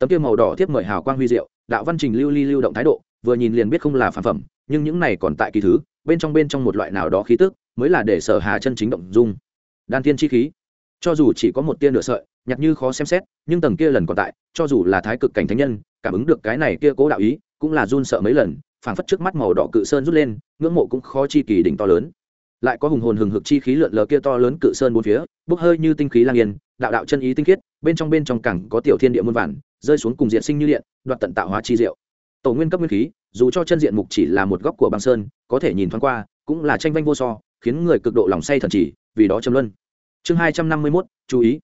tấm kia màu đỏ tiếp mời hào quang huy diệu, đạo văn trình lưu ly lưu động thái độ, vừa nhìn liền biết không là phản phẩm, nhưng những này còn tại kỳ thứ, bên trong bên trong một loại nào đó khí tức, mới là để sở hà chân chính động dung. Đan tiên chi khí. Cho dù chỉ có một tia nửa sợi nhặt như khó xem xét, nhưng tầng kia lần còn tại, cho dù là thái cực cảnh thánh nhân, cảm ứng được cái này kia cố đạo ý, cũng là run sợ mấy lần, phảng phất trước mắt màu đỏ cự sơn rút lên, ngưỡng mộ cũng khó chi kỳ đỉnh to lớn. Lại có hùng hồn hừng hực chi khí lượn lờ kia to lớn cự sơn bốn phía, bốc hơi như tinh khí lang yên, đạo đạo chân ý tinh khiết bên trong bên trong cẳng có tiểu thiên địa muôn vản rơi xuống cùng diện sinh như điện, đoạt tận tạo hóa chi diệu. Tổ nguyên cấp nguyên khí, dù cho chân diện mục chỉ là một góc của băng sơn, có thể nhìn thoáng qua, cũng là tranh vanh vô so, khiến người cực độ lòng say thần chỉ, vì đó trầm luân. Chương hai trăm năm mươi mốt, chú ý.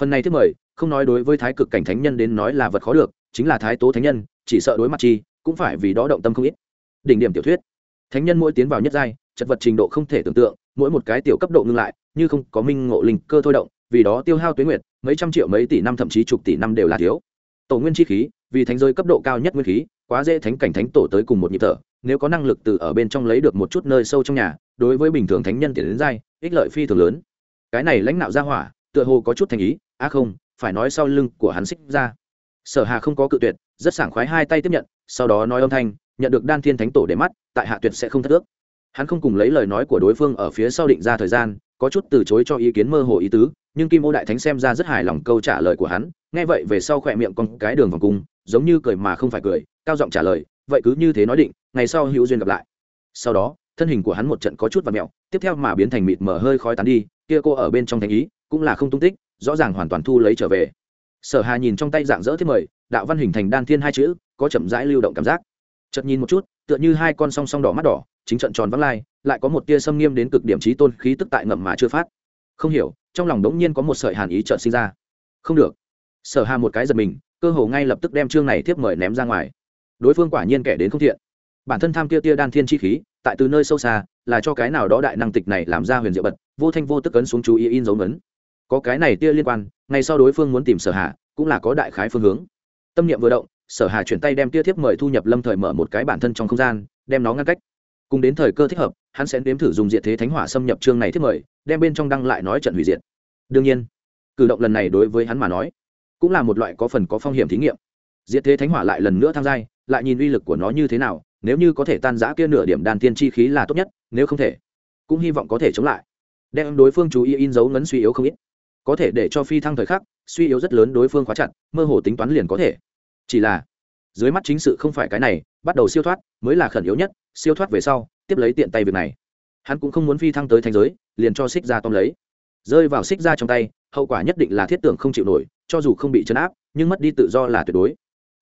Phần này thứ mời không nói đối với thái cực cảnh thánh nhân đến nói là vật khó được, chính là thái tố thánh nhân, chỉ sợ đối mặt chi, cũng phải vì đó động tâm không ít. Đỉnh điểm tiểu thuyết. Thánh nhân mỗi tiến vào nhất giai, chật vật trình độ không thể tưởng tượng, mỗi một cái tiểu cấp độ ngưng lại, như không có minh ngộ linh cơ thôi động vì đó tiêu hao tuyến nguyệt, mấy trăm triệu mấy tỷ năm, thậm chí chục tỷ năm đều là thiếu. Tổ nguyên chi khí, vì thánh giới cấp độ cao nhất nguyên khí, quá dễ thánh cảnh thánh tổ tới cùng một nhịp thở, nếu có năng lực từ ở bên trong lấy được một chút nơi sâu trong nhà, đối với bình thường thánh nhân tiền đến giai ích lợi phi thường lớn. Cái này lãnh đạo ra hỏa, tựa hồ có chút thành ý á không, phải nói sau lưng của hắn xích ra. Sở hà không có cự tuyệt, rất sảng khoái hai tay tiếp nhận, sau đó nói âm thanh, nhận được đan thiên thánh tổ để mắt, tại hạ tuyệt sẽ không thất ước. Hắn không cùng lấy lời nói của đối phương ở phía sau định ra thời gian, có chút từ chối cho ý kiến mơ hồ ý tứ nhưng kim ô đại thánh xem ra rất hài lòng câu trả lời của hắn, nghe vậy về sau khỏe miệng con cái đường vòng cung, giống như cười mà không phải cười, cao giọng trả lời, vậy cứ như thế nói định, ngày sau hữu duyên gặp lại. Sau đó, thân hình của hắn một trận có chút và mẹo, tiếp theo mà biến thành mịt mở hơi khói tán đi, kia cô ở bên trong thành ý, cũng là không tung tích, rõ ràng hoàn toàn thu lấy trở về. Sở hà nhìn trong tay dạng dỡ thiết mời, đạo văn hình thành đan thiên hai chữ, có chậm rãi lưu động cảm giác. Chợt nhìn một chút, tựa như hai con song song đỏ mắt đỏ, chính trận tròn vắng lai, lại có một tia xâm nghiêm đến cực điểm trí tôn khí tức tại ngậm mà chưa phát. Không hiểu trong lòng đống nhiên có một sợi hàn ý chợt sinh ra. Không được. Sở hà một cái giật mình, cơ hồ ngay lập tức đem chương này tiếp mời ném ra ngoài. Đối phương quả nhiên kẻ đến không thiện. Bản thân tham kia tia đan thiên chi khí, tại từ nơi sâu xa, là cho cái nào đó đại năng tịch này làm ra huyền diệu bật, vô thanh vô tức ấn xuống chú ý in dấu ấn. Có cái này tia liên quan, ngay sau đối phương muốn tìm sở hà, cũng là có đại khái phương hướng. Tâm niệm vừa động, sở hà chuyển tay đem tia thiếp mời thu nhập lâm thời mở một cái bản thân trong không gian, đem nó ngăn cách cùng đến thời cơ thích hợp, hắn sẽ nếm thử dùng diệt thế thánh hỏa xâm nhập chương này thiết mời, đem bên trong đăng lại nói trận hủy diệt. Đương nhiên, cử động lần này đối với hắn mà nói, cũng là một loại có phần có phong hiểm thí nghiệm. Diệt thế thánh hỏa lại lần nữa tham gia, lại nhìn uy lực của nó như thế nào, nếu như có thể tan giã kia nửa điểm đàn tiên chi khí là tốt nhất, nếu không thể, cũng hy vọng có thể chống lại. Đem đối phương chú ý in dấu ngấn suy yếu không ít. Có thể để cho phi thăng thời khắc, suy yếu rất lớn đối phương khóa chặt, mơ hồ tính toán liền có thể. Chỉ là dưới mắt chính sự không phải cái này, bắt đầu siêu thoát, mới là khẩn yếu nhất, siêu thoát về sau, tiếp lấy tiện tay việc này. Hắn cũng không muốn phi thăng tới thành giới, liền cho xích ra tóm lấy. Rơi vào xích ra trong tay, hậu quả nhất định là thiết tưởng không chịu nổi, cho dù không bị chấn áp, nhưng mất đi tự do là tuyệt đối.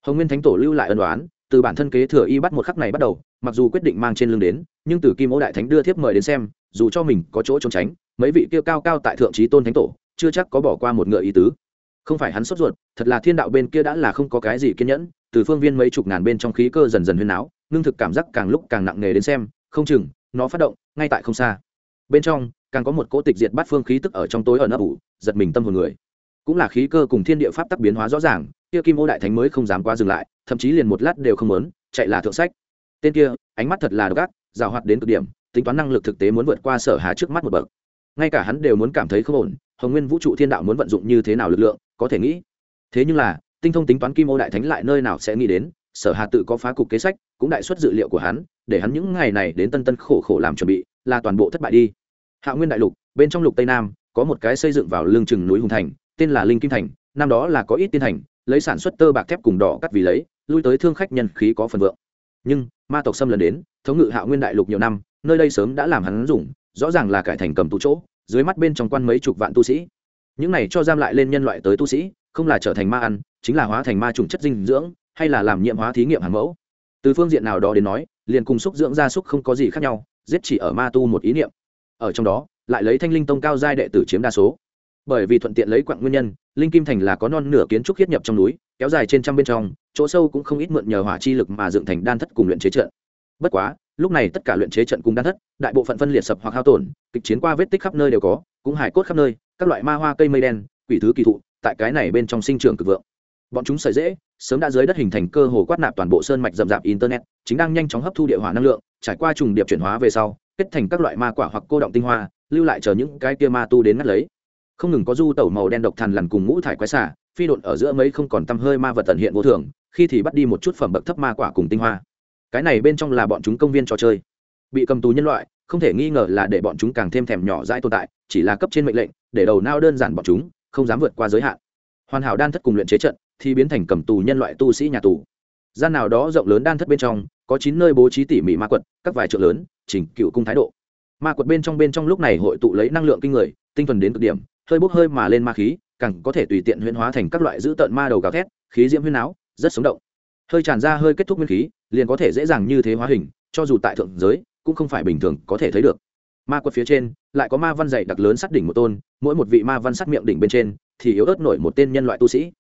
Hồng nguyên thánh tổ lưu lại ân đoán từ bản thân kế thừa y bắt một khắc này bắt đầu, mặc dù quyết định mang trên lưng đến, nhưng từ kim mẫu đại thánh đưa thiếp mời đến xem, dù cho mình có chỗ trốn tránh, mấy vị kia cao cao tại thượng trí tôn thánh tổ, chưa chắc có bỏ qua một ngựa ý tứ. Không phải hắn sốt ruột, thật là thiên đạo bên kia đã là không có cái gì kiên nhẫn từ phương viên mấy chục ngàn bên trong khí cơ dần dần huyên áo ngưng thực cảm giác càng lúc càng nặng nề đến xem, không chừng, nó phát động, ngay tại không xa. Bên trong, càng có một cỗ tịch diệt bát phương khí tức ở trong tối ở nấp ủ, giật mình tâm hồn người. Cũng là khí cơ cùng thiên địa pháp tắc biến hóa rõ ràng, kia kim ô đại thánh mới không dám qua dừng lại, thậm chí liền một lát đều không muốn, chạy là thượng sách. Tên kia, ánh mắt thật là độc ác rào hoạt đến cực điểm, tính toán năng lực thực tế muốn vượt qua sở hà trước mắt một bậc. Ngay cả hắn đều muốn cảm thấy không ổn, hồng nguyên vũ trụ thiên đạo muốn vận dụng như thế nào lực lượng, có thể nghĩ. Thế nhưng là tinh thông tính toán kim ô đại thánh lại nơi nào sẽ nghĩ đến, sở hà tự có phá cục kế sách, cũng đại xuất dự liệu của hắn, để hắn những ngày này đến tân tân khổ khổ làm chuẩn bị, là toàn bộ thất bại đi. Hạ nguyên đại lục, bên trong lục tây nam, có một cái xây dựng vào lưng chừng núi hùng thành, tên là linh kim thành, năm đó là có ít tiên thành, lấy sản xuất tơ bạc thép cùng đỏ cắt vì lấy, lui tới thương khách nhân khí có phần vượng. Nhưng, ma tộc xâm lần đến, thống ngự hạ nguyên đại lục nhiều năm, nơi đây sớm đã làm hắn dùng, rõ ràng là cải thành cầm tù chỗ, dưới mắt bên trong quan mấy chục vạn tu sĩ. Những này cho giam lại lên nhân loại tới tu sĩ, không là trở thành ma ăn chính là hóa thành ma trùng chất dinh dưỡng, hay là làm nhiệm hóa thí nghiệm hàng mẫu. Từ phương diện nào đó đến nói, liền cùng xúc dưỡng gia súc không có gì khác nhau, giết chỉ ở ma tu một ý niệm. Ở trong đó, lại lấy thanh linh tông cao giai đệ tử chiếm đa số. Bởi vì thuận tiện lấy quặng nguyên nhân, linh kim thành là có non nửa kiến trúc thiết nhập trong núi, kéo dài trên trăm bên trong, chỗ sâu cũng không ít mượn nhờ hỏa chi lực mà dựng thành đan thất cùng luyện chế trận. Bất quá, lúc này tất cả luyện chế trận cùng đan thất, đại bộ phận phân liệt sập hoặc hao tổn, kịch chiến qua vết tích khắp nơi đều có, cũng hải cốt khắp nơi, các loại ma hoa cây mây đen, quỷ thứ kỳ thụ, tại cái này bên trong sinh trường cực vượng bọn chúng sợi dễ, sớm đã dưới đất hình thành cơ hồ quát nạp toàn bộ sơn mạch rậm rạp internet, chính đang nhanh chóng hấp thu địa hỏa năng lượng, trải qua trùng điệp chuyển hóa về sau, kết thành các loại ma quả hoặc cô động tinh hoa, lưu lại chờ những cái kia ma tu đến ngắt lấy. Không ngừng có du tẩu màu đen độc thần lằn cùng ngũ thải quái xả phi độn ở giữa mấy không còn tăm hơi ma vật tận hiện vô thường, khi thì bắt đi một chút phẩm bậc thấp ma quả cùng tinh hoa. Cái này bên trong là bọn chúng công viên trò chơi. Bị cầm tù nhân loại, không thể nghi ngờ là để bọn chúng càng thêm thèm nhỏ dãi tồn tại, chỉ là cấp trên mệnh lệnh, để đầu nao đơn giản bọn chúng, không dám vượt qua giới hạn. Hoàn hảo đan thất cùng luyện chế trận thì biến thành cầm tù nhân loại tu sĩ nhà tù. Gian nào đó rộng lớn đan thất bên trong, có chín nơi bố trí tỉ mỉ ma quật, các vài chợ lớn, chỉnh cựu cung thái độ. Ma quật bên trong bên trong lúc này hội tụ lấy năng lượng kinh người, tinh thuần đến cực điểm, hơi bốc hơi mà lên ma khí, càng có thể tùy tiện huyễn hóa thành các loại dữ tợn ma đầu gào thét, khí diễm huyên áo rất sống động. Hơi tràn ra hơi kết thúc nguyên khí, liền có thể dễ dàng như thế hóa hình, cho dù tại thượng giới, cũng không phải bình thường có thể thấy được. Ma quật phía trên, lại có ma văn dạy đặc lớn sắt đỉnh một tôn, mỗi một vị ma văn sắt miệng đỉnh bên trên, thì yếu ớt nổi một tên nhân loại tu sĩ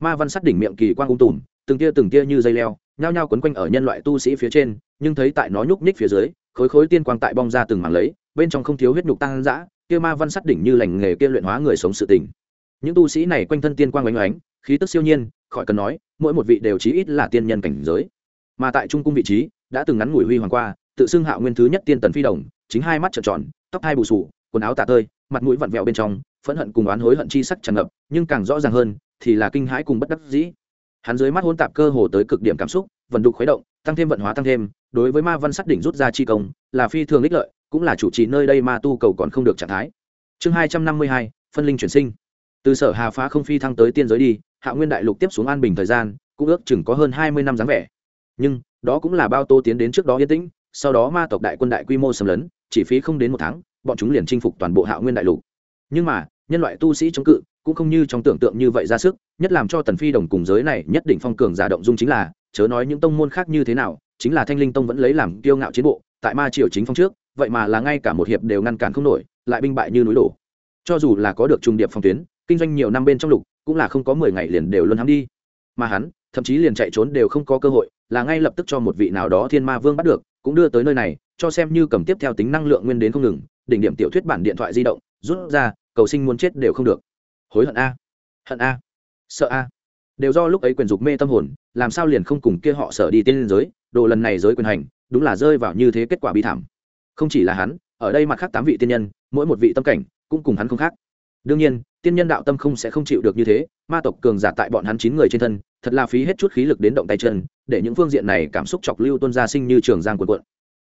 ma văn sắt đỉnh miệng kỳ quang ung tùm, từng tia từng tia như dây leo, nhao nhao quấn quanh ở nhân loại tu sĩ phía trên, nhưng thấy tại nó nhúc nhích phía dưới, khối khối tiên quang tại bong ra từng mảng lấy, bên trong không thiếu huyết nhục tăng dã, kia ma văn sắt đỉnh như lành nghề kia luyện hóa người sống sự tình. Những tu sĩ này quanh thân tiên quang oanh oánh khí tức siêu nhiên, khỏi cần nói, mỗi một vị đều chí ít là tiên nhân cảnh giới. Mà tại trung cung vị trí, đã từng ngắn ngủi huy hoàng qua, tự xưng hạo nguyên thứ nhất tiên tần phi đồng, chính hai mắt trợn tròn, tóc hai bù sù, quần áo tả tơi, mặt mũi vặn vẹo bên trong, phẫn hận cùng oán hối hận chi sắc tràn ngập, nhưng càng rõ ràng hơn thì là kinh hãi cùng bất đắc dĩ. Hắn dưới mắt hôn tạp cơ hồ tới cực điểm cảm xúc, vận đục khuấy động, tăng thêm vận hóa tăng thêm, đối với ma văn sắt đỉnh rút ra chi công, là phi thường ích lợi, cũng là chủ trì nơi đây ma tu cầu còn không được trạng thái. Chương hai trăm năm mươi hai, phân linh chuyển sinh. Từ sở hà phá không phi thăng tới tiên giới đi, hạ nguyên đại lục tiếp xuống an bình thời gian, cũng ước chừng có hơn hai mươi năm dáng vẻ. Nhưng, đó cũng là bao tô tiến đến trước đó yên tĩnh, sau đó ma tộc đại quân đại quy mô xâm lấn, chỉ phí không đến một tháng, bọn chúng liền chinh phục toàn bộ hạ nguyên đại lục. Nhưng mà, nhân loại tu sĩ chống cự cũng không như trong tưởng tượng như vậy ra sức, nhất làm cho tần phi đồng cùng giới này nhất định phong cường giả động dung chính là, chớ nói những tông môn khác như thế nào, chính là thanh linh tông vẫn lấy làm kiêu ngạo chiến bộ, tại ma triều chính phong trước, vậy mà là ngay cả một hiệp đều ngăn cản không nổi, lại binh bại như núi đổ. Cho dù là có được trung điệp phong tuyến, kinh doanh nhiều năm bên trong lục, cũng là không có mười ngày liền đều luôn hắn đi. Mà hắn, thậm chí liền chạy trốn đều không có cơ hội, là ngay lập tức cho một vị nào đó thiên ma vương bắt được, cũng đưa tới nơi này, cho xem như cầm tiếp theo tính năng lượng nguyên đến không ngừng, đỉnh điểm tiểu thuyết bản điện thoại di động, rút ra, cầu sinh muốn chết đều không được hối hận a hận a, sợ a. Đều do lúc ấy quyền dục mê tâm hồn, làm sao liền không cùng kia họ sở đi tiên liên giới, đồ lần này giới quyền hành, đúng là rơi vào như thế kết quả bi thảm. Không chỉ là hắn, ở đây mặt khác tám vị tiên nhân, mỗi một vị tâm cảnh, cũng cùng hắn không khác. Đương nhiên, tiên nhân đạo tâm không sẽ không chịu được như thế, ma tộc cường giả tại bọn hắn chín người trên thân, thật là phí hết chút khí lực đến động tay chân, để những phương diện này cảm xúc chọc lưu tuân ra sinh như trường giang quần quận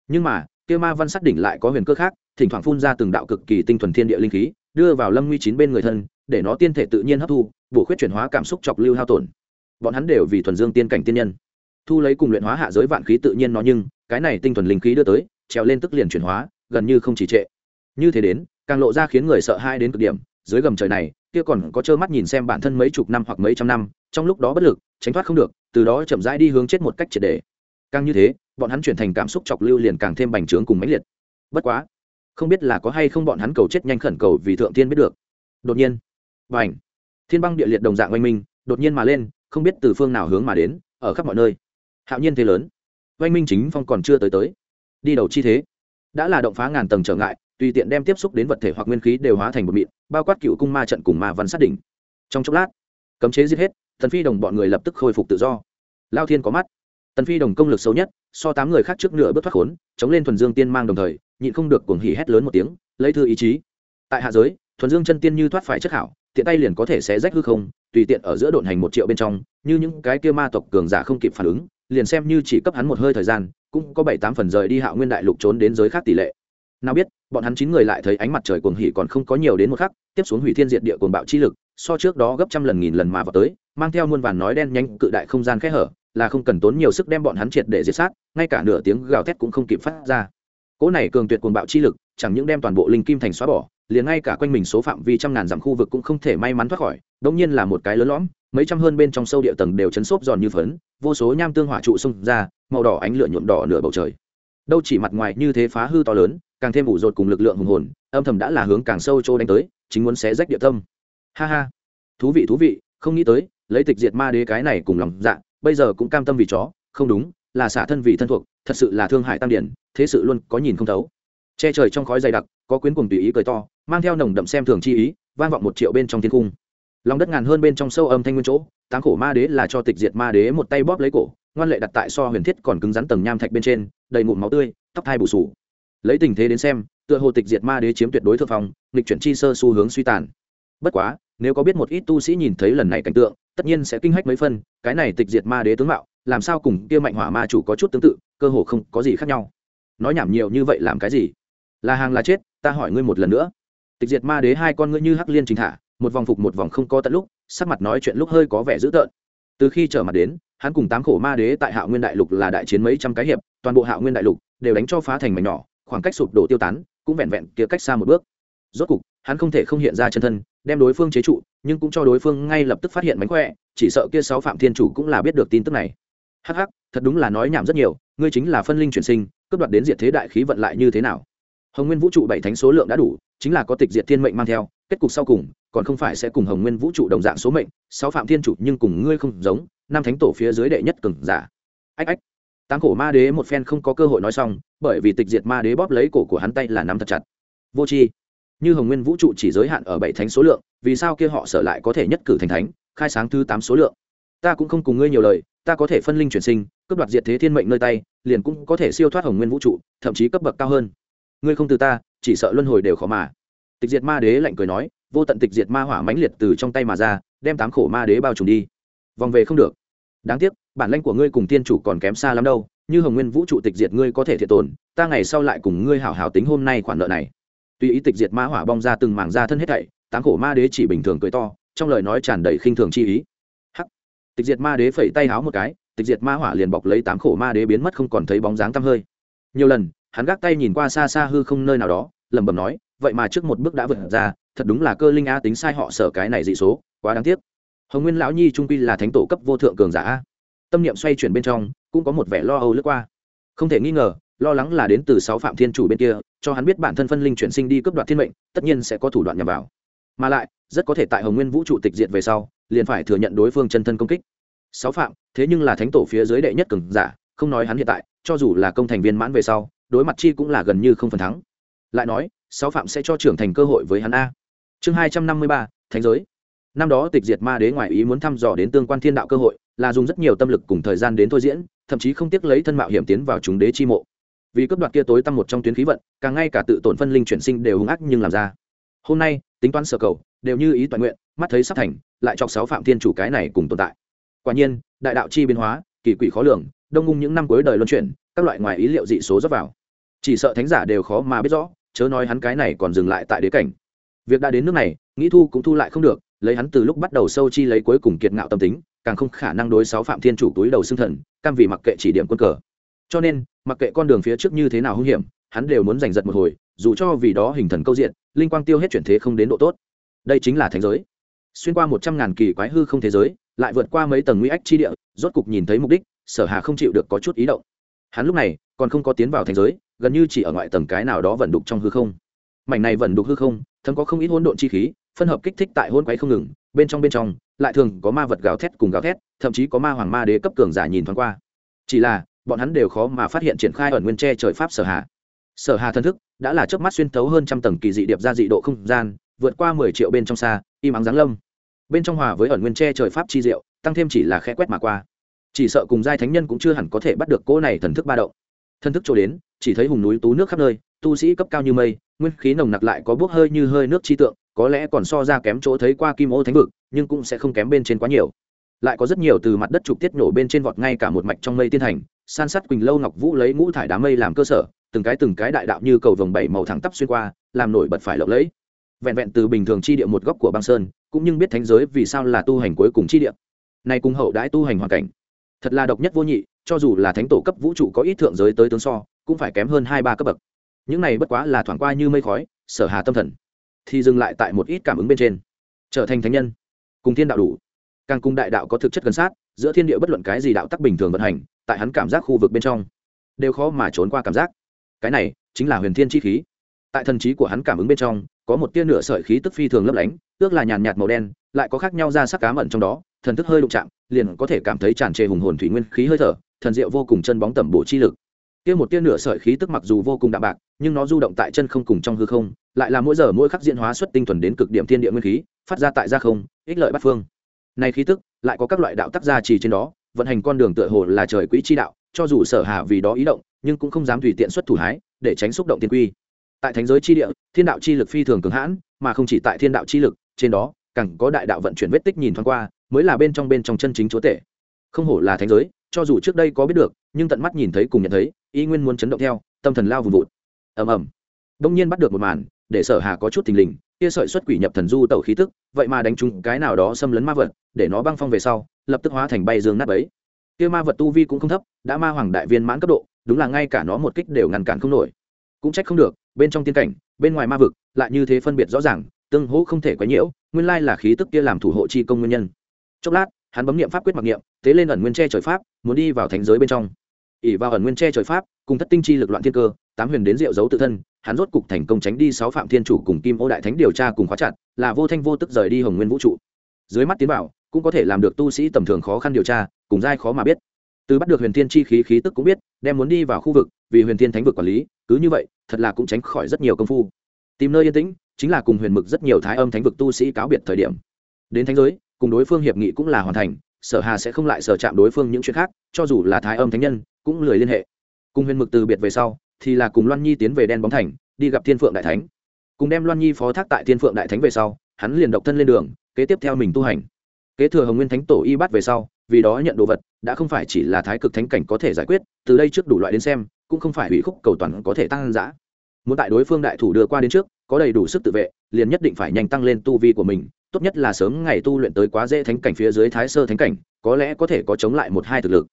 nhưng mà, kia ma văn sắc đỉnh lại có huyền cơ khác, thỉnh thoảng phun ra từng đạo cực kỳ tinh thuần thiên địa linh khí, đưa vào lâm nguy chín bên người thân để nó tiên thể tự nhiên hấp thu, bổ khuyết chuyển hóa cảm xúc chọc lưu hao tổn. Bọn hắn đều vì thuần dương tiên cảnh tiên nhân. Thu lấy cùng luyện hóa hạ giới vạn khí tự nhiên nó nhưng, cái này tinh thuần linh khí đưa tới, trèo lên tức liền chuyển hóa, gần như không chỉ trệ. Như thế đến, càng lộ ra khiến người sợ hai đến cực điểm, dưới gầm trời này, kia còn có trơ mắt nhìn xem bản thân mấy chục năm hoặc mấy trăm năm, trong lúc đó bất lực, tránh thoát không được, từ đó chậm rãi đi hướng chết một cách triệt đề càng như thế, bọn hắn chuyển thành cảm xúc chọc lưu liền càng thêm bành trướng cùng mãnh liệt. Bất quá, không biết là có hay không bọn hắn cầu chết nhanh khẩn cầu vì thượng tiên biết được. Đột nhiên bành thiên băng địa liệt đồng dạng oanh minh, đột nhiên mà lên, không biết từ phương nào hướng mà đến, ở khắp mọi nơi. Hạo nhiên thế lớn. Oanh minh chính phong còn chưa tới tới. Đi đầu chi thế. Đã là động phá ngàn tầng trở ngại, tùy tiện đem tiếp xúc đến vật thể hoặc nguyên khí đều hóa thành một mịn, bao quát cựu cung ma trận cùng ma văn sát đỉnh. Trong chốc lát, cấm chế giết hết, tần phi đồng bọn người lập tức khôi phục tự do. Lao thiên có mắt. Tần phi đồng công lực xấu nhất, so tám người khác trước nửa bước thoát khốn, chống lên thuần dương tiên mang đồng thời, nhịn không được cuồng hỉ hét lớn một tiếng, lấy thư ý chí. Tại hạ giới thuần dương chân tiên như thoát phải chất hảo tiện tay liền có thể xé rách hư không, tùy tiện ở giữa độn hành một triệu bên trong, như những cái kia ma tộc cường giả không kịp phản ứng, liền xem như chỉ cấp hắn một hơi thời gian, cũng có bảy tám phần rời đi hạo nguyên đại lục trốn đến giới khác tỷ lệ. Nào biết, bọn hắn chín người lại thấy ánh mặt trời cuồng hỉ còn không có nhiều đến một khắc, tiếp xuống hủy thiên diệt địa cuồng bạo chi lực, so trước đó gấp trăm lần nghìn lần mà vào tới, mang theo muôn vàn nói đen nhanh cự đại không gian khẽ hở, là không cần tốn nhiều sức đem bọn hắn triệt để diệt sát, ngay cả nửa tiếng gào thét cũng không kịp phát ra. Cỗ này cường tuyệt cuồng bạo chi lực, chẳng những đem toàn bộ linh kim thành xóa bỏ liền ngay cả quanh mình số phạm vi trăm ngàn dặm khu vực cũng không thể may mắn thoát khỏi đông nhiên là một cái lớn lõm, mấy trăm hơn bên trong sâu địa tầng đều chấn xốp giòn như phấn, vô số nham tương hỏa trụ xông ra, màu đỏ ánh lửa nhuộm đỏ nửa bầu trời. Đâu chỉ mặt ngoài như thế phá hư to lớn, càng thêm ủ rột cùng lực lượng hùng hồn, âm thầm đã là hướng càng sâu trô đánh tới, chính muốn xé rách địa tâm. Ha ha. Thú vị thú vị, không nghĩ tới, lấy tịch diệt ma đế cái này cùng lòng dạ bây giờ cũng cam tâm vì chó, không đúng, là xả thân vì thân thuộc, thật sự là thương hại tam điển, thế sự luôn có nhìn không thấu. Che trời trong khói dày đặc, có quyến cùng tùy ý cười to mang theo nồng đậm xem thường chi ý, vang vọng một triệu bên trong thiên cung. Lòng đất ngàn hơn bên trong sâu âm thanh nguyên chỗ, táng khổ ma đế là cho tịch diệt ma đế một tay bóp lấy cổ, ngoan lệ đặt tại so huyền thiết còn cứng rắn tầng nham thạch bên trên, đầy ngụm máu tươi, tóc thai bù sù. Lấy tình thế đến xem, tựa hồ tịch diệt ma đế chiếm tuyệt đối thượng phong, nghịch chuyển chi sơ xu hướng suy tàn. Bất quá, nếu có biết một ít tu sĩ nhìn thấy lần này cảnh tượng, tất nhiên sẽ kinh hách mấy phân, cái này tịch diệt ma đế tướng mạo, làm sao cùng kia mạnh hỏa ma chủ có chút tương tự, cơ hồ không có gì khác nhau. Nói nhảm nhiều như vậy làm cái gì? Là hàng là chết, ta hỏi ngươi một lần nữa tịch diệt ma đế hai con ngươi như hắc liên trình thả, một vòng phục một vòng không có tận lúc, sắc mặt nói chuyện lúc hơi có vẻ dữ tợn. Từ khi trở mặt đến, hắn cùng tám khổ ma đế tại hạo nguyên đại lục là đại chiến mấy trăm cái hiệp, toàn bộ hạo nguyên đại lục đều đánh cho phá thành mảnh nhỏ, khoảng cách sụp đổ tiêu tán cũng vẹn vẹn kia cách xa một bước. Rốt cục, hắn không thể không hiện ra chân thân, đem đối phương chế trụ, nhưng cũng cho đối phương ngay lập tức phát hiện mánh khỏe, chỉ sợ kia sáu phạm thiên chủ cũng là biết được tin tức này. Hắc hắc, thật đúng là nói nhảm rất nhiều, ngươi chính là phân linh chuyển sinh, cướp đoạt đến diệt thế đại khí vận lại như thế nào? Hồng nguyên vũ trụ bảy thánh số lượng đã đủ, chính là có tịch diệt thiên mệnh mang theo, kết cục sau cùng, còn không phải sẽ cùng hồng nguyên vũ trụ đồng dạng số mệnh, sáu phạm thiên chủ nhưng cùng ngươi không giống, năm thánh tổ phía dưới đệ nhất cường giả. Ách ách. Tám cổ ma đế một phen không có cơ hội nói xong, bởi vì tịch diệt ma đế bóp lấy cổ của hắn tay là nắm thật chặt. Vô tri. Như hồng nguyên vũ trụ chỉ giới hạn ở bảy thánh số lượng, vì sao kia họ sở lại có thể nhất cử thành thánh, khai sáng thứ tám số lượng? Ta cũng không cùng ngươi nhiều lời, ta có thể phân linh chuyển sinh, cướp đoạt diệt thế thiên mệnh nơi tay, liền cũng có thể siêu thoát hồng nguyên vũ trụ, thậm chí cấp bậc cao hơn ngươi không từ ta, chỉ sợ luân hồi đều khó mà. Tịch diệt ma đế lạnh cười nói, vô tận tịch diệt ma hỏa mãnh liệt từ trong tay mà ra, đem tám khổ ma đế bao trùm đi. Vòng về không được. Đáng tiếc, bản lãnh của ngươi cùng tiên chủ còn kém xa lắm đâu, như hồng nguyên vũ trụ tịch diệt ngươi có thể thiệt tồn ta ngày sau lại cùng ngươi hảo hảo tính hôm nay khoản nợ này. Tuy ý tịch diệt ma hỏa bong ra từng mảng ra thân hết thảy, tám khổ ma đế chỉ bình thường cười to, trong lời nói tràn đầy khinh thường chi ý. Hắc. Tịch diệt ma đế phẩy tay háo một cái, tịch diệt ma hỏa liền bọc lấy tám khổ ma đế biến mất không còn thấy bóng dáng tăm hơi. Nhiều lần hắn gác tay nhìn qua xa xa hư không nơi nào đó, lẩm bẩm nói, vậy mà trước một bước đã vượt ra, thật đúng là cơ linh a tính sai họ sở cái này dị số, quá đáng tiếc. Hồng nguyên lão nhi trung quy là thánh tổ cấp vô thượng cường giả a. Tâm niệm xoay chuyển bên trong, cũng có một vẻ lo âu lướt qua. Không thể nghi ngờ, lo lắng là đến từ sáu phạm thiên chủ bên kia, cho hắn biết bản thân phân linh chuyển sinh đi cướp đoạt thiên mệnh, tất nhiên sẽ có thủ đoạn nhằm vào. Mà lại, rất có thể tại hồng nguyên vũ trụ tịch diệt về sau, liền phải thừa nhận đối phương chân thân công kích. Sáu phạm, thế nhưng là thánh tổ phía dưới đệ nhất cường giả, không nói hắn hiện tại, cho dù là công thành viên mãn về sau đối mặt chi cũng là gần như không phần thắng. Lại nói, sáu phạm sẽ cho trưởng thành cơ hội với hắn a. Chương hai trăm năm mươi ba, thánh giới. Năm đó tịch diệt ma đế ngoại ý muốn thăm dò đến tương quan thiên đạo cơ hội, là dùng rất nhiều tâm lực cùng thời gian đến thôi diễn, thậm chí không tiếc lấy thân mạo hiểm tiến vào chúng đế chi mộ. Vì cấp đoạt kia tối tăng một trong tuyến khí vận, càng ngay cả tự tổn phân linh chuyển sinh đều hung ác nhưng làm ra. Hôm nay, tính toán sở cầu, đều như ý toàn nguyện, mắt thấy sắp thành, lại chọc sáu phạm thiên chủ cái này cùng tồn tại. Quả nhiên, đại đạo chi biến hóa, kỳ quỷ khó lường, đông ngung những năm cuối đời luân chuyển, các loại ngoài ý liệu dị số dốc vào chỉ sợ thánh giả đều khó mà biết rõ, chớ nói hắn cái này còn dừng lại tại đế cảnh. Việc đã đến nước này, nghĩ thu cũng thu lại không được, lấy hắn từ lúc bắt đầu sâu chi lấy cuối cùng kiệt ngạo tâm tính, càng không khả năng đối sáu phạm thiên chủ túi đầu xương thần, cam vì mặc kệ chỉ điểm quân cờ. Cho nên, mặc kệ con đường phía trước như thế nào hung hiểm, hắn đều muốn giành giật một hồi, dù cho vì đó hình thần câu diện, linh quang tiêu hết chuyển thế không đến độ tốt. Đây chính là thánh giới. Xuyên qua một trăm ngàn kỳ quái hư không thế giới, lại vượt qua mấy tầng nguy ách chi địa, rốt cục nhìn thấy mục đích, sở hà không chịu được có chút ý động. Hắn lúc này còn không có tiến vào thành giới, gần như chỉ ở ngoại tầng cái nào đó vẫn đục trong hư không. Mảnh này vẫn đục hư không, thấm có không ít hỗn độn chi khí, phân hợp kích thích tại hôn quấy không ngừng, bên trong bên trong, lại thường có ma vật gào thét cùng gào thét, thậm chí có ma hoàng ma đế cấp cường giả nhìn thoáng qua. Chỉ là, bọn hắn đều khó mà phát hiện triển khai ẩn nguyên tre trời pháp sở hà sở hà thân thức đã là chớp mắt xuyên thấu hơn trăm tầng kỳ dị điệp ra dị độ không gian, vượt qua mười triệu bên trong xa, im ắng giáng lâm. Bên trong hòa với ẩn nguyên tre trời pháp chi diệu, tăng thêm chỉ là khẽ quét mà qua. Chỉ sợ cùng giai thánh nhân cũng chưa hẳn có thể bắt được cỗ này thần thức ba động thân thức chỗ đến, chỉ thấy hùng núi tú nước khắp nơi, tu sĩ cấp cao như mây, nguyên khí nồng nặc lại có bước hơi như hơi nước chi tượng, có lẽ còn so ra kém chỗ thấy qua kim ô thánh vực, nhưng cũng sẽ không kém bên trên quá nhiều. Lại có rất nhiều từ mặt đất trục tiết nổ bên trên vọt ngay cả một mạch trong mây tiên hành, san sát quỳnh lâu ngọc vũ lấy ngũ thải đám mây làm cơ sở, từng cái từng cái đại đạo như cầu vồng bảy màu thẳng tắp xuyên qua, làm nổi bật phải lộng lẫy. Vẹn vẹn từ bình thường chi địa một góc của băng sơn, cũng nhưng biết thánh giới vì sao là tu hành cuối cùng chi địa. Này cùng hậu đãi tu hành hoàn cảnh. Thật là độc nhất vô nhị cho dù là thánh tổ cấp vũ trụ có ít thượng giới tới tướng so, cũng phải kém hơn hai ba cấp bậc. Những này bất quá là thoảng qua như mây khói, sở hà tâm thần. Thì dừng lại tại một ít cảm ứng bên trên. Trở thành thánh nhân. Cùng thiên đạo đủ. Càng cùng đại đạo có thực chất gần sát, giữa thiên địa bất luận cái gì đạo tắc bình thường vận hành, tại hắn cảm giác khu vực bên trong, đều khó mà trốn qua cảm giác. Cái này, chính là huyền thiên chi khí. Tại thần trí của hắn cảm ứng bên trong, có một tia nửa sợi khí tức phi thường lấp lánh, ước là nhàn nhạt màu đen, lại có khác nhau ra sắc cá mẩn trong đó, thần thức hơi đụng chạm, liền có thể cảm thấy tràn trề hùng hồn thủy nguyên khí hơi thở thần diệu vô cùng chân bóng tẩm bổ chi lực. Kia một tia nửa sợi khí tức mặc dù vô cùng đạm bạc, nhưng nó du động tại chân không cùng trong hư không, lại là mỗi giờ mỗi khắc diễn hóa xuất tinh thuần đến cực điểm thiên địa nguyên khí, phát ra tại gia không, ích lợi bát phương. Này khí tức, lại có các loại đạo tác gia trì trên đó, vận hành con đường tựa hồ là trời quỹ chi đạo, cho dù sở hạ vì đó ý động, nhưng cũng không dám tùy tiện xuất thủ hái, để tránh xúc động tiên quy. Tại thánh giới chi địa, thiên đạo chi lực phi thường cường hãn, mà không chỉ tại thiên đạo chi lực, trên đó, càng có đại đạo vận chuyển vết tích nhìn thoáng qua, mới là bên trong bên trong chân chính chúa tể. Không hổ là thánh giới cho dù trước đây có biết được, nhưng tận mắt nhìn thấy cùng nhận thấy, y nguyên muốn chấn động theo, tâm thần lao vùng vụt. Ầm ầm. Đông nhiên bắt được một màn, để sở hà có chút thình lình, kia sợi xuất quỷ nhập thần du tẩu khí tức, vậy mà đánh trúng cái nào đó xâm lấn ma vật, để nó băng phong về sau, lập tức hóa thành bay dương nát ấy kia ma vật tu vi cũng không thấp, đã ma hoàng đại viên mãn cấp độ, đúng là ngay cả nó một kích đều ngăn cản không nổi. Cũng trách không được, bên trong tiên cảnh, bên ngoài ma vực, lại như thế phân biệt rõ ràng, tương hỗ không thể quấy nhiễu, nguyên lai là khí tức kia làm thủ hộ chi công nguyên nhân. Chốc lát, hắn bấm niệm pháp quyết mặc niệm thế lên ẩn nguyên che trời pháp muốn đi vào thánh giới bên trong. Ỉ vào ẩn nguyên che trời pháp, cùng thất tinh chi lực loạn thiên cơ, tám huyền đến diệu giấu tự thân, hắn rốt cục thành công tránh đi sáu phạm thiên chủ cùng kim ô đại thánh điều tra cùng khóa chặt, là vô thanh vô tức rời đi hồng nguyên vũ trụ. Dưới mắt tiến bảo, cũng có thể làm được tu sĩ tầm thường khó khăn điều tra, cùng giai khó mà biết. Từ bắt được huyền thiên chi khí khí tức cũng biết, đem muốn đi vào khu vực, vì huyền thiên thánh vực quản lý, cứ như vậy, thật là cũng tránh khỏi rất nhiều công phu. Tìm nơi yên tĩnh, chính là cùng huyền mực rất nhiều thái âm thánh vực tu sĩ cáo biệt thời điểm. Đến thánh giới, cùng đối phương hiệp nghị cũng là hoàn thành sở hà sẽ không lại sở chạm đối phương những chuyện khác, cho dù là thái âm thánh nhân, cũng lười liên hệ. Cùng huyền mực từ biệt về sau, thì là cùng loan nhi tiến về đen bóng thành, đi gặp thiên phượng đại thánh. Cùng đem loan nhi phó thác tại thiên phượng đại thánh về sau, hắn liền độc thân lên đường, kế tiếp theo mình tu hành. Kế thừa hồng nguyên thánh tổ y bắt về sau, vì đó nhận đồ vật, đã không phải chỉ là thái cực thánh cảnh có thể giải quyết, từ đây trước đủ loại đến xem, cũng không phải hủy khúc cầu toàn có thể tăng giã muốn tại đối phương đại thủ đưa qua đến trước, có đầy đủ sức tự vệ, liền nhất định phải nhanh tăng lên tu vi của mình tốt nhất là sớm ngày tu luyện tới quá dễ thánh cảnh phía dưới thái sơ thánh cảnh, có lẽ có thể có chống lại một hai thực lực.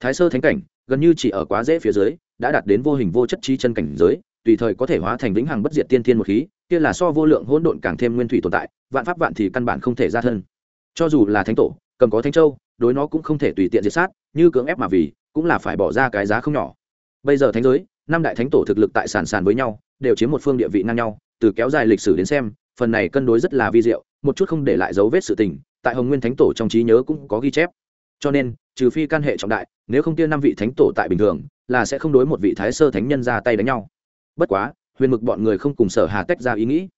Thái sơ thánh cảnh, gần như chỉ ở quá dễ phía dưới, đã đạt đến vô hình vô chất trí chân cảnh giới, tùy thời có thể hóa thành vĩnh hằng bất diệt tiên thiên một khí, kia là so vô lượng hỗn độn càng thêm nguyên thủy tồn tại, vạn pháp vạn thì căn bản không thể ra thân. Cho dù là thánh tổ, cầm có thánh châu, đối nó cũng không thể tùy tiện diệt sát, như cưỡng ép mà vì, cũng là phải bỏ ra cái giá không nhỏ. Bây giờ thánh giới, năm đại thánh tổ thực lực tại sàn sàn với nhau, đều chiếm một phương địa vị ngang nhau, từ kéo dài lịch sử đến xem phần này cân đối rất là vi diệu, một chút không để lại dấu vết sự tình, tại hồng nguyên thánh tổ trong trí nhớ cũng có ghi chép. Cho nên, trừ phi can hệ trọng đại, nếu không tiên năm vị thánh tổ tại bình thường, là sẽ không đối một vị thái sơ thánh nhân ra tay đánh nhau. Bất quá, huyền mực bọn người không cùng sở hà tách ra ý nghĩ.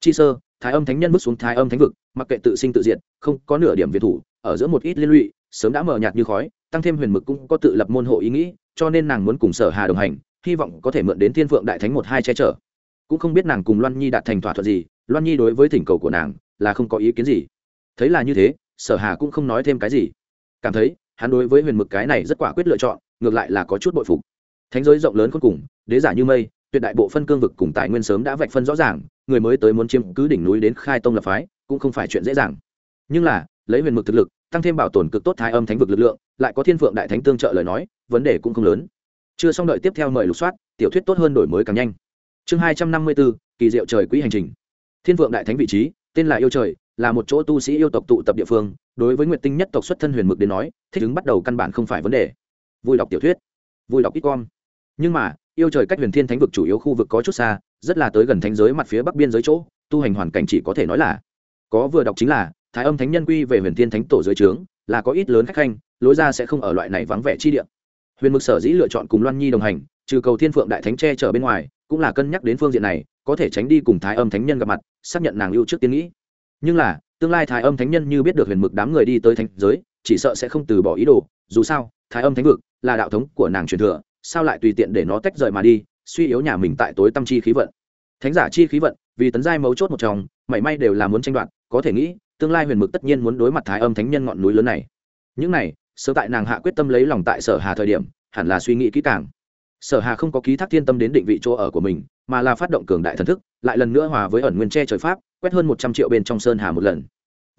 Chi sơ, thái âm thánh nhân bước xuống thái âm thánh vực, mặc kệ tự sinh tự diệt, không có nửa điểm việt thủ, ở giữa một ít liên lụy, sớm đã mờ nhạt như khói, tăng thêm huyền mực cũng có tự lập môn hộ ý nghĩ, cho nên nàng muốn cùng sở hà đồng hành, hy vọng có thể mượn đến thiên phượng đại thánh một hai che chở cũng không biết nàng cùng loan nhi đạt thành thỏa thuận gì, loan nhi đối với thỉnh cầu của nàng là không có ý kiến gì. Thấy là như thế, sở hà cũng không nói thêm cái gì. Cảm thấy, hắn đối với huyền mực cái này rất quả quyết lựa chọn, ngược lại là có chút bội phục. Thánh giới rộng lớn cuối cùng, đế giả như mây, tuyệt đại bộ phân cương vực cùng tài nguyên sớm đã vạch phân rõ ràng, người mới tới muốn chiếm cứ đỉnh núi đến khai tông lập phái, cũng không phải chuyện dễ dàng. Nhưng là, lấy huyền mực thực lực, tăng thêm bảo tồn cực tốt thái âm thánh vực lực lượng, lại có thiên phượng đại thánh tương trợ lời nói, vấn đề cũng không lớn. Chưa xong đợi tiếp theo mời lục soát, tiểu thuyết tốt hơn đổi mới càng nhanh chương hai trăm năm mươi bốn kỳ diệu trời quỹ hành trình. Thiên vượng đại thánh vị trí, tên là yêu trời, là một chỗ tu sĩ yêu tộc tụ tập địa phương, đối với nguyệt tinh nhất tộc xuất thân huyền mực đến nói, thích ứng bắt đầu căn bản không phải vấn đề. Vui đọc tiểu thuyết, vui đọc ít con nhưng mà, yêu trời cách huyền thiên thánh vực chủ yếu khu vực có chút xa, rất là tới gần thánh giới mặt phía bắc biên giới chỗ, tu hành hoàn cảnh chỉ có thể nói là, có vừa đọc chính là, thái âm thánh nhân quy về huyền thiên thánh tổ dưới trướng, là có ít lớn khách khanh, lối ra sẽ không ở loại này vắng vẻ chi địa. Huyền mực sở dĩ lựa chọn cùng loan nhi đồng hành, trừ cầu thiên phượng đại thánh che chở bên ngoài cũng là cân nhắc đến phương diện này, có thể tránh đi cùng thái âm thánh nhân gặp mặt, xác nhận nàng lưu trước tiên nghĩ. Nhưng là, tương lai thái âm thánh nhân như biết được huyền mực đám người đi tới thánh giới, chỉ sợ sẽ không từ bỏ ý đồ, dù sao, thái âm thánh vực là đạo thống của nàng truyền thừa, sao lại tùy tiện để nó tách rời mà đi, suy yếu nhà mình tại tối tâm chi khí vận. Thánh giả chi khí vận, vì tấn giai mấu chốt một trong, mảy may đều là muốn tranh đoạt, có thể nghĩ, tương lai huyền mực tất nhiên muốn đối mặt thái âm thánh nhân ngọn núi lớn này. Những này, sớm tại nàng hạ quyết tâm lấy lòng tại sở hà thời điểm, hẳn là suy nghĩ kỹ càng sở hà không có ký thác thiên tâm đến định vị chỗ ở của mình, mà là phát động cường đại thần thức, lại lần nữa hòa với ẩn nguyên tre trời pháp, quét hơn một trăm triệu bên trong sơn hà một lần.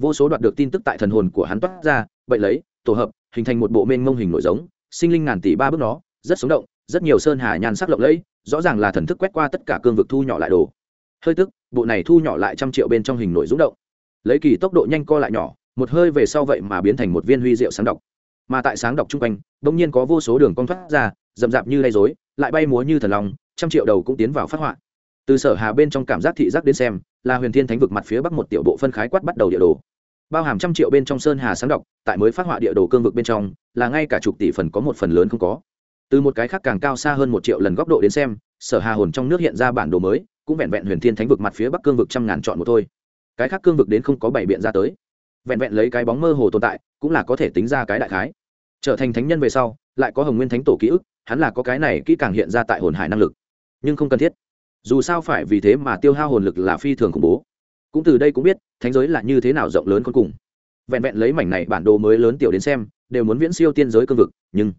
Vô số đoạt được tin tức tại thần hồn của hắn toát ra, bậy lấy, tổ hợp, hình thành một bộ mênh mông hình nội giống, sinh linh ngàn tỷ ba bước nó, rất sống động, rất nhiều sơn hà nhan sắc lộng lẫy, rõ ràng là thần thức quét qua tất cả cương vực thu nhỏ lại đồ. Hơi tức, bộ này thu nhỏ lại trăm triệu bên trong hình nội rúng động. Lấy kỳ tốc độ nhanh co lại nhỏ, một hơi về sau vậy mà biến thành một viên huy rượu sáng độc. Mà tại sáng độc chung quanh, bỗng nhiên có vô số đường cong thoát ra rậm rạp như lay dối, lại bay múa như thần lòng trăm triệu đầu cũng tiến vào phát họa. Từ sở hà bên trong cảm giác thị giác đến xem, là huyền thiên thánh vực mặt phía bắc một tiểu bộ phân khái quát bắt đầu địa đồ. Bao hàm trăm triệu bên trong sơn hà sáng độc tại mới phát họa địa đồ cương vực bên trong, là ngay cả chục tỷ phần có một phần lớn không có. Từ một cái khác càng cao xa hơn một triệu lần góc độ đến xem, sở hà hồn trong nước hiện ra bản đồ mới, cũng vẹn vẹn huyền thiên thánh vực mặt phía bắc cương vực trăm ngàn chọn một thôi. Cái khác cương vực đến không có bảy biện ra tới. Vẹn vẹn lấy cái bóng mơ hồ tồn tại, cũng là có thể tính ra cái đại khái. Trở thành thánh nhân về sau, lại có hồng nguyên thánh tổ ký ức hắn là có cái này kỹ càng hiện ra tại hồn hải năng lực, nhưng không cần thiết. Dù sao phải vì thế mà tiêu hao hồn lực là phi thường khủng bố. Cũng từ đây cũng biết, thánh giới là như thế nào rộng lớn cuối cùng. Vẹn vẹn lấy mảnh này bản đồ mới lớn tiểu đến xem, đều muốn viễn siêu tiên giới cương vực, nhưng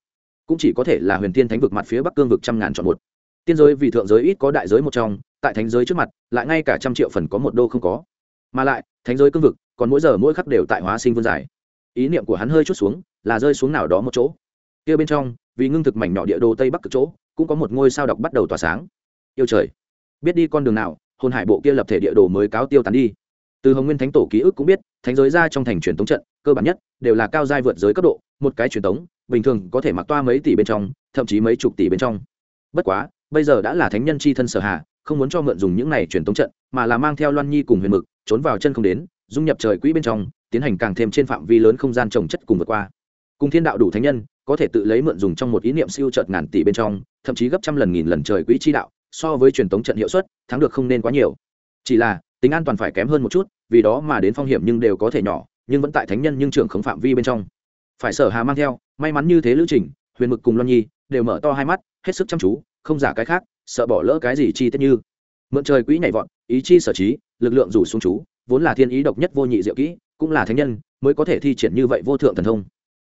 cũng chỉ có thể là huyền tiên thánh vực mặt phía bắc cương vực trăm ngàn chọn một. Tiên giới vì thượng giới ít có đại giới một trong, tại thánh giới trước mặt, lại ngay cả trăm triệu phần có một đô không có. Mà lại, thánh giới cương vực, còn mỗi giờ mỗi khắc đều tại hóa sinh vươn dài. Ý niệm của hắn hơi chút xuống, là rơi xuống nào đó một chỗ. Kia bên trong vì ngưng thực mảnh nhỏ địa đồ tây bắc cực chỗ, cũng có một ngôi sao độc bắt đầu tỏa sáng. Yêu trời. Biết đi con đường nào, hồn hải bộ kia lập thể địa đồ mới cáo tiêu tán đi. Từ hồng nguyên thánh tổ ký ức cũng biết, thánh giới ra trong thành truyền tống trận, cơ bản nhất, đều là cao giai vượt giới cấp độ, một cái truyền tống, bình thường có thể mặc toa mấy tỷ bên trong, thậm chí mấy chục tỷ bên trong. Bất quá, bây giờ đã là thánh nhân c h i thân sở hạ, không muốn cho mượn dùng những này truyền tống trận, mà là mang theo loan nhi cùng huyền mực, trốn vào chân không đến, dung nhập trời quỹ bên trong, tiến hành càng thêm trên phạm vi lớn không gian trồng chất cùng vượt qua. Cùng thiên đạo đủ thánh nhân có thể tự lấy mượn dùng trong một ý niệm siêu chợt ngàn tỷ bên trong, thậm chí gấp trăm lần nghìn lần trời quỹ chi đạo, so với truyền tống trận hiệu suất, thắng được không nên quá nhiều. Chỉ là, tính an toàn phải kém hơn một chút, vì đó mà đến phong hiểm nhưng đều có thể nhỏ, nhưng vẫn tại thánh nhân nhưng trưởng không phạm vi bên trong. Phải sở hà mang theo, may mắn như thế lữ trình, huyền mực cùng loan nhi đều mở to hai mắt, hết sức chăm chú, không giả cái khác, sợ bỏ lỡ cái gì chi tiết như. Mượn trời quỹ nhảy vọt, ý chi sở trí, lực lượng rủ xuống chú, vốn là thiên ý độc nhất vô nhị diệu kỹ, cũng là thánh nhân, mới có thể thi triển như vậy vô thượng thần thông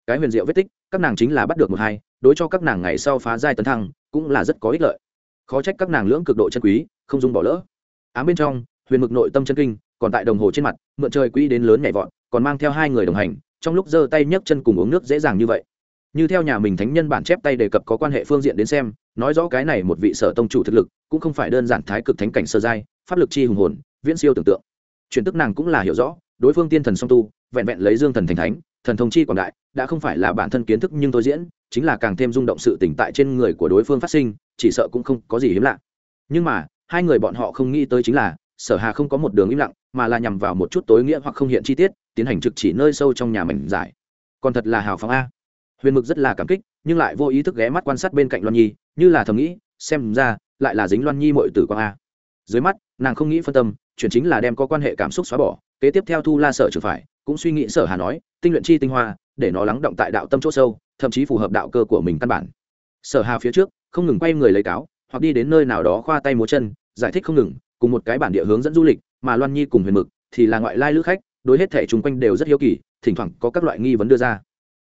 cái huyền diệu vết tích, các nàng chính là bắt được một hai, đối cho các nàng ngày sau phá giai tấn thăng, cũng là rất có ích lợi. Khó trách các nàng lưỡng cực độ chân quý, không dùng bỏ lỡ. Ám bên trong, huyền mực nội tâm chân kinh, còn tại đồng hồ trên mặt, mượn trời quỹ đến lớn nhảy vọt, còn mang theo hai người đồng hành, trong lúc giơ tay nhấc chân cùng uống nước dễ dàng như vậy. Như theo nhà mình thánh nhân bản chép tay đề cập có quan hệ phương diện đến xem, nói rõ cái này một vị sở tông chủ thực lực, cũng không phải đơn giản thái cực thánh cảnh sơ giai, pháp lực chi hùng hồn, viễn siêu tưởng tượng. Chuyển tức nàng cũng là hiểu rõ, đối phương tiên thần song tu, vẹn vẹn lấy dương thần thành thánh thần thông chi quảng đại, đã không phải là bản thân kiến thức nhưng tôi diễn, chính là càng thêm rung động sự tỉnh tại trên người của đối phương phát sinh, chỉ sợ cũng không có gì hiếm lạ. Nhưng mà, hai người bọn họ không nghĩ tới chính là, sở hà không có một đường im lặng, mà là nhằm vào một chút tối nghĩa hoặc không hiện chi tiết, tiến hành trực chỉ nơi sâu trong nhà mình giải. Còn thật là hào phóng a. Huyền mực rất là cảm kích, nhưng lại vô ý thức ghé mắt quan sát bên cạnh loan nhi, như là thầm nghĩ, xem ra, lại là dính loan nhi mọi tử quang a. Dưới mắt, nàng không nghĩ phân tâm, chuyện chính là đem có quan hệ cảm xúc xóa bỏ, kế tiếp theo thu la sở trừ phải cũng suy nghĩ sở hà nói, tinh luyện chi tinh hoa, để nó lắng động tại đạo tâm chỗ sâu, thậm chí phù hợp đạo cơ của mình căn bản. Sở hà phía trước, không ngừng quay người lấy cáo, hoặc đi đến nơi nào đó khoa tay múa chân, giải thích không ngừng, cùng một cái bản địa hướng dẫn du lịch, mà loan nhi cùng huyền mực thì là ngoại lai lữ khách, đối hết thể chung quanh đều rất hiếu kỳ, thỉnh thoảng có các loại nghi vấn đưa ra.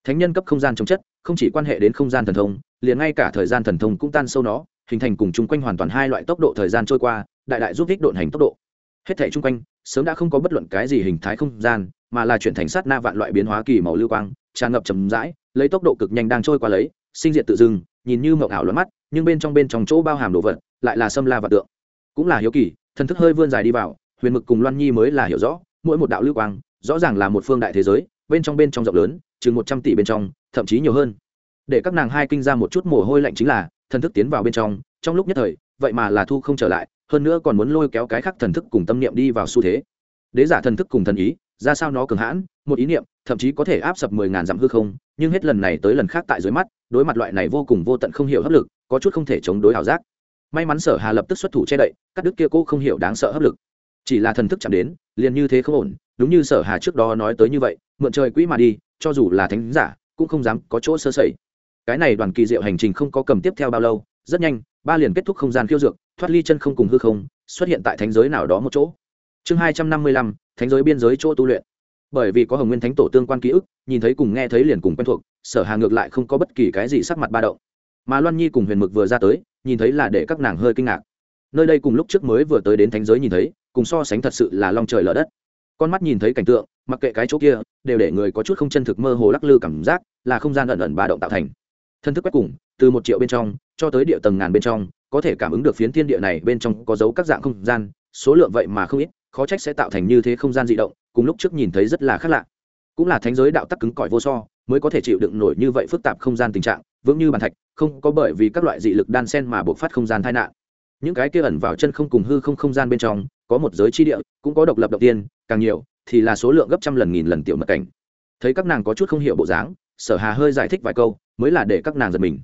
Thánh nhân cấp không gian chống chất, không chỉ quan hệ đến không gian thần thông, liền ngay cả thời gian thần thông cũng tan sâu nó, hình thành cùng chung quanh hoàn toàn hai loại tốc độ thời gian trôi qua, đại đại giúp thích độn hành tốc độ hết thảy chung quanh, sớm đã không có bất luận cái gì hình thái không gian, mà là chuyển thành sát na vạn loại biến hóa kỳ màu lưu quang, tràn ngập chầm rãi, lấy tốc độ cực nhanh đang trôi qua lấy, sinh diệt tự dưng, nhìn như mộng ảo lóa mắt, nhưng bên trong bên trong chỗ bao hàm đồ vật, lại là sâm la và tượng. Cũng là hiếu kỳ, thần thức hơi vươn dài đi vào, huyền mực cùng loan nhi mới là hiểu rõ, mỗi một đạo lưu quang, rõ ràng là một phương đại thế giới, bên trong bên trong rộng lớn, chừng một trăm tỷ bên trong, thậm chí nhiều hơn. Để các nàng hai kinh ra một chút mồ hôi lạnh chính là, thần thức tiến vào bên trong trong lúc nhất thời, vậy mà là thu không trở lại hơn nữa còn muốn lôi kéo cái khác thần thức cùng tâm niệm đi vào xu thế. Đế giả thần thức cùng thần ý, ra sao nó cường hãn, một ý niệm, thậm chí có thể áp sập mười ngàn dặm hư không, nhưng hết lần này tới lần khác tại dưới mắt, đối mặt loại này vô cùng vô tận không hiểu hấp lực, có chút không thể chống đối ảo giác. May mắn sở hà lập tức xuất thủ che đậy các đức kia cô không hiểu đáng sợ hấp lực. Chỉ là thần thức chạm đến, liền như thế không ổn, đúng như sở hà trước đó nói tới như vậy, mượn trời quỹ mà đi, cho dù là thánh giả, cũng không dám có chỗ sơ sẩy. Cái này đoàn kỳ diệu hành trình không có cầm tiếp theo bao lâu, rất nhanh ba liền kết thúc không gian khiêu dược, thoát ly chân không cùng hư không, xuất hiện tại thánh giới nào đó một chỗ. Chương hai trăm năm mươi lăm, thánh giới biên giới chỗ tu luyện. Bởi vì có hồng nguyên thánh tổ tương quan ký ức, nhìn thấy cùng nghe thấy liền cùng quen thuộc, sở hà ngược lại không có bất kỳ cái gì sắc mặt ba động. Mà loan nhi cùng huyền mực vừa ra tới, nhìn thấy là để các nàng hơi kinh ngạc. Nơi đây cùng lúc trước mới vừa tới đến thánh giới nhìn thấy, cùng so sánh thật sự là long trời lở đất. Con mắt nhìn thấy cảnh tượng, mặc kệ cái chỗ kia, đều để người có chút không chân thực mơ hồ lắc lư cảm giác, là không gian ẩn ẩn ba động tạo thành. Thân thức quét cùng từ một triệu bên trong, cho tới địa tầng ngàn bên trong, có thể cảm ứng được phiến thiên địa này bên trong có dấu các dạng không gian, số lượng vậy mà không ít, khó trách sẽ tạo thành như thế không gian dị động, cùng lúc trước nhìn thấy rất là khác lạ. Cũng là thánh giới đạo tắc cứng cỏi vô so, mới có thể chịu đựng nổi như vậy phức tạp không gian tình trạng, vững như bàn thạch, không có bởi vì các loại dị lực đan sen mà buộc phát không gian tai nạn. Những cái kia ẩn vào chân không cùng hư không không gian bên trong, có một giới chi địa, cũng có độc lập đầu tiên, càng nhiều, thì là số lượng gấp trăm lần nghìn lần tiểu mật cảnh. Thấy các nàng có chút không hiểu bộ dáng, sở hà hơi giải thích vài câu, mới là để các nàng giật mình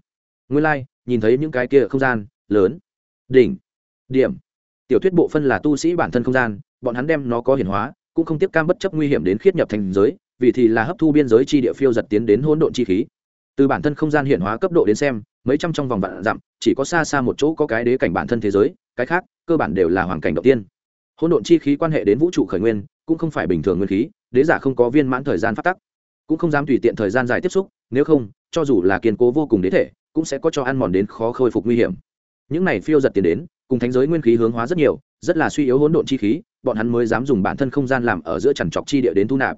nguyên lai、like, nhìn thấy những cái kia không gian lớn đỉnh điểm. Tiểu thuyết bộ phân là tu sĩ bản thân không gian bọn hắn đem nó có hiển hóa cũng không tiếp cam bất chấp nguy hiểm đến khiết nhập thành giới vì thì là hấp thu biên giới chi địa phiêu giật tiến đến hỗn độn chi khí. Từ bản thân không gian hiển hóa cấp độ đến xem mấy trăm trong vòng vạn dặm chỉ có xa xa một chỗ có cái đế cảnh bản thân thế giới cái khác cơ bản đều là hoàn cảnh đầu tiên. Hỗn độn chi khí quan hệ đến vũ trụ khởi nguyên cũng không phải bình thường nguyên khí đế giả không có viên mãn thời gian phát tắc cũng không dám tùy tiện thời gian dài tiếp xúc nếu không cho dù là kiên cố vô cùng đế thể cũng sẽ có cho ăn mòn đến khó khôi phục nguy hiểm. Những này phiêu giật tiền đến, cùng thánh giới nguyên khí hướng hóa rất nhiều, rất là suy yếu hỗn độn chi khí, bọn hắn mới dám dùng bản thân không gian làm ở giữa chằn trọc chi địa đến thu nạp.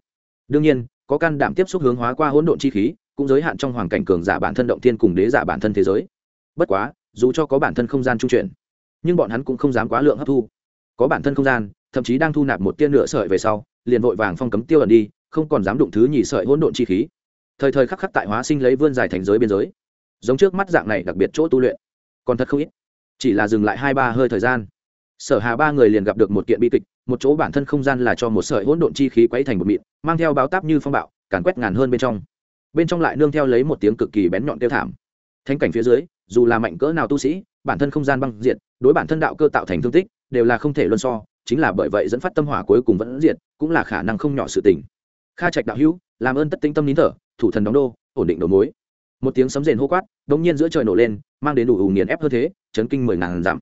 Đương nhiên, có can đảm tiếp xúc hướng hóa qua hỗn độn chi khí, cũng giới hạn trong hoàn cảnh cường giả bản thân động thiên cùng đế giả bản thân thế giới. Bất quá, dù cho có bản thân không gian trung chuyển, nhưng bọn hắn cũng không dám quá lượng hấp thu. Có bản thân không gian, thậm chí đang thu nạp một tiên nửa sợi về sau, liền vội vàng phong cấm tiêu ẩn đi, không còn dám đụng thứ nhì sợi hỗn độn chi khí. Thời thời khắc khắc tại hóa sinh lấy vươn dài thành giới biên giới giống trước mắt dạng này đặc biệt chỗ tu luyện. Còn thật không ít. Chỉ là dừng lại hai ba hơi thời gian. Sở hà ba người liền gặp được một kiện bi kịch, một chỗ bản thân không gian là cho một sợi hỗn độn chi khí quấy thành một mịn, mang theo báo táp như phong bạo, càn quét ngàn hơn bên trong. Bên trong lại nương theo lấy một tiếng cực kỳ bén nhọn tiêu thảm. Thanh cảnh phía dưới, dù là mạnh cỡ nào tu sĩ, bản thân không gian băng diệt, đối bản thân đạo cơ tạo thành thương tích, đều là không thể luân so, chính là bởi vậy dẫn phát tâm hỏa cuối cùng vẫn diệt, cũng là khả năng không nhỏ sự tình. Kha trạch đạo hữu, làm ơn tất tinh tâm nín thở, thủ thần đóng đô, ổn định đầu mối một tiếng sấm rền hô quát, đống nhiên giữa trời nổ lên, mang đến đủ ủ nghiền ép hơn thế, chấn kinh mười ngàn dặm.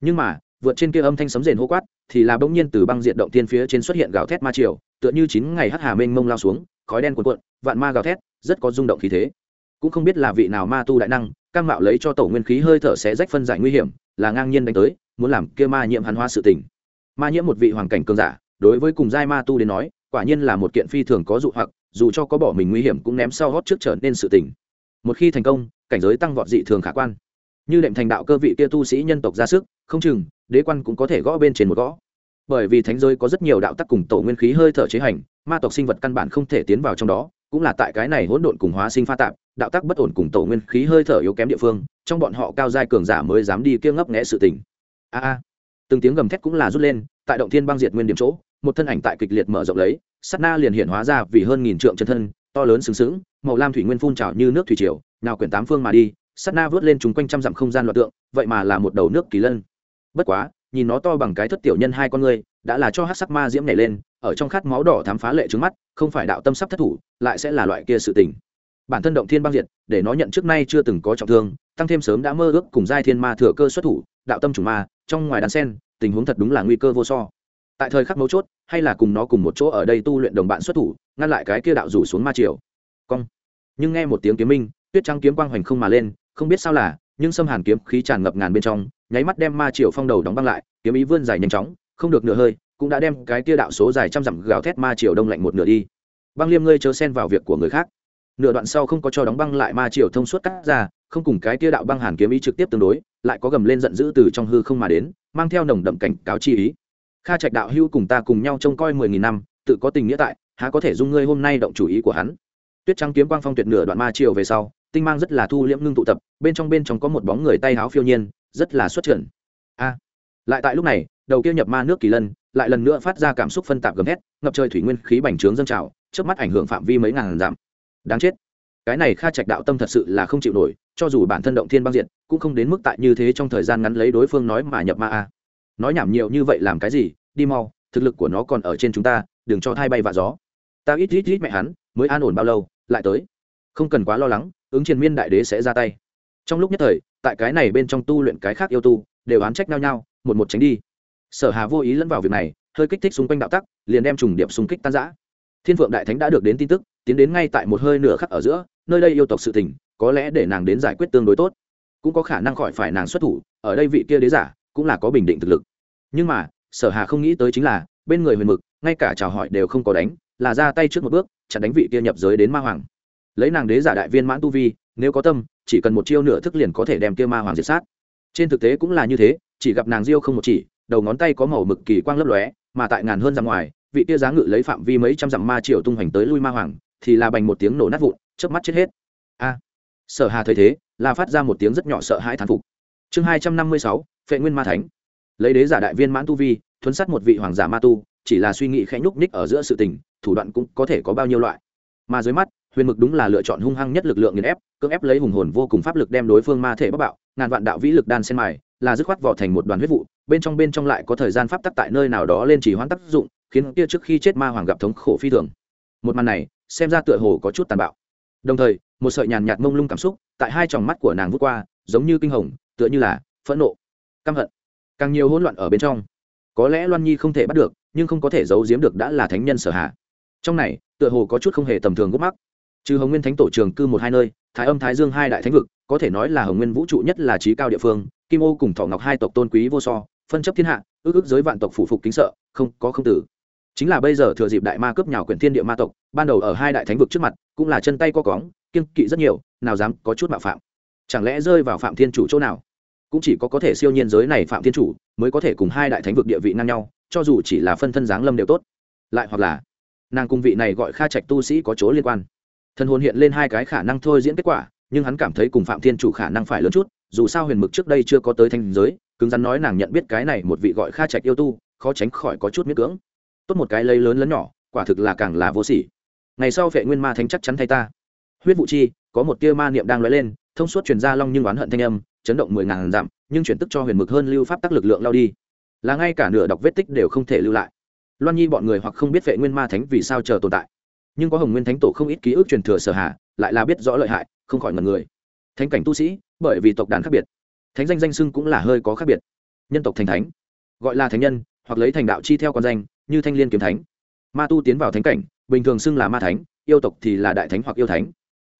Nhưng mà, vượt trên kia âm thanh sấm rền hô quát, thì là bỗng nhiên từ băng diện động tiên phía trên xuất hiện gào thét ma triều, tựa như chín ngày hắc hà mênh mông lao xuống, khói đen cuồn cuộn, vạn ma gào thét, rất có rung động khí thế. Cũng không biết là vị nào ma tu đại năng, cam mạo lấy cho tổ nguyên khí hơi thở sẽ rách phân giải nguy hiểm, là ngang nhiên đánh tới, muốn làm kia ma nhiễm hắn hoa sự tình. Ma nhiễm một vị hoàng cảnh cường giả, đối với cùng giai ma tu đến nói, quả nhiên là một kiện phi thường có dụ hoặc, dù cho có bỏ mình nguy hiểm cũng ném sau hót trước trở nên sự tình một khi thành công, cảnh giới tăng vọt dị thường khả quan. Như đệm thành đạo cơ vị kia tu sĩ nhân tộc ra sức, không chừng, đế quan cũng có thể gõ bên trên một gõ. Bởi vì thánh giới có rất nhiều đạo tắc cùng tổ nguyên khí hơi thở chế hành, ma tộc sinh vật căn bản không thể tiến vào trong đó, cũng là tại cái này hỗn độn cùng hóa sinh pha tạp, đạo tắc bất ổn cùng tổ nguyên khí hơi thở yếu kém địa phương, trong bọn họ cao giai cường giả mới dám đi kia ngấp nghẽ sự tình. A từng tiếng gầm thét cũng là rút lên, tại động thiên băng diệt nguyên điểm chỗ, một thân ảnh tại kịch liệt mở rộng lấy sắt na liền hiện hóa ra vì hơn nghìn trượng chân thân to lớn sừng sững, màu lam thủy nguyên phun trào như nước thủy triều, nào quyển tám phương mà đi, sắt na vớt lên chúng quanh trăm dặm không gian loạt tượng, vậy mà là một đầu nước kỳ lân. Bất quá, nhìn nó to bằng cái thất tiểu nhân hai con người đã là cho hát sắc ma diễm nhảy lên, ở trong khát máu đỏ thám phá lệ trước mắt, không phải đạo tâm sắp thất thủ, lại sẽ là loại kia sự tình. Bản thân động thiên băng diệt, để nó nhận trước nay chưa từng có trọng thương, tăng thêm sớm đã mơ ước cùng giai thiên ma thừa cơ xuất thủ, đạo tâm chủ ma, trong ngoài đàn sen, tình huống thật đúng là nguy cơ vô so. Tại thời khắc mấu chốt hay là cùng nó cùng một chỗ ở đây tu luyện đồng bạn xuất thủ, ngăn lại cái kia đạo rủ xuống ma triều. Cong. Nhưng nghe một tiếng kiếm minh, tuyết trắng kiếm quang hoành không mà lên, không biết sao là, nhưng xâm hàn kiếm khí tràn ngập ngàn bên trong, nháy mắt đem ma triều phong đầu đóng băng lại, kiếm ý vươn dài nhanh chóng, không được nửa hơi, cũng đã đem cái kia đạo số dài trăm dặm gào thét ma triều đông lạnh một nửa đi. Băng liêm ngươi chớ xen vào việc của người khác. Nửa đoạn sau không có cho đóng băng lại ma triều thông suốt cắt ra, không cùng cái kia đạo băng hàn kiếm ý trực tiếp tương đối, lại có gầm lên giận dữ từ trong hư không mà đến, mang theo nồng đậm cảnh cáo chi ý kha trạch đạo hưu cùng ta cùng nhau trông coi mười nghìn năm, tự có tình nghĩa tại, há có thể dung ngươi hôm nay động chủ ý của hắn? Tuyết trắng kiếm quang phong tuyệt nửa đoạn ma triều về sau, tinh mang rất là thu liễm ngưng tụ tập, bên trong bên trong có một bóng người tay háo phiêu nhiên, rất là xuất trần. A! Lại tại lúc này, đầu kia nhập ma nước kỳ lân, lại lần nữa phát ra cảm xúc phân tạp gầm hét ngập trời thủy nguyên khí bành trướng dâng trào trước mắt ảnh hưởng phạm vi mấy ngàn dặm. Đáng chết! Cái này kha trạch đạo tâm thật sự là không chịu nổi, cho dù bản thân động thiên băng diện cũng không đến mức tại như thế trong thời gian ngắn lấy đối phương nói mà nhập ma a nói nhảm nhiều như vậy làm cái gì, đi mau, thực lực của nó còn ở trên chúng ta, đừng cho thai bay và gió. Ta ít ít ít mẹ hắn, mới an ổn bao lâu, lại tới. Không cần quá lo lắng, ứng triền miên đại đế sẽ ra tay. Trong lúc nhất thời, tại cái này bên trong tu luyện cái khác yêu tu, đều án trách nhau nhau, một một tránh đi. Sở hà vô ý lẫn vào việc này, hơi kích thích xung quanh đạo tắc, liền đem trùng điệp xung kích tan giã thiên phượng đại thánh đã được đến tin tức, tiến đến ngay tại một hơi nửa khắc ở giữa, nơi đây yêu tộc sự tình, có lẽ để nàng đến giải quyết tương đối tốt. Cũng có khả năng khỏi phải nàng xuất thủ, ở đây vị kia đế giả, cũng là có bình định thực lực nhưng mà, sở hà không nghĩ tới chính là, bên người huyền mực, ngay cả chào hỏi đều không có đánh, là ra tay trước một bước, chặn đánh vị kia nhập giới đến ma hoàng. Lấy nàng đế giả đại viên mãn tu vi, nếu có tâm, chỉ cần một chiêu nửa thức liền có thể đem kia ma hoàng diệt sát. Trên thực tế cũng là như thế, chỉ gặp nàng diêu không một chỉ, đầu ngón tay có màu mực kỳ quang lấp lóe, mà tại ngàn hơn dặm ngoài, vị kia giá ngự lấy phạm vi mấy trăm dặm ma triều tung hoành tới lui ma hoàng, thì là bành một tiếng nổ nát vụn, chớp mắt chết hết. A! À, sở hà thấy thế, là phát ra một tiếng rất nhỏ sợ hãi thán phục. Chương hai trăm năm mươi sáu, phệ nguyên ma thánh lấy đế giả đại viên mãn tu vi, thuấn sát một vị hoàng giả ma tu, chỉ là suy nghĩ khẽ nhúc ních ở giữa sự tình, thủ đoạn cũng có thể có bao nhiêu loại. Mà dưới mắt, huyền mực đúng là lựa chọn hung hăng nhất lực lượng nghiền ép, cưỡng ép lấy hùng hồn vô cùng pháp lực đem đối phương ma thể bắc bạo, ngàn vạn đạo vĩ lực đan xen mài, là dứt khoát vỏ thành một đoàn huyết vụ, bên trong bên trong lại có thời gian pháp tắc tại nơi nào đó lên chỉ hoãn tác dụng, khiến kia trước khi chết ma hoàng gặp thống khổ phi thường. Một màn này, xem ra tựa hồ có chút tàn bạo. Đồng thời, một sợi nhàn nhạt mông lung cảm xúc tại hai tròng mắt của nàng vút qua, giống như kinh hồng, tựa như là phẫn nộ, căm hận càng nhiều hỗn loạn ở bên trong. Có lẽ loan nhi không thể bắt được, nhưng không có thể giấu giếm được đã là thánh nhân sở hạ. Trong này, tựa hồ có chút không hề tầm thường gốc mắc. Trừ hồng nguyên thánh tổ trường cư một hai nơi, thái âm thái dương hai đại thánh vực, có thể nói là hồng nguyên vũ trụ nhất là trí cao địa phương, kim ô cùng thọ ngọc hai tộc tôn quý vô so, phân chấp thiên hạ, ước ước giới vạn tộc phủ phục kính sợ, không, có không tử. Chính là bây giờ thừa dịp đại ma cướp nhào quyển thiên địa ma tộc, ban đầu ở hai đại thánh vực trước mặt, cũng là chân tay co cóng kiên kỵ rất nhiều, nào dám có chút mạo phạm. Chẳng lẽ rơi vào phạm thiên chủ chỗ nào? Cũng chỉ có có thể siêu nhiên giới này phạm thiên chủ mới có thể cùng hai đại thánh vực địa vị ngang nhau, cho dù chỉ là phân thân giáng lâm đều tốt. Lại hoặc là, nàng cung vị này gọi kha trạch tu sĩ có chỗ liên quan. Thần hồn hiện lên hai cái khả năng thôi diễn kết quả, nhưng hắn cảm thấy cùng phạm thiên chủ khả năng phải lớn chút, dù sao huyền mực trước đây chưa có tới thanh giới, cứng rắn nói nàng nhận biết cái này một vị gọi kha trạch yêu tu, khó tránh khỏi có chút miết cưỡng. Tốt một cái lấy lớn lớn nhỏ, quả thực là càng là vô sỉ. Ngày sau vệ nguyên ma thánh chắc chắn thay ta. Huyết vụ chi, có một tia ma niệm đang lóe lên, thông suốt truyền ra long nhưng oán hận thanh âm chấn động mười ngàn dặm, nhưng chuyển tức cho huyền mực hơn lưu pháp tắc lực lượng lao đi. Là ngay cả nửa đọc vết tích đều không thể lưu lại. Loan nhi bọn người hoặc không biết vệ nguyên ma thánh vì sao chờ tồn tại, nhưng có hồng nguyên thánh tổ không ít ký ức truyền thừa sở hạ lại là biết rõ lợi hại, không khỏi ngần người. Thánh cảnh tu sĩ, bởi vì tộc đàn khác biệt. Thánh danh danh xưng cũng là hơi có khác biệt. Nhân tộc thành thánh, gọi là thánh nhân, hoặc lấy thành đạo chi theo con danh, như thanh liên kiếm thánh. Ma tu tiến vào thánh cảnh, bình thường xưng là ma thánh, yêu tộc thì là đại thánh hoặc yêu thánh.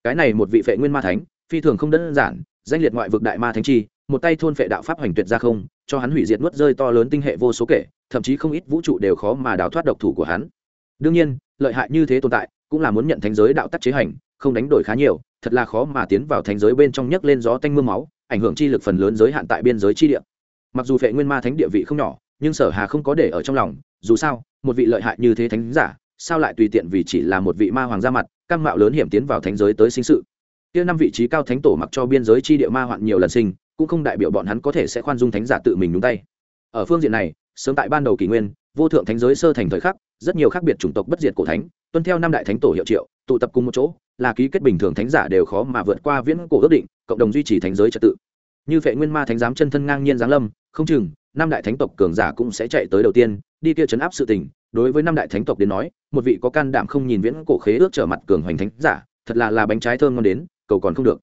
Cái này một vị phệ nguyên ma thánh, phi thường không đơn giản danh liệt ngoại vực đại ma thánh chi, một tay thôn phệ đạo pháp hoành tuyệt ra không, cho hắn hủy diệt nuốt rơi to lớn tinh hệ vô số kể, thậm chí không ít vũ trụ đều khó mà đào thoát độc thủ của hắn. Đương nhiên, lợi hại như thế tồn tại, cũng là muốn nhận thánh giới đạo tắc chế hành, không đánh đổi khá nhiều, thật là khó mà tiến vào thánh giới bên trong nhấc lên gió tanh mưa máu, ảnh hưởng chi lực phần lớn giới hạn tại biên giới chi địa. Mặc dù phệ nguyên ma thánh địa vị không nhỏ, nhưng sở hà không có để ở trong lòng, dù sao, một vị lợi hại như thế thánh giả, sao lại tùy tiện vì chỉ là một vị ma hoàng ra mặt căng mạo lớn hiểm tiến vào thánh giới tới sinh sự? Kia năm vị trí cao thánh tổ mặc cho biên giới chi địa ma hoạn nhiều lần sinh, cũng không đại biểu bọn hắn có thể sẽ khoan dung thánh giả tự mình đúng tay. Ở phương diện này, sớm tại ban đầu kỷ nguyên, vô thượng thánh giới sơ thành thời khắc, rất nhiều khác biệt chủng tộc bất diệt cổ thánh, tuân theo năm đại thánh tổ hiệu triệu, tụ tập cùng một chỗ, là ký kết bình thường thánh giả đều khó mà vượt qua viễn cổ ước định, cộng đồng duy trì thánh giới trật tự. Như vệ nguyên ma thánh giám chân thân ngang nhiên giáng lâm, không chừng, năm đại thánh tộc cường giả cũng sẽ chạy tới đầu tiên, đi kia chấn áp sự tình. Đối với năm đại thánh tộc đến nói, một vị có can đảm không nhìn viễn cổ khế ước trở mặt cường hoành thánh giả, thật là là bánh trái thơm ngon đến cầu còn không được.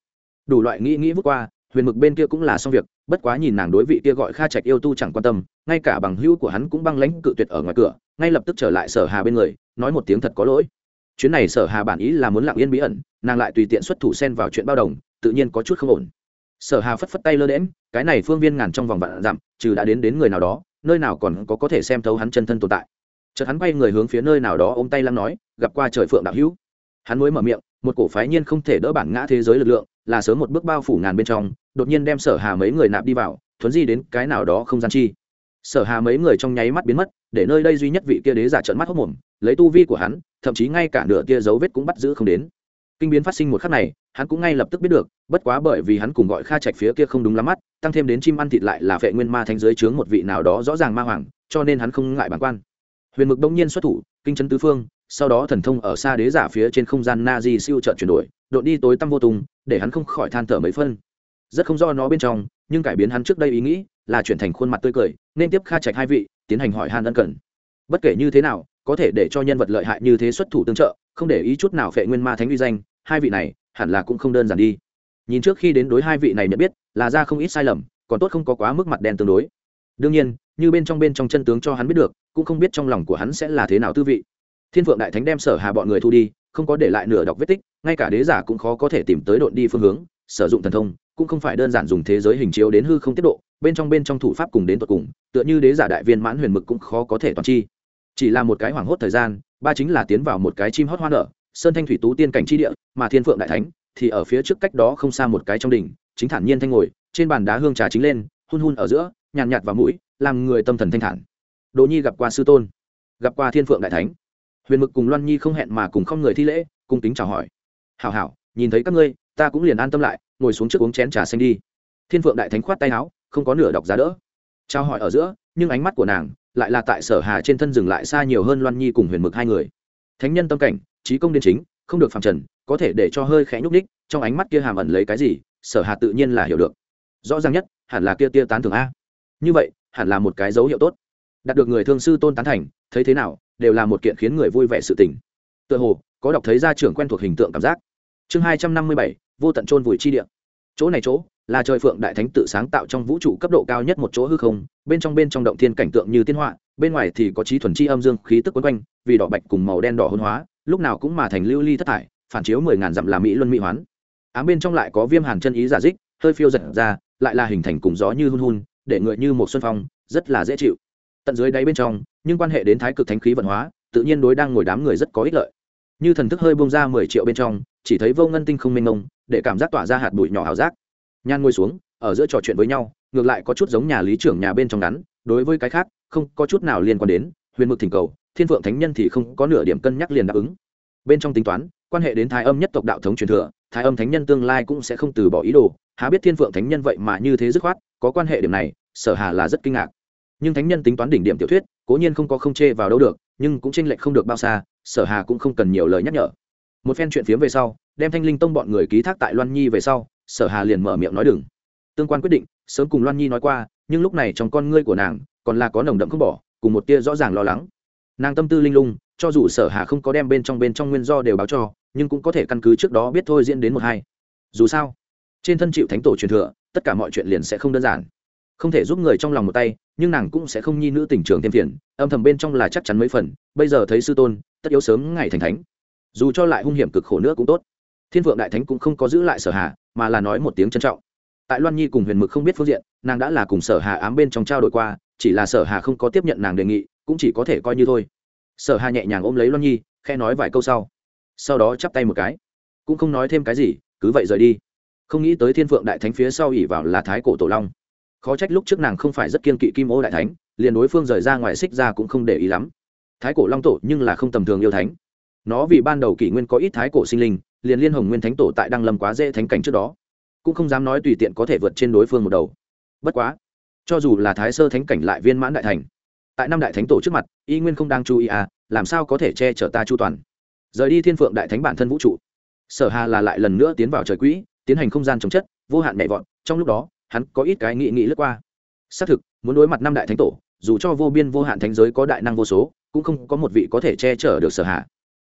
Đủ loại nghĩ nghĩ vút qua, huyền mực bên kia cũng là xong việc, bất quá nhìn nàng đối vị kia gọi kha trạch yêu tu chẳng quan tâm, ngay cả bằng hữu của hắn cũng băng lãnh cự tuyệt ở ngoài cửa, ngay lập tức trở lại sở hà bên người, nói một tiếng thật có lỗi. Chuyến này sở hà bản ý là muốn lặng yên bí ẩn, nàng lại tùy tiện xuất thủ xen vào chuyện bao đồng, tự nhiên có chút không ổn. Sở hà phất phất tay lơ đễm cái này phương viên ngàn trong vòng vạn dặm, trừ đã đến đến người nào đó, nơi nào còn có có thể xem thấu hắn chân thân tồn tại. Chợt hắn quay người hướng phía nơi nào đó ôm tay lăng nói, gặp qua trời phượng đạo hữu. Hắn mới mở miệng một cổ phái nhiên không thể đỡ bản ngã thế giới lực lượng, là sớm một bước bao phủ ngàn bên trong, đột nhiên đem sở hà mấy người nạp đi vào, thuấn di đến cái nào đó không gian chi. Sở hà mấy người trong nháy mắt biến mất, để nơi đây duy nhất vị kia đế giả trợn mắt hốc mồm, lấy tu vi của hắn, thậm chí ngay cả nửa kia dấu vết cũng bắt giữ không đến. Kinh biến phát sinh một khắc này, hắn cũng ngay lập tức biết được, bất quá bởi vì hắn cùng gọi kha trạch phía kia không đúng lắm mắt, tăng thêm đến chim ăn thịt lại là vệ nguyên ma thánh giới chướng một vị nào đó rõ ràng ma hoàng, cho nên hắn không ngại bản quan. Huyền mực đông nhiên xuất thủ, kinh chấn tứ phương sau đó thần thông ở xa đế giả phía trên không gian na di siêu trợn chuyển đổi độ đi tối tăm vô tùng để hắn không khỏi than thở mấy phân. Rất không do nó bên trong, nhưng cải biến hắn trước đây ý nghĩ là chuyển thành khuôn mặt tươi cười, nên tiếp kha trạch hai vị, tiến hành hỏi han ân cần. Bất kể như thế nào, có thể để cho nhân vật lợi hại như thế xuất thủ tương trợ, không để ý chút nào phệ nguyên ma thánh uy danh, hai vị này hẳn là cũng không đơn giản đi. Nhìn trước khi đến đối hai vị này nhận biết, là ra không ít sai lầm, còn tốt không có quá mức mặt đen tương đối. Đương nhiên, như bên trong bên trong chân tướng cho hắn biết được, cũng không biết trong lòng của hắn sẽ là thế nào tư vị thiên phượng đại thánh đem sở hà bọn người thu đi, không có để lại nửa đọc vết tích, ngay cả đế giả cũng khó có thể tìm tới đội đi phương hướng, sử dụng thần thông, cũng không phải đơn giản dùng thế giới hình chiếu đến hư không tiết độ, bên trong bên trong thủ pháp cùng đến tận cùng, tựa như đế giả đại viên mãn huyền mực cũng khó có thể toàn chi. Chỉ là một cái hoảng hốt thời gian, ba chính là tiến vào một cái chim hót hoa nở, sơn thanh thủy tú tiên cảnh chi địa, mà thiên phượng đại thánh thì ở phía trước cách đó không xa một cái trong đỉnh, chính thản nhiên thanh ngồi, trên bàn đá hương trà chính lên, hun hun ở giữa, nhàn nhạt vào mũi, làm người tâm thần thanh thản. Đỗ nhi gặp qua sư tôn, gặp qua thiên phượng đại thánh huyền mực cùng loan nhi không hẹn mà cùng không người thi lễ, cung kính chào hỏi. Hảo hảo, nhìn thấy các ngươi, ta cũng liền an tâm lại, ngồi xuống trước uống chén trà xanh đi. Thiên phượng đại thánh khoát tay áo, không có nửa đọc giá đỡ. Trao hỏi ở giữa, nhưng ánh mắt của nàng lại là tại sở hà trên thân dừng lại xa nhiều hơn loan nhi cùng huyền mực hai người. Thánh nhân tâm cảnh, trí công điên chính, không được phàm trần, có thể để cho hơi khẽ nhúc ních trong ánh mắt kia hàm ẩn lấy cái gì, sở hà tự nhiên là hiểu được. Rõ ràng nhất, hẳn là kia tia tán thường a. Như vậy, hẳn là một cái dấu hiệu tốt đạt được người thương sư tôn tán thành, thấy thế nào, đều là một kiện khiến người vui vẻ sự tình. Tựa hồ, có đọc thấy gia trưởng quen thuộc hình tượng cảm giác. Chương hai trăm năm mươi bảy, vô tận trôn vùi chi địa. Chỗ này chỗ, là trời phượng đại thánh tự sáng tạo trong vũ trụ cấp độ cao nhất một chỗ hư không, bên trong bên trong động thiên cảnh tượng như tiên họa, bên ngoài thì có trí thuần chi âm dương khí tức quấn quanh, vì đỏ bạch cùng màu đen đỏ hôn hóa, lúc nào cũng mà thành lưu ly thất thải, phản chiếu mười ngàn dặm là mỹ luân mỹ hoán. Ám bên trong lại có viêm hàn chân ý giả dích, hơi phiêu giật ra, lại là hình thành cùng gió như hun hun, để ngựa như một xuân phong, rất là dễ chịu tận dưới đáy bên trong, nhưng quan hệ đến thái cực thánh khí vận hóa, tự nhiên đối đang ngồi đám người rất có ích lợi. Như thần thức hơi bông ra mười triệu bên trong, chỉ thấy vô ngân tinh không mênh mông, để cảm giác tỏa ra hạt bụi nhỏ hào giác. Nhan ngồi xuống, ở giữa trò chuyện với nhau, ngược lại có chút giống nhà lý trưởng nhà bên trong ngắn, đối với cái khác, không có chút nào liên quan đến, huyền mực thỉnh cầu, thiên vượng thánh nhân thì không có nửa điểm cân nhắc liền đáp ứng. Bên trong tính toán, quan hệ đến thái âm nhất tộc đạo thống truyền thừa, thái âm thánh nhân tương lai cũng sẽ không từ bỏ ý đồ, há biết thiên vượng thánh nhân vậy mà như thế dứt khoát, có quan hệ điểm này, sở hà là rất kinh ngạc nhưng thánh nhân tính toán đỉnh điểm tiểu thuyết, cố nhiên không có không chê vào đâu được, nhưng cũng tranh lệch không được bao xa, sở hà cũng không cần nhiều lời nhắc nhở. Một phen chuyện phiếm về sau, đem thanh linh tông bọn người ký thác tại loan nhi về sau, sở hà liền mở miệng nói đừng. Tương quan quyết định, sớm cùng loan nhi nói qua, nhưng lúc này trong con ngươi của nàng còn là có nồng đậm không bỏ, cùng một tia rõ ràng lo lắng. Nàng tâm tư linh lung, cho dù sở hà không có đem bên trong bên trong nguyên do đều báo cho, nhưng cũng có thể căn cứ trước đó biết thôi diễn đến một hai. Dù sao, trên thân chịu thánh tổ truyền thừa, tất cả mọi chuyện liền sẽ không đơn giản không thể giúp người trong lòng một tay, nhưng nàng cũng sẽ không nhi nữ tình trường thêm phiền, âm thầm bên trong là chắc chắn mấy phần, bây giờ thấy sư tôn, tất yếu sớm ngày thành thánh. Dù cho lại hung hiểm cực khổ nữa cũng tốt. Thiên vượng đại thánh cũng không có giữ lại sở hà, mà là nói một tiếng trân trọng. Tại loan nhi cùng huyền mực không biết phương diện, nàng đã là cùng sở hà ám bên trong trao đổi qua, chỉ là sở hà không có tiếp nhận nàng đề nghị, cũng chỉ có thể coi như thôi. Sở hà nhẹ nhàng ôm lấy loan nhi khe nói vài câu sau. Sau đó chắp tay một cái. Cũng không nói thêm cái gì, cứ vậy rời đi. Không nghĩ tới thiên phượng đại thánh phía sau ỉ vào là thái cổ tổ long khó trách lúc trước nàng không phải rất kiên kỵ kim ô đại thánh, liền đối phương rời ra ngoài xích ra cũng không để ý lắm. Thái cổ long tổ nhưng là không tầm thường yêu thánh. Nó vì ban đầu kỷ nguyên có ít thái cổ sinh linh, liền liên hồng nguyên thánh tổ tại đăng lâm quá dễ thánh cảnh trước đó, cũng không dám nói tùy tiện có thể vượt trên đối phương một đầu. Bất quá, cho dù là thái sơ thánh cảnh lại viên mãn đại thành, tại năm đại thánh tổ trước mặt, y nguyên không đang chú ý à làm sao có thể che chở ta chu toàn? Rời đi thiên phượng đại thánh bản thân vũ trụ, sở hà là lại lần nữa tiến vào trời quỹ, tiến hành không gian chống chất, vô hạn nhảy vọt, trong lúc đó hắn có ít cái nghị nghị lướt qua. Xác thực, muốn đối mặt năm đại thánh tổ, dù cho vô biên vô hạn thánh giới có đại năng vô số, cũng không có một vị có thể che chở được sở hạ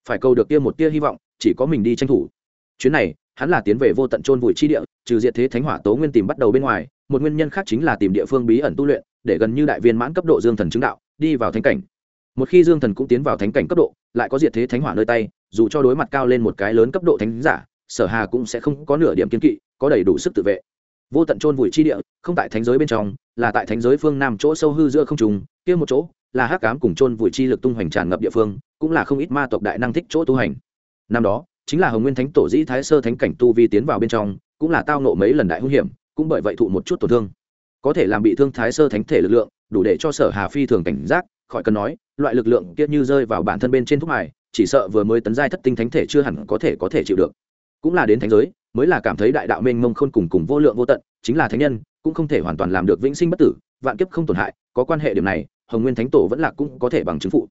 phải cầu được kia một tia hy vọng, chỉ có mình đi tranh thủ. Chuyến này, hắn là tiến về vô tận trôn vùi chi địa, trừ diệt thế thánh hỏa tố nguyên tìm bắt đầu bên ngoài, một nguyên nhân khác chính là tìm địa phương bí ẩn tu luyện, để gần như đại viên mãn cấp độ dương thần chứng đạo, đi vào thánh cảnh. Một khi dương thần cũng tiến vào thánh cảnh cấp độ, lại có diệt thế thánh hỏa nơi tay, dù cho đối mặt cao lên một cái lớn cấp độ thánh giả, sở hà cũng sẽ không có nửa điểm kiên kỵ, có đầy đủ sức tự vệ vô tận trôn vùi chi địa, không tại thánh giới bên trong, là tại thánh giới phương nam chỗ sâu hư giữa không trùng kia một chỗ là hắc cám cùng trôn vùi chi lực tung hoành tràn ngập địa phương, cũng là không ít ma tộc đại năng thích chỗ tu hành. Năm đó, chính là hồng nguyên thánh tổ dĩ thái sơ thánh cảnh tu vi tiến vào bên trong, cũng là tao nộ mấy lần đại hung hiểm, cũng bởi vậy thụ một chút tổn thương. Có thể làm bị thương thái sơ thánh thể lực lượng, đủ để cho sở hà phi thường cảnh giác, khỏi cần nói, loại lực lượng kia như rơi vào bản thân bên trên thúc mài, chỉ sợ vừa mới tấn giai thất tinh thánh thể chưa hẳn có thể có thể chịu được. Cũng là đến thánh giới mới là cảm thấy đại đạo mênh mông khôn cùng cùng vô lượng vô tận, chính là thánh nhân, cũng không thể hoàn toàn làm được vĩnh sinh bất tử, vạn kiếp không tổn hại, có quan hệ điểm này, hồng nguyên thánh tổ vẫn là cũng có thể bằng chứng phụ.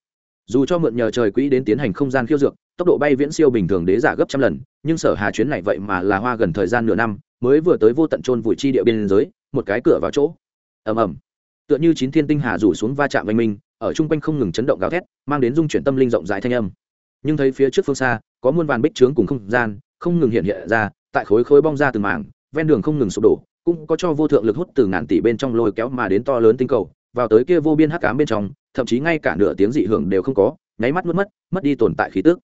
Dù cho mượn nhờ trời quỹ đến tiến hành không gian khiêu dược, tốc độ bay viễn siêu bình thường đế giả gấp trăm lần, nhưng sở hà chuyến này vậy mà là hoa gần thời gian nửa năm, mới vừa tới vô tận trôn vùi chi địa biên giới, một cái cửa vào chỗ. Ầm ầm. Tựa như chín thiên tinh hà rủ xuống va chạm oanh minh, ở chung quanh không ngừng chấn động gào thét, mang đến dung chuyển tâm linh rộng rãi thanh âm. Nhưng thấy phía trước phương xa, có muôn vàn bích trướng cùng không gian, không ngừng hiện hiện ra tại khối khối bong ra từng mảng, ven đường không ngừng sụp đổ, cũng có cho vô thượng lực hút từ ngàn tỷ bên trong lôi kéo mà đến to lớn tinh cầu, vào tới kia vô biên hắc ám bên trong, thậm chí ngay cả nửa tiếng dị hưởng đều không có, nháy mắt mất mất mất đi tồn tại khí tức.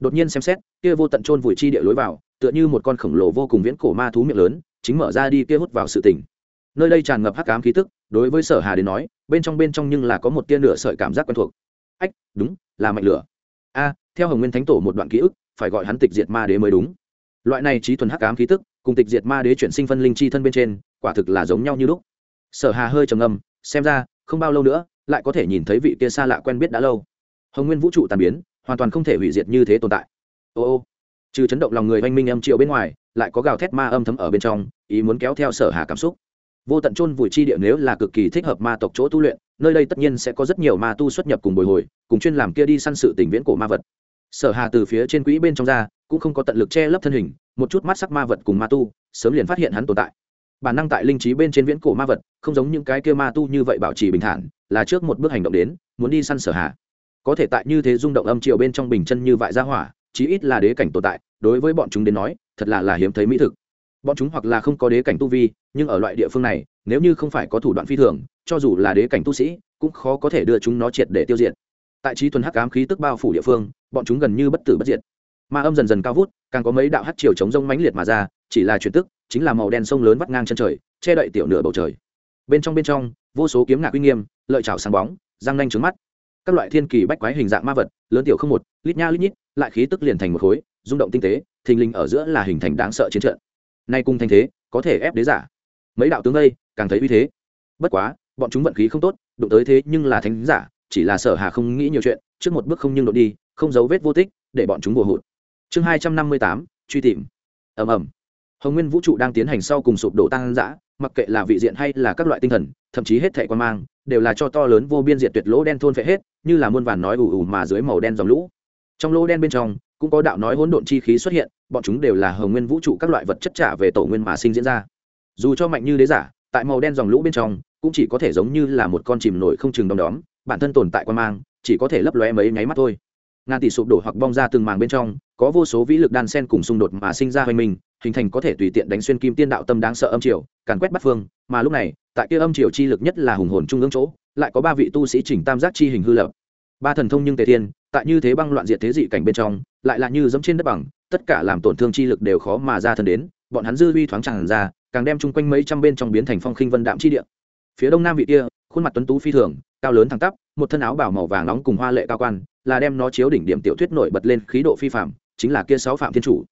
Đột nhiên xem xét, kia vô tận trôn vùi chi địa lối vào, tựa như một con khổng lồ vô cùng viễn cổ ma thú miệng lớn, chính mở ra đi kia hút vào sự tỉnh nơi đây tràn ngập hắc ám khí tức, đối với sở hà đến nói, bên trong bên trong nhưng là có một tia nửa sợi cảm giác quen thuộc. Ách, đúng, là mạnh lửa. A, theo hồng nguyên thánh tổ một đoạn ký ức, phải gọi hắn tịch diệt ma đế mới đúng loại này trí thuần hắc ám khí tức, cùng tịch diệt ma đế chuyển sinh phân linh chi thân bên trên, quả thực là giống nhau như lúc. Sở hà hơi trầm ngâm, xem ra, không bao lâu nữa, lại có thể nhìn thấy vị kia xa lạ quen biết đã lâu. Hồng nguyên vũ trụ tàn biến, hoàn toàn không thể hủy diệt như thế tồn tại. Ô ô, trừ chấn động lòng người oanh minh âm triệu bên ngoài, lại có gào thét ma âm thấm ở bên trong, ý muốn kéo theo sở hà cảm xúc. Vô tận chôn vùi chi địa nếu là cực kỳ thích hợp ma tộc chỗ tu luyện, nơi đây tất nhiên sẽ có rất nhiều ma tu xuất nhập cùng bồi hồi, cùng chuyên làm kia đi săn sự tình viễn cổ ma vật. Sở hà từ phía trên quỹ bên trong ra cũng không có tận lực che lấp thân hình một chút mắt sắc ma vật cùng ma tu sớm liền phát hiện hắn tồn tại. Bản năng tại linh trí bên trên viễn cổ ma vật không giống những cái kia ma tu như vậy bảo trì bình thản là trước một bước hành động đến muốn đi săn sở hạ, có thể tại như thế rung động âm triệu bên trong bình chân như vại ra hỏa chí ít là đế cảnh tồn tại đối với bọn chúng đến nói thật là là hiếm thấy mỹ thực. Bọn chúng hoặc là không có đế cảnh tu vi nhưng ở loại địa phương này nếu như không phải có thủ đoạn phi thường cho dù là đế cảnh tu sĩ cũng khó có thể đưa chúng nó triệt để tiêu diệt. Tại trí thuần hắc ám khí tức bao phủ địa phương bọn chúng gần như bất tử bất diệt ma âm dần dần cao vút, càng có mấy đạo hát chiều chống rông mãnh liệt mà ra, chỉ là chuyển tức, chính là màu đen sông lớn vắt ngang chân trời, che đậy tiểu nửa bầu trời. Bên trong bên trong, vô số kiếm ngạc uy nghiêm, lợi trào sáng bóng, răng nanh trứng mắt. Các loại thiên kỳ bách quái hình dạng ma vật, lớn tiểu không một, lít nha lít nhít, lại khí tức liền thành một khối, rung động tinh tế, thình lình ở giữa là hình thành đáng sợ chiến trận. Nay cùng thanh thế, có thể ép đế giả. Mấy đạo tướng đây, càng thấy uy thế. Bất quá, bọn chúng vận khí không tốt, đụng tới thế nhưng là thánh giả, chỉ là sở hà không nghĩ nhiều chuyện, trước một bước không nhưng đột đi, không dấu vết vô tích, để bọn chúng bùa hụt chương hai trăm năm mươi tám, truy tìm. Ầm ầm. Hồng nguyên vũ trụ đang tiến hành sau cùng sụp đổ tăng dã, mặc kệ là vị diện hay là các loại tinh thần, thậm chí hết thảy quan mang, đều là cho to lớn vô biên diện tuyệt lỗ đen thôn phệ hết, như là muôn vàn nói ù ù mà dưới màu đen dòng lũ. Trong lỗ đen bên trong, cũng có đạo nói hỗn độn chi khí xuất hiện, bọn chúng đều là hồng nguyên vũ trụ các loại vật chất trả về tổ nguyên mà sinh diễn ra. Dù cho mạnh như đế giả, tại màu đen dòng lũ bên trong, cũng chỉ có thể giống như là một con chìm nổi không chừng đom đóm, bản thân tồn tại quan mang, chỉ có thể lấp lóe mấy nháy mắt thôi ngàn tỷ sụp đổ hoặc bong ra từng màng bên trong, có vô số vĩ lực đan sen cùng xung đột mà sinh ra hoành mình, hình thành có thể tùy tiện đánh xuyên kim tiên đạo tâm đáng sợ âm triều, càn quét bắt phương, mà lúc này, tại kia âm triều chi lực nhất là hùng hồn trung ương chỗ, lại có ba vị tu sĩ chỉnh tam giác chi hình hư lập. Ba thần thông nhưng tề thiên, tại như thế băng loạn diệt thế dị cảnh bên trong, lại là như dẫm trên đất bằng, tất cả làm tổn thương chi lực đều khó mà ra thần đến, bọn hắn dư uy thoáng tràn ra, càng đem chung quanh mấy trăm bên trong biến thành phong khinh vân đạm chi địa. Phía đông nam vị kia, khuôn mặt tuấn tú phi thường, cao lớn thẳng tắp, một thân áo bảo màu vàng nóng cùng hoa lệ cao quan là đem nó chiếu đỉnh điểm tiểu thuyết nổi bật lên khí độ phi phạm, chính là kia sáu phạm thiên chủ.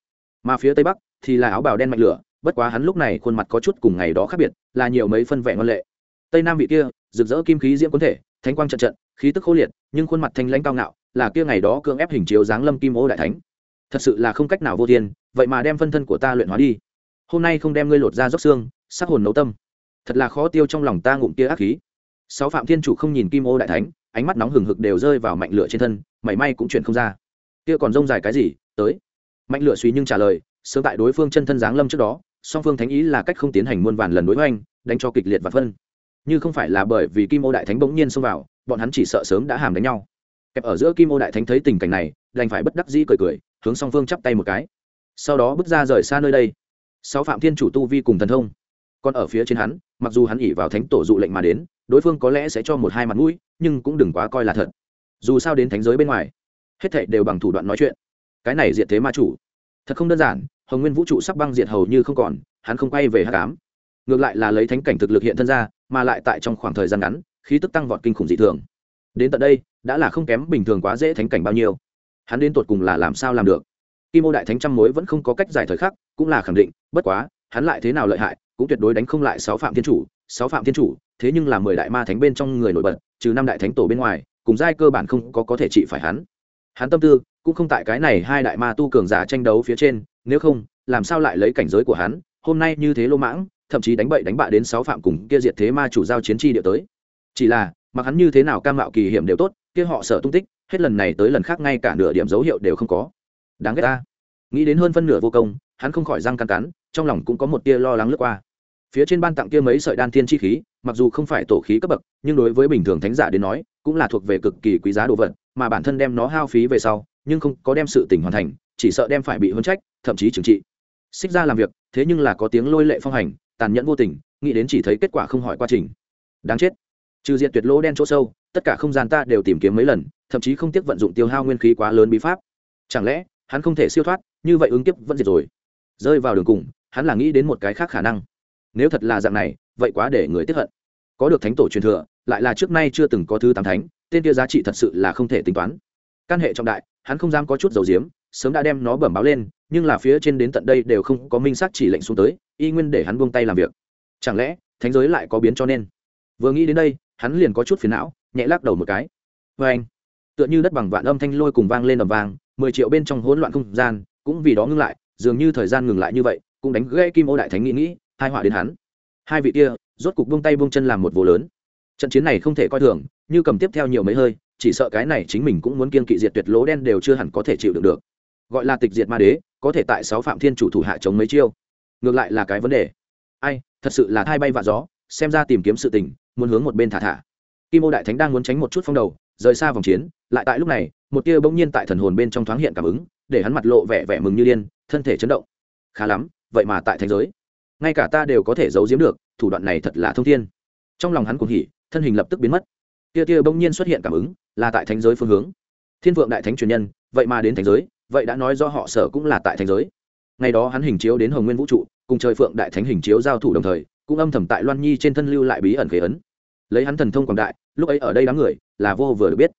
Mà phía tây bắc thì là áo bào đen mạnh lửa, bất quá hắn lúc này khuôn mặt có chút cùng ngày đó khác biệt, là nhiều mấy phân vẹn ngoan lệ. Tây nam vị kia, rực rỡ kim khí diễm quân thể, thánh quang trận trận, khí tức khô liệt, nhưng khuôn mặt thanh lãnh cao ngạo, là kia ngày đó cưỡng ép hình chiếu dáng lâm kim ô đại thánh. Thật sự là không cách nào vô thiên, vậy mà đem phân thân của ta luyện hóa đi. Hôm nay không đem ngươi lột ra dốc xương sắc hồn nấu tâm. Thật là khó tiêu trong lòng ta ngụm kia ác khí. Sáu phạm thiên chủ không nhìn kim ô đại thánh ánh mắt nóng hừng hực đều rơi vào mạnh lửa trên thân, mảy may cũng chuyển không ra. Kia còn rông dài cái gì? Tới. Mạnh lửa suy nhưng trả lời, sớm tại đối phương chân thân giáng lâm trước đó, song phương thánh ý là cách không tiến hành muôn vàn lần đối với anh đánh cho kịch liệt và phân. Như không phải là bởi vì kim ô đại thánh bỗng nhiên xông vào, bọn hắn chỉ sợ sớm đã hàm đánh nhau. Kẹp ở giữa kim ô đại thánh thấy tình cảnh này, đành phải bất đắc dĩ cười cười, hướng song phương chắp tay một cái. Sau đó bước ra rời xa nơi đây. Sáu phạm thiên chủ tu vi cùng thần thông. Còn ở phía trên hắn, mặc dù hắn ỉ vào thánh tổ dụ lệnh mà đến đối phương có lẽ sẽ cho một hai mặt mũi, nhưng cũng đừng quá coi là thật. Dù sao đến thánh giới bên ngoài, hết thệ đều bằng thủ đoạn nói chuyện. Cái này diệt thế ma chủ. Thật không đơn giản, hồng nguyên vũ trụ sắp băng diệt hầu như không còn, hắn không quay về hát cám ngược lại là lấy thánh cảnh thực lực hiện thân ra, mà lại tại trong khoảng thời gian ngắn, khí tức tăng vọt kinh khủng dị thường. Đến tận đây, đã là không kém bình thường quá dễ thánh cảnh bao nhiêu. Hắn đến tột cùng là làm sao làm được? Kim ô đại thánh trăm mối vẫn không có cách giải thời khắc, cũng là khẳng định, bất quá, hắn lại thế nào lợi hại, cũng tuyệt đối đánh không lại sáu phạm thiên chủ, sáu phạm thiên chủ thế nhưng là mười đại ma thánh bên trong người nổi bật, trừ năm đại thánh tổ bên ngoài, cùng giai cơ bản không có có thể trị phải hắn. Hắn tâm tư cũng không tại cái này hai đại ma tu cường giả tranh đấu phía trên, nếu không, làm sao lại lấy cảnh giới của hắn? Hôm nay như thế lô mãng, thậm chí đánh bậy đánh bạ đến sáu phạm cùng kia diệt thế ma chủ giao chiến chi địa tới. Chỉ là, mặc hắn như thế nào cam mạo kỳ hiểm đều tốt, kia họ sợ tung tích, hết lần này tới lần khác ngay cả nửa điểm dấu hiệu đều không có. Đáng ghét ta. Nghĩ đến hơn phân nửa vô công, hắn không khỏi răng cắn cắn, trong lòng cũng có một tia lo lắng lướt qua phía trên ban tặng kia mấy sợi đan thiên chi khí, mặc dù không phải tổ khí cấp bậc, nhưng đối với bình thường thánh giả đến nói, cũng là thuộc về cực kỳ quý giá đồ vật, mà bản thân đem nó hao phí về sau, nhưng không có đem sự tình hoàn thành, chỉ sợ đem phải bị huấn trách, thậm chí trừng trị. Xích ra làm việc, thế nhưng là có tiếng lôi lệ phong hành, tàn nhẫn vô tình, nghĩ đến chỉ thấy kết quả không hỏi quá trình. Đáng chết. Trừ diện tuyệt lỗ đen chỗ sâu, tất cả không gian ta đều tìm kiếm mấy lần, thậm chí không tiếc vận dụng tiêu hao nguyên khí quá lớn bí pháp. Chẳng lẽ, hắn không thể siêu thoát, như vậy ứng kiếp vẫn diệt rồi. Rơi vào đường cùng, hắn là nghĩ đến một cái khác khả năng nếu thật là dạng này, vậy quá để người tiếp hận. Có được thánh tổ truyền thừa, lại là trước nay chưa từng có thứ tám thánh, tên kia giá trị thật sự là không thể tính toán. Căn hệ trọng đại, hắn không dám có chút dầu diếm sớm đã đem nó bẩm báo lên, nhưng là phía trên đến tận đây đều không có minh xác chỉ lệnh xuống tới, y nguyên để hắn buông tay làm việc. Chẳng lẽ, thánh giới lại có biến cho nên? Vừa nghĩ đến đây, hắn liền có chút phiền não, nhẹ lắc đầu một cái. Vê anh, tựa như đất bằng vạn âm thanh lôi cùng vang lên ầm vang, mười triệu bên trong hỗn loạn không gian, cũng vì đó ngưng lại, dường như thời gian ngừng lại như vậy, cũng đánh gãy kim ô đại thánh nghĩ nghĩ hai họa đến hắn. Hai vị kia, rốt cục buông tay buông chân làm một vô lớn. Trận chiến này không thể coi thường, như cầm tiếp theo nhiều mấy hơi, chỉ sợ cái này chính mình cũng muốn kiên kỵ diệt tuyệt lỗ đen đều chưa hẳn có thể chịu được được. Gọi là tịch diệt ma đế, có thể tại sáu phạm thiên chủ thủ hạ chống mấy chiêu. Ngược lại là cái vấn đề. Ai, thật sự là thai bay vạ gió, xem ra tìm kiếm sự tình, muốn hướng một bên thả thả. Kim ô đại thánh đang muốn tránh một chút phong đầu, rời xa vòng chiến, lại tại lúc này, một tia bỗng nhiên tại thần hồn bên trong thoáng hiện cảm ứng, để hắn mặt lộ vẻ vẻ mừng như điên, thân thể chấn động. Khá lắm, vậy mà tại thành giới ngay cả ta đều có thể giấu giếm được, thủ đoạn này thật là thông thiên. Trong lòng hắn cuồng hỉ, thân hình lập tức biến mất. Tia tia bỗng nhiên xuất hiện cảm ứng, là tại thánh giới phương hướng. Thiên vượng đại thánh truyền nhân, vậy mà đến thánh giới, vậy đã nói do họ sở cũng là tại thánh giới. Ngày đó hắn hình chiếu đến hồng nguyên vũ trụ, cùng trời phượng đại thánh hình chiếu giao thủ đồng thời, cũng âm thầm tại loan nhi trên thân lưu lại bí ẩn khế ấn. Lấy hắn thần thông quảng đại, lúc ấy ở đây đám người, là vô vừa được biết.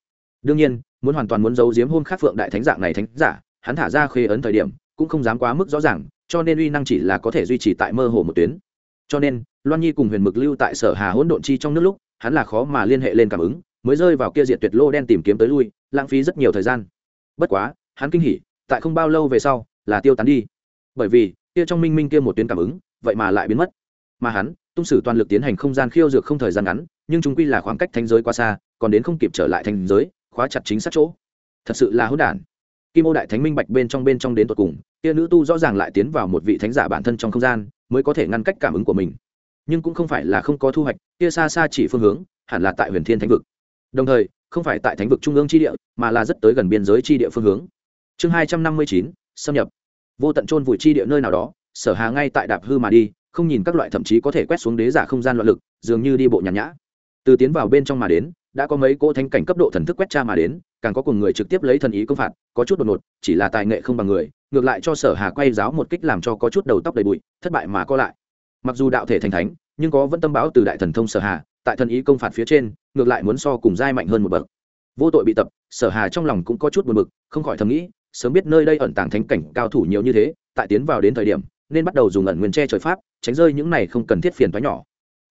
Đương nhiên, muốn hoàn toàn muốn giấu giếm hôn khắc phượng đại thánh dạng này thánh giả, hắn thả ra khế ấn thời điểm, cũng không dám quá mức rõ ràng cho nên uy năng chỉ là có thể duy trì tại mơ hồ một tuyến. Cho nên, loan nhi cùng huyền mực lưu tại sở hà hỗn độn chi trong nước lúc, hắn là khó mà liên hệ lên cảm ứng, mới rơi vào kia diệt tuyệt lô đen tìm kiếm tới lui, lãng phí rất nhiều thời gian. Bất quá, hắn kinh hỉ, tại không bao lâu về sau, là tiêu tán đi. Bởi vì, kia trong minh minh kia một tuyến cảm ứng, vậy mà lại biến mất. Mà hắn, tung sử toàn lực tiến hành không gian khiêu dược không thời gian ngắn, nhưng chúng quy là khoảng cách thành giới quá xa, còn đến không kịp trở lại thành giới, khóa chặt chính xác chỗ. Thật sự là hỗn đản kim ô đại thánh minh bạch bên trong bên trong đến tột cùng, kia nữ tu rõ ràng lại tiến vào một vị thánh giả bản thân trong không gian, mới có thể ngăn cách cảm ứng của mình. Nhưng cũng không phải là không có thu hoạch, kia xa xa chỉ phương hướng, hẳn là tại huyền thiên thánh vực. Đồng thời, không phải tại thánh vực trung ương tri địa, mà là rất tới gần biên giới tri địa phương hướng. Chương hai trăm năm mươi chín, xâm nhập. Vô tận trôn vùi tri địa nơi nào đó, sở hà ngay tại đạp hư mà đi, không nhìn các loại thậm chí có thể quét xuống đế giả không gian loạn lực, dường như đi bộ nhàn nhã. Từ tiến vào bên trong mà đến, đã có mấy cỗ thánh cảnh cấp độ thần thức quét tra mà đến, càng có cùng người trực tiếp lấy thần ý công phạt có chút đột ngột, chỉ là tài nghệ không bằng người, ngược lại cho sở hà quay giáo một kích làm cho có chút đầu tóc đầy bụi, thất bại mà có lại. Mặc dù đạo thể thành thánh, nhưng có vẫn tâm báo từ đại thần thông sở hà, tại thần ý công phạt phía trên, ngược lại muốn so cùng giai mạnh hơn một bậc. Vô tội bị tập, sở hà trong lòng cũng có chút buồn bực, không khỏi thầm nghĩ, sớm biết nơi đây ẩn tàng thánh cảnh cao thủ nhiều như thế, tại tiến vào đến thời điểm, nên bắt đầu dùng ẩn nguyên che trời pháp, tránh rơi những này không cần thiết phiền toái nhỏ.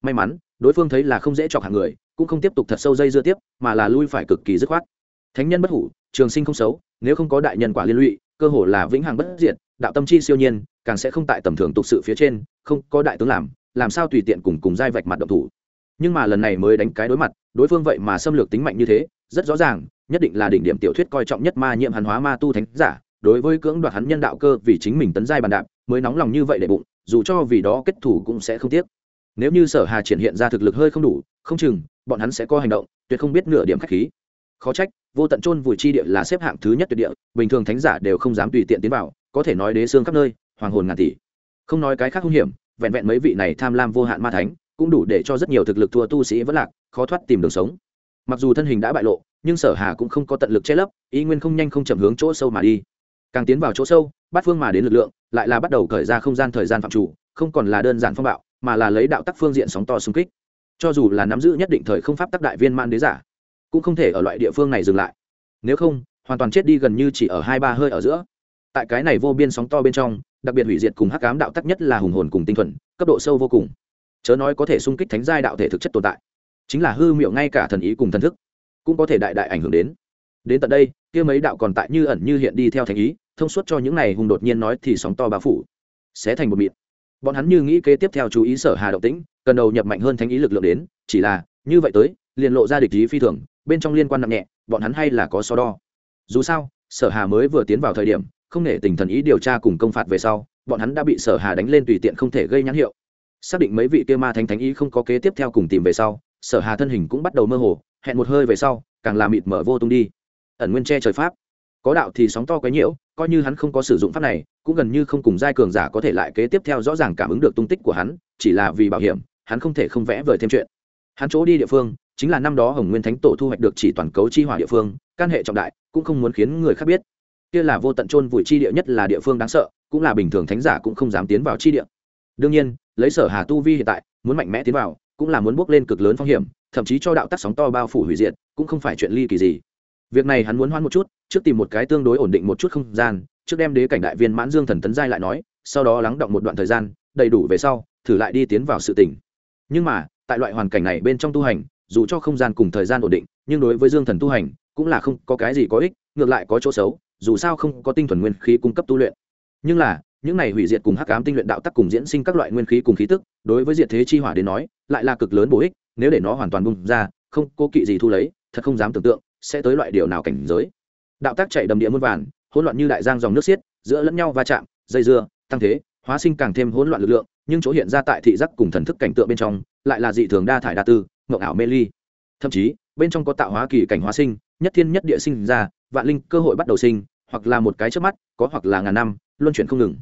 May mắn, đối phương thấy là không dễ chọc hạng người, cũng không tiếp tục thật sâu dây dưa tiếp, mà là lui phải cực kỳ dứt khoát. Thánh nhân bất hủ, trường sinh không xấu nếu không có đại nhân quả liên lụy, cơ hồ là vĩnh hằng bất diệt, đạo tâm chi siêu nhiên, càng sẽ không tại tầm thường tục sự phía trên, không có đại tướng làm làm sao tùy tiện cùng cùng giai vạch mặt động thủ. Nhưng mà lần này mới đánh cái đối mặt, đối phương vậy mà xâm lược tính mạnh như thế, rất rõ ràng, nhất định là đỉnh điểm tiểu thuyết coi trọng nhất ma nhiễm hàn hóa ma tu thánh giả, đối với cưỡng đoạt hắn nhân đạo cơ vì chính mình tấn giai bàn đạp, mới nóng lòng như vậy để bụng, dù cho vì đó kết thủ cũng sẽ không tiếc. Nếu như sở hà triển hiện ra thực lực hơi không đủ, không chừng, bọn hắn sẽ có hành động, tuyệt không biết nửa điểm khách khí khó trách, vô tận chôn vùi chi địa là xếp hạng thứ nhất tuyệt địa, bình thường thánh giả đều không dám tùy tiện tiến vào, có thể nói đế xương khắp nơi, hoàng hồn ngàn tỷ. Không nói cái khác hung hiểm, vẹn vẹn mấy vị này tham lam vô hạn ma thánh, cũng đủ để cho rất nhiều thực lực thua tu sĩ vẫn lạc, khó thoát tìm đường sống. Mặc dù thân hình đã bại lộ, nhưng sở hà cũng không có tận lực che lấp, ý nguyên không nhanh không chậm hướng chỗ sâu mà đi. Càng tiến vào chỗ sâu, bát phương mà đến lực lượng, lại là bắt đầu khởi ra không gian thời gian phạm chủ, không còn là đơn giản phong bạo, mà là lấy đạo tắc phương diện sóng to xung kích. Cho dù là nắm giữ nhất định thời không pháp tắc đại viên man đế giả cũng không thể ở loại địa phương này dừng lại. Nếu không, hoàn toàn chết đi gần như chỉ ở hai ba hơi ở giữa. Tại cái này vô biên sóng to bên trong, đặc biệt hủy diệt cùng hắc ám đạo tắc nhất là hùng hồn cùng tinh thuần, cấp độ sâu vô cùng. Chớ nói có thể xung kích thánh giai đạo thể thực chất tồn tại, chính là hư miệu ngay cả thần ý cùng thần thức cũng có thể đại đại ảnh hưởng đến. Đến tận đây, kia mấy đạo còn tại như ẩn như hiện đi theo thành ý, thông suốt cho những này hùng đột nhiên nói thì sóng to bao phủ sẽ thành một mịn bọn hắn như nghĩ kế tiếp theo chú ý sở hà động tĩnh, cần đầu nhập mạnh hơn thánh ý lực lượng đến, chỉ là, như vậy tới, liền lộ ra địch ý phi thường bên trong liên quan nặng nhẹ, bọn hắn hay là có so đo. Dù sao, sở hà mới vừa tiến vào thời điểm, không nể tình thần ý điều tra cùng công phạt về sau, bọn hắn đã bị sở hà đánh lên tùy tiện không thể gây nhãn hiệu. Xác định mấy vị kia ma thánh thánh ý không có kế tiếp theo cùng tìm về sau, sở hà thân hình cũng bắt đầu mơ hồ, hẹn một hơi về sau, càng làm mịt mở vô tung đi. Ẩn nguyên che trời pháp. Có đạo thì sóng to quấy nhiễu, coi như hắn không có sử dụng pháp này, cũng gần như không cùng giai cường giả có thể lại kế tiếp theo rõ ràng cảm ứng được tung tích của hắn, chỉ là vì bảo hiểm, hắn không thể không vẽ vời thêm chuyện. Hắn chỗ đi địa phương chính là năm đó hồng nguyên thánh tổ thu hoạch được chỉ toàn cấu chi hỏa địa phương căn hệ trọng đại, cũng không muốn khiến người khác biết. Kia là vô tận trôn vùi chi địa nhất là địa phương đáng sợ, cũng là bình thường thánh giả cũng không dám tiến vào chi địa. Đương nhiên, lấy sở hà tu vi hiện tại, muốn mạnh mẽ tiến vào, cũng là muốn bước lên cực lớn phong hiểm, thậm chí cho đạo tắc sóng to bao phủ hủy diệt, cũng không phải chuyện ly kỳ gì. Việc này hắn muốn hoãn một chút, trước tìm một cái tương đối ổn định một chút không gian, trước đem đế cảnh đại viên mãn dương thần tấn giai lại nói, sau đó lắng động một đoạn thời gian, đầy đủ về sau, thử lại đi tiến vào sự tỉnh. Nhưng mà, tại loại hoàn cảnh này bên trong tu hành dù cho không gian cùng thời gian ổn định, nhưng đối với dương thần tu hành, cũng là không có cái gì có ích, ngược lại có chỗ xấu, dù sao không có tinh thuần nguyên khí cung cấp tu luyện. Nhưng là, những này hủy diệt cùng hắc ám tinh luyện đạo tắc cùng diễn sinh các loại nguyên khí cùng khí tức, đối với diệt thế chi hỏa đến nói, lại là cực lớn bổ ích, nếu để nó hoàn toàn bung ra, không cố kỵ gì thu lấy, thật không dám tưởng tượng, sẽ tới loại điều nào cảnh giới. Đạo tác chạy đầm địa muôn vàn, hỗn loạn như đại giang dòng nước xiết, giữa lẫn nhau va chạm, dây dưa, tăng thế, hóa sinh càng thêm hỗn loạn lực lượng, nhưng chỗ hiện ra tại thị giác cùng thần thức cảnh tượng bên trong, lại là dị thường đa thải đa tư ngộng ảo mê ly. Thậm chí, bên trong có tạo hóa kỳ cảnh hóa sinh, nhất thiên nhất địa sinh ra, vạn linh cơ hội bắt đầu sinh, hoặc là một cái trước mắt, có hoặc là ngàn năm, luân chuyển không ngừng.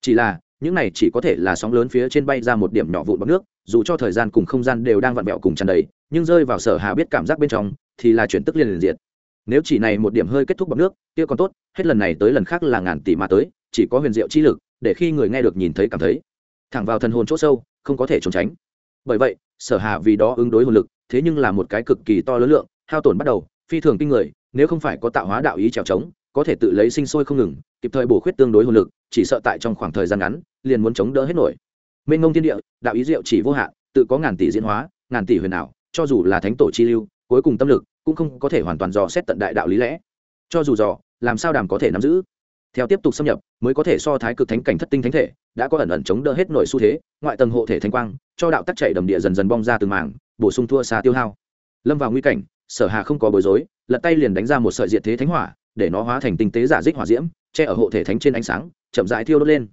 Chỉ là, những này chỉ có thể là sóng lớn phía trên bay ra một điểm nhỏ vụn bọc nước, dù cho thời gian cùng không gian đều đang vặn vẹo cùng tràn đầy, nhưng rơi vào sở hà biết cảm giác bên trong, thì là chuyển tức liền liền diệt. Nếu chỉ này một điểm hơi kết thúc bọc nước, kia còn tốt, hết lần này tới lần khác là ngàn tỷ mà tới, chỉ có huyền diệu chi lực, để khi người nghe được nhìn thấy cảm thấy. Thẳng vào thần hồn chỗ sâu, không có thể trốn tránh. Bởi vậy sở hà vì đó ứng đối hồn lực, thế nhưng là một cái cực kỳ to lớn lượng, hao tổn bắt đầu, phi thường kinh người, nếu không phải có tạo hóa đạo ý trèo trống, có thể tự lấy sinh sôi không ngừng, kịp thời bổ khuyết tương đối hồn lực, chỉ sợ tại trong khoảng thời gian ngắn, liền muốn chống đỡ hết nổi. Mênh ngông thiên địa, đạo ý diệu chỉ vô hạn, tự có ngàn tỷ diễn hóa, ngàn tỷ huyền ảo, cho dù là thánh tổ chi lưu, cuối cùng tâm lực cũng không có thể hoàn toàn dò xét tận đại đạo lý lẽ. Cho dù dò, làm sao đàm có thể nắm giữ? Theo tiếp tục xâm nhập, mới có thể so thái cực thánh cảnh thất tinh thánh thể, đã có ẩn ẩn chống đỡ hết nổi xu thế, ngoại tầng hộ thể thánh quang, cho đạo tắc chạy đầm địa dần dần bong ra từng mảng, bổ sung thua xa tiêu hao. Lâm vào nguy cảnh, sở hà không có bối rối, lật tay liền đánh ra một sợi diệt thế thánh hỏa, để nó hóa thành tinh tế giả dích hỏa diễm, che ở hộ thể thánh trên ánh sáng, chậm rãi thiêu đốt lên.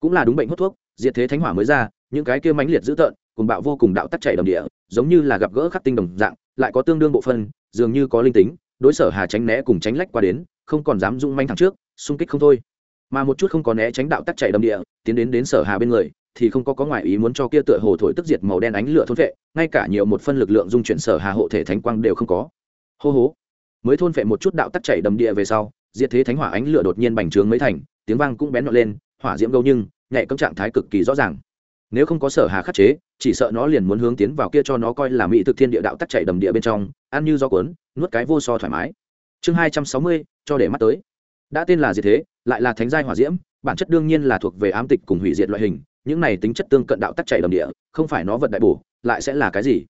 Cũng là đúng bệnh hút thuốc, diệt thế thánh hỏa mới ra, những cái kia mãnh liệt dữ tợn, cùng bạo vô cùng đạo tắc chảy đầm địa, giống như là gặp gỡ khắc tinh đồng dạng, lại có tương đương bộ phân, dường như có linh tính đối sở hà tránh né cùng tránh lách qua đến, không còn dám dung manh thẳng trước, xung kích không thôi. Mà một chút không có né tránh đạo tắc chạy đầm địa, tiến đến đến sở hà bên người, thì không có có ngoại ý muốn cho kia tựa hồ thổi tức diệt màu đen ánh lửa thôn vệ, ngay cả nhiều một phân lực lượng dung chuyển sở hà hộ thể thánh quang đều không có. Hô hố mới thôn vệ một chút đạo tắc chạy đầm địa về sau, diệt thế thánh hỏa ánh lửa đột nhiên bành trướng mấy thành, tiếng vang cũng bén nhọn lên, hỏa diễm gâu nhưng, nhạy cấm trạng thái cực kỳ rõ ràng nếu không có sở hà khắc chế, chỉ sợ nó liền muốn hướng tiến vào kia cho nó coi là mỹ thực thiên địa đạo tắc chảy đầm địa bên trong, ăn như do cuốn, nuốt cái vô so thoải mái. Chương hai trăm sáu mươi, cho để mắt tới. Đã tên là gì thế? Lại là thánh giai hỏa diễm, bản chất đương nhiên là thuộc về ám tịch cùng hủy diệt loại hình, những này tính chất tương cận đạo tắc chảy đầm địa, không phải nó vật đại bổ, lại sẽ là cái gì?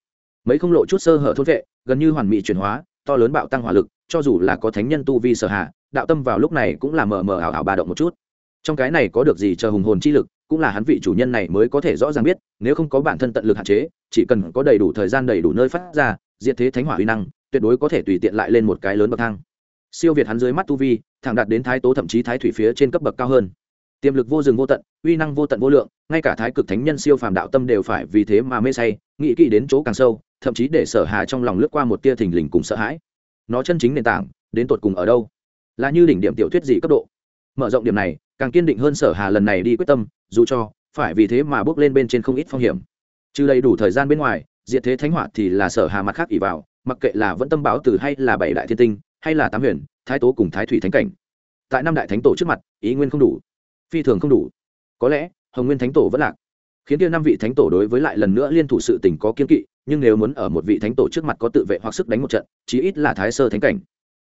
Mấy không lộ chút sơ hở thôn vệ, gần như hoàn mỹ chuyển hóa, to lớn bạo tăng hỏa lực, cho dù là có thánh nhân tu vi sở hạ đạo tâm vào lúc này cũng là mờ mờ ảo ảo ba động một chút. Trong cái này có được gì chờ hùng hồn chi lực cũng là hắn vị chủ nhân này mới có thể rõ ràng biết, nếu không có bản thân tận lực hạn chế, chỉ cần có đầy đủ thời gian đầy đủ nơi phát ra, diệt thế thánh hỏa uy năng, tuyệt đối có thể tùy tiện lại lên một cái lớn bậc thang. Siêu việt hắn dưới mắt tu vi, thẳng đạt đến thái tố thậm chí thái thủy phía trên cấp bậc cao hơn. Tiềm lực vô rừng vô tận, uy năng vô tận vô lượng, ngay cả thái cực thánh nhân siêu phàm đạo tâm đều phải vì thế mà mê say, nghĩ kỹ đến chỗ càng sâu, thậm chí để sở hà trong lòng lướt qua một tia thình lình cùng sợ hãi. Nó chân chính nền tảng, đến tột cùng ở đâu? Là như đỉnh điểm tiểu thuyết gì cấp độ? Mở rộng điểm này càng kiên định hơn sở hà lần này đi quyết tâm, dù cho, phải vì thế mà bước lên bên trên không ít phong hiểm. Trừ đầy đủ thời gian bên ngoài diện thế thánh hỏa thì là sở hà mặt khác ỉ vào, mặc kệ là vẫn tâm báo từ hay là bảy đại thiên tinh, hay là tám huyền, thái tố cùng thái thủy thánh cảnh. Tại năm đại thánh tổ trước mặt, ý nguyên không đủ, phi thường không đủ. Có lẽ, hồng nguyên thánh tổ vẫn lạc, khiến kia năm vị thánh tổ đối với lại lần nữa liên thủ sự tình có kiên kỵ, nhưng nếu muốn ở một vị thánh tổ trước mặt có tự vệ hoặc sức đánh một trận, chí ít là thái sơ thánh cảnh.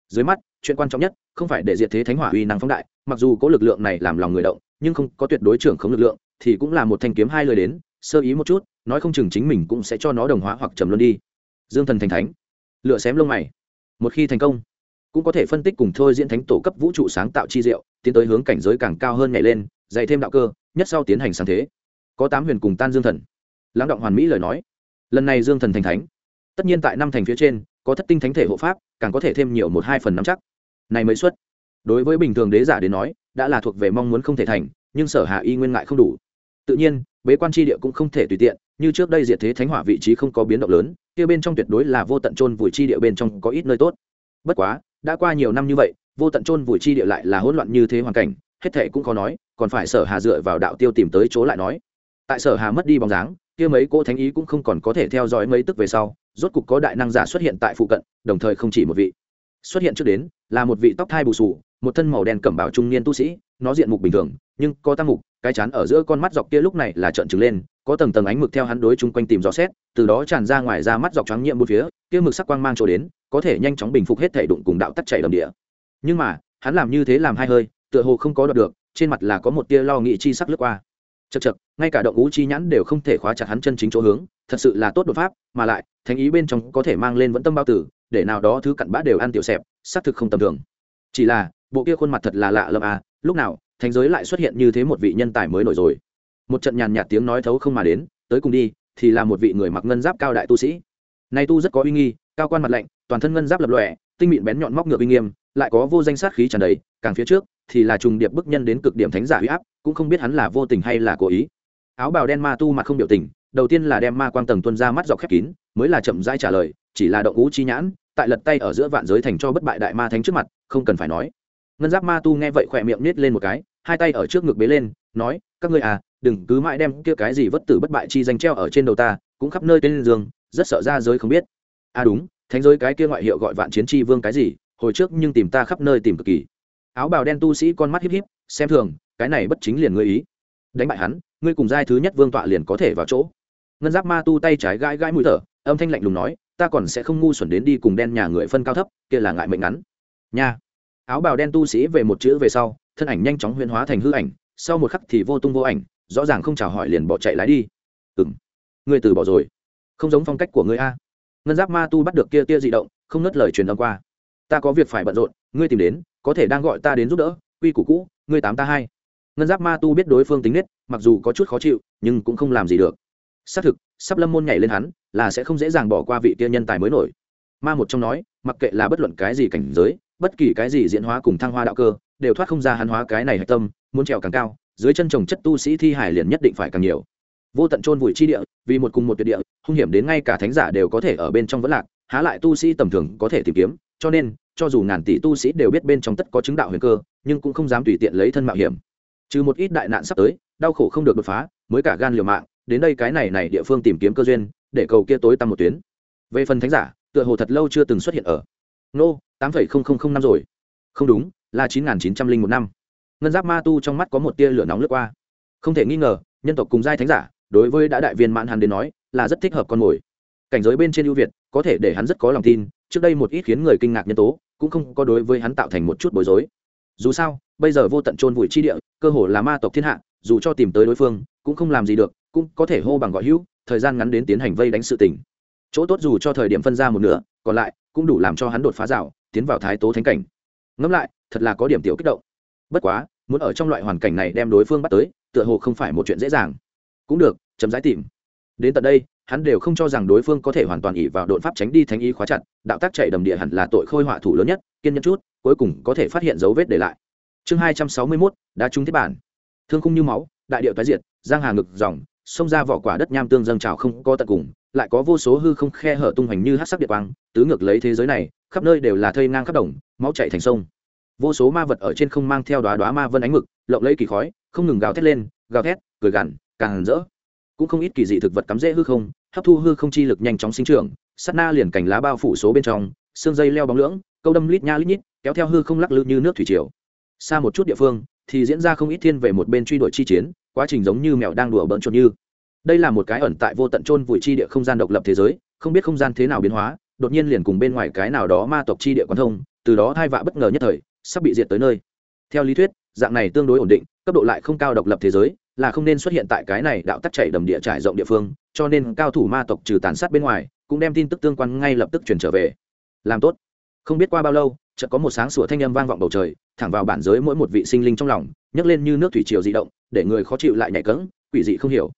Dưới mắt, chuyện quan trọng nhất, không phải để diệt thế thánh hỏa uy năng phóng đại mặc dù có lực lượng này làm lòng người động, nhưng không có tuyệt đối trưởng không lực lượng, thì cũng là một thanh kiếm hai lời đến, sơ ý một chút, nói không chừng chính mình cũng sẽ cho nó đồng hóa hoặc trầm luôn đi. Dương thần thành thánh, lựa xém lông mày. Một khi thành công, cũng có thể phân tích cùng thôi diễn thánh tổ cấp vũ trụ sáng tạo chi diệu, tiến tới hướng cảnh giới càng cao hơn nhảy lên, dạy thêm đạo cơ, nhất sau tiến hành sáng thế. Có tám huyền cùng tan dương thần. Lắng động hoàn mỹ lời nói. Lần này dương thần thành thánh, tất nhiên tại năm thành phía trên, có thất tinh thánh thể hộ pháp, càng có thể thêm nhiều một hai phần năm chắc. Này mới xuất đối với bình thường đế giả đến nói, đã là thuộc về mong muốn không thể thành, nhưng sở hạ y nguyên ngại không đủ. Tự nhiên, bế quan tri địa cũng không thể tùy tiện, như trước đây diệt thế thánh hỏa vị trí không có biến động lớn, kia bên trong tuyệt đối là vô tận trôn vùi chi địa bên trong có ít nơi tốt. Bất quá, đã qua nhiều năm như vậy, vô tận trôn vùi chi địa lại là hỗn loạn như thế hoàn cảnh, hết thệ cũng khó nói, còn phải sở hà dựa vào đạo tiêu tìm tới chỗ lại nói. Tại sở hà mất đi bóng dáng, kia mấy cô thánh ý cũng không còn có thể theo dõi mấy tức về sau, rốt cục có đại năng giả xuất hiện tại phụ cận, đồng thời không chỉ một vị. Xuất hiện trước đến, là một vị tóc thai bù sù một thân màu đen cẩm bào trung niên tu sĩ, nó diện mục bình thường, nhưng có tăng mục, cái chán ở giữa con mắt dọc kia lúc này là trợn trừng lên, có tầng tầng ánh mực theo hắn đối chung quanh tìm dò xét, từ đó tràn ra ngoài ra mắt dọc trắng nhiệm một phía, kia mực sắc quang mang chỗ đến, có thể nhanh chóng bình phục hết thể đụng cùng đạo tắc chảy đầm địa. Nhưng mà, hắn làm như thế làm hai hơi, tựa hồ không có đoạt được, trên mặt là có một tia lo nghĩ chi sắc lướt qua. Chật chật ngay cả động ngũ chi nhãn đều không thể khóa chặt hắn chân chính chỗ hướng, thật sự là tốt đột pháp, mà lại, thánh ý bên trong có thể mang lên vẫn tâm bao tử, để nào đó thứ cặn bã đều ăn tiểu xẹp xác thực không tầm thường. Chỉ là bộ kia khuôn mặt thật là lạ lẫm à lúc nào thành giới lại xuất hiện như thế một vị nhân tài mới nổi rồi. Một trận nhàn nhạt tiếng nói thấu không mà đến, tới cùng đi, thì là một vị người mặc ngân giáp cao đại tu sĩ. Nay tu rất có uy nghi, cao quan mặt lạnh, toàn thân ngân giáp lập lòe, tinh mịn bén nhọn móc ngựa uy nghiêm, lại có vô danh sát khí tràn đầy, càng phía trước, thì là trùng điệp bức nhân đến cực điểm thánh giả huy áp, cũng không biết hắn là vô tình hay là cố ý. Áo bào đen ma tu mặt không biểu tình, đầu tiên là đem ma quang tầng tuân ra mắt dọc khép kín, mới là chậm rãi trả lời, chỉ là động ngũ chi nhãn, tại lật tay ở giữa vạn giới thành cho bất bại đại ma thánh trước mặt, không cần phải nói ngân giáp ma tu nghe vậy khỏe miệng nít lên một cái, hai tay ở trước ngực bế lên, nói, các ngươi à đừng cứ mãi đem kia cái gì vất tử bất bại chi danh treo ở trên đầu ta, cũng khắp nơi tên dương rất sợ ra giới không biết. À đúng, thánh giới cái kia ngoại hiệu gọi vạn chiến chi vương cái gì, hồi trước nhưng tìm ta khắp nơi tìm cực kỳ. Áo bào đen tu sĩ con mắt híp híp, xem thường, cái này bất chính liền ngươi ý. Đánh bại hắn, ngươi cùng giai thứ nhất vương tọa liền có thể vào chỗ. Ngân giáp ma tu tay trái gãi gãi mũi thở, âm thanh lạnh lùng nói, ta còn sẽ không ngu xuẩn đến đi cùng đen nhà người phân cao thấp, kia là ngại mệnh ngắn. Nha áo bào đen tu sĩ về một chữ về sau, thân ảnh nhanh chóng huyễn hóa thành hư ảnh, sau một khắc thì vô tung vô ảnh, rõ ràng không chào hỏi liền bỏ chạy lái đi. Ừng ngươi từ bỏ rồi. Không giống phong cách của ngươi a. Ngân giáp ma tu bắt được kia tia dị động, không ngất lời truyền âm qua. Ta có việc phải bận rộn, ngươi tìm đến, có thể đang gọi ta đến giúp đỡ, quy củ cũ, ngươi tám ta hai. Ngân giáp ma tu biết đối phương tính nết, mặc dù có chút khó chịu, nhưng cũng không làm gì được. Xác thực, sắp lâm môn nhảy lên hắn, là sẽ không dễ dàng bỏ qua vị kia nhân tài mới nổi. Ma một trong nói, mặc kệ là bất luận cái gì cảnh giới bất kỳ cái gì diễn hóa cùng thăng hoa đạo cơ, đều thoát không ra hắn hóa cái này hạch tâm, muốn trèo càng cao, dưới chân trồng chất tu sĩ thi hải liền nhất định phải càng nhiều. Vô tận trôn vùi chi địa, vì một cùng một tuyệt địa, hung hiểm đến ngay cả thánh giả đều có thể ở bên trong vẫn lạc, há lại tu sĩ tầm thường có thể tìm kiếm, cho nên, cho dù ngàn tỷ tu sĩ đều biết bên trong tất có chứng đạo huyền cơ, nhưng cũng không dám tùy tiện lấy thân mạo hiểm. Trừ một ít đại nạn sắp tới, đau khổ không được đột phá, mới cả gan liều mạng, đến đây cái này này địa phương tìm kiếm cơ duyên, để cầu kia tối tăm một tuyến. Về phần thánh giả, tựa hồ thật lâu chưa từng xuất hiện ở. Nô tám phẩy không không không năm rồi. Không đúng, là chín nghìn chín trăm linh một năm. Ngân giáp ma tu trong mắt có một tia lửa nóng lướt qua. Không thể nghi ngờ, nhân tộc cùng giai thánh giả, đối với đã đại viên mãn hắn đến nói, là rất thích hợp con mồi. Cảnh giới bên trên ưu việt, có thể để hắn rất có lòng tin, trước đây một ít khiến người kinh ngạc nhân tố, cũng không có đối với hắn tạo thành một chút bối rối. Dù sao, bây giờ vô tận trôn vùi chi địa, cơ hồ là ma tộc thiên hạ, dù cho tìm tới đối phương, cũng không làm gì được, cũng có thể hô bằng gọi hữu, thời gian ngắn đến tiến hành vây đánh sự tình. Chỗ tốt dù cho thời điểm phân ra một nửa, còn lại, cũng đủ làm cho hắn đột phá rào tiến vào thái tố thánh cảnh. Ngẫm lại, thật là có điểm tiểu kích động. Bất quá, muốn ở trong loại hoàn cảnh này đem đối phương bắt tới, tựa hồ không phải một chuyện dễ dàng. Cũng được chấm dãi tìm. Đến tận đây, hắn đều không cho rằng đối phương có thể hoàn toàn ỉ vào đột pháp tránh đi thánh ý khóa chặt, đạo tác chạy đầm địa hẳn là tội khôi họa thủ lớn nhất, kiên nhẫn chút, cuối cùng có thể phát hiện dấu vết để lại. Chương hai trăm sáu mươi mốt đã trúng thiết bản. Thương khung như máu, đại điệu tái diệt, giang hà ngực dòng, xông ra vỏ quả đất nham tương dâng trào không có tận cùng, lại có vô số hư không khe hở tung hoành như hát sắc địa quang, tứ ngược lấy thế giới này khắp nơi đều là thây ngang khắp đồng, máu chạy thành sông. Vô số ma vật ở trên không mang theo đoá đoá ma vân ánh mực, lộng lấy kỳ khói, không ngừng gào thét lên, gào thét, cười gằn, càng rỡ. Cũng không ít kỳ dị thực vật cắm rễ hư không, hấp thu hư không chi lực nhanh chóng sinh trưởng sắt na liền cành lá bao phủ số bên trong, xương dây leo bóng lưỡng, câu đâm lít nha lít nhít, kéo theo hư không lắc lư như nước thủy triều. Xa một chút địa phương, thì diễn ra không ít thiên về một bên truy đuổi chi chiến, quá trình giống như mèo đang đùa bỡn trộn như. Đây là một cái ẩn tại vô tận trôn vùi chi địa không gian độc lập thế giới, không biết không gian thế nào biến hóa đột nhiên liền cùng bên ngoài cái nào đó ma tộc chi địa quán thông, từ đó thai vạ bất ngờ nhất thời, sắp bị diệt tới nơi. Theo lý thuyết, dạng này tương đối ổn định, cấp độ lại không cao độc lập thế giới, là không nên xuất hiện tại cái này đạo tắc chảy đầm địa trải rộng địa phương, cho nên cao thủ ma tộc trừ tàn sát bên ngoài, cũng đem tin tức tương quan ngay lập tức chuyển trở về. Làm tốt. Không biết qua bao lâu, chợt có một sáng sủa thanh âm vang vọng bầu trời, thẳng vào bản giới mỗi một vị sinh linh trong lòng, nhấc lên như nước thủy triều di động, để người khó chịu lại nhảy cẫng, quỷ dị không hiểu.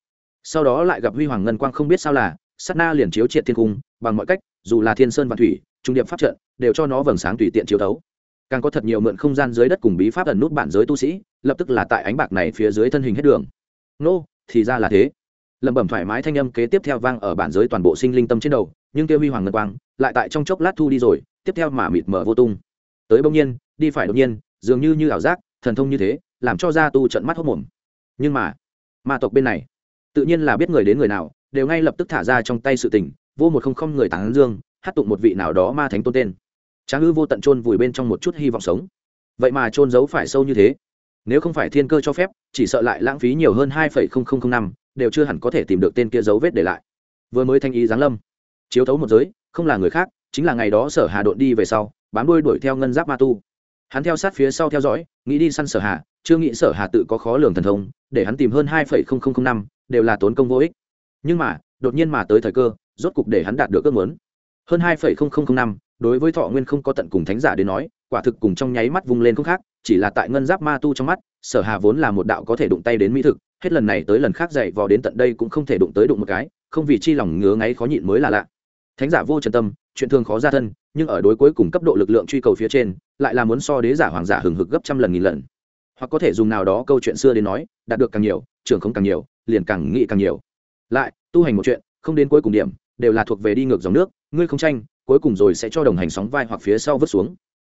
Sau đó lại gặp huy hoàng ngân quang không biết sao là, sát na liền chiếu triệt thiên cung, bằng mọi cách dù là thiên sơn và thủy, trung điệp pháp trận, đều cho nó vầng sáng tùy tiện chiếu thấu. Càng có thật nhiều mượn không gian dưới đất cùng bí pháp ẩn nút bản giới tu sĩ, lập tức là tại ánh bạc này phía dưới thân hình hết đường. Nô, thì ra là thế. Lẩm bẩm thoải mái thanh âm kế tiếp theo vang ở bản giới toàn bộ sinh linh tâm trên đầu, nhưng kêu huy hoàng ngân quang lại tại trong chốc lát thu đi rồi, tiếp theo mà mịt mờ vô tung. Tới bỗng nhiên, đi phải đột nhiên, dường như như ảo giác, thần thông như thế, làm cho gia tu trận mắt hốc mồm. Nhưng mà, ma tộc bên này, tự nhiên là biết người đến người nào, đều ngay lập tức thả ra trong tay sự tình vô một không không người tán dương, hát tụng một vị nào đó ma thánh tôn tên. Tráng ư vô tận chôn vùi bên trong một chút hy vọng sống. Vậy mà trôn giấu phải sâu như thế. Nếu không phải thiên cơ cho phép, chỉ sợ lại lãng phí nhiều hơn hai năm, đều chưa hẳn có thể tìm được tên kia dấu vết để lại. Vừa mới thanh ý giáng lâm, chiếu thấu một giới, không là người khác, chính là ngày đó sở hà đột đi về sau, bám đuôi đuổi theo ngân giáp ma tu. Hắn theo sát phía sau theo dõi, nghĩ đi săn sở hà, chưa nghĩ sở hà tự có khó lường thần thông, để hắn tìm hơn hai năm, đều là tốn công vô ích. Nhưng mà, đột nhiên mà tới thời cơ rốt cục để hắn đạt được ước muốn. Hơn hai năm, đối với thọ nguyên không có tận cùng thánh giả đến nói, quả thực cùng trong nháy mắt vung lên không khác, chỉ là tại ngân giáp ma tu trong mắt, sở hà vốn là một đạo có thể đụng tay đến mỹ thực, hết lần này tới lần khác dậy vò đến tận đây cũng không thể đụng tới đụng một cái, không vì chi lòng ngứa ngáy khó nhịn mới là lạ. Thánh giả vô trần tâm, chuyện thường khó ra thân, nhưng ở đối cuối cùng cấp độ lực lượng truy cầu phía trên, lại là muốn so đế giả hoàng giả hừng hực gấp trăm lần nghìn lần. Hoặc có thể dùng nào đó câu chuyện xưa đến nói, đạt được càng nhiều, trưởng không càng nhiều, liền càng nghĩ càng nhiều. Lại, tu hành một chuyện, không đến cuối cùng điểm đều là thuộc về đi ngược dòng nước, ngươi không tranh, cuối cùng rồi sẽ cho đồng hành sóng vai hoặc phía sau vứt xuống.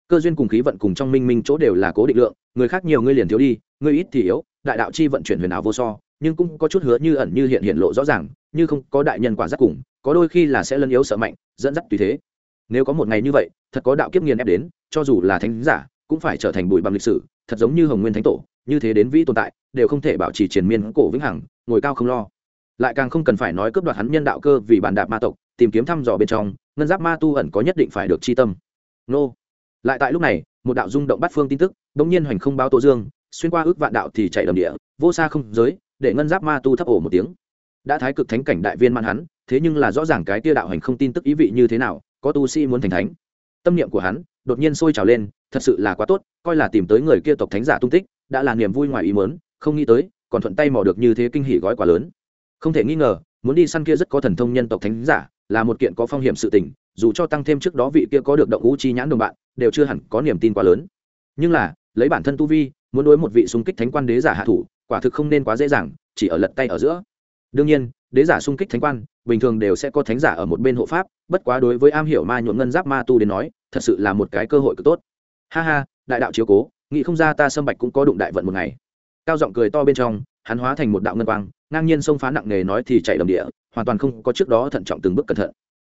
Cơ duyên cùng khí vận cùng trong minh minh chỗ đều là cố định lượng, người khác nhiều ngươi liền thiếu đi, ngươi ít thì yếu, đại đạo chi vận chuyển huyền ảo vô so, nhưng cũng có chút hứa như ẩn như hiện hiện lộ rõ ràng, như không có đại nhân quả giác cùng, có đôi khi là sẽ lân yếu sợ mạnh, dẫn dắt tùy thế. Nếu có một ngày như vậy, thật có đạo kiếp nghiền ép đến, cho dù là thánh giả, cũng phải trở thành bụi bằng lịch sử, thật giống như hồng nguyên thánh tổ, như thế đến vĩ tồn tại, đều không thể bảo trì triền miên cổ vĩnh hằng, ngồi cao không lo lại càng không cần phải nói cướp đoạt hắn nhân đạo cơ vì bản đạp ma tộc, tìm kiếm thăm dò bên trong, ngân giáp ma tu ẩn có nhất định phải được chi tâm. Nô. Lại tại lúc này, một đạo rung động bắt phương tin tức, bỗng nhiên hoành không báo tổ dương, xuyên qua ước vạn đạo thì chạy đầm địa, vô xa không giới, để ngân giáp ma tu thấp ổ một tiếng. Đã thái cực thánh cảnh đại viên man hắn, thế nhưng là rõ ràng cái tia đạo hành không tin tức ý vị như thế nào, có tu sĩ muốn thành thánh. Tâm niệm của hắn đột nhiên sôi trào lên, thật sự là quá tốt, coi là tìm tới người kia tộc thánh giả tung tích, đã là niềm vui ngoài ý mớn không nghĩ tới, còn thuận tay mò được như thế kinh hỉ gói quá lớn không thể nghi ngờ, muốn đi săn kia rất có thần thông nhân tộc thánh giả, là một kiện có phong hiểm sự tình, dù cho tăng thêm trước đó vị kia có được động ngũ chi nhãn đồng bạn, đều chưa hẳn có niềm tin quá lớn. Nhưng là, lấy bản thân tu vi, muốn đối một vị xung kích thánh quan đế giả hạ thủ, quả thực không nên quá dễ dàng, chỉ ở lật tay ở giữa. Đương nhiên, đế giả xung kích thánh quan, bình thường đều sẽ có thánh giả ở một bên hộ pháp, bất quá đối với am hiểu ma nhuộm ngân giáp ma tu đến nói, thật sự là một cái cơ hội cực tốt. Ha ha, đại đạo chiếu cố, nghĩ không ra ta sâm bạch cũng có đụng đại vận một ngày. Cao giọng cười to bên trong, hắn hóa thành một đạo ngân quang ngang nhiên xông phá nặng nề nói thì chạy đầm địa, hoàn toàn không có trước đó thận trọng từng bước cẩn thận.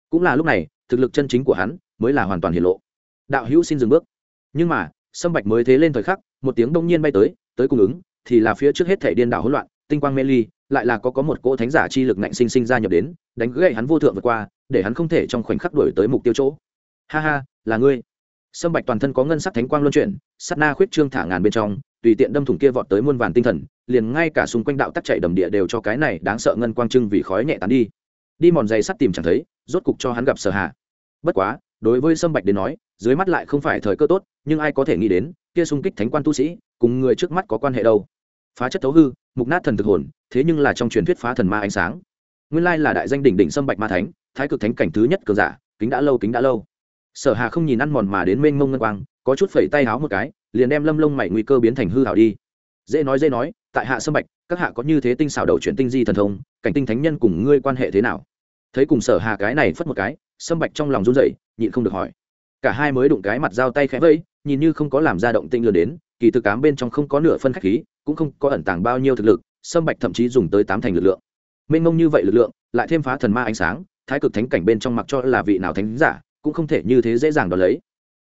Cũng là lúc này, thực lực chân chính của hắn mới là hoàn toàn hiển lộ. Đạo hữu xin dừng bước. Nhưng mà, sâm bạch mới thế lên thời khắc, một tiếng đông nhiên bay tới tới cung ứng, thì là phía trước hết thể điên đảo hỗn loạn, tinh quang mê ly, lại là có có một cỗ thánh giả chi lực mạnh sinh sinh ra nhập đến, đánh gãy hắn vô thượng vượt qua, để hắn không thể trong khoảnh khắc đuổi tới mục tiêu chỗ. Ha ha, là ngươi sâm bạch toàn thân có ngân sắc thánh quang luân chuyển sắt na khuyết trương thả ngàn bên trong, tùy tiện đâm thủng kia vọt tới muôn vàn tinh thần, liền ngay cả xung quanh đạo tắc chạy đầm địa đều cho cái này đáng sợ ngân quang trưng vì khói nhẹ tán đi. Đi mòn giày sắt tìm chẳng thấy, rốt cục cho hắn gặp sở hạ. Bất quá, đối với sâm bạch đến nói, dưới mắt lại không phải thời cơ tốt, nhưng ai có thể nghĩ đến, kia xung kích thánh quan tu sĩ, cùng người trước mắt có quan hệ đâu. Phá chất thấu hư, mục nát thần thực hồn, thế nhưng là trong truyền thuyết phá thần ma ánh sáng. Nguyên lai là đại danh đỉnh đỉnh sâm bạch ma thánh, thái cực thánh cảnh thứ nhất cường giả, kính đã lâu, kính đã lâu sở hà không nhìn ăn mòn mà đến mênh mông ngân quang, có chút phẩy tay háo một cái, liền đem lâm lông mảy nguy cơ biến thành hư hảo đi. Dễ nói dễ nói, tại hạ sâm bạch, các hạ có như thế tinh xảo đầu chuyển tinh di thần thông, cảnh tinh thánh nhân cùng ngươi quan hệ thế nào? Thấy cùng sở hà cái này phất một cái, sâm bạch trong lòng run rẩy, nhịn không được hỏi. Cả hai mới đụng cái mặt giao tay khẽ vẫy nhìn như không có làm ra động tinh lừa đến, kỳ thực cám bên trong không có nửa phân khách khí, cũng không có ẩn tàng bao nhiêu thực lực, sâm bạch thậm chí dùng tới tám thành lực lượng. Mênh mông như vậy lực lượng, lại thêm phá thần ma ánh sáng, thái cực thánh cảnh bên trong mặc cho là vị nào thánh giả cũng không thể như thế dễ dàng đo lấy.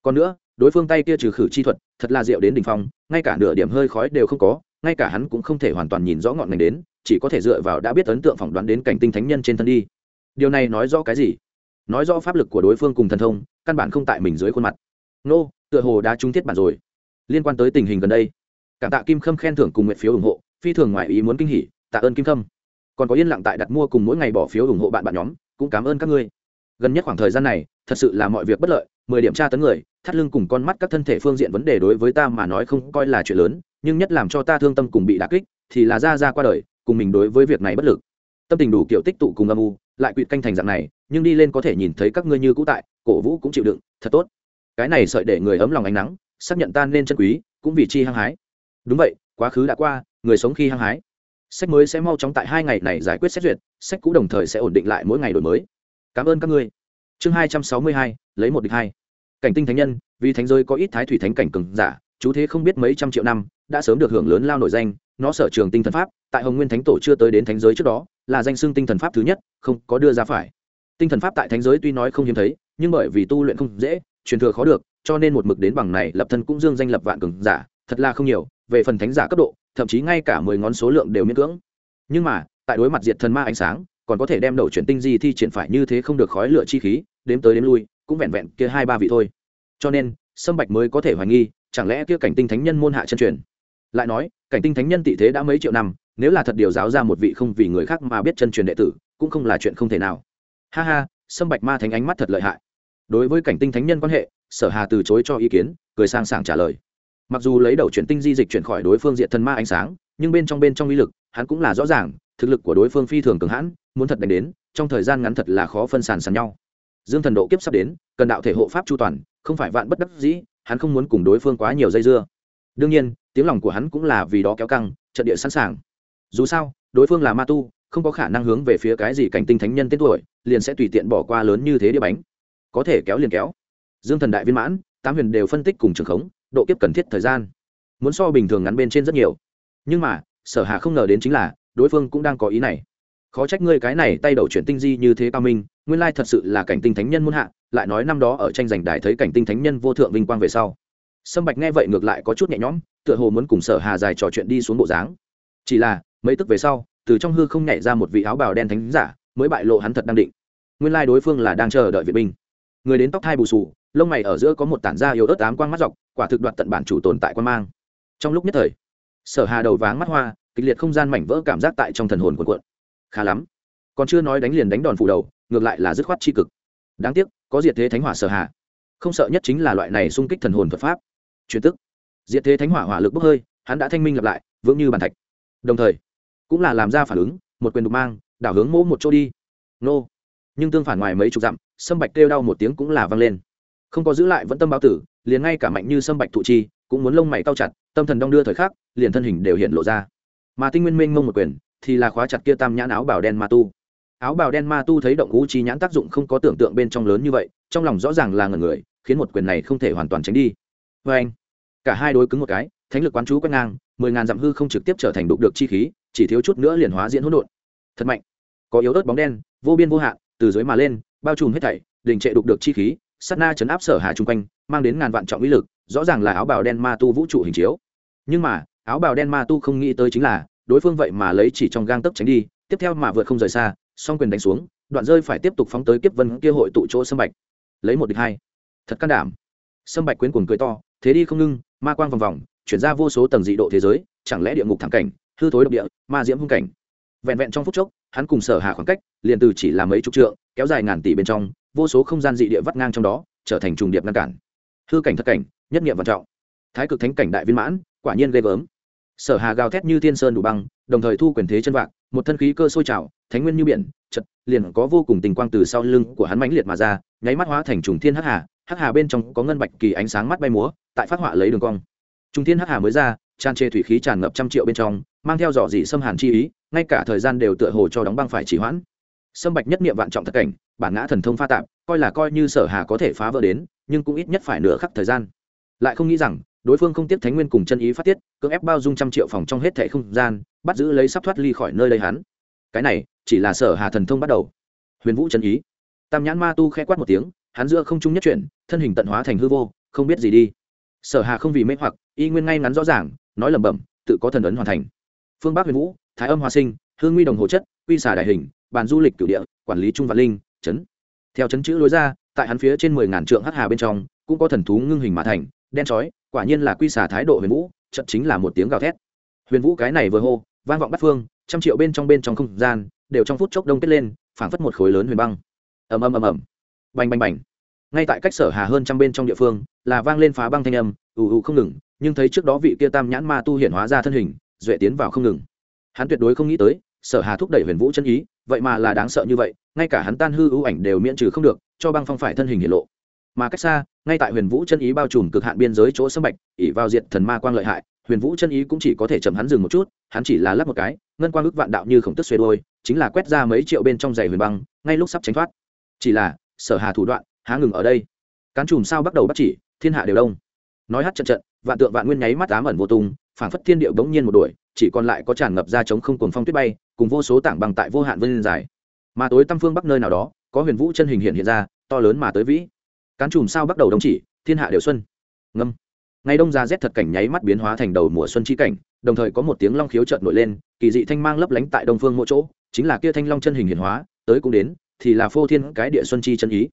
Còn nữa, đối phương tay kia trừ khử chi thuật, thật là diệu đến đỉnh phong, ngay cả nửa điểm hơi khói đều không có, ngay cả hắn cũng không thể hoàn toàn nhìn rõ ngọn ngành đến, chỉ có thể dựa vào đã biết ấn tượng phỏng đoán đến cảnh tinh thánh nhân trên thân đi. Điều này nói rõ cái gì? Nói rõ pháp lực của đối phương cùng thần thông, căn bản không tại mình dưới khuôn mặt. Nô, tựa hồ đã trúng thiết bản rồi. Liên quan tới tình hình gần đây, cảm tạ kim khâm khen thưởng cùng nguyện phiếu ủng hộ, phi thường ngoại ý muốn kinh hỉ, tạ ơn kim khâm. Còn có yên lặng tại đặt mua cùng mỗi ngày bỏ phiếu ủng hộ bạn bạn nhóm, cũng cảm ơn các ngươi. Gần nhất khoảng thời gian này thật sự là mọi việc bất lợi, mười điểm tra tấn người, thắt lưng cùng con mắt các thân thể phương diện vấn đề đối với ta mà nói không coi là chuyện lớn, nhưng nhất làm cho ta thương tâm cùng bị đà kích, thì là ra ra qua đời, cùng mình đối với việc này bất lực. Tâm tình đủ kiểu tích tụ cùng âm u, lại quỵt canh thành dạng này, nhưng đi lên có thể nhìn thấy các ngươi như cũ tại, cổ vũ cũng chịu đựng, thật tốt. Cái này sợi để người ấm lòng ánh nắng, xác nhận ta nên chân quý, cũng vì chi hăng hái. Đúng vậy, quá khứ đã qua, người sống khi hăng hái. Sách mới sẽ mau chóng tại hai ngày này giải quyết xét duyệt, sách cũ đồng thời sẽ ổn định lại mỗi ngày đổi mới. Cảm ơn các ngươi chương hai trăm sáu mươi hai, lấy một địch hai. Cảnh tinh thánh nhân, vì thánh giới có ít thái thủy thánh cảnh cường giả, chú thế không biết mấy trăm triệu năm, đã sớm được hưởng lớn lao nổi danh, nó sở trường tinh thần pháp, tại hồng nguyên thánh tổ chưa tới đến thánh giới trước đó, là danh xưng tinh thần pháp thứ nhất, không có đưa ra phải. Tinh thần pháp tại thánh giới tuy nói không hiếm thấy, nhưng bởi vì tu luyện không dễ, truyền thừa khó được, cho nên một mực đến bằng này lập thân cũng dương danh lập vạn cường giả, thật là không nhiều, về phần thánh giả cấp độ, thậm chí ngay cả mười ngón số lượng đều miễn cưỡng. Nhưng mà, tại đối mặt diệt thần ma ánh sáng còn có thể đem đầu chuyển tinh di thi triển phải như thế không được khói lửa chi khí, đếm tới đếm lui, cũng vẹn vẹn kia hai ba vị thôi. Cho nên, sâm bạch mới có thể hoài nghi, chẳng lẽ kia cảnh tinh thánh nhân môn hạ chân truyền? Lại nói, cảnh tinh thánh nhân tị thế đã mấy triệu năm, nếu là thật điều giáo ra một vị không vì người khác mà biết chân truyền đệ tử, cũng không là chuyện không thể nào. Ha ha, sâm bạch ma thánh ánh mắt thật lợi hại. Đối với cảnh tinh thánh nhân quan hệ, sở hà từ chối cho ý kiến, cười sang sảng trả lời. Mặc dù lấy đầu chuyển tinh di dịch chuyển khỏi đối phương diện thần ma ánh sáng, nhưng bên trong bên trong uy lực, hắn cũng là rõ ràng, thực lực của đối phương phi thường cường hãn muốn thật đánh đến, trong thời gian ngắn thật là khó phân sàn sàn nhau. Dương thần độ kiếp sắp đến, cần đạo thể hộ pháp chu toàn, không phải vạn bất đắc dĩ, hắn không muốn cùng đối phương quá nhiều dây dưa. Đương nhiên, tiếng lòng của hắn cũng là vì đó kéo căng, trận địa sẵn sàng. Dù sao, đối phương là ma tu, không có khả năng hướng về phía cái gì cảnh tinh thánh nhân tên tuổi, liền sẽ tùy tiện bỏ qua lớn như thế đĩa bánh. Có thể kéo liền kéo. Dương thần đại viên mãn, tám huyền đều phân tích cùng trường khống, độ kiếp cần thiết thời gian. Muốn so bình thường ngắn bên trên rất nhiều. Nhưng mà, sở hà không ngờ đến chính là, đối phương cũng đang có ý này khó trách ngươi cái này tay đầu chuyển tinh di như thế cao minh, nguyên lai thật sự là cảnh tinh thánh nhân muôn hạ, lại nói năm đó ở tranh giành đài thấy cảnh tinh thánh nhân vô thượng vinh quang về sau. Sâm bạch nghe vậy ngược lại có chút nhẹ nhõm, tựa hồ muốn cùng sở hà dài trò chuyện đi xuống bộ dáng. Chỉ là, mấy tức về sau, từ trong hư không nhảy ra một vị áo bào đen thánh giả, mới bại lộ hắn thật đang định. Nguyên lai đối phương là đang chờ đợi viện binh. Người đến tóc thai bù sù lông mày ở giữa có một tản da yếu ớt ám quang mắt dọc, quả thực đoạt tận bản chủ tồn tại quan mang. Trong lúc nhất thời, sở hà đầu váng mắt hoa, kịch liệt không gian mảnh vỡ cảm giác tại trong thần hồn cuộn cuộn khá lắm. Còn chưa nói đánh liền đánh đòn phủ đầu, ngược lại là dứt khoát tri cực. Đáng tiếc, có diệt thế thánh hỏa sở hạ. Không sợ nhất chính là loại này xung kích thần hồn thuật pháp. Truyền tức. Diệt thế thánh hỏa hỏa lực bốc hơi, hắn đã thanh minh lập lại, vững như bàn thạch. Đồng thời, cũng là làm ra phản ứng, một quyền đục mang, đảo hướng mỗ một chỗ đi. Nô. Nhưng tương phản ngoài mấy chục dặm, sâm bạch kêu đau một tiếng cũng là vang lên. Không có giữ lại vẫn tâm báo tử, liền ngay cả mạnh như sâm bạch thụ chi, cũng muốn lông mày cao chặt, tâm thần đong đưa thời khắc, liền thân hình đều hiện lộ ra. Mà tinh nguyên minh mông một quyền thì là khóa chặt kia tam nhãn áo bào đen ma tu. Áo bào đen ma tu thấy động ngũ chi nhãn tác dụng không có tưởng tượng bên trong lớn như vậy, trong lòng rõ ràng là ngần người, khiến một quyền này không thể hoàn toàn tránh đi. Vê anh, cả hai đối cứng một cái, thánh lực quán chú quét ngang, mười ngàn dặm hư không trực tiếp trở thành đục được chi khí, chỉ thiếu chút nữa liền hóa diễn hỗn độn. Thật mạnh. Có yếu ớt bóng đen, vô biên vô hạn, từ dưới mà lên, bao trùm hết thảy, đình trệ đục được chi khí, sát na chấn áp sở hà chung quanh, mang đến ngàn vạn trọng ý lực, rõ ràng là áo bào đen ma tu vũ trụ hình chiếu. Nhưng mà, áo bào đen ma tu không nghĩ tới chính là đối phương vậy mà lấy chỉ trong gang tấc tránh đi, tiếp theo mà vượt không rời xa, song quyền đánh xuống, đoạn rơi phải tiếp tục phóng tới kiếp vân kia hội tụ chỗ sâm bạch. Lấy một địch hai. Thật can đảm. Sâm bạch quyến cuồng cười to, thế đi không ngưng, ma quang vòng vòng, chuyển ra vô số tầng dị độ thế giới, chẳng lẽ địa ngục thẳng cảnh, hư thối độc địa, ma diễm hung cảnh. Vẹn vẹn trong phút chốc, hắn cùng sở hạ khoảng cách, liền từ chỉ là mấy chục trượng, kéo dài ngàn tỷ bên trong, vô số không gian dị địa vắt ngang trong đó, trở thành trùng điệp ngăn cản. Hư cảnh thật cảnh, nhất nghiệm văn trọng. Thái cực thánh cảnh đại viên mãn, quả nhiên ghê gớm sở hà gào thét như thiên sơn đủ băng, đồng thời thu quyền thế chân vạc, một thân khí cơ sôi trào, thánh nguyên như biển, chật, liền có vô cùng tình quang từ sau lưng của hắn mãnh liệt mà ra, nháy mắt hóa thành trùng thiên hắc hà hắc hà bên trong có ngân bạch kỳ ánh sáng mắt bay múa, tại phát họa lấy đường cong. Trùng thiên hắc hà mới ra, tràn trề thủy khí tràn ngập trăm triệu bên trong, mang theo dò dỉ xâm hàn chi ý, ngay cả thời gian đều tựa hồ cho đóng băng phải chỉ hoãn. Sâm bạch nhất niệm vạn trọng thật cảnh, bản ngã thần thông pha tạp, coi là coi như sở hà có thể phá vỡ đến, nhưng cũng ít nhất phải nửa khắc thời gian. Lại không nghĩ rằng đối phương không tiếp thánh nguyên cùng chân ý phát tiết, cưỡng ép bao dung trăm triệu phòng trong hết thẻ không gian, bắt giữ lấy sắp thoát ly khỏi nơi đây hắn. Cái này, chỉ là sở hà thần thông bắt đầu. Huyền vũ chân ý. Tam nhãn ma tu khẽ quát một tiếng, hắn giữa không trung nhất chuyển, thân hình tận hóa thành hư vô, không biết gì đi. Sở hà không vì mê hoặc, y nguyên ngay ngắn rõ ràng, nói lẩm bẩm, tự có thần ấn hoàn thành. Phương bắc huyền vũ, thái âm hòa sinh, hương nguy đồng hồ chất, quy xả đại hình, bàn du lịch cửu địa, quản lý trung văn linh, chấn. Theo chấn chữ lối ra, tại hắn phía trên mười ngàn trượng hắc hà bên trong, cũng có thần thú ngưng hình mã thành, đen chói quả nhiên là quy xả thái độ huyền vũ trận chính là một tiếng gào thét. Huyền vũ cái này vừa hô, vang vọng bắt phương, trăm triệu bên trong bên trong không gian, đều trong phút chốc đông kết lên, phảng phất một khối lớn huyền băng. Ầm ầm ầm ầm. Bành bành bành. Ngay tại cách sở hà hơn trăm bên trong địa phương, là vang lên phá băng thanh âm, ù ù không ngừng, nhưng thấy trước đó vị kia tam nhãn ma tu hiển hóa ra thân hình, duệ tiến vào không ngừng. Hắn tuyệt đối không nghĩ tới, sở hà thúc đẩy huyền vũ chân ý, vậy mà là đáng sợ như vậy, ngay cả hắn tan hư ưu ảnh đều miễn trừ không được, cho băng phong phải thân hình hiển lộ mà cách xa, ngay tại huyền vũ chân ý bao trùm cực hạn biên giới chỗ sâm bạch ỉ vào diện thần ma quang lợi hại, huyền vũ chân ý cũng chỉ có thể chậm hắn dừng một chút, hắn chỉ là lắp một cái, ngân quang ước vạn đạo như khổng tức xuê đôi, chính là quét ra mấy triệu bên trong giày huyền băng, ngay lúc sắp tránh thoát. Chỉ là, sở hà thủ đoạn, há ngừng ở đây. Cán chùm sao bắt đầu bắt chỉ, thiên hạ đều đông. Nói hát trận trận, vạn tượng vạn nguyên nháy mắt ám ẩn vô tung, phảng phất thiên điệu bỗng nhiên một đuổi, chỉ còn lại có tràn ngập ra chống không cuồng phong tuyết bay, cùng vô số tảng bằng tại vô hạn vân dài. Mà tối tam phương bắc nơi nào đó, có huyền vũ chân hình hiện hiện ra, to lớn mà tới vĩ cán chùm sao bắt đầu đông chỉ, thiên hạ đều xuân. Ngâm. Ngày đông ra rét thật cảnh nháy mắt biến hóa thành đầu mùa xuân chi cảnh, đồng thời có một tiếng long khiếu trợn nổi lên, kỳ dị thanh mang lấp lánh tại đông phương mỗi chỗ, chính là kia thanh long chân hình hiển hóa, tới cũng đến, thì là phô thiên cái địa xuân chi chân ý.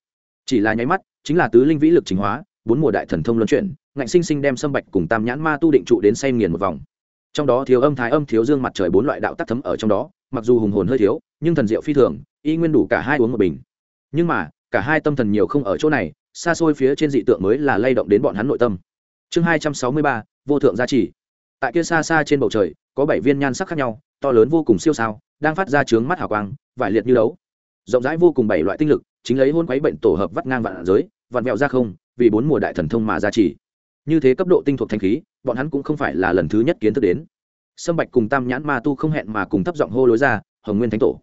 Chỉ là nháy mắt, chính là tứ linh vĩ lực chính hóa, bốn mùa đại thần thông luân chuyển, ngạnh sinh sinh đem sâm bạch cùng tam nhãn ma tu định trụ đến say nghiền một vòng. Trong đó thiếu âm thái âm thiếu dương mặt trời bốn loại đạo tắc thấm ở trong đó, mặc dù hùng hồn hơi thiếu, nhưng thần diệu phi thường, y nguyên đủ cả hai uống một bình. Nhưng mà, cả hai tâm thần nhiều không ở chỗ này xa xôi phía trên dị tượng mới là lay động đến bọn hắn nội tâm. Chương hai trăm sáu mươi ba, vô thượng gia trì. Tại kia xa xa trên bầu trời, có bảy viên nhan sắc khác nhau, to lớn vô cùng siêu sao, đang phát ra trướng mắt hào quang, vải liệt như đấu. Rộng rãi vô cùng bảy loại tinh lực, chính lấy hôn quấy bệnh tổ hợp vắt ngang vạn giới vạn mẹo ra không, vì bốn mùa đại thần thông mà gia trì. Như thế cấp độ tinh thuộc thanh khí, bọn hắn cũng không phải là lần thứ nhất kiến thức đến. Sâm bạch cùng tam nhãn ma tu không hẹn mà cùng thấp giọng hô lối ra, hồng nguyên thánh tổ,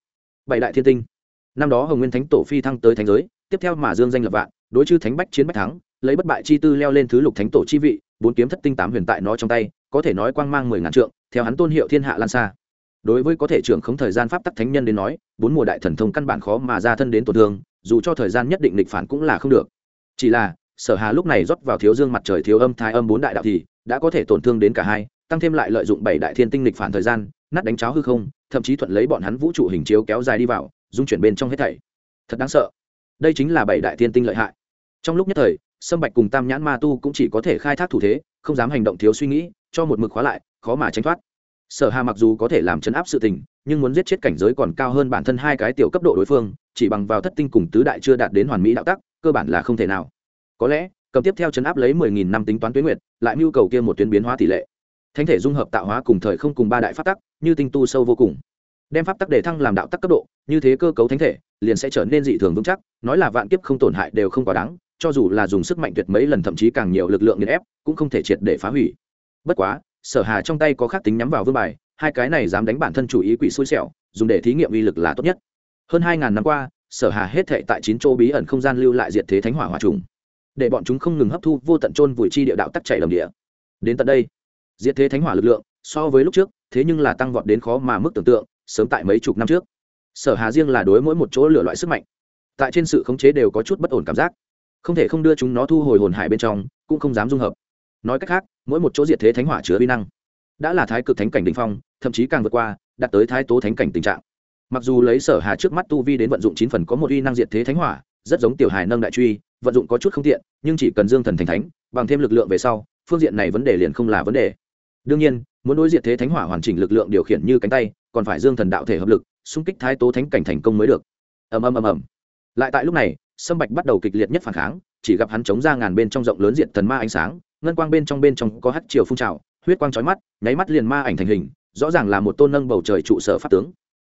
bảy đại thiên tinh. Năm đó hồng nguyên thánh tổ phi thăng tới thánh giới, tiếp theo mà dương danh lập vạn đối chư thánh bách chiến bách thắng, lấy bất bại chi tư leo lên thứ lục thánh tổ chi vị, bốn kiếm thất tinh tám huyền tại nó trong tay, có thể nói quang mang mười ngàn trượng, theo hắn tôn hiệu thiên hạ lan xa. Đối với có thể trưởng không thời gian pháp tắc thánh nhân đến nói, bốn mùa đại thần thông căn bản khó mà ra thân đến tổn thương, dù cho thời gian nhất định lịch phản cũng là không được. Chỉ là, sở hà lúc này rót vào thiếu dương mặt trời thiếu âm thái âm bốn đại đạo thì, đã có thể tổn thương đến cả hai, tăng thêm lại lợi dụng bảy đại thiên tinh lịch phản thời gian, nát đánh cháo hư không, thậm chí thuận lấy bọn hắn vũ trụ hình chiếu kéo dài đi vào, dung chuyển bên trong hết thảy. Thật đáng sợ. Đây chính là bảy đại thiên tinh lợi hại trong lúc nhất thời, sâm bạch cùng tam nhãn ma tu cũng chỉ có thể khai thác thủ thế, không dám hành động thiếu suy nghĩ, cho một mực khóa lại, khó mà tránh thoát. Sở hà mặc dù có thể làm chấn áp sự tình, nhưng muốn giết chết cảnh giới còn cao hơn bản thân hai cái tiểu cấp độ đối phương, chỉ bằng vào thất tinh cùng tứ đại chưa đạt đến hoàn mỹ đạo tắc, cơ bản là không thể nào. Có lẽ, cầm tiếp theo chấn áp lấy mười nghìn năm tính toán tuyến nguyệt, lại mưu cầu kia một tuyến biến hóa tỷ lệ. Thánh thể dung hợp tạo hóa cùng thời không cùng ba đại pháp tắc, như tinh tu sâu vô cùng. Đem pháp tắc để thăng làm đạo tắc cấp độ, như thế cơ cấu thánh thể, liền sẽ trở nên dị thường vững chắc, nói là vạn kiếp không tổn hại đều không quá đáng cho dù là dùng sức mạnh tuyệt mấy lần thậm chí càng nhiều lực lượng nghiền ép, cũng không thể triệt để phá hủy. Bất quá, sở hà trong tay có khắc tính nhắm vào vương bài, hai cái này dám đánh bản thân chủ ý quỷ xui xẻo, dùng để thí nghiệm uy lực là tốt nhất. Hơn hai ngàn năm qua, sở hà hết thệ tại chín chỗ bí ẩn không gian lưu lại diệt thế thánh hỏa hỏa trùng, để bọn chúng không ngừng hấp thu vô tận trôn vùi chi địa đạo tắc chảy lầm địa. Đến tận đây, diệt thế thánh hỏa lực lượng, so với lúc trước, thế nhưng là tăng vọt đến khó mà mức tưởng tượng, sớm tại mấy chục năm trước. Sở hà riêng là đối mỗi một chỗ lửa loại sức mạnh. Tại trên sự khống chế đều có chút bất ổn cảm giác không thể không đưa chúng nó thu hồi hồn hải bên trong, cũng không dám dung hợp. Nói cách khác, mỗi một chỗ diệt thế thánh hỏa chứa vi năng, đã là thái cực thánh cảnh đ ỉ n h phong, thậm chí càng vượt qua, đạt tới thái tố thánh cảnh tình trạng. Mặc dù lấy sở hà trước mắt tu vi đến vận dụng chín phần có một uy năng diệt thế thánh hỏa, rất giống tiểu hài nâng đại truy, vận dụng có chút không tiện, nhưng chỉ cần dương thần thành thánh, bằng thêm lực lượng về sau, phương diện này vấn đề liền không là vấn đề. Đương nhiên, muốn đối diệt thế thánh hỏa hoàn chỉnh lực lượng điều khiển như cánh tay, còn phải dương thần đạo thể hợp lực, xung kích thái tố thánh cảnh thành công mới được. Ầm ầm ầm ầm. Lại tại lúc này sâm bạch bắt đầu kịch liệt nhất phản kháng, chỉ gặp hắn chống ra ngàn bên trong rộng lớn diện thần ma ánh sáng, ngân quang bên trong bên trong có hắt chiều phun trào, huyết quang chói mắt, nháy mắt liền ma ảnh thành hình, rõ ràng là một tôn nâng bầu trời trụ sở pháp tướng.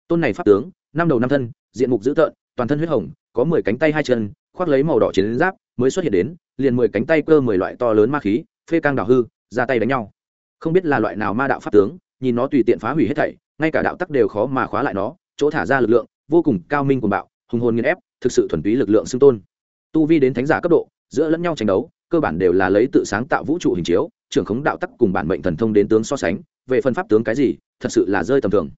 Tôn này pháp tướng, năm đầu năm thân, diện mục dữ tợn, toàn thân huyết hồng, có mười cánh tay hai chân, khoác lấy màu đỏ chiến giáp, mới xuất hiện đến, liền mười cánh tay cơ mười loại to lớn ma khí, phê cang đảo hư, ra tay đánh nhau. Không biết là loại nào ma đạo pháp tướng, nhìn nó tùy tiện phá hủy hết thảy, ngay cả đạo tắc đều khó mà khóa lại nó, chỗ thả ra lực lượng, vô cùng cao minh của bạo, hùng hồn nghiền ép thực sự thuần túy lực lượng xưng tôn. Tu vi đến thánh giả cấp độ, giữa lẫn nhau tranh đấu, cơ bản đều là lấy tự sáng tạo vũ trụ hình chiếu, trưởng khống đạo tắc cùng bản mệnh thần thông đến tướng so sánh, về phần pháp tướng cái gì, thật sự là rơi tầm thường.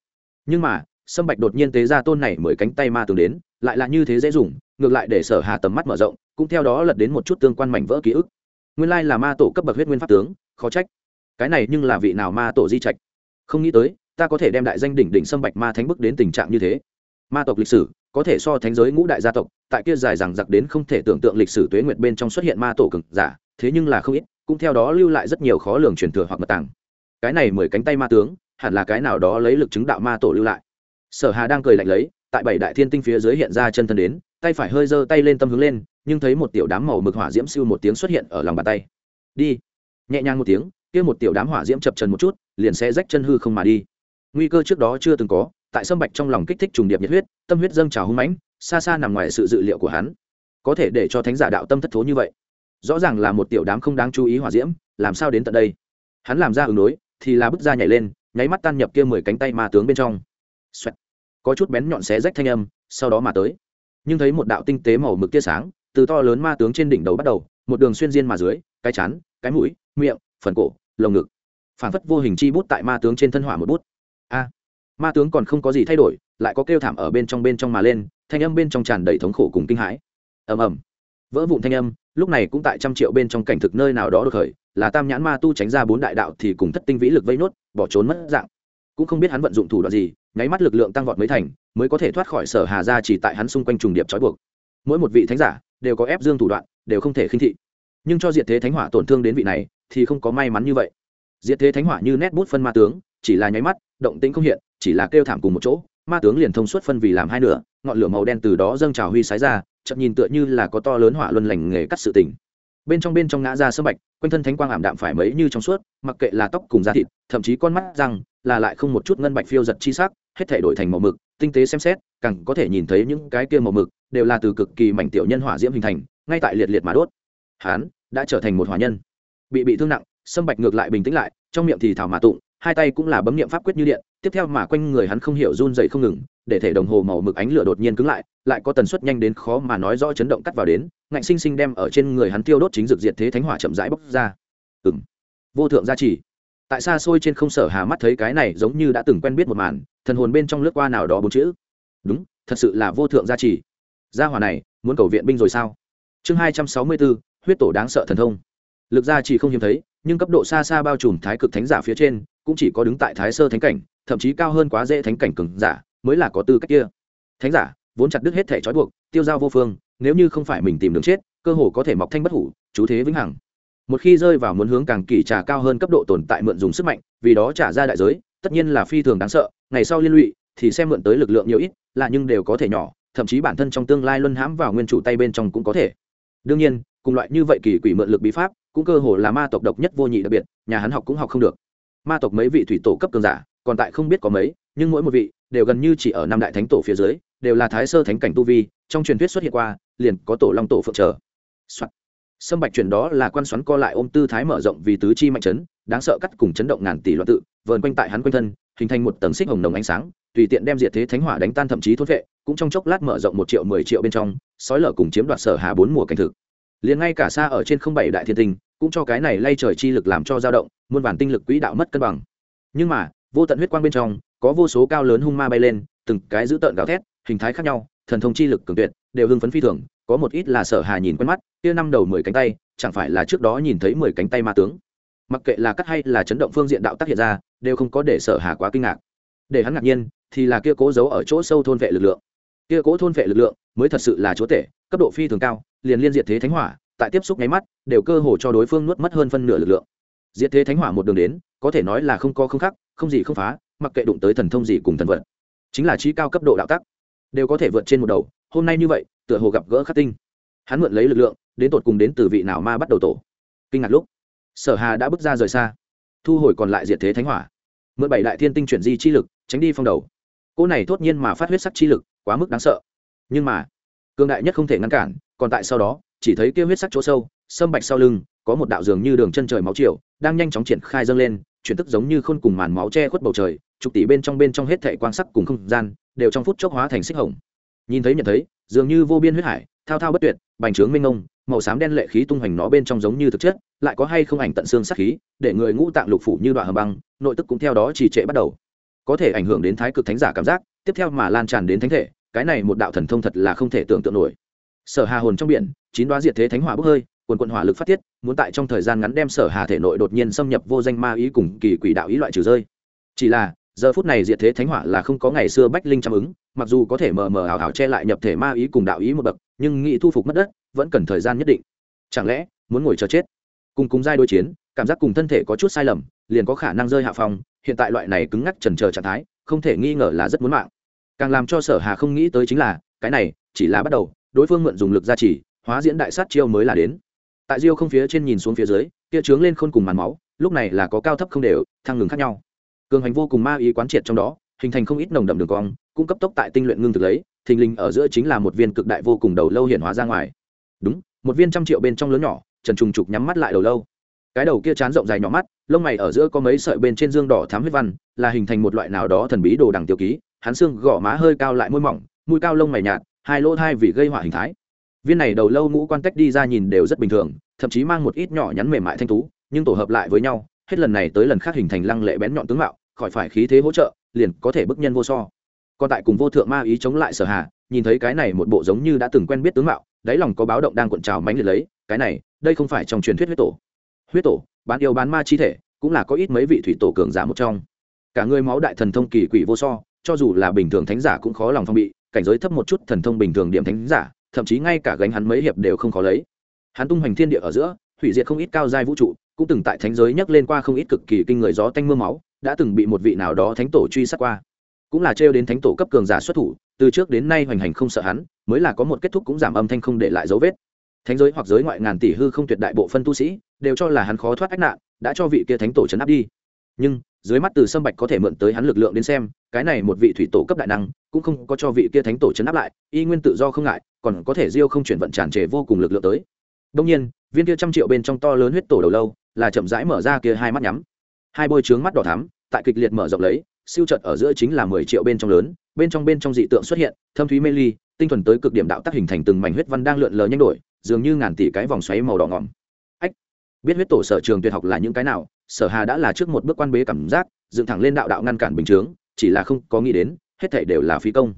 Nhưng mà, sâm bạch đột nhiên tế ra tôn này mười cánh tay ma tướng đến, lại là như thế dễ dùng, ngược lại để sở hà tầm mắt mở rộng, cũng theo đó lật đến một chút tương quan mảnh vỡ ký ức. Nguyên lai là ma tổ cấp bậc huyết nguyên pháp tướng, khó trách. Cái này nhưng là vị nào ma tổ di trạch? Không nghĩ tới, ta có thể đem đại danh đỉnh đỉnh sâm bạch ma thánh bức đến tình trạng như thế. Ma tộc lịch sử có thể so thánh giới ngũ đại gia tộc, tại kia dài rằng giặc đến không thể tưởng tượng lịch sử tuế nguyệt bên trong xuất hiện ma tổ cực giả, thế nhưng là không ít, cũng theo đó lưu lại rất nhiều khó lường truyền thừa hoặc mật tàng. Cái này mười cánh tay ma tướng, hẳn là cái nào đó lấy lực chứng đạo ma tổ lưu lại. Sở hà đang cười lạnh lấy, tại bảy đại thiên tinh phía dưới hiện ra chân thân đến, tay phải hơi giơ tay lên tâm hướng lên, nhưng thấy một tiểu đám màu mực hỏa diễm siêu một tiếng xuất hiện ở lòng bàn tay. Đi. Nhẹ nhàng một tiếng, kia một tiểu đám hỏa diễm chập trần một chút, liền sẽ rách chân hư không mà đi. Nguy cơ trước đó chưa từng có tại sâm bạch trong lòng kích thích trùng điệp nhiệt huyết, tâm huyết dâng trào hung mãnh, xa xa nằm ngoài sự dự liệu của hắn. Có thể để cho thánh giả đạo tâm thất thố như vậy, rõ ràng là một tiểu đám không đáng chú ý hỏa diễm, làm sao đến tận đây? Hắn làm ra ứng đối, thì là bước ra nhảy lên, nháy mắt tan nhập kia mười cánh tay ma tướng bên trong、Xoẹt. có chút bén nhọn xé rách thanh âm, sau đó mà tới. Nhưng thấy một đạo tinh tế màu mực tia sáng, từ to lớn ma tướng trên đỉnh đầu bắt đầu, một đường xuyên diên mà dưới, cái chán, cái mũi, miệng, phần cổ, lồng ngực. Phản phất vô hình chi bút tại ma tướng trên thân hỏa một bút. A ma tướng còn không có gì thay đổi, lại có kêu thảm ở bên trong bên trong mà lên, thanh âm bên trong tràn đầy thống khổ cùng kinh hãi. Ầm ầm. Vỡ vụn thanh âm, lúc này cũng tại trăm triệu bên trong cảnh thực nơi nào đó được khởi, là tam nhãn ma tu tránh ra bốn đại đạo thì cùng thất tinh vĩ lực vây nốt, bỏ trốn mất dạng. Cũng không biết hắn vận dụng thủ đoạn gì, nháy mắt lực lượng tăng vọt mới thành, mới có thể thoát khỏi sở hà ra chỉ tại hắn xung quanh trùng điệp trói buộc. Mỗi một vị thánh giả, đều có ép dương thủ đoạn, đều không thể khinh thị. Nhưng cho diệt thế thánh hỏa tổn thương đến vị này, thì không có may mắn như vậy. Diệt thế thánh hỏa như nét bút phân ma tướng, chỉ là nháy mắt, động tĩnh không hiện chỉ là kêu thảm cùng một chỗ, ma tướng liền thông suốt phân vì làm hai nửa, ngọn lửa màu đen từ đó dâng trào huy sái ra, chậm nhìn tựa như là có to lớn hỏa luân lành nghề cắt sự tình. Bên trong bên trong ngã ra sơ bạch, quanh thân thánh quang ảm đạm phải mấy như trong suốt, mặc kệ là tóc cùng da thịt, thậm chí con mắt răng, là lại không một chút ngân bạch phiêu giật chi sắc, hết thể đổi thành màu mực, tinh tế xem xét, càng có thể nhìn thấy những cái kia màu mực, đều là từ cực kỳ mảnh tiểu nhân hỏa diễm hình thành, ngay tại liệt liệt mà đốt. Hán, đã trở thành một hỏa nhân. Bị bị thương nặng, sâm bạch ngược lại bình tĩnh lại, trong miệng thì thảo mà tụng hai tay cũng là bấm niệm pháp quyết như điện, tiếp theo mà quanh người hắn không hiểu run dậy không ngừng, để thể đồng hồ màu mực ánh lửa đột nhiên cứng lại lại có tần suất nhanh đến khó mà nói rõ chấn động cắt vào đến, ngạnh sinh sinh đem ở trên người hắn tiêu đốt chính dược diệt thế thánh hỏa chậm rãi bốc ra. Ừng vô thượng gia trì. Tại xa xôi trên không sở hà mắt thấy cái này giống như đã từng quen biết một màn, thần hồn bên trong lướt qua nào đó bốn chữ. Đúng, thật sự là vô thượng gia trì. Gia hỏa này, muốn cầu viện binh rồi sao? Chương hai trăm sáu mươi bốn, huyết tổ đáng sợ thần thông. Lực gia trì không hiếm thấy, nhưng cấp độ xa xa bao trùm thái cực thánh giả phía trên cũng chỉ có đứng tại thái sơ thánh cảnh, thậm chí cao hơn quá dễ thánh cảnh cường giả, mới là có tư cách kia. Thánh giả, vốn chặt đứt hết thể trói buộc, tiêu dao vô phương, nếu như không phải mình tìm đường chết, cơ hồ có thể mọc thanh bất hủ, chú thế vĩnh hằng. Một khi rơi vào muốn hướng càng kỳ trà cao hơn cấp độ tồn tại mượn dùng sức mạnh, vì đó trả ra đại giới, tất nhiên là phi thường đáng sợ, ngày sau liên lụy, thì xem mượn tới lực lượng nhiều ít, là nhưng đều có thể nhỏ, thậm chí bản thân trong tương lai luân hãm vào nguyên chủ tay bên trong cũng có thể. Đương nhiên, cùng loại như vậy kỳ quỷ mượn lực bí pháp, cũng cơ hồ là ma tộc độc nhất vô nhị đặc biệt, nhà hắn học cũng học không được ma tộc mấy vị thủy tổ cấp cường giả, còn tại không biết có mấy, nhưng mỗi một vị đều gần như chỉ ở năm đại thánh tổ phía dưới, đều là thái sơ thánh cảnh tu vi, trong truyền thuyết xuất hiện qua, liền có tổ long tổ phượng trở、Soạn. sâm bạch chuyển đó là quan xoắn co lại ôm tư thái mở rộng vì tứ chi mạnh chấn, đáng sợ cắt cùng chấn động ngàn tỷ loạn tự, vờn quanh tại hắn quanh thân, hình thành một tầng xích hồng nồng ánh sáng, tùy tiện đem diệt thế thánh hỏa đánh tan thậm chí thốt vệ, cũng trong chốc lát mở rộng một triệu mười triệu bên trong, sói lở cùng chiếm đoạt sở hà bốn mùa cảnh thực liền ngay cả xa ở trên không bảy đại thiên tinh, cũng cho cái này lay trời chi lực làm cho dao động, muôn bản tinh lực quỹ đạo mất cân bằng. Nhưng mà, vô tận huyết quang bên trong, có vô số cao lớn hung ma bay lên, từng cái giữ tợn gào thét, hình thái khác nhau, thần thông chi lực cường tuyệt, đều hưng phấn phi thường, có một ít là sở hà nhìn quen mắt, kia năm đầu mười cánh tay, chẳng phải là trước đó nhìn thấy mười cánh tay ma tướng. Mặc kệ là cắt hay là chấn động phương diện đạo tác hiện ra, đều không có để sở hà quá kinh ngạc. Để hắn ngạc nhiên, thì là kia cố giấu ở chỗ sâu thôn vệ lực lượng. Kia cố thôn vệ lực lượng mới thật sự là chúa tể, cấp độ phi thường cao liền liên diệt thế thánh hỏa, tại tiếp xúc nháy mắt, đều cơ hồ cho đối phương nuốt mất hơn phân nửa lực lượng. Diệt thế thánh hỏa một đường đến, có thể nói là không có không khắc không gì không phá, mặc kệ đụng tới thần thông gì cùng thần vật. Chính là trí cao cấp độ đạo tắc, đều có thể vượt trên một đầu, hôm nay như vậy, tựa hồ gặp gỡ khắc tinh. Hắn mượn lấy lực lượng, đến tột cùng đến từ vị nào ma bắt đầu tổ. Kinh ngạc lúc, sở hà đã bước ra rời xa, thu hồi còn lại diệt thế thánh hỏa. Mượn bảy đại thiên tinh chuyển di chi lực, tránh đi phong đầu. Cô này thốt nhiên mà phát huyết sắc chi lực, quá mức đáng sợ. Nhưng mà cương đại nhất không thể ngăn cản còn tại sau đó, chỉ thấy kia huyết sắc chỗ sâu, sâm bạch sau lưng, có một đạo dường như đường chân trời máu chiều đang nhanh chóng triển khai dâng lên, chuyển tức giống như khôn cùng màn máu che khuất bầu trời, chục tỷ bên trong bên trong hết thệ quang sắc cùng không gian, đều trong phút chốc hóa thành xích hồng. Nhìn thấy nhận thấy, dường như vô biên huyết hải, thao thao bất tuyệt, bành trướng minh ngông màu xám đen lệ khí tung hoành nó bên trong giống như thực chất, lại có hay không ảnh tận xương sắc khí, để người ngũ tạng lục phủ như đoạn hầm băng, nội tức cũng theo đó trì trệ bắt đầu. Có thể ảnh hưởng đến thái cực thánh giả cảm giác, tiếp theo mà lan tràn đến thánh thể, cái này một đạo thần thông thật là không thể tưởng tượng nổi sở hà hồn trong biển, chín đoá diệt thế thánh hỏa bốc hơi, quần quận hỏa lực phát tiết, muốn tại trong thời gian ngắn đem sở hà thể nội đột nhiên xâm nhập vô danh ma ý cùng kỳ quỷ đạo ý loại trừ rơi. Chỉ là, giờ phút này diệt thế thánh hỏa là không có ngày xưa bách linh chăm ứng, mặc dù có thể mờ mờ ảo ảo che lại nhập thể ma ý cùng đạo ý một bậc, nhưng nghĩ thu phục mất đất, vẫn cần thời gian nhất định. Chẳng lẽ, muốn ngồi chờ chết? Cùng cùng giai đối chiến, cảm giác cùng thân thể có chút sai lầm, liền có khả năng rơi hạ phòng hiện tại loại này cứng ngắc trần chờ trạng thái, không thể nghi ngờ là rất muốn mạng. Càng làm cho sở hà không nghĩ tới chính là, cái này, chỉ là bắt đầu đối phương mượn dùng lực gia trì, hóa diễn đại sát chiêu mới là đến. Tại diêu không phía trên nhìn xuống phía dưới, kia trướng lên khôn cùng màn máu, lúc này là có cao thấp không đều, thăng ngừng khác nhau. Cường hành vô cùng ma ý quán triệt trong đó, hình thành không ít nồng đậm đường cong, cung cấp tốc tại tinh luyện ngưng thực lấy, thình lình ở giữa chính là một viên cực đại vô cùng đầu lâu hiện hóa ra ngoài. Đúng, một viên trăm triệu bên trong lớn nhỏ, trần trùng trục nhắm mắt lại đầu lâu. Cái đầu kia chán rộng dài nhỏ mắt, lông mày ở giữa có mấy sợi bên trên dương đỏ thám huyết văn, là hình thành một loại nào đó thần bí đồ đằng tiêu ký, hắn xương gò má hơi cao lại môi mỏng, mũi cao lông mày nhạt hai lỗ thai vì gây họa hình thái. Viên này đầu lâu ngũ quan cách đi ra nhìn đều rất bình thường, thậm chí mang một ít nhỏ nhắn mềm mại thanh tú, nhưng tổ hợp lại với nhau, hết lần này tới lần khác hình thành lăng lệ bén nhọn tướng mạo, khỏi phải khí thế hỗ trợ, liền có thể bức nhân vô so. Còn tại cùng vô thượng ma ý chống lại sở hà, nhìn thấy cái này một bộ giống như đã từng quen biết tướng mạo, đáy lòng có báo động đang cuộn trào mánh liệt lấy, cái này, đây không phải trong truyền thuyết huyết tổ. Huyết tổ, bán yêu bán ma chi thể, cũng là có ít mấy vị thủy tổ cường giả một trong. Cả người máu đại thần thông kỳ quỷ vô so, cho dù là bình thường thánh giả cũng khó lòng phong bị cảnh giới thấp một chút thần thông bình thường điểm thánh giả, thậm chí ngay cả gánh hắn mấy hiệp đều không khó lấy. Hắn tung hoành thiên địa ở giữa, hủy diệt không ít cao giai vũ trụ, cũng từng tại thánh giới nhắc lên qua không ít cực kỳ kinh người gió tanh mưa máu, đã từng bị một vị nào đó thánh tổ truy sát qua. Cũng là trêu đến thánh tổ cấp cường giả xuất thủ, từ trước đến nay hoành hành không sợ hắn, mới là có một kết thúc cũng giảm âm thanh không để lại dấu vết. Thánh giới hoặc giới ngoại ngàn tỷ hư không tuyệt đại bộ phân tu sĩ, đều cho là hắn khó thoát ách nạn, đã cho vị kia thánh tổ chấn áp đi. Nhưng dưới mắt từ sâm bạch có thể mượn tới hắn lực lượng đến xem, cái này một vị thủy tổ cấp đại năng, cũng không có cho vị kia thánh tổ chấn áp lại, y nguyên tự do không ngại, còn có thể diêu không chuyển vận tràn trề vô cùng lực lượng tới. Đông nhiên, viên kia trăm triệu bên trong to lớn huyết tổ đầu lâu, là chậm rãi mở ra kia hai mắt nhắm. Hai bôi trướng mắt đỏ thắm, tại kịch liệt mở rộng lấy, siêu trật ở giữa chính là mười triệu bên trong lớn, bên trong bên trong dị tượng xuất hiện, thâm thúy mê ly, tinh thuần tới cực điểm đạo tác hình thành từng mảnh huyết văn đang lượn lờ nhanh đổi, dường như ngàn tỷ cái vòng xoáy màu đỏ ngỏm biết huyết tổ sở trường tuyệt học là những cái nào, sở hà đã là trước một bước quan bế cảm giác, dựng thẳng lên đạo đạo ngăn cản bình chướng, chỉ là không có nghĩ đến, hết thảy đều là phí công.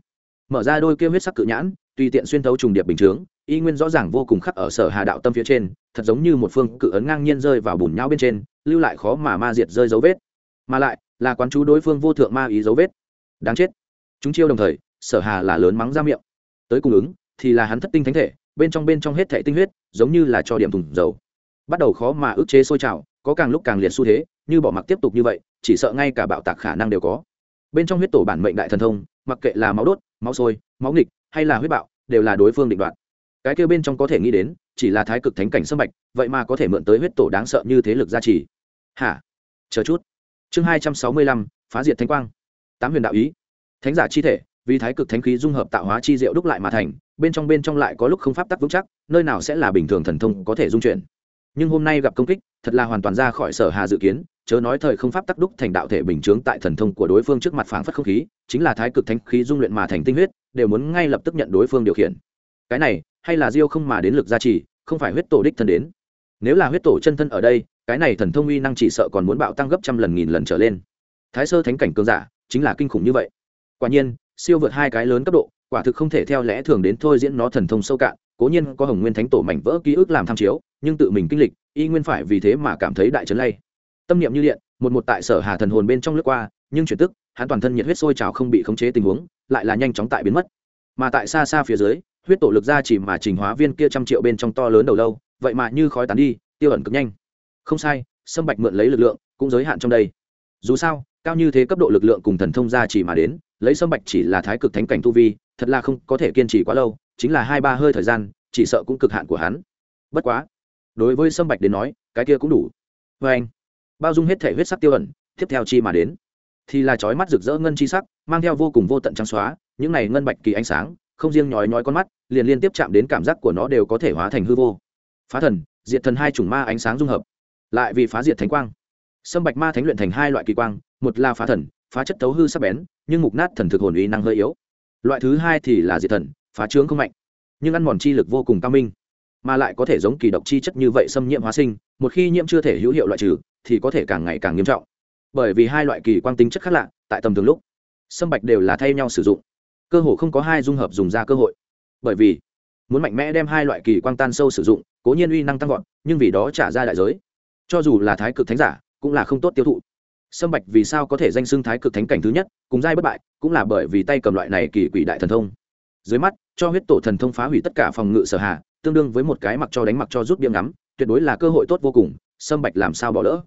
Mở ra đôi kia huyết sắc cự nhãn, tùy tiện xuyên thấu trùng điệp bình chướng, y nguyên rõ ràng vô cùng khắc ở sở hà đạo tâm phía trên, thật giống như một phương cự ấn ngang nhiên rơi vào bùn nhau bên trên, lưu lại khó mà ma diệt rơi dấu vết. Mà lại, là quán chú đối phương vô thượng ma ý dấu vết. Đáng chết. Chúng chiêu đồng thời, sở hà là lớn mắng ra miệng. Tới cung ứng, thì là hắn thất tinh thánh thể, bên trong bên trong hết thảy tinh huyết, giống như là cho điểm thùng dầu bắt đầu khó mà ức chế sôi trào, có càng lúc càng liệt xu thế, như bỏ mặc tiếp tục như vậy, chỉ sợ ngay cả bạo tạc khả năng đều có. Bên trong huyết tổ bản mệnh đại thần thông, mặc kệ là máu đốt, máu sôi, máu nghịch hay là huyết bạo, đều là đối phương định đoạt. Cái kêu bên trong có thể nghĩ đến, chỉ là thái cực thánh cảnh sâm bạch, vậy mà có thể mượn tới huyết tổ đáng sợ như thế lực gia trì. Hả? Chờ chút. Chương hai trăm sáu mươi lăm, phá diệt thánh quang. Tám huyền đạo ý. Thánh giả chi thể, vì thái cực thánh khí dung hợp tạo hóa chi diệu đúc lại mà thành, bên trong bên trong lại có lúc không pháp tắc vững chắc, nơi nào sẽ là bình thường thần thông có thể dung chuyển? Nhưng hôm nay gặp công kích, thật là hoàn toàn ra khỏi sở hà dự kiến, chớ nói thời không pháp tắc đúc thành đạo thể bình chướng tại thần thông của đối phương trước mặt phảng phất không khí, chính là thái cực thánh khí dung luyện mà thành tinh huyết, đều muốn ngay lập tức nhận đối phương điều khiển. Cái này, hay là diêu không mà đến lực gia trì, không phải huyết tổ đích thân đến. Nếu là huyết tổ chân thân ở đây, cái này thần thông uy năng chỉ sợ còn muốn bạo tăng gấp trăm lần nghìn lần trở lên. Thái sơ thánh cảnh cường giả, chính là kinh khủng như vậy. Quả nhiên, siêu vượt hai cái lớn cấp độ, quả thực không thể theo lẽ thường đến thôi diễn nó thần thông sâu cạn cố nhiên có hồng nguyên thánh tổ mảnh vỡ ký ức làm tham chiếu, nhưng tự mình kinh lịch, y nguyên phải vì thế mà cảm thấy đại trấn lay. Tâm niệm như điện, một một tại sở hà thần hồn bên trong lướt qua, nhưng chuyển tức, hắn toàn thân nhiệt huyết sôi trào không bị khống chế tình huống, lại là nhanh chóng tại biến mất. Mà tại xa xa phía dưới, huyết tổ lực ra chỉ mà trình hóa viên kia trăm triệu bên trong to lớn đầu lâu, vậy mà như khói tán đi, tiêu ẩn cực nhanh. Không sai, sâm bạch mượn lấy lực lượng, cũng giới hạn trong đây. Dù sao, cao như thế cấp độ lực lượng cùng thần thông ra chỉ mà đến, lấy sâm bạch chỉ là thái cực thánh cảnh tu vi, thật là không có thể kiên trì quá lâu chính là hai ba hơi thời gian, chỉ sợ cũng cực hạn của hắn. Bất quá, đối với sâm bạch đến nói, cái kia cũng đủ. Vê anh, bao dung hết thể huyết sắc tiêu ẩn, tiếp theo chi mà đến. Thì là chói mắt rực rỡ ngân chi sắc, mang theo vô cùng vô tận trắng xóa, những này ngân bạch kỳ ánh sáng, không riêng nhói nhói con mắt, liền liên tiếp chạm đến cảm giác của nó đều có thể hóa thành hư vô. Phá thần, diệt thần hai chủng ma ánh sáng dung hợp. Lại vì phá diệt thánh quang. Sâm bạch ma thánh luyện thành hai loại kỳ quang, một là phá thần, phá chất tấu hư sắc bén, nhưng mục nát thần thực hồn uy năng hơi yếu. Loại thứ hai thì là diệt thần phá trướng không mạnh, nhưng ăn mòn chi lực vô cùng cao minh, mà lại có thể giống kỳ độc chi chất như vậy xâm nhiễm hóa sinh, một khi nhiễm chưa thể hữu hiệu loại trừ, thì có thể càng ngày càng nghiêm trọng. Bởi vì hai loại kỳ quang tính chất khác lạ, tại tầm thường lúc, sâm bạch đều là thay nhau sử dụng, cơ hồ không có hai dung hợp dùng ra cơ hội. Bởi vì, muốn mạnh mẽ đem hai loại kỳ quang tan sâu sử dụng, cố nhiên uy năng tăng vọt, nhưng vì đó trả ra đại giới. Cho dù là thái cực thánh giả, cũng là không tốt tiêu thụ. Sâm bạch vì sao có thể danh xưng thái cực thánh cảnh thứ nhất, cùng giai bất bại, cũng là bởi vì tay cầm loại này kỳ quỷ đại thần thông dưới mắt, cho huyết tổ thần thông phá hủy tất cả phòng ngự sở hạ tương đương với một cái mặc cho đánh mặc cho rút biếng ngắm, tuyệt đối là cơ hội tốt vô cùng, sâm bạch làm sao bỏ lỡ?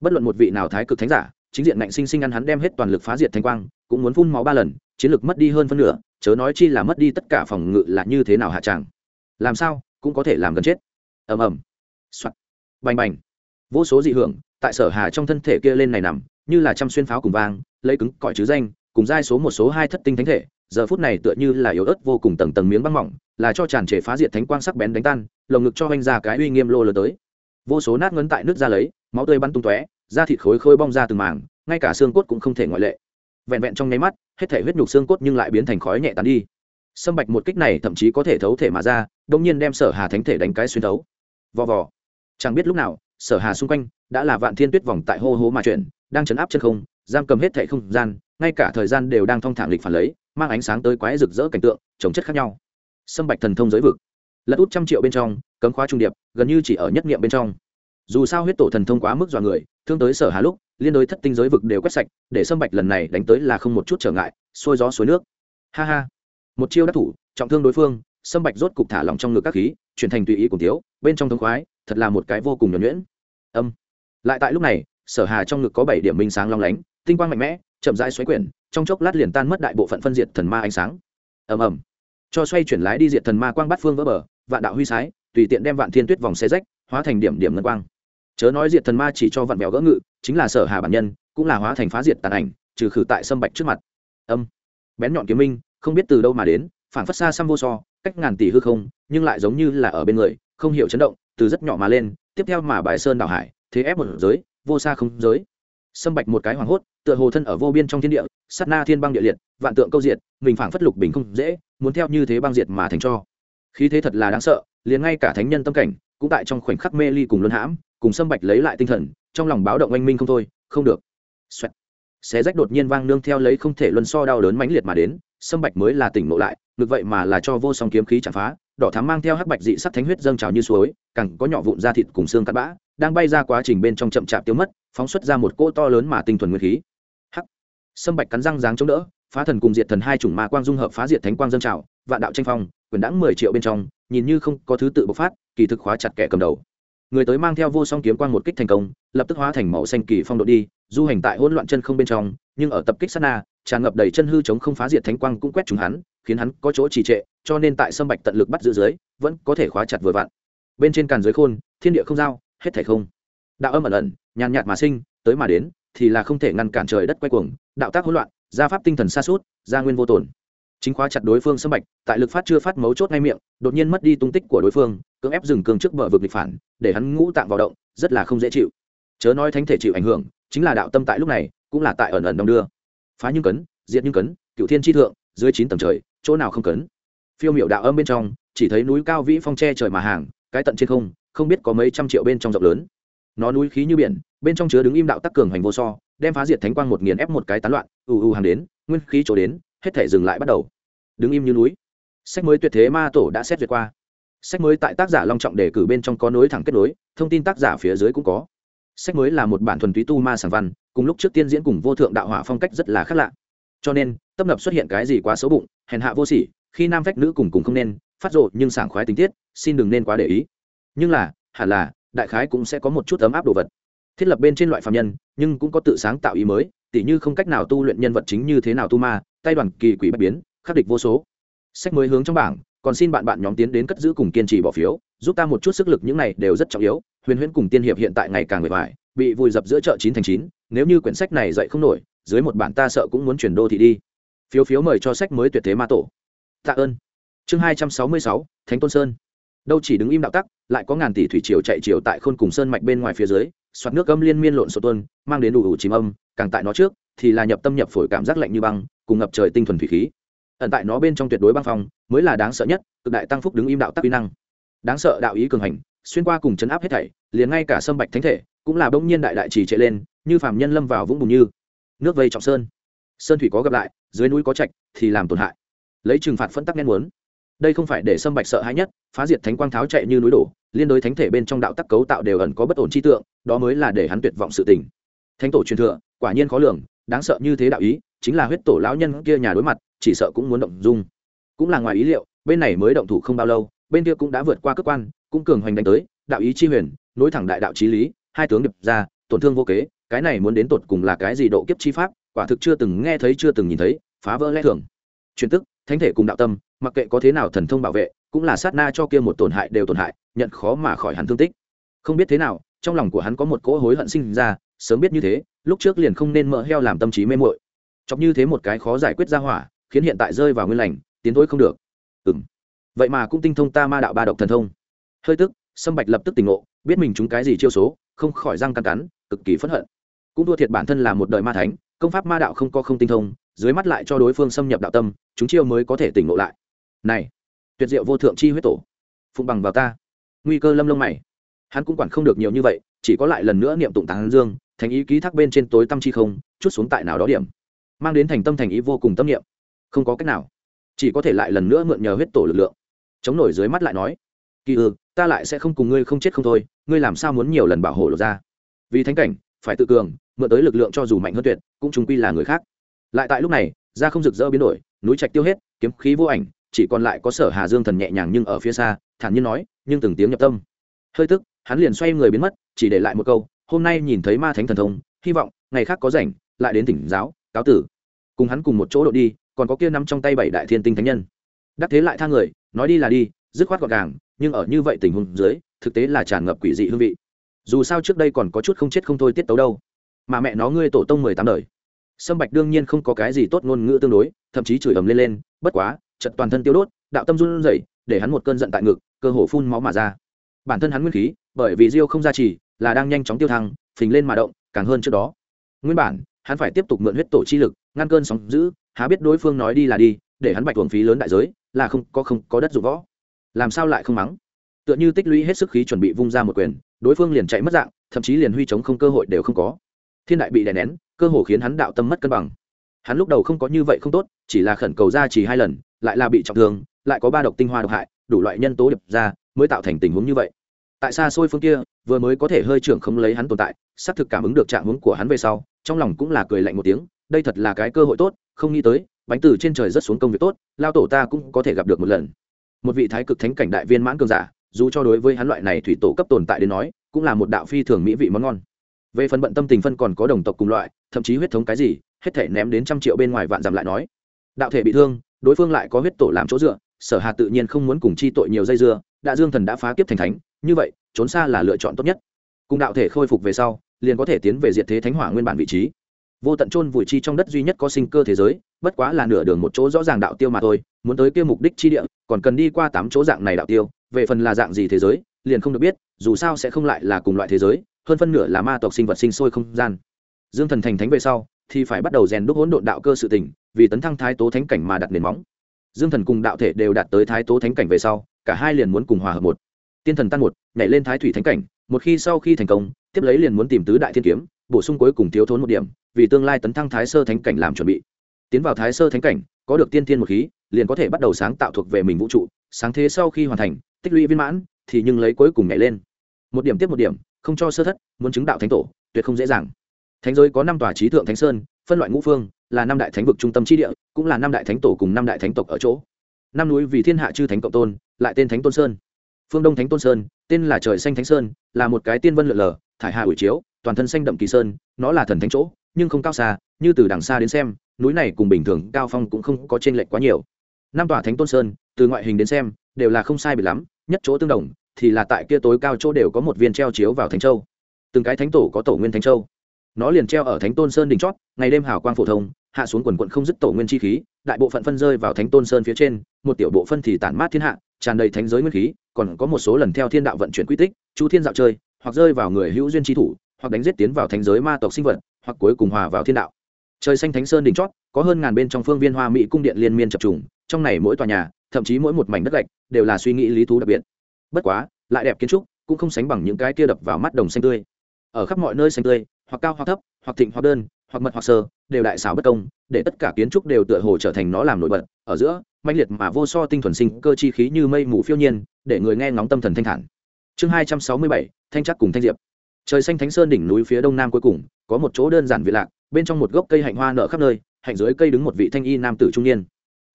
Bất luận một vị nào thái cực thánh giả, chính diện ngạnh sinh sinh ăn hắn đem hết toàn lực phá diệt thanh quang, cũng muốn phun máu ba lần, chiến lực mất đi hơn phân nửa, chớ nói chi là mất đi tất cả phòng ngự là như thế nào hạ tràng làm sao, cũng có thể làm gần chết. Ầm ầm. Soạt. Bành bành. Vô số dị hưởng, tại sở hà trong thân thể kia lên này nằm, như là trăm xuyên pháo cùng vang, lấy cứng cỏi chứ danh, cùng giai số một số hai thất tinh thánh thể giờ phút này tựa như là yếu ớt vô cùng tầng tầng miếng băng mỏng, là cho tràn trề phá diệt thánh quang sắc bén đánh tan, lồng ngực cho anh ra cái uy nghiêm lô lớn tới. Vô số nát ngấn tại nước ra lấy, máu tươi bắn tung tóe, da thịt khối khôi bong ra từng mảng, ngay cả xương cốt cũng không thể ngoại lệ. Vẹn vẹn trong nháy mắt, hết thể huyết nhục xương cốt nhưng lại biến thành khói nhẹ tàn đi. Sâm bạch một kích này thậm chí có thể thấu thể mà ra đông nhiên đem sở hà thánh thể đánh cái xuyên thấu. Vò vò. Chẳng biết lúc nào, sở hà xung quanh đã là vạn thiên tuyết vòng tại hô hố mà chuyển, đang chấn áp chân không, giam cầm hết thệ không gian, ngay cả thời gian đều đang thong thả lịch phản lấy mang ánh sáng tới quái rực rỡ cảnh tượng, trồng chất khác nhau. Sâm bạch thần thông giới vực. Lật út trăm triệu bên trong, cấm khóa trung điệp, gần như chỉ ở nhất nghiệm bên trong. Dù sao huyết tổ thần thông quá mức dọa người, thương tới sở hà lúc, liên đối thất tinh giới vực đều quét sạch, để sâm bạch lần này đánh tới là không một chút trở ngại xôi gió suối nước. Ha ha. Một chiêu đắc thủ, trọng thương đối phương, sâm bạch rốt cục thả lỏng trong ngực các khí, chuyển thành tùy ý cùng thiếu, bên trong thống khoái, thật là một cái vô cùng nhuẩn nhuyễn. Âm. Lại tại lúc này, sở hà trong ngực có bảy điểm minh sáng long lánh, tinh quang mạnh mẽ, chậm rãi xoáy quyển trong chốc lát liền tan mất đại bộ phận phân diệt thần ma ánh sáng. Ầm ầm. Cho xoay chuyển lái đi diệt thần ma quang bắt phương vỡ bờ, vạn đạo huy sái, tùy tiện đem vạn thiên tuyết vòng xe rách, hóa thành điểm điểm ngân quang. Chớ nói diệt thần ma chỉ cho vạn mèo gỡ ngự, chính là sở hà bản nhân, cũng là hóa thành phá diệt tàn ảnh, trừ khử tại sâm bạch trước mặt. Âm. Bén nhọn kiếm minh, không biết từ đâu mà đến phản phất xa xăm vô so, cách ngàn tỷ hư không, nhưng lại giống như là ở bên người, không hiểu chấn động, từ rất nhỏ mà lên, tiếp theo mà bài sơn đảo hải, thế ép một giới, vô xa không giới sâm bạch một cái hoàng hốt, tựa hồ thân ở vô biên trong thiên địa, sát na thiên băng địa liệt, vạn tượng câu diệt, mình phảng phất lục bình không dễ, muốn theo như thế băng diệt mà thành cho. Khí thế thật là đáng sợ, liền ngay cả thánh nhân tâm cảnh, cũng tại trong khoảnh khắc mê ly cùng luân hãm, cùng sâm bạch lấy lại tinh thần, trong lòng báo động oanh minh không thôi, không được. Xoẹt. Xé rách đột nhiên vang nương theo lấy không thể luân so đau đớn mãnh liệt mà đến, sâm bạch mới là tỉnh ngộ lại, ngược vậy mà là cho vô song kiếm khí chạm phá, đỏ thắm mang theo hắc bạch dị sắc thánh huyết dâng trào như suối càng có nhỏ vụn da thịt cùng xương cắt bã đang bay ra quá trình bên trong chậm chạp tiêu mất, phóng xuất ra một cỗ to lớn mà tinh thuần nguyên khí. Hắc! Sâm bạch cắn răng dáng chống đỡ, phá thần cùng diệt thần hai chủng ma quang dung hợp phá diệt thánh quang dân trào, vạn đạo tranh phong, quyền đãng mười triệu bên trong, nhìn như không có thứ tự bộc phát, kỳ thực khóa chặt kẻ cầm đầu. Người tới mang theo vô song kiếm quang một kích thành công, lập tức hóa thành màu xanh kỳ phong độ đi, du hành tại hỗn loạn chân không bên trong, nhưng ở tập kích sát na, tràn ngập đầy chân hư chống không phá diệt thánh quang cũng quét trúng hắn, khiến hắn có chỗ trì trệ, cho nên tại sâm bạch tận lực bắt giữ dưới, vẫn có thể khóa chặt vừa vặn. Bên trên càn dưới khôn, thiên địa không giao hết thể không? Đạo âm ẩn ẩn, nhàn nhạt mà sinh, tới mà đến, thì là không thể ngăn cản trời đất quay cuồng, đạo tác hỗn loạn, gia pháp tinh thần xa suốt gia nguyên vô tổn chính khóa chặt đối phương sâm bạch, tại lực phát chưa phát mấu chốt ngay miệng, đột nhiên mất đi tung tích của đối phương, cưỡng ép dừng cường trước bờ vực địch phản, để hắn ngũ tạng vào động, rất là không dễ chịu. Chớ nói thánh thể chịu ảnh hưởng, chính là đạo tâm tại lúc này, cũng là tại ẩn ẩn đông đưa. Phá nhưng cấn, diệt nhưng cấn cựu thiên tri thượng, dưới chín tầng trời, chỗ nào không cấn? Phiêu miệu đạo âm bên trong, chỉ thấy núi cao vĩ phong tre trời mà hàng, cái tận trên không không biết có mấy trăm triệu bên trong rộng lớn. Nó núi khí như biển, bên trong chứa đứng im đạo tắc cường hành vô so, đem phá diệt thánh quang một nghiền ép một cái tán loạn, ù ù hàng đến, nguyên khí trổ đến, hết thể dừng lại bắt đầu. Đứng im như núi. Sách mới tuyệt thế ma tổ đã xét duyệt qua. Sách mới tại tác giả long trọng đề cử bên trong có nối thẳng kết nối, thông tin tác giả phía dưới cũng có. Sách mới là một bản thuần túy tu ma sản văn, cùng lúc trước tiên diễn cùng vô thượng đạo hỏa phong cách rất là khác lạ. Cho nên, tấp nập xuất hiện cái gì quá xấu bụng, hèn hạ vô sỉ, khi nam phách nữ cùng cùng không nên, phát rộ nhưng sảng khoái tình tiết, xin đừng nên quá để ý nhưng là, hẳn là, đại khái cũng sẽ có một chút ấm áp đồ vật. Thiết lập bên trên loại phạm nhân, nhưng cũng có tự sáng tạo ý mới, tỉ như không cách nào tu luyện nhân vật chính như thế nào tu ma, tay đoàn kỳ quỷ bất biến, khắc địch vô số. Sách mới hướng trong bảng, còn xin bạn bạn nhóm tiến đến cất giữ cùng kiên trì bỏ phiếu, giúp ta một chút sức lực những này đều rất trọng yếu, huyền huyễn cùng tiên hiệp hiện tại ngày càng bề vải bị vùi dập giữa chợ chín thành chín, nếu như quyển sách này dậy không nổi, dưới một bản ta sợ cũng muốn chuyển đô thị đi. Phiếu phiếu mời cho sách mới tuyệt thế ma tổ. Tạ ơn. Chương hai trăm sáu mươi sáu, thánh tôn sơn đâu chỉ đứng im đạo tắc, lại có ngàn tỷ thủy triều chạy chiều tại khôn cùng sơn mạch bên ngoài phía dưới, soạt nước âm liên miên lộn sổ tuân mang đến đủ đủ chìm âm, càng tại nó trước, thì là nhập tâm nhập phổi cảm giác lạnh như băng, cùng ngập trời tinh thuần thủy khí. Ẩn tại nó bên trong tuyệt đối băng phong, mới là đáng sợ nhất, cực đại tăng phúc đứng im đạo tắc uy năng. Đáng sợ đạo ý cường hành, xuyên qua cùng chấn áp hết thảy, liền ngay cả sâm bạch thánh thể, cũng là bỗng nhiên đại đại trì chạy lên, như phàm nhân lâm vào vũng bùn như nước vây trọng sơn. Sơn thủy có gặp lại, dưới núi có trạch, thì làm tổn hại. Lấy trừng phạt phân tắc nên muốn. Đây không phải để sâm bạch sợ hãi nhất phá diệt thánh quang tháo chạy như núi đổ, liên đối thánh thể bên trong đạo tắc cấu tạo đều ẩn có bất ổn chi tượng, đó mới là để hắn tuyệt vọng sự tình. Thánh tổ truyền thừa, quả nhiên khó lường, đáng sợ như thế đạo ý, chính là huyết tổ lão nhân kia nhà đối mặt, chỉ sợ cũng muốn động dung. Cũng là ngoài ý liệu, bên này mới động thủ không bao lâu, bên kia cũng đã vượt qua cơ quan, cũng cường hoành đánh tới, đạo ý chi huyền, nối thẳng đại đạo trí lý, hai tướng điệp ra, tổn thương vô kế, cái này muốn đến tột cùng là cái gì độ kiếp chi pháp, quả thực chưa từng nghe thấy, chưa từng nhìn thấy, phá vỡ lẽ thường. Truyền tức, thánh thể cùng đạo tâm mặc kệ có thế nào thần thông bảo vệ, cũng là sát na cho kia một tổn hại đều tổn hại, nhận khó mà khỏi hắn thương tích. Không biết thế nào, trong lòng của hắn có một cỗ hối hận sinh ra, sớm biết như thế, lúc trước liền không nên mỡ heo làm tâm trí mê mội chọc như thế một cái khó giải quyết ra hỏa, khiến hiện tại rơi vào nguyên lành, tiến thôi không được. Ừ m vậy mà cũng tinh thông ta ma đạo ba độc thần thông. Hơi tức, sâm bạch lập tức tỉnh ngộ, biết mình trúng cái gì chiêu số, không khỏi răng cắn cắn, cực kỳ phẫn hận. Cũng thua thiệt bản thân là một đời ma thánh, công pháp ma đạo không có không tinh thông, dưới mắt lại cho đối phương xâm nhập đạo tâm, chúng chiêu mới có thể tỉnh ngộ lại này, tuyệt diệu vô thượng chi huyết tổ, phụng bằng vào ta. Nguy cơ lâm lông mày. Hắn cũng quản không được nhiều như vậy, chỉ có lại lần nữa niệm tụng tán dương, thành ý ký thác bên trên tối tâm chi không, chút xuống tại nào đó điểm. Mang đến thành tâm thành ý vô cùng tâm niệm. Không có cách nào. Chỉ có thể lại lần nữa mượn nhờ huyết tổ lực lượng. Chống nổi dưới mắt lại nói, kỳ ư, ta lại sẽ không cùng ngươi không chết không thôi, ngươi làm sao muốn nhiều lần bảo hộ lột ra? Vì thánh cảnh, phải tự cường, mượn tới lực lượng cho dù mạnh hơn tuyệt, cũng chúng quy là người khác. Lại tại lúc này ra không rực rỡ biến đổi, núi trạch tiêu hết, kiếm khí vô ảnh chỉ còn lại có sở hà dương thần nhẹ nhàng nhưng ở phía xa, thản nhiên nói, nhưng từng tiếng nhập tâm. Hơi tức, hắn liền xoay người biến mất, chỉ để lại một câu, hôm nay nhìn thấy ma thánh thần thông, hy vọng ngày khác có rảnh, lại đến tỉnh giáo, cáo tử. Cùng hắn cùng một chỗ đội đi, còn có kia nắm trong tay bảy đại thiên tinh thánh nhân. Đắc thế lại tha người, nói đi là đi, dứt khoát gọn gàng, nhưng ở như vậy tình huống dưới, thực tế là tràn ngập quỷ dị hương vị. Dù sao trước đây còn có chút không chết không thôi tiết tấu đâu. Mà mẹ nó ngươi tổ tông mười tám đời. Sâm bạch đương nhiên không có cái gì tốt ngôn ngữ tương đối, thậm chí chửi ầm lên lên, bất quá chật toàn thân tiêu đốt, đạo tâm run rẩy, để hắn một cơn giận tại ngực, cơ hồ phun máu mà ra. Bản thân hắn nguyên khí, bởi vì diêu không ra trì, là đang nhanh chóng tiêu thăng, phình lên mà động, càng hơn trước đó. Nguyên bản, hắn phải tiếp tục mượn huyết tổ chi lực, ngăn cơn sóng giữ há biết đối phương nói đi là đi, để hắn bạch tuồng phí lớn đại giới, là không có không có đất dụng võ. Làm sao lại không mắng? Tựa như tích lũy hết sức khí chuẩn bị vung ra một quyền, đối phương liền chạy mất dạng, thậm chí liền huy chống không cơ hội đều không có. Thiên đại bị đè nén, cơ hồ khiến hắn đạo tâm mất cân bằng. Hắn lúc đầu không có như vậy không tốt, chỉ là khẩn cầu ra chỉ hai lần lại là bị trọng thương, lại có ba độc tinh hoa độc hại, đủ loại nhân tố đập ra, mới tạo thành tình huống như vậy. Tại xa xôi phương kia, vừa mới có thể hơi trưởng không lấy hắn tồn tại, xác thực cảm ứng được trạng hướng của hắn về sau, trong lòng cũng là cười lạnh một tiếng, đây thật là cái cơ hội tốt, không nghĩ tới, bánh từ trên trời rất xuống công việc tốt, lao tổ ta cũng có thể gặp được một lần. Một vị thái cực thánh cảnh đại viên mãn cường giả, dù cho đối với hắn loại này thủy tổ cấp tồn tại đến nói, cũng là một đạo phi thường mỹ vị món ngon. Về phần bận tâm tình phân còn có đồng tộc cùng loại, thậm chí huyết thống cái gì, hết thể ném đến trăm triệu bên ngoài vạn dặm lại nói. Đạo thể bị thương đối phương lại có huyết tổ làm chỗ dựa, sở hà tự nhiên không muốn cùng chi tội nhiều dây dưa, đã dương thần đã phá kiếp thành thánh, như vậy, trốn xa là lựa chọn tốt nhất. Cùng đạo thể khôi phục về sau, liền có thể tiến về diệt thế thánh hỏa nguyên bản vị trí. Vô tận chôn vùi chi trong đất duy nhất có sinh cơ thế giới, bất quá là nửa đường một chỗ rõ ràng đạo tiêu mà thôi, muốn tới kia mục đích chi địa, còn cần đi qua tám chỗ dạng này đạo tiêu, về phần là dạng gì thế giới, liền không được biết, dù sao sẽ không lại là cùng loại thế giới, hơn phân nửa là ma tộc sinh vật sinh sôi không gian. Dương thần thành thánh về sau thì phải bắt đầu rèn đúc hỗn độn đạo cơ sự tình, vì tấn thăng thái tố thánh cảnh mà đặt nền móng. Dương thần cùng đạo thể đều đạt tới thái tố thánh cảnh về sau, cả hai liền muốn cùng hòa hợp một. Tiên thần tan một, nhảy lên thái thủy thánh cảnh, một khi sau khi thành công, tiếp lấy liền muốn tìm tứ đại thiên kiếm, bổ sung cuối cùng thiếu thốn một điểm, vì tương lai tấn thăng thái sơ thánh cảnh làm chuẩn bị. Tiến vào thái sơ thánh cảnh, có được tiên thiên một khí, liền có thể bắt đầu sáng tạo thuộc về mình vũ trụ, sáng thế sau khi hoàn thành, tích lũy viên mãn, thì nhưng lấy cuối cùng nhảy lên. Một điểm tiếp một điểm, không cho sơ thất, muốn chứng đạo thánh tổ, tuyệt không dễ dàng thánh giới có năm tòa trí thượng thánh sơn, phân loại ngũ phương, là năm đại thánh vực trung tâm trí địa, cũng là năm đại thánh tổ cùng năm đại thánh tộc ở chỗ. Năm núi vì thiên hạ chư thánh cộng tôn, lại tên thánh tôn sơn. Phương đông thánh tôn sơn, tên là trời xanh thánh sơn, là một cái tiên vân lượn lờ, thải hạ ủi chiếu, toàn thân xanh đậm kỳ sơn, nó là thần thánh chỗ, nhưng không cao xa, như từ đằng xa đến xem, núi này cùng bình thường cao phong cũng không có t r ê n lệch quá nhiều. Năm tòa thánh tôn sơn, từ ngoại hình đến xem, đều là không sai bị lắm, nhất chỗ tương đồng, thì là tại kia tối cao chỗ đều có một viên treo chiếu vào thánh châu. Từng cái thánh tổ có tổ nguyên thánh châu nó liền treo ở thánh tôn sơn đỉnh chót, ngày đêm hào quang phổ thông, hạ xuống quần quận không dứt tổ nguyên chi khí, đại bộ phận phân rơi vào thánh tôn sơn phía trên, một tiểu bộ phân thì tản mát thiên hạ, tràn đầy thánh giới nguyên khí, còn có một số lần theo thiên đạo vận chuyển quy tích, chu thiên dạo chơi, hoặc rơi vào người hữu duyên tri thủ, hoặc đánh giết tiến vào thánh giới ma tộc sinh vật, hoặc cuối cùng hòa vào thiên đạo. Trời xanh thánh sơn đỉnh chót, có hơn ngàn bên trong phương viên hoa mỹ cung điện liên miên chập trùng, trong này mỗi tòa nhà, thậm chí mỗi một mảnh đất gạch, đều là suy nghĩ lý thú đặc biệt. Bất quá, lại đẹp kiến trúc, cũng không sánh bằng những cái kia đập vào mắt đồng xanh tươi. Ở khắp mọi nơi xanh tươi hoặc cao hoặc thấp, hoặc thịnh hoặc đơn, hoặc mật hoặc sơ đều đại xảo bất công, để tất cả kiến trúc đều tựa hồ trở thành nó làm nổi bật. Ở giữa, mãnh liệt mà vô so tinh thuần sinh cơ chi khí như mây mù phiêu nhiên, để người nghe ngóng tâm thần thanh thản. Chương hai trăm sáu mươi bảy, thanh chắc cùng thanh diệp. Trời xanh thánh sơn đỉnh núi phía đông nam cuối cùng, có một chỗ đơn giản vị lạc, bên trong một gốc cây hạnh hoa nở khắp nơi, hạnh dưới cây đứng một vị thanh y nam tử trung niên.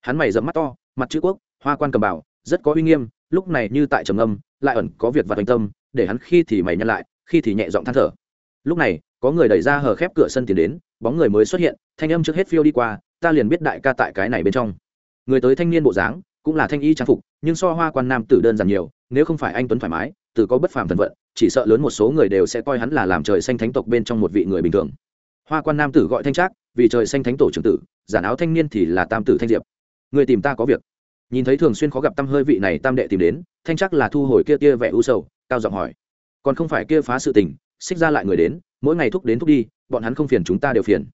Hắn mày dẫm mắt to, mặt chữ quốc, hoa quan cầm bảo rất có uy nghiêm, lúc này như tại trầm âm lại ẩn có việc và thành tâm, để hắn khi thì mày nhăn lại, khi thì nhẹ giọng than thở lúc này, có người đẩy ra hở khép cửa sân tiến đến, bóng người mới xuất hiện, thanh âm trước hết phiêu đi qua, ta liền biết đại ca tại cái này bên trong. Người tới thanh niên bộ dáng, cũng là thanh y trang phục, nhưng so hoa quan nam tử đơn giản nhiều, nếu không phải anh tuấn thoải mái từ có bất phàm thần vận, chỉ sợ lớn một số người đều sẽ coi hắn là làm trời xanh thánh tộc bên trong một vị người bình thường. Hoa quan nam tử gọi thanh trác, vì trời xanh thánh tổ trưởng tử, giản áo thanh niên thì là tam tử thanh diệp. Người tìm ta có việc. Nhìn thấy thường xuyên khó gặp tâm hơi vị này tam đệ tìm đến, thanh trác là thu hồi kia kia vẻ u sầu, cao giọng hỏi, còn không phải kia phá sự tình xích ra lại người đến, mỗi ngày thúc đến thúc đi, bọn hắn không phiền chúng ta đều phiền.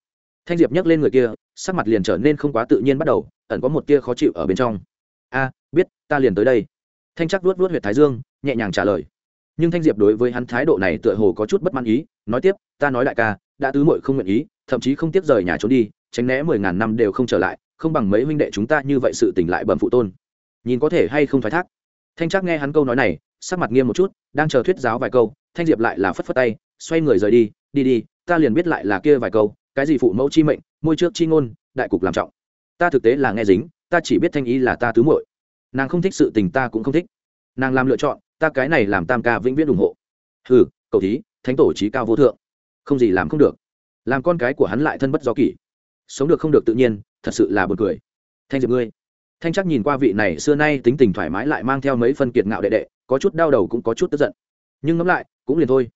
Thanh diệp nhắc lên người kia, sắc mặt liền trở nên không quá tự nhiên bắt đầu, ẩn có một kia khó chịu ở bên trong. A, biết, ta liền tới đây. Thanh chắc luốt luốt huyệt thái dương, nhẹ nhàng trả lời. Nhưng thanh diệp đối với hắn thái độ này tựa hồ có chút bất mãn ý, nói tiếp, ta nói đại ca, đã tứ muội không nguyện ý, thậm chí không tiếp rời nhà trốn đi, tránh né mười ngàn năm đều không trở lại, không bằng mấy huynh đệ chúng ta như vậy sự tỉnh lại bẩm phụ tôn. Nhìn có thể hay không thoái thác. Thanh chắc nghe hắn câu nói này, sắc mặt nghiêm một chút, đang chờ thuyết giáo vài câu thanh diệp lại là phất phất tay, xoay người rời đi đi đi, ta liền biết lại là kia vài câu, cái gì phụ mẫu chi mệnh, môi trước chi ngôn, đại cục làm trọng. Ta thực tế là nghe dính, ta chỉ biết thanh ý là ta tứ muội. Nàng không thích sự tình ta cũng không thích. Nàng làm lựa chọn, ta cái này làm tam ca vĩnh viễn ủng hộ. Hừ cầu thí, thánh tổ trí cao vô thượng. Không gì làm không được. Làm con cái của hắn lại thân bất do kỷ. Sống được không được tự nhiên, thật sự là buồn cười. Thanh diệp ngươi. Thanh chắc nhìn qua vị này xưa nay tính tình thoải mái lại mang theo mấy phân kiệt ngạo đệ đệ, có chút đau đầu cũng có chút tức giận nhưng ngẫm lại, cũng liền thôi.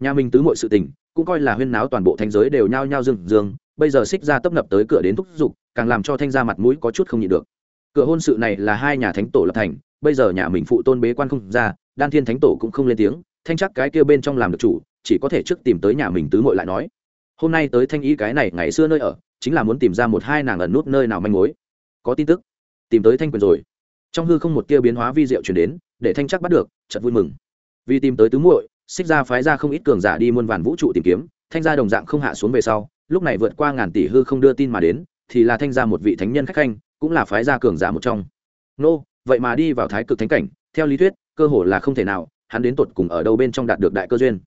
Nhà mình tứ mọi sự tình, cũng coi là huyên náo toàn bộ thanh giới đều nhao nhao dương dương, bây giờ xích ra tấp nập tới cửa đến thúc giục, càng làm cho thanh ra mặt mũi có chút không nhịn được. Cửa hôn sự này là hai nhà thánh tổ lập thành, bây giờ nhà mình phụ tôn bế quan không ra, đan thiên thánh tổ cũng không lên tiếng, thanh chắc cái kia bên trong làm được chủ, chỉ có thể trước tìm tới nhà mình tứ mội lại nói. Hôm nay tới thanh ý cái này ngày xưa nơi ở, chính là muốn tìm ra một hai nàng ẩn nút nơi nào manh mối. Có tin tức. Tìm tới thanh quyền rồi. Trong hư không một kia biến hóa vi diệu chuyển đến, để thanh chắc bắt được chật vui mừng vì tìm tới tứ muội, xích ra phái ra không ít cường giả đi muôn vàn vũ trụ tìm kiếm, thanh gia đồng dạng không hạ xuống về sau, lúc này vượt qua ngàn tỷ hư không đưa tin mà đến, thì là thanh gia một vị thánh nhân khách khanh, cũng là phái gia cường giả một trong. Nô, vậy mà đi vào thái cực thánh cảnh, theo lý thuyết, cơ hồ là không thể nào, hắn đến tột cùng ở đâu bên trong đạt được đại cơ duyên.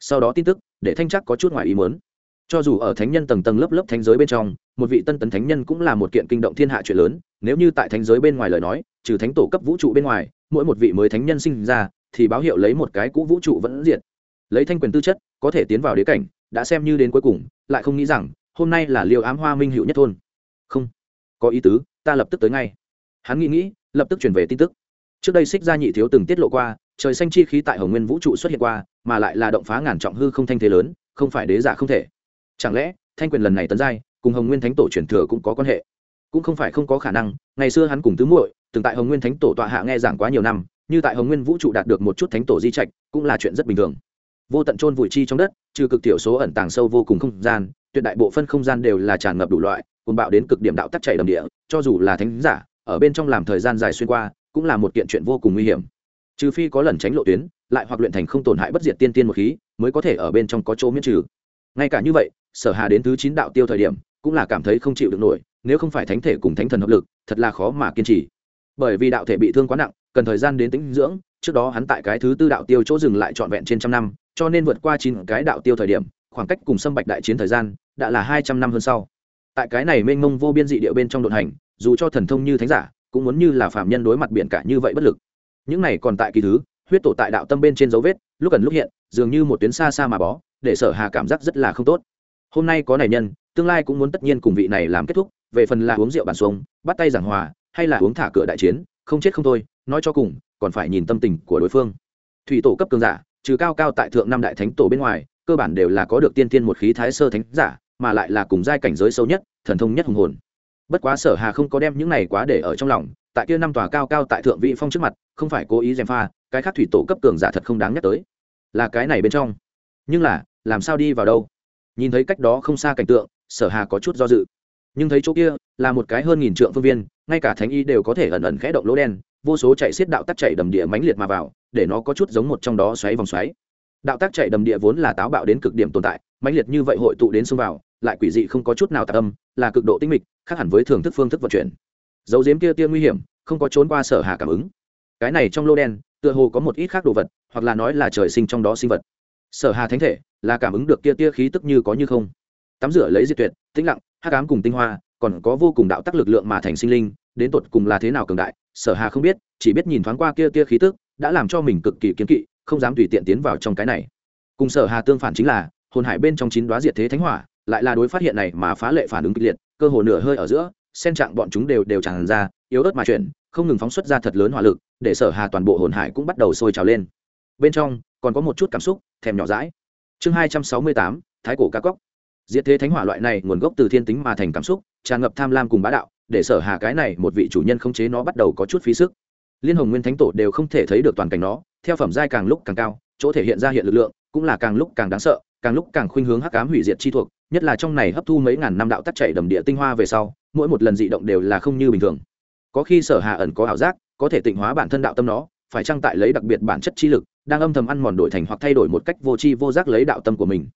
Sau đó tin tức, để thanh chắc có chút ngoài ý muốn. Cho dù ở thánh nhân tầng tầng lớp lớp thánh giới bên trong, một vị tân tấn thánh nhân cũng là một kiện kinh động thiên hạ chuyện lớn, nếu như tại thánh giới bên ngoài lời nói, trừ thánh tổ cấp vũ trụ bên ngoài, mỗi một vị mới thánh nhân sinh ra thì báo hiệu lấy một cái cũ vũ trụ vẫn diệt. Lấy thanh quyền tư chất, có thể tiến vào đế cảnh, đã xem như đến cuối cùng, lại không nghĩ rằng, hôm nay là liều ám hoa minh hữu nhất thôn. Không. Có ý tứ, ta lập tức tới ngay. Hắn nghĩ nghĩ, lập tức chuyển về tin tức. Trước đây xích gia nhị thiếu từng tiết lộ qua, trời xanh chi khí tại hồng nguyên vũ trụ xuất hiện qua, mà lại là động phá ngàn trọng hư không thanh thế lớn, không phải đế giả không thể. Chẳng lẽ, thanh quyền lần này tấn giai, cùng hồng nguyên thánh tổ truyền thừa cũng có quan hệ? Cũng không phải không có khả năng, ngày xưa hắn cùng tứ muội, từng tại hồng nguyên thánh tổ tọa hạ nghe giảng quá nhiều năm như tại hồng nguyên vũ trụ đạt được một chút thánh tổ di trạch, cũng là chuyện rất bình thường. Vô tận trôn vùi chi trong đất, trừ cực thiểu số ẩn tàng sâu vô cùng không gian, tuyệt đại bộ phân không gian đều là tràn ngập đủ loại cùng bạo đến cực điểm đạo tắc chảy đầm địa, cho dù là thánh giả, ở bên trong làm thời gian dài xuyên qua, cũng là một kiện chuyện vô cùng nguy hiểm. Trừ phi có lần tránh lộ tuyến, lại hoặc luyện thành không tổn hại bất diệt tiên tiên một khí, mới có thể ở bên trong có chỗ miễn trừ. Ngay cả như vậy, sở hà đến thứ chín đạo tiêu thời điểm, cũng là cảm thấy không chịu được nổi, nếu không phải thánh thể cùng thánh thần hợp lực, thật là khó mà kiên trì. Bởi vì đạo thể bị thương quá nặng cần thời gian đến tĩnh dưỡng, trước đó hắn tại cái thứ tư đạo tiêu chỗ dừng lại trọn vẹn trên trăm năm, cho nên vượt qua chín cái đạo tiêu thời điểm, khoảng cách cùng xâm bạch đại chiến thời gian đã là hai trăm năm hơn sau. Tại cái này mênh mông vô biên dị địa bên trong đột hành, dù cho thần thông như thánh giả, cũng muốn như là phạm nhân đối mặt biển cả như vậy bất lực. Những này còn tại kỳ thứ, huyết tổ tại đạo tâm bên trên dấu vết, lúc gần lúc hiện, dường như một tuyến xa xa mà bó, để sở hà cảm giác rất là không tốt. Hôm nay có này nhân, tương lai cũng muốn tất nhiên cùng vị này làm kết thúc, về phần là uống rượu bàn xuống bắt tay giảng hòa, hay là uống thả cửa đại chiến không chết không thôi, nói cho cùng, còn phải nhìn tâm tình của đối phương. Thủy tổ cấp cường giả, trừ cao cao tại thượng năm đại thánh tổ bên ngoài, cơ bản đều là có được tiên tiên một khí thái sơ thánh giả, mà lại là cùng giai cảnh giới sâu nhất, thần thông nhất hùng hồn. Bất quá sở hà không có đem những này quá để ở trong lòng, tại kia năm tòa cao cao tại thượng vị phong trước mặt, không phải cố ý gièm pha, cái khác thủy tổ cấp cường giả thật không đáng nhắc tới. Là cái này bên trong. Nhưng là, làm sao đi vào đâu? Nhìn thấy cách đó không xa cảnh tượng, sở hà có chút do dự. Nhưng thấy chỗ kia, là một cái hơn nghìn trượng phương viên ngay cả thánh y đều có thể ẩn ẩn khẽ động lỗ đen, vô số chạy xiết đạo tắc chạy đầm địa mãnh liệt mà vào, để nó có chút giống một trong đó xoáy vòng xoáy. Đạo tác chạy đầm địa vốn là táo bạo đến cực điểm tồn tại, mãnh liệt như vậy hội tụ đến xông vào, lại quỷ dị không có chút nào tạc âm, là cực độ tinh mịch, khác hẳn với thưởng thức phương thức vận chuyển. Dấu diếm kia tia nguy hiểm, không có trốn qua sở hà cảm ứng. Cái này trong lô đen, tựa hồ có một ít khác đồ vật, hoặc là nói là trời sinh trong đó sinh vật. Sở hà thánh thể, là cảm ứng được kia tia khí tức như có như không. Tắm rửa lấy diệt tuyệt, tĩnh lặng, hắc ám cùng tinh hoa còn có vô cùng đạo tắc lực lượng mà thành sinh linh, đến tột cùng là thế nào cường đại, sở hà không biết, chỉ biết nhìn thoáng qua kia tia khí tức, đã làm cho mình cực kỳ kiến kỵ, không dám tùy tiện tiến vào trong cái này. Cùng sở hà tương phản chính là, hồn hải bên trong chín đoá diệt thế thánh hỏa, lại là đối phát hiện này mà phá lệ phản ứng kịch liệt, cơ hồ nửa hơi ở giữa sen trạng bọn chúng đều đều tràn ra, yếu ớt mà chuyển, không ngừng phóng xuất ra thật lớn hỏa lực, để sở hà toàn bộ hồn hải cũng bắt đầu sôi trào lên. Bên trong, còn có một chút cảm xúc, thèm nhỏ dãi. Chương hai trăm sáu mươi tám, thái cổ cá cóc diệt thế thánh hỏa loại này nguồn gốc từ thiên tính mà thành cảm xúc, tràn ngập tham lam cùng bá đạo, để sở hà cái này một vị chủ nhân không chế nó bắt đầu có chút phí sức. Liên hồng nguyên thánh tổ đều không thể thấy được toàn cảnh nó, theo phẩm giai càng lúc càng cao, chỗ thể hiện ra hiện lực lượng, cũng là càng lúc càng đáng sợ, càng lúc càng khuynh hướng hắc ám hủy diệt chi thuộc, nhất là trong này hấp thu mấy ngàn năm đạo tắt chảy đầm địa tinh hoa về sau, mỗi một lần dị động đều là không như bình thường. Có khi sở hà ẩn có ảo giác, có thể tịnh hóa bản thân đạo tâm nó, phải trang tại lấy đặc biệt bản chất chi lực, đang âm thầm ăn mòn đổi thành hoặc thay đổi một cách vô tri vô giác lấy đạo tâm của mình.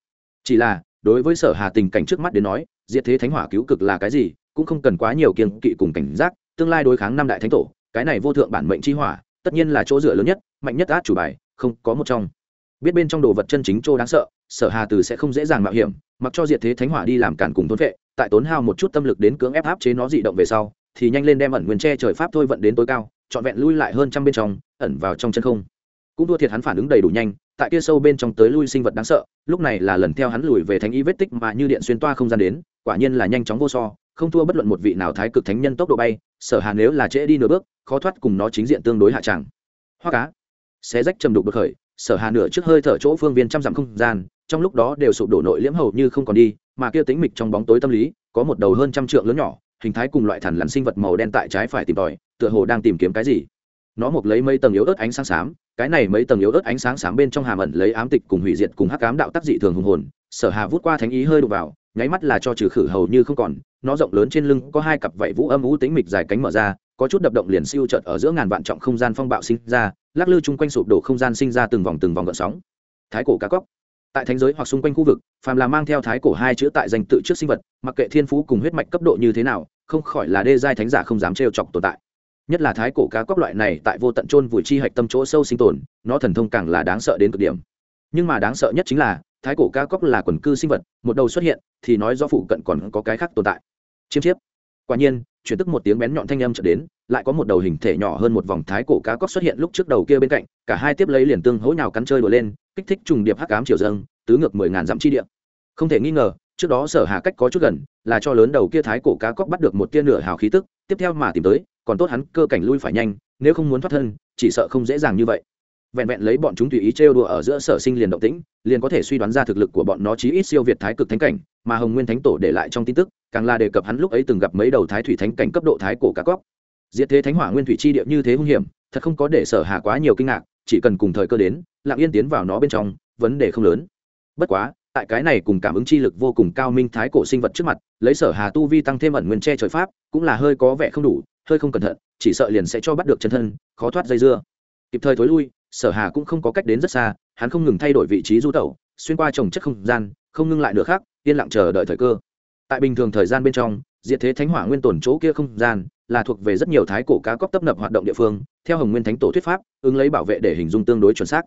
Chỉ là đối với sở hà tình cảnh trước mắt đến nói, diệt thế thánh hỏa cứu cực là cái gì, cũng không cần quá nhiều kiên kỵ cùng cảnh giác, tương lai đối kháng năm đại thánh tổ, cái này vô thượng bản mệnh chi hỏa, tất nhiên là chỗ dựa lớn nhất, mạnh nhất át chủ bài, không có một trong. Biết bên trong đồ vật chân chính chỗ đáng sợ, sở hà từ sẽ không dễ dàng mạo hiểm, mặc cho diệt thế thánh hỏa đi làm cản cùng thôn vệ, tại tốn hao một chút tâm lực đến cưỡng ép áp chế nó dị động về sau, thì nhanh lên đem ẩn nguyên tre trời pháp thôi vận đến tối cao, trọn vẹn lui lại hơn trăm bên trong, ẩn vào trong chân không. Cũng thua thiệt hắn phản ứng đầy đủ nhanh tại kia sâu bên trong tới lui sinh vật đáng sợ, lúc này là lần theo hắn lùi về thánh y vết tích mà như điện xuyên toa không gian đến, quả nhiên là nhanh chóng vô so, không thua bất luận một vị nào thái cực thánh nhân tốc độ bay, sở hà nếu là trễ đi nửa bước, khó thoát cùng nó chính diện tương đối hạ tràng. Hoa cá. Xé rách trầm đục bực khởi, sở hà nửa trước hơi thở chỗ phương viên trăm dặm không gian, trong lúc đó đều sụp đổ nội liễm hầu như không còn đi, mà kia tính mịch trong bóng tối tâm lý, có một đầu hơn trăm trượng lớn nhỏ, hình thái cùng loại thằn lằn sinh vật màu đen tại trái phải tìm tòi, tựa hồ đang tìm kiếm cái gì nó mộc lấy mấy tầng yếu ớt ánh sáng xám, cái này mấy tầng yếu ớt ánh sáng xám bên trong hàm ẩn lấy ám tịch cùng hủy diệt cùng hắc ám đạo tác dị thường hùng hồn, sở hà vút qua thánh ý hơi đục vào, nháy mắt là cho trừ khử hầu như không còn, nó rộng lớn trên lưng có hai cặp vảy vũ âm ú tính mịch dài cánh mở ra, có chút đập động liền siêu chợt ở giữa ngàn vạn trọng không gian phong bạo sinh ra, lắc lư chung quanh sụp đổ không gian sinh ra từng vòng từng vòng gợn sóng. Thái cổ cá cóc tại thánh giới hoặc xung quanh khu vực, phàm là mang theo thái cổ hai chữ tại danh tự trước sinh vật, mặc kệ thiên phú cùng huyết mạch cấp độ như thế nào, không khỏi là đê giai thánh giả không dám trêu chọc tồn tại nhất là thái cổ cá cóc loại này tại vô tận trôn vùi chi hạch tâm chỗ sâu sinh tồn, nó thần thông càng là đáng sợ đến cực điểm. Nhưng mà đáng sợ nhất chính là, thái cổ cá cóc là quần cư sinh vật, một đầu xuất hiện, thì nói do phụ cận còn có cái khác tồn tại. Chiêm chiếp. Quả nhiên, chuyển tức một tiếng bén nhọn thanh âm trở đến, lại có một đầu hình thể nhỏ hơn một vòng thái cổ cá cóc xuất hiện lúc trước đầu kia bên cạnh, cả hai tiếp lấy liền tương hỗ nhào cắn chơi đùa lên, kích thích trùng điệp hắc ám chiều dâng, tứ ngược mười ngàn dặm chi địa. Không thể nghi ngờ, trước đó sở hà cách có chút gần, là cho lớn đầu kia thái cổ cá cóc bắt được một tia nửa hào khí tức tiếp theo mà tìm tới, còn tốt hắn cơ cảnh lui phải nhanh, nếu không muốn thoát thân, chỉ sợ không dễ dàng như vậy. Vẹn vẹn lấy bọn chúng tùy ý trêu đùa ở giữa sở sinh liền động tĩnh, liền có thể suy đoán ra thực lực của bọn nó chí ít siêu việt thái cực thánh cảnh, mà hồng nguyên thánh tổ để lại trong tin tức, càng là đề cập hắn lúc ấy từng gặp mấy đầu thái thủy thánh cảnh cấp độ thái cổ cá cóc. Diệt thế thánh hỏa nguyên thủy chi địa như thế hung hiểm, thật không có để sở hà quá nhiều kinh ngạc, chỉ cần cùng thời cơ đến, lặng yên tiến vào nó bên trong, vấn đề không lớn. Bất quá tại cái này cùng cảm ứng chi lực vô cùng cao minh thái cổ sinh vật trước mặt, lấy sở hà tu vi tăng thêm ẩn nguyên che trời pháp, cũng là hơi có vẻ không đủ, hơi không cẩn thận, chỉ sợ liền sẽ cho bắt được chân thân, khó thoát dây dưa. Kịp thời thối lui, sở hà cũng không có cách đến rất xa, hắn không ngừng thay đổi vị trí du tẩu, xuyên qua trồng chất không gian, không ngưng lại nữa khác, yên lặng chờ đợi thời cơ. Tại bình thường thời gian bên trong diện thế thánh hỏa nguyên tổn chỗ kia không gian, là thuộc về rất nhiều thái cổ cá cóc tấp nập hoạt động địa phương, theo hồng nguyên thánh tổ thuyết pháp, ứng lấy bảo vệ để hình dung tương đối chuẩn xác.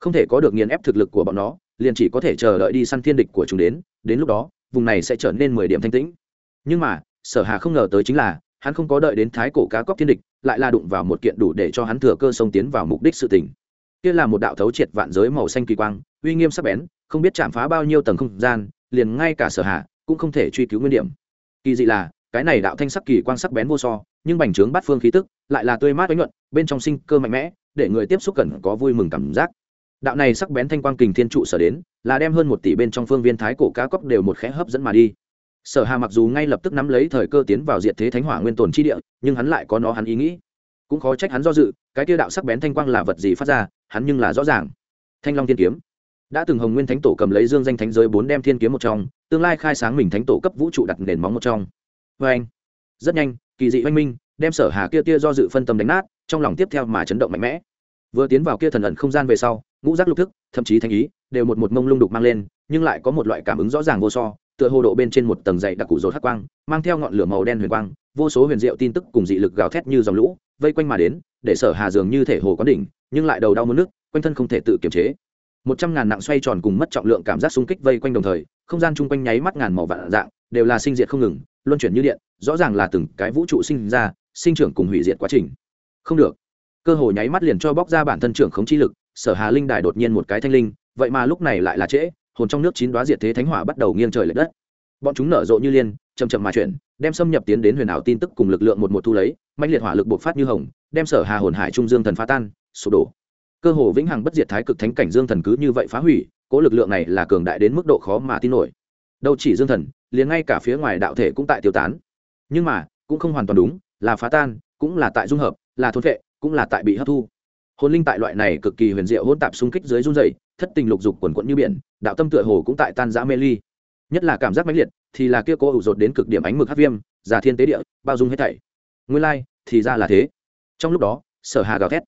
Không thể có được nghiền ép thực lực của bọn nó liền chỉ có thể chờ đợi đi săn thiên địch của chúng đến đến lúc đó, vùng này sẽ trở nên mười điểm thanh tĩnh. Nhưng mà, sở hà không ngờ tới chính là, hắn không có đợi đến thái cổ cá cóc thiên địch, lại là đụng vào một kiện đủ để cho hắn thừa cơ sông tiến vào mục đích sự tình. Kia là một đạo thấu triệt vạn giới màu xanh kỳ quang, uy nghiêm sắc bén, không biết chạm phá bao nhiêu tầng không gian, liền ngay cả sở hạ cũng không thể truy cứu nguyên điểm. Kỳ dị là, cái này đạo thanh sắc kỳ quang sắc bén vô so, nhưng bành trướng bát phương khí tức, lại là tươi mát bánh nhuận, bên trong sinh cơ mạnh mẽ, để người tiếp xúc cần có vui mừng cảm giác đạo này sắc bén thanh quang kình thiên trụ sở đến, là đem hơn một tỷ bên trong phương viên thái cổ cá cóc đều một khẽ hấp dẫn mà đi. Sở hà mặc dù ngay lập tức nắm lấy thời cơ tiến vào diệt thế thánh hỏa nguyên tồn chi địa, nhưng hắn lại có nó hắn ý nghĩ. Cũng khó trách hắn do dự, cái tiêu đạo sắc bén thanh quang là vật gì phát ra, hắn nhưng là rõ ràng. Thanh long thiên kiếm. Đã từng hồng nguyên thánh tổ cầm lấy dương danh thánh giới bốn đem thiên kiếm một trong, tương lai khai sáng mình thánh tổ cấp vũ trụ đặt nền móng một trong. Vê anh, rất nhanh, kỳ dị oanh minh, đem sở hà kia tia do dự phân tâm đánh nát, trong lòng tiếp theo mà chấn động mạnh mẽ. Vừa tiến vào kia thần ẩn không gian về sau ngũ giác lục thức, thậm chí thanh ý, đều một một mông lung đục mang lên, nhưng lại có một loại cảm ứng rõ ràng vô so, tựa hồ độ bên trên một tầng dày đặc cụ rột hắc quang, mang theo ngọn lửa màu đen huyền quang, vô số huyền diệu tin tức cùng dị lực gào thét như dòng lũ, vây quanh mà đến, để sở hà dường như thể hồ có đỉnh, nhưng lại đầu đau mất nước, quanh thân không thể tự kiềm chế. Một trăm ngàn nặng xoay tròn cùng mất trọng lượng cảm giác xung kích vây quanh đồng thời, không gian chung quanh nháy mắt ngàn màu vạn dạng, đều là sinh diệt không ngừng, luân chuyển như điện, rõ ràng là từng cái vũ trụ sinh ra, sinh trưởng cùng hủy diệt quá trình. Không được. Cơ hồ nháy mắt liền cho bóc ra bản thân trưởng khống chi lực sở hà linh đài đột nhiên một cái thanh linh, vậy mà lúc này lại là trễ, hồn trong nước chín đoá diệt thế thánh hỏa bắt đầu nghiêng trời lệch đất. Bọn chúng nở rộ như liên chầm chậm mà chuyển, đem xâm nhập tiến đến huyền ảo tin tức cùng lực lượng một một thu lấy mạnh liệt hỏa lực bộc phát như hồng, đem sở hà hồn hải trung dương thần phá tan, sụp đổ. Cơ hồ vĩnh hằng bất diệt thái cực thánh cảnh dương thần cứ như vậy phá hủy cỗ lực lượng này là cường đại đến mức độ khó mà tin nổi. Đâu chỉ dương thần, liền ngay cả phía ngoài đạo thể cũng tại tiêu tán. Nhưng mà, cũng không hoàn toàn đúng, là phá tan, cũng là tại dung hợp, là thôn vệ cũng là tại bị hấp thu hồn linh tại loại này cực kỳ huyền diệu hỗn tạp xung kích dưới run rẩy, thất tình lục dục quần quẫn như biển, đạo tâm tựa hồ cũng tại tan rã mê ly. Nhất là cảm giác mãnh liệt, thì là kia cô ủ rột đến cực điểm ánh mực hát viêm, giả thiên tế địa, bao dung hết thảy. Nguyên lai, thì ra là thế. Trong lúc đó, sở hà gào thét.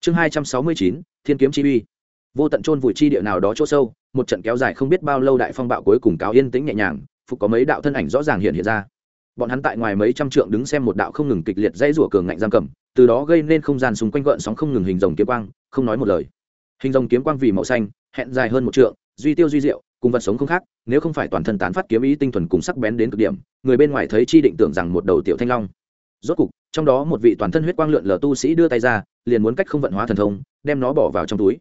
Chương hai trăm sáu mươi chín, thiên kiếm chi uy. Vô tận trôn vùi chi địa nào đó chỗ sâu, một trận kéo dài không biết bao lâu đại phong bạo cuối cùng cáo yên tĩnh nhẹ nhàng, phục có mấy đạo thân ảnh rõ ràng hiện hiện ra bọn hắn tại ngoài mấy trăm trượng đứng xem một đạo không ngừng kịch liệt dây rủa cường ngạnh giam cầm, từ đó gây nên không gian xung quanh gợn sóng không ngừng hình rồng kiếm quang, không nói một lời. Hình rồng kiếm quang vì màu xanh, hẹn dài hơn một trượng, duy tiêu duy diệu, cùng vật sống không khác, nếu không phải toàn thân tán phát kiếm ý tinh thuần cùng sắc bén đến cực điểm, người bên ngoài thấy chi định tưởng rằng một đầu tiểu thanh long. Rốt cục, trong đó một vị toàn thân huyết quang lượn lờ tu sĩ đưa tay ra, liền muốn cách không vận hóa thần thông, đem nó bỏ vào trong túi.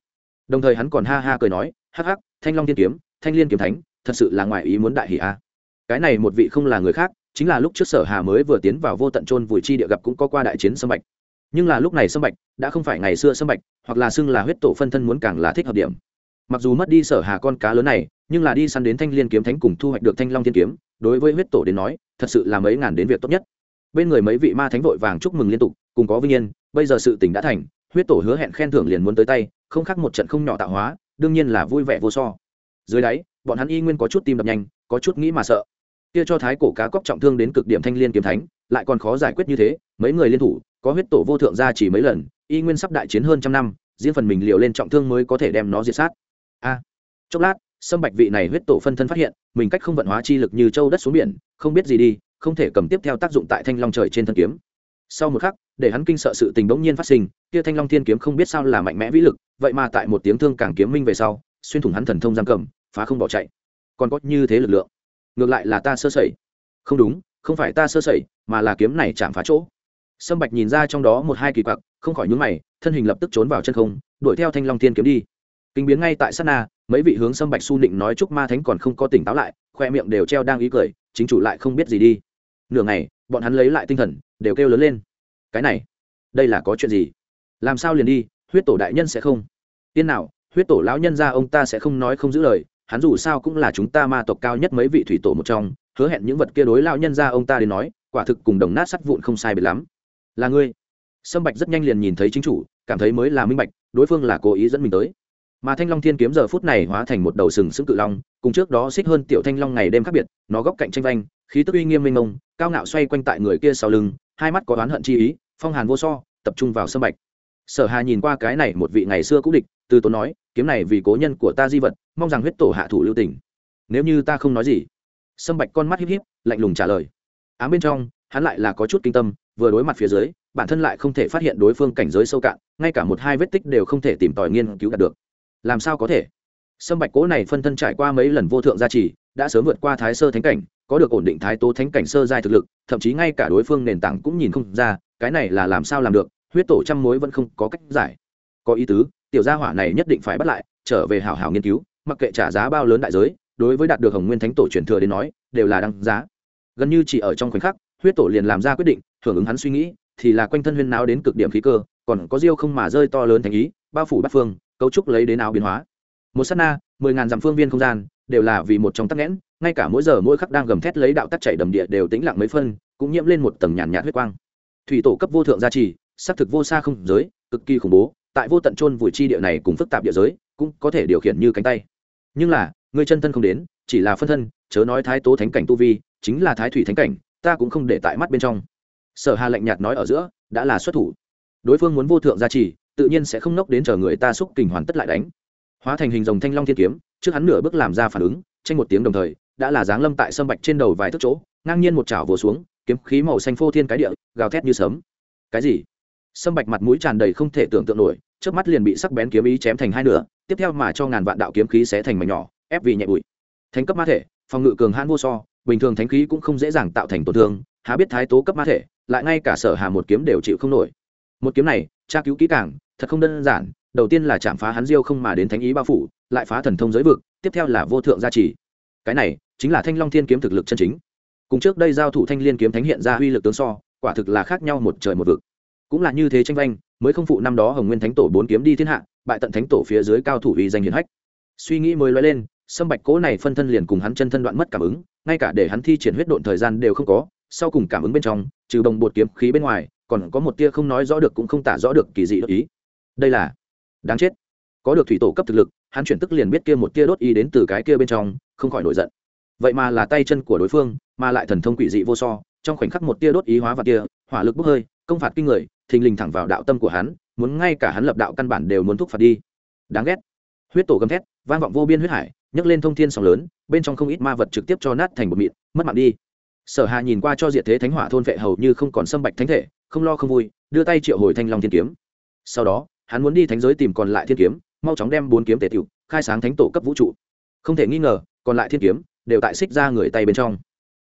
Đồng thời hắn còn ha ha cười nói, hắc hắc, thanh long tiên kiếm, thanh liên kiếm thánh, thật sự là ngoài ý muốn đại hỷ a. Cái này một vị không là người khác chính là lúc trước sở hà mới vừa tiến vào vô tận trôn vùi chi địa gặp cũng có qua đại chiến sâm bạch. Nhưng là lúc này sâm bạch đã không phải ngày xưa sâm bạch, hoặc là xưng là huyết tổ phân thân muốn càng là thích hợp điểm. Mặc dù mất đi sở hà con cá lớn này, nhưng là đi săn đến thanh liên kiếm thánh cùng thu hoạch được thanh long thiên kiếm, đối với huyết tổ đến nói, thật sự là mấy ngàn đến việc tốt nhất. Bên người mấy vị ma thánh vội vàng chúc mừng liên tục, cùng có vinh yên, bây giờ sự tình đã thành, huyết tổ hứa hẹn khen thưởng liền muốn tới tay, không khác một trận không nhỏ tạo hóa, đương nhiên là vui vẻ vô so. Dưới đáy, bọn hắn y nguyên có chút tim đập nhanh, có chút nghĩ mà sợ kia cho thái cổ cá cóc trọng thương đến cực điểm thanh liên kiếm thánh, lại còn khó giải quyết như thế, mấy người liên thủ, có huyết tổ vô thượng ra chỉ mấy lần, y nguyên sắp đại chiến hơn trăm năm, riêng phần mình liều lên trọng thương mới có thể đem nó diệt sát. A, chốc lát, sâm bạch vị này huyết tổ phân thân phát hiện, mình cách không vận hóa chi lực như châu đất xuống biển, không biết gì đi, không thể cầm tiếp theo tác dụng tại thanh long trời trên thân kiếm. Sau một khắc, để hắn kinh sợ sự tình bỗng nhiên phát sinh, kia thanh long thiên kiếm không biết sao là mạnh mẽ vĩ lực, vậy mà tại một tiếng thương càng kiếm minh về sau, xuyên thủng hắn thần thông giam cầm, phá không bỏ chạy. Còn có như thế lực lượng ngược lại là ta sơ sẩy. Không đúng, không phải ta sơ sẩy, mà là kiếm này chạm phá chỗ. Sâm bạch nhìn ra trong đó một hai kỳ quặc, không khỏi nhúng mày, thân hình lập tức trốn vào chân không, đuổi theo thanh long thiên kiếm đi. Kinh biến ngay tại sát na, mấy vị hướng sâm bạch su định nói chúc ma thánh còn không có tỉnh táo lại, khoe miệng đều treo đang ý cười, chính chủ lại không biết gì đi. Nửa ngày, bọn hắn lấy lại tinh thần, đều kêu lớn lên. Cái này, đây là có chuyện gì? Làm sao liền đi, huyết tổ đại nhân sẽ không? Tiên nào, huyết tổ lão nhân ra ông ta sẽ không nói không giữ lời hắn dù sao cũng là chúng ta ma tộc cao nhất mấy vị thủy tổ một trong, hứa hẹn những vật kia đối lão nhân ra ông ta đến nói, quả thực cùng đồng nát sắt vụn không sai biệt lắm. Là ngươi. Sâm bạch rất nhanh liền nhìn thấy chính chủ, cảm thấy mới là minh bạch, đối phương là cố ý dẫn mình tới. Mà thanh long thiên kiếm giờ phút này hóa thành một đầu sừng sững cự long, cùng trước đó xích hơn tiểu thanh long ngày đêm khác biệt, nó góc cạnh tranh vanh, khí tức uy nghiêm minh mông, cao ngạo xoay quanh tại người kia sau lưng, hai mắt có oán hận chi ý, phong hàn vô so, tập trung vào sâm bạch. Sở hà nhìn qua cái này một vị ngày xưa cũ địch từ tốn nói, kiếm này vì cố nhân của ta di vật, mong rằng huyết tổ hạ thủ lưu tình. Nếu như ta không nói gì, sâm bạch con mắt híp híp, lạnh lùng trả lời. Ám bên trong, hắn lại là có chút kinh tâm, vừa đối mặt phía dưới, bản thân lại không thể phát hiện đối phương cảnh giới sâu cạn, ngay cả một hai vết tích đều không thể tìm tòi nghiên cứu đạt được. Làm sao có thể? Sâm bạch cố này phân thân trải qua mấy lần vô thượng gia trì, đã sớm vượt qua thái sơ thánh cảnh, có được ổn định thái tố thánh cảnh sơ giai thực lực, thậm chí ngay cả đối phương nền tảng cũng nhìn không ra, cái này là làm sao làm được, huyết tổ trăm mối vẫn không có cách giải. Có ý tứ tiểu gia hỏa này nhất định phải bắt lại, trở về hảo hảo nghiên cứu, mặc kệ trả giá bao lớn đại giới, đối với đạt được hồng nguyên thánh tổ truyền thừa đến nói, đều là đăng giá. Gần như chỉ ở trong khoảnh khắc, huyết tổ liền làm ra quyết định, hưởng ứng hắn suy nghĩ, thì là quanh thân huyên náo đến cực điểm khí cơ, còn có diêu không mà rơi to lớn thành ý, bao phủ bát phương, cấu trúc lấy đến áo biến hóa. Một sát na, mười ngàn dặm phương viên không gian, đều là vì một trong tắc nghẽn, ngay cả mỗi giờ mỗi khắc đang gầm thét lấy đạo tắc chảy đầm địa đều tĩnh lặng mấy phân, cũng nhiễm lên một tầng nhàn nhạt huyết quang. Thủy tổ cấp vô thượng gia trì, xác thực vô xa không giới, cực kỳ khủng bố tại vô tận chôn vùi chi địa này cùng phức tạp địa giới, cũng có thể điều khiển như cánh tay. Nhưng là người chân thân không đến, chỉ là phân thân, chớ nói thái tố thánh cảnh tu vi, chính là thái thủy thánh cảnh, ta cũng không để tại mắt bên trong. Sở hà lạnh nhạt nói ở giữa, đã là xuất thủ. Đối phương muốn vô thượng gia trì, tự nhiên sẽ không nốc đến chờ người ta xúc kình hoàn tất lại đánh. Hóa thành hình dòng thanh long thiên kiếm, trước hắn nửa bước làm ra phản ứng, tranh một tiếng đồng thời, đã là dáng lâm tại sâm bạch trên đầu vài thước chỗ, ngang nhiên một chảo vồ xuống, kiếm khí màu xanh phô thiên cái địa, gào thét như sớm cái gì? Sâm bạch mặt mũi tràn đầy không thể tưởng tượng nổi trước mắt liền bị sắc bén kiếm ý chém thành hai nửa, tiếp theo mà cho ngàn vạn đạo kiếm khí xé thành mảnh nhỏ, ép vì nhẹ bụi. Thánh cấp ma thể, phòng ngự cường hãn vô so, bình thường thánh khí cũng không dễ dàng tạo thành tổn thương, há biết thái tố cấp ma thể, lại ngay cả sở hà một kiếm đều chịu không nổi. Một kiếm này, tra cứu kỹ càng, thật không đơn giản, đầu tiên là chạm phá hắn diêu không mà đến thánh ý bao phủ, lại phá thần thông giới vực, tiếp theo là vô thượng gia trì. Cái này, chính là thanh long thiên kiếm thực lực chân chính. Cùng trước đây giao thủ thanh liên kiếm thánh hiện ra uy lực tướng so, quả thực là khác nhau một trời một vực cũng là như thế tranh vanh, mới không phụ năm đó hồng nguyên thánh tổ bốn kiếm đi thiên hạ, bại tận thánh tổ phía dưới cao thủ uy danh hiển hách. Suy nghĩ mới lóe lên, sâm bạch cố này phân thân liền cùng hắn chân thân đoạn mất cảm ứng, ngay cả để hắn thi triển huyết độn thời gian đều không có, sau cùng cảm ứng bên trong, trừ bồng bột kiếm khí bên ngoài, còn có một tia không nói rõ được cũng không tả rõ được kỳ dị đốt ý. Đây là đáng chết. Có được thủy tổ cấp thực lực, hắn chuyển tức liền biết kia một tia đốt ý đến từ cái kia bên trong, không khỏi nổi giận. Vậy mà là tay chân của đối phương, mà lại thần thông quỷ dị vô so, trong khoảnh khắc một tia đốt ý hóa và tia, hỏa lực bốc hơi, công phạt kinh người thình lình thẳng vào đạo tâm của hắn, muốn ngay cả hắn lập đạo căn bản đều muốn thúc phạt đi. Đáng ghét. Huyết tổ gầm thét, vang vọng vô biên huyết hải, nhấc lên thông thiên sóng lớn, bên trong không ít ma vật trực tiếp cho nát thành một mịn, mất mạng đi. Sở hà nhìn qua cho diệt thế thánh hỏa thôn vệ hầu như không còn xâm bạch thánh thể, không lo không vui, đưa tay triệu hồi thanh long thiên kiếm. Sau đó, hắn muốn đi thánh giới tìm còn lại thiên kiếm, mau chóng đem bốn kiếm tề tiểu khai sáng thánh tổ cấp vũ trụ. Không thể nghi ngờ, còn lại thiên kiếm đều tại xích ra người tay bên trong.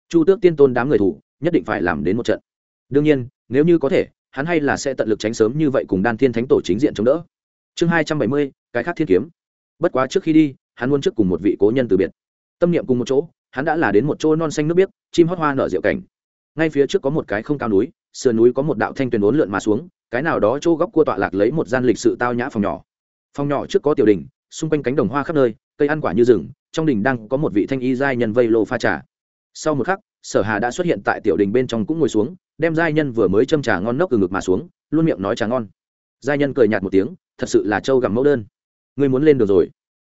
Chu tước tiên tôn đám người thủ, nhất định phải làm đến một trận. Đương nhiên, nếu như có thể hắn hay là sẽ tận lực tránh sớm như vậy cùng đan thiên thánh tổ chính diện chống đỡ. Chương hai trăm bảy mươi, cái khác thiên kiếm. Bất quá trước khi đi, hắn muốn trước cùng một vị cố nhân từ biệt. Tâm niệm cùng một chỗ, hắn đã là đến một chỗ non xanh nước biếc, chim hót hoa nở rượu cảnh. Ngay phía trước có một cái không cao núi, sườn núi có một đạo thanh tuyền bốn lượn mà xuống, cái nào đó chỗ góc cua tọa lạc lấy một gian lịch sự tao nhã phòng nhỏ. Phòng nhỏ trước có tiểu đình, xung quanh cánh đồng hoa khắp nơi, cây ăn quả như rừng, trong đình đang có một vị thanh y giai nhân vây lô pha trà. Sau một khắc sở hà đã xuất hiện tại tiểu đình bên trong cũng ngồi xuống, đem giai nhân vừa mới châm trà ngon nốc từ ngực mà xuống, luôn miệng nói trà ngon. Giai nhân cười nhạt một tiếng, thật sự là trâu gặm mẫu đơn. Ngươi muốn lên được rồi.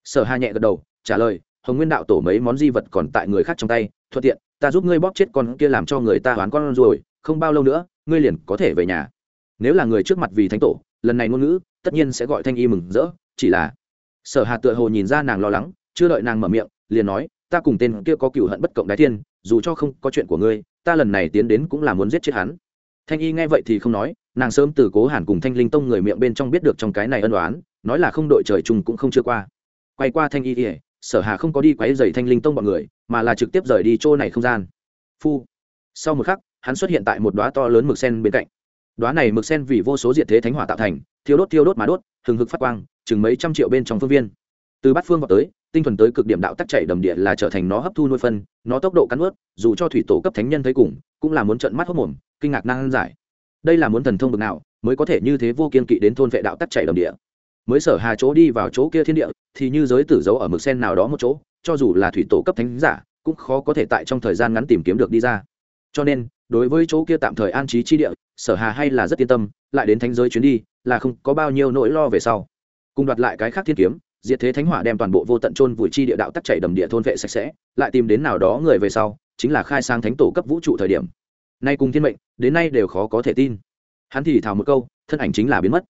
Sở hà nhẹ gật đầu, trả lời, hồng nguyên đạo tổ mấy món di vật còn tại người khác trong tay, thuận tiện, ta giúp ngươi bóp chết con kia làm cho người ta hoán con rồi, không bao lâu nữa, ngươi liền có thể về nhà. Nếu là người trước mặt vì thánh tổ, lần này ngôn ngữ, tất nhiên sẽ gọi thanh y mừng rỡ, chỉ là. Sở hà tựa hồ nhìn ra nàng lo lắng, chưa đợi nàng mở miệng, liền nói, ta cùng tên kia có cựu hận bất cộng đái thiên dù cho không có chuyện của ngươi, ta lần này tiến đến cũng là muốn giết chết hắn. Thanh y nghe vậy thì không nói, nàng sớm từ cố hàn cùng thanh linh tông người miệng bên trong biết được trong cái này ân đoán nói là không đội trời chung cũng không chưa qua. Quay qua thanh y thì, sở hà không có đi quấy dày thanh linh tông bọn người, mà là trực tiếp rời đi chỗ này không gian. Phu. Sau một khắc, hắn xuất hiện tại một đóa to lớn mực sen bên cạnh. Đóa này mực sen vì vô số diệt thế thánh hỏa tạo thành, thiêu đốt thiêu đốt mà đốt, hừng hực phát quang, chừng mấy trăm triệu bên trong phương viên. Từ bát phương vào tới tinh thuần tới cực điểm đạo tắc chảy đầm địa là trở thành nó hấp thu nuôi phân, nó tốc độ cắn ướt dù cho thủy tổ cấp thánh nhân thấy cùng, cũng là muốn trận mắt hốc mồm, kinh ngạc năng giải. Đây là muốn thần thông bực nào, mới có thể như thế vô kiên kỵ đến thôn vệ đạo tắc chảy đầm địa. Mới sở hà chỗ đi vào chỗ kia thiên địa, thì như giới tử giấu ở mực sen nào đó một chỗ, cho dù là thủy tổ cấp thánh giả, cũng khó có thể tại trong thời gian ngắn tìm kiếm được đi ra. Cho nên, đối với chỗ kia tạm thời an trí chi địa, sở hà hay là rất yên tâm, lại đến thánh giới chuyến đi, là không có bao nhiêu nỗi lo về sau. Cùng đoạt lại cái khác thiên kiếm diệt thế thánh hỏa đem toàn bộ vô tận trôn vùi chi địa đạo tắc chảy đầm địa thôn vệ sạch sẽ, lại tìm đến nào đó người về sau, chính là khai sang thánh tổ cấp vũ trụ thời điểm. Nay cùng thiên mệnh, đến nay đều khó có thể tin. Hắn thì thào một câu, thân ảnh chính là biến mất.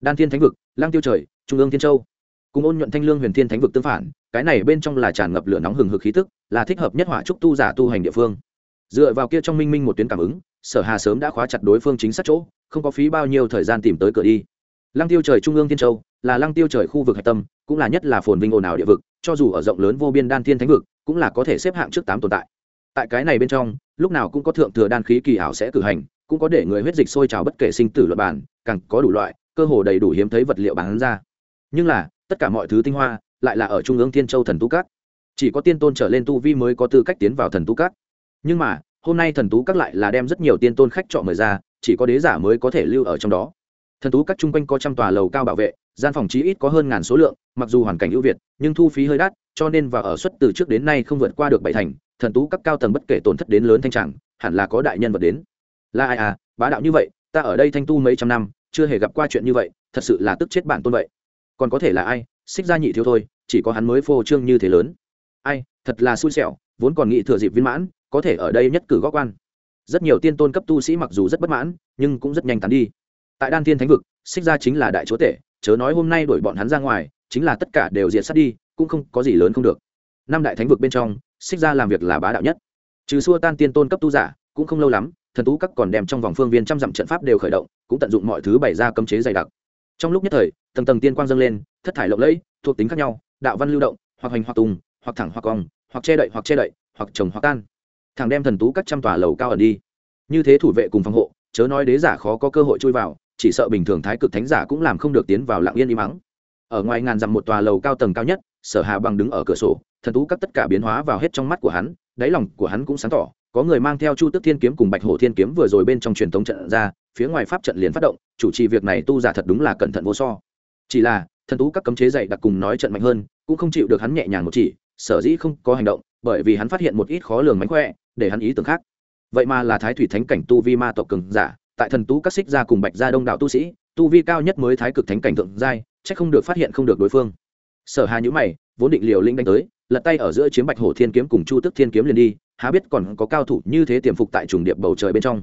Đan thiên thánh vực lang tiêu trời, trung ương thiên châu. Cùng ôn nhuận thanh lương huyền thiên thánh vực tương phản, cái này bên trong là tràn ngập lửa nóng hừng hực khí tức, là thích hợp nhất hỏa trúc tu giả tu hành địa phương. Dựa vào kia trong minh minh một tuyến cảm ứng, sở hà sớm đã khóa chặt đối phương chính xác chỗ, không có phí bao nhiêu thời gian tìm tới cửa đi. Lăng tiêu trời trung ương thiên châu, là lăng tiêu trời khu vực hạch tâm cũng là nhất là phồn vinh ồn ào địa vực, cho dù ở rộng lớn vô biên đan thiên thánh vực, cũng là có thể xếp hạng trước tám tồn tại. Tại cái này bên trong, lúc nào cũng có thượng thừa đan khí kỳ ảo sẽ cử hành, cũng có để người huyết dịch sôi trào bất kể sinh tử luật bản càng có đủ loại, cơ hồ đầy đủ hiếm thấy vật liệu bán ra. Nhưng là, tất cả mọi thứ tinh hoa, lại là ở trung ương thiên châu thần tú các. Chỉ có tiên tôn trở lên tu vi mới có tư cách tiến vào thần tú các. Nhưng mà, hôm nay thần tú các lại là đem rất nhiều tiên tôn khách trọ mời ra, chỉ có đế giả mới có thể lưu ở trong đó. Thần tú các chung quanh có trăm tòa lầu cao bảo vệ gian phòng chí ít có hơn ngàn số lượng, mặc dù hoàn cảnh ưu việt, nhưng thu phí hơi đắt, cho nên và ở suất từ trước đến nay không vượt qua được bảy thành, thần tú các cao tầng bất kể tổn thất đến lớn thanh trạng hẳn là có đại nhân vật đến. Là ai à bá đạo như vậy, ta ở đây thanh tu mấy trăm năm, chưa hề gặp qua chuyện như vậy, thật sự là tức chết bản tôn vậy. Còn có thể là ai, xích ra nhị thiếu thôi, chỉ có hắn mới phô trương như thế lớn. Ai, thật là xui xẻo, vốn còn nghĩ thừa dịp viên mãn, có thể ở đây nhất cử góp quan. Rất nhiều tiên tôn cấp tu sĩ mặc dù rất bất mãn, nhưng cũng rất nhanh tán đi. Tại đan thiên thánh vực, xích ra chính là đại chúa tể chớ nói hôm nay đuổi bọn hắn ra ngoài, chính là tất cả đều diệt sát đi, cũng không có gì lớn không được. Năm đại thánh vực bên trong, xích ra làm việc là bá đạo nhất. Trừ xua tan tiên tôn cấp tu giả, cũng không lâu lắm, thần tú các còn đem trong vòng phương viên trăm dặm trận pháp đều khởi động, cũng tận dụng mọi thứ bày ra cấm chế dày đặc. Trong lúc nhất thời, tầng tầng tiên quang dâng lên, thất thải lộng lẫy, thuộc tính khác nhau, đạo văn lưu động, hoặc hành hoặc tùng, hoặc thẳng hoặc cong, hoặc che đậy hoặc che đậy, hoặc trồng hoặc tan. Thằng đem thần tú các trăm tòa lầu cao ẩn đi. Như thế thủ vệ cùng phòng hộ, chớ nói đế giả khó có cơ hội chui vào chỉ sợ bình thường thái cực thánh giả cũng làm không được tiến vào lặng yên im mắng ở ngoài ngàn dặm một tòa lầu cao tầng cao nhất, sở hà bằng đứng ở cửa sổ, thần tú các tất cả biến hóa vào hết trong mắt của hắn, đáy lòng của hắn cũng sáng tỏ, có người mang theo chu tức thiên kiếm cùng bạch hổ thiên kiếm vừa rồi bên trong truyền thống trận ra, phía ngoài pháp trận liền phát động, chủ trì việc này tu giả thật đúng là cẩn thận vô so. Chỉ là, thần tú các cấm chế dạy đặc cùng nói trận mạnh hơn, cũng không chịu được hắn nhẹ nhàng một chỉ, sở dĩ không có hành động, bởi vì hắn phát hiện một ít khó lường mánh khỏe, để hắn ý tưởng khác. Vậy mà là thái thủy thánh cảnh tu vi ma tộc cường giả tại thần tú các xích ra cùng bạch gia đông đạo tu sĩ, tu vi cao nhất mới thái cực thánh cảnh thượng giai, chắc không được phát hiện không được đối phương. Sở hà nhữ mày, vốn định liều linh đánh tới, lật tay ở giữa chiếm bạch hổ thiên kiếm cùng chu tức thiên kiếm liền đi, há biết còn có cao thủ như thế tiềm phục tại trùng điệp bầu trời bên trong.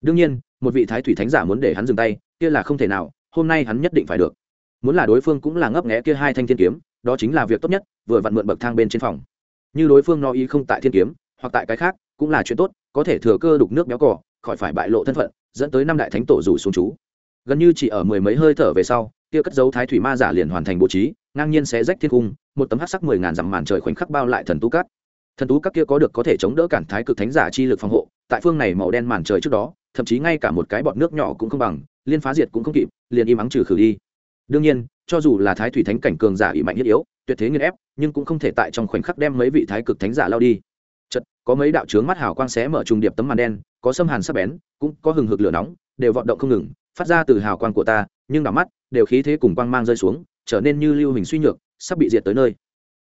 Đương nhiên, một vị thái thủy thánh giả muốn để hắn dừng tay, kia là không thể nào, hôm nay hắn nhất định phải được. Muốn là đối phương cũng là ngấp nghé kia hai thanh thiên kiếm, đó chính là việc tốt nhất, vừa vặn mượn bậc thang bên trên phòng. Như đối phương no ý không tại thiên kiếm, hoặc tại cái khác, cũng là chuyện tốt, có thể thừa cơ đục nước béo cỏ khỏi phải bại lộ thân phận dẫn tới năm đại thánh tổ rủ xuống chú. Gần như chỉ ở mười mấy hơi thở về sau, kia cất dấu thái thủy ma giả liền hoàn thành bố trí, ngang nhiên sẽ rách thiên cung, một tấm hắc sắc mười ngàn dặm màn trời khoảnh khắc bao lại thần tú cát. Thần tú các kia có được có thể chống đỡ cản thái cực thánh giả chi lực phòng hộ, tại phương này màu đen màn trời trước đó, thậm chí ngay cả một cái bọt nước nhỏ cũng không bằng, liên phá diệt cũng không kịp, liền im ắng trừ khử đi. Đương nhiên, cho dù là thái thủy thánh cảnh cường giả bị mạnh nhất yếu, tuyệt thế nghiên ép, nhưng cũng không thể tại trong khoảnh khắc đem mấy vị thái cực thánh giả lao đi chật, có mấy đạo trướng mắt hào quang xé mở trùng điệp tấm màn đen, có xâm hàn sắc bén, cũng có hừng hực lửa nóng, đều vọt động không ngừng, phát ra từ hào quang của ta, nhưng đảo mắt, đều khí thế cùng quang mang rơi xuống, trở nên như lưu hình suy nhược, sắp bị diệt tới nơi.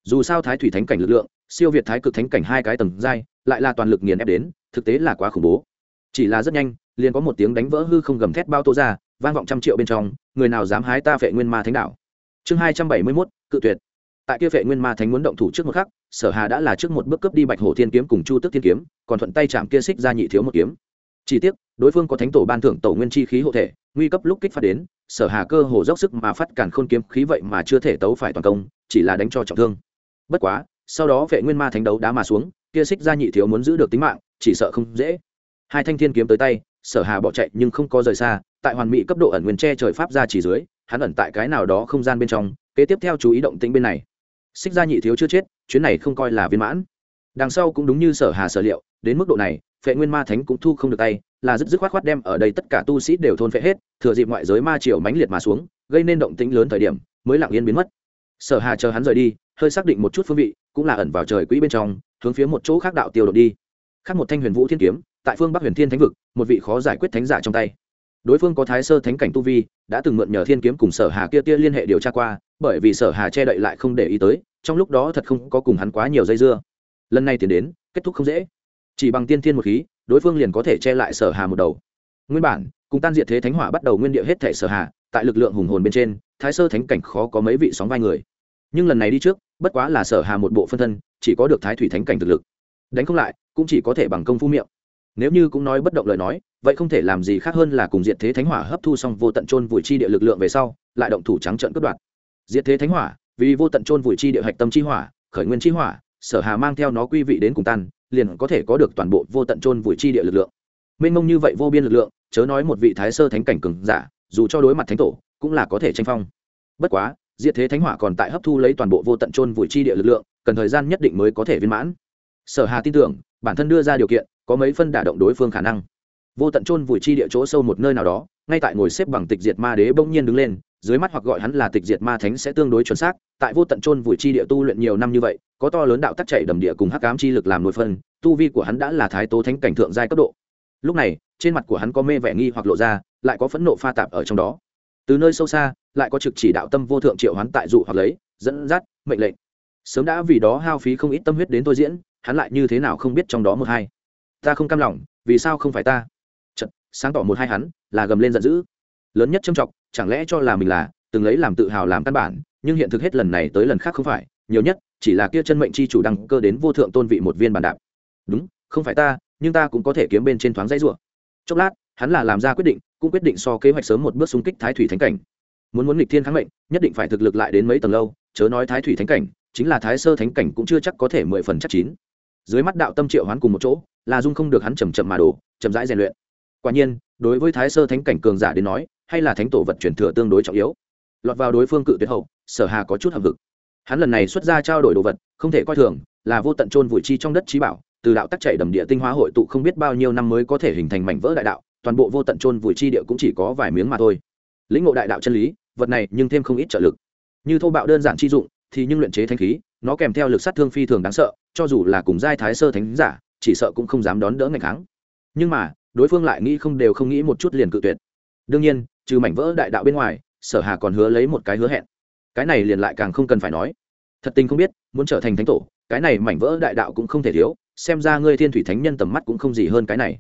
Dù sao thái thủy thánh cảnh lực lượng, siêu việt thái cực thánh cảnh hai cái tầng dai lại là toàn lực nghiền ép đến, thực tế là quá khủng bố. Chỉ là rất nhanh, liền có một tiếng đánh vỡ hư không gầm thét bao tô ra, vang vọng trăm triệu bên trong, người nào dám hái ta phệ nguyên ma thánh đạo? Chương hai trăm bảy mươi mốt, cự tuyệt tại kia vệ nguyên ma thánh muốn động thủ trước một khắc, sở hà đã là trước một bước cướp đi bạch hổ thiên kiếm cùng chu tước thiên kiếm, còn thuận tay chạm kia xích ra nhị thiếu một kiếm. Chỉ tiếc, đối phương có thánh tổ ban thưởng tổ nguyên chi khí hộ thể, nguy cấp lúc kích phát đến, sở hà cơ hồ dốc sức mà phát cản khôn kiếm khí vậy mà chưa thể tấu phải toàn công, chỉ là đánh cho trọng thương. Bất quá, sau đó vệ nguyên ma thánh đấu đá mà xuống, kia xích ra nhị thiếu muốn giữ được tính mạng, chỉ sợ không dễ. Hai thanh thiên kiếm tới tay, sở hà bỏ chạy nhưng không có rời xa, tại hoàn mỹ cấp độ ẩn nguyên che trời pháp ra chỉ dưới, hắn ẩn tại cái nào đó không gian bên trong, kế tiếp theo chú ý động tĩnh bên này xích ra nhị thiếu chưa chết, chuyến này không coi là viên mãn. Đằng sau cũng đúng như sở hà sở liệu, đến mức độ này, phệ nguyên ma thánh cũng thu không được tay, là dứt dứt khoát khoát đem ở đây tất cả tu sĩ đều thôn phệ hết, thừa dịp ngoại giới ma triều mãnh liệt mà xuống, gây nên động tĩnh lớn thời điểm, mới lặng yên biến mất. Sở hà chờ hắn rời đi, hơi xác định một chút phương vị, cũng là ẩn vào trời quỹ bên trong, hướng phía một chỗ khác đạo tiêu đột đi. Khác một thanh huyền vũ thiên kiếm, tại phương bắc huyền thiên thánh vực, một vị khó giải quyết thánh giả trong tay đối phương có thái sơ thánh cảnh tu vi, đã từng mượn nhờ thiên kiếm cùng sở hà kia tia liên hệ điều tra qua, bởi vì sở hà che đậy lại không để ý tới, trong lúc đó thật không có cùng hắn quá nhiều dây dưa. Lần này tiến đến, kết thúc không dễ. Chỉ bằng tiên thiên một khí, đối phương liền có thể che lại sở hà một đầu. Nguyên bản, cùng tan diệt thế thánh hỏa bắt đầu nguyên địa hết thể sở hà, tại lực lượng hùng hồn bên trên, thái sơ thánh cảnh khó có mấy vị sóng vai người. Nhưng lần này đi trước, bất quá là sở hà một bộ phân thân, chỉ có được thái thủy thánh cảnh thực lực. Đánh không lại, cũng chỉ có thể bằng công phu miệng nếu như cũng nói bất động lời nói, vậy không thể làm gì khác hơn là cùng diệt thế thánh hỏa hấp thu xong vô tận trôn vùi chi địa lực lượng về sau, lại động thủ trắng trợn cướp đoạt. Diệt thế thánh hỏa, vì vô tận trôn vùi chi địa hạch tâm chi hỏa, khởi nguyên chi hỏa, sở hà mang theo nó quy vị đến cùng tan, liền có thể có được toàn bộ vô tận trôn vùi chi địa lực lượng. Mênh mông như vậy vô biên lực lượng, chớ nói một vị thái sơ thánh cảnh cường giả, dù cho đối mặt thánh tổ, cũng là có thể tranh phong. Bất quá, diệt thế thánh hỏa còn tại hấp thu lấy toàn bộ vô tận trôn vùi chi địa lực lượng, cần thời gian nhất định mới có thể viên mãn. Sở hà tin tưởng, bản thân đưa ra điều kiện có mấy phân đả động đối phương khả năng. Vô tận trôn vùi chi địa chỗ sâu một nơi nào đó, ngay tại ngồi xếp bằng tịch diệt ma đế bỗng nhiên đứng lên, dưới mắt hoặc gọi hắn là tịch diệt ma thánh sẽ tương đối chuẩn xác, tại vô tận trôn vùi chi địa tu luyện nhiều năm như vậy, có to lớn đạo tắc chảy đầm địa cùng hắc ám chi lực làm nội phân, tu vi của hắn đã là thái tố thánh cảnh thượng giai cấp độ. Lúc này, trên mặt của hắn có mê vẻ nghi hoặc lộ ra, lại có phẫn nộ pha tạp ở trong đó. Từ nơi sâu xa, lại có trực chỉ đạo tâm vô thượng triệu hắn tại dụ hoặc lấy, dẫn dắt, mệnh lệnh. Sớm đã vì đó hao phí không ít tâm huyết đến tôi diễn, hắn lại như thế nào không biết trong đó một hai ta không cam lòng vì sao không phải ta? Chật, sáng tỏ một hai hắn là gầm lên giận dữ. Lớn nhất trâm trọng chẳng lẽ cho là mình là từng lấy làm tự hào làm căn bản nhưng hiện thực hết lần này tới lần khác không phải nhiều nhất chỉ là kia chân mệnh chi chủ đăng cơ đến vô thượng tôn vị một viên bàn đạp. Đúng không phải ta nhưng ta cũng có thể kiếm bên trên thoáng dãy rủa. Chốc lát hắn là làm ra quyết định cũng quyết định so kế hoạch sớm một bước xung kích thái thủy thánh cảnh. Muốn muốn nghịch thiên kháng mệnh nhất định phải thực lực lại đến mấy tầng lâu chớ nói thái thủy thánh cảnh chính là thái sơ thánh cảnh cũng chưa chắc có thể mười phần chắc chín dưới mắt đạo tâm triệu hoán cùng một chỗ là dung không được hắn chầm chậm mà đổ, chậm rãi rèn luyện. Quả nhiên, đối với thái sơ thánh cảnh cường giả đến nói, hay là thánh tổ vật chuyển thừa tương đối trọng yếu. Lọt vào đối phương cự tuyệt hậu, sở hà có chút hầm vực hắn lần này xuất ra trao đổi đồ vật, không thể coi thường, là vô tận trôn vùi chi trong đất trí bảo, từ đạo tắc chạy đầm địa tinh hóa hội tụ không biết bao nhiêu năm mới có thể hình thành mảnh vỡ đại đạo, toàn bộ vô tận trôn vùi chi địa cũng chỉ có vài miếng mà thôi. Lĩnh ngộ đại đạo chân lý, vật này nhưng thêm không ít trợ lực. Như thô bạo đơn giản chi dụng, thì nhưng luyện chế thanh khí nó kèm theo lực sát thương phi thường đáng sợ, cho dù là cùng giai thái sơ thánh giả, chỉ sợ cũng không dám đón đỡ ngày kháng. Nhưng mà, đối phương lại nghĩ không đều không nghĩ một chút liền cự tuyệt. Đương nhiên, trừ mảnh vỡ đại đạo bên ngoài, sở hà còn hứa lấy một cái hứa hẹn. Cái này liền lại càng không cần phải nói. Thật tình không biết, muốn trở thành thánh tổ, cái này mảnh vỡ đại đạo cũng không thể thiếu, xem ra ngươi thiên thủy thánh nhân tầm mắt cũng không gì hơn cái này.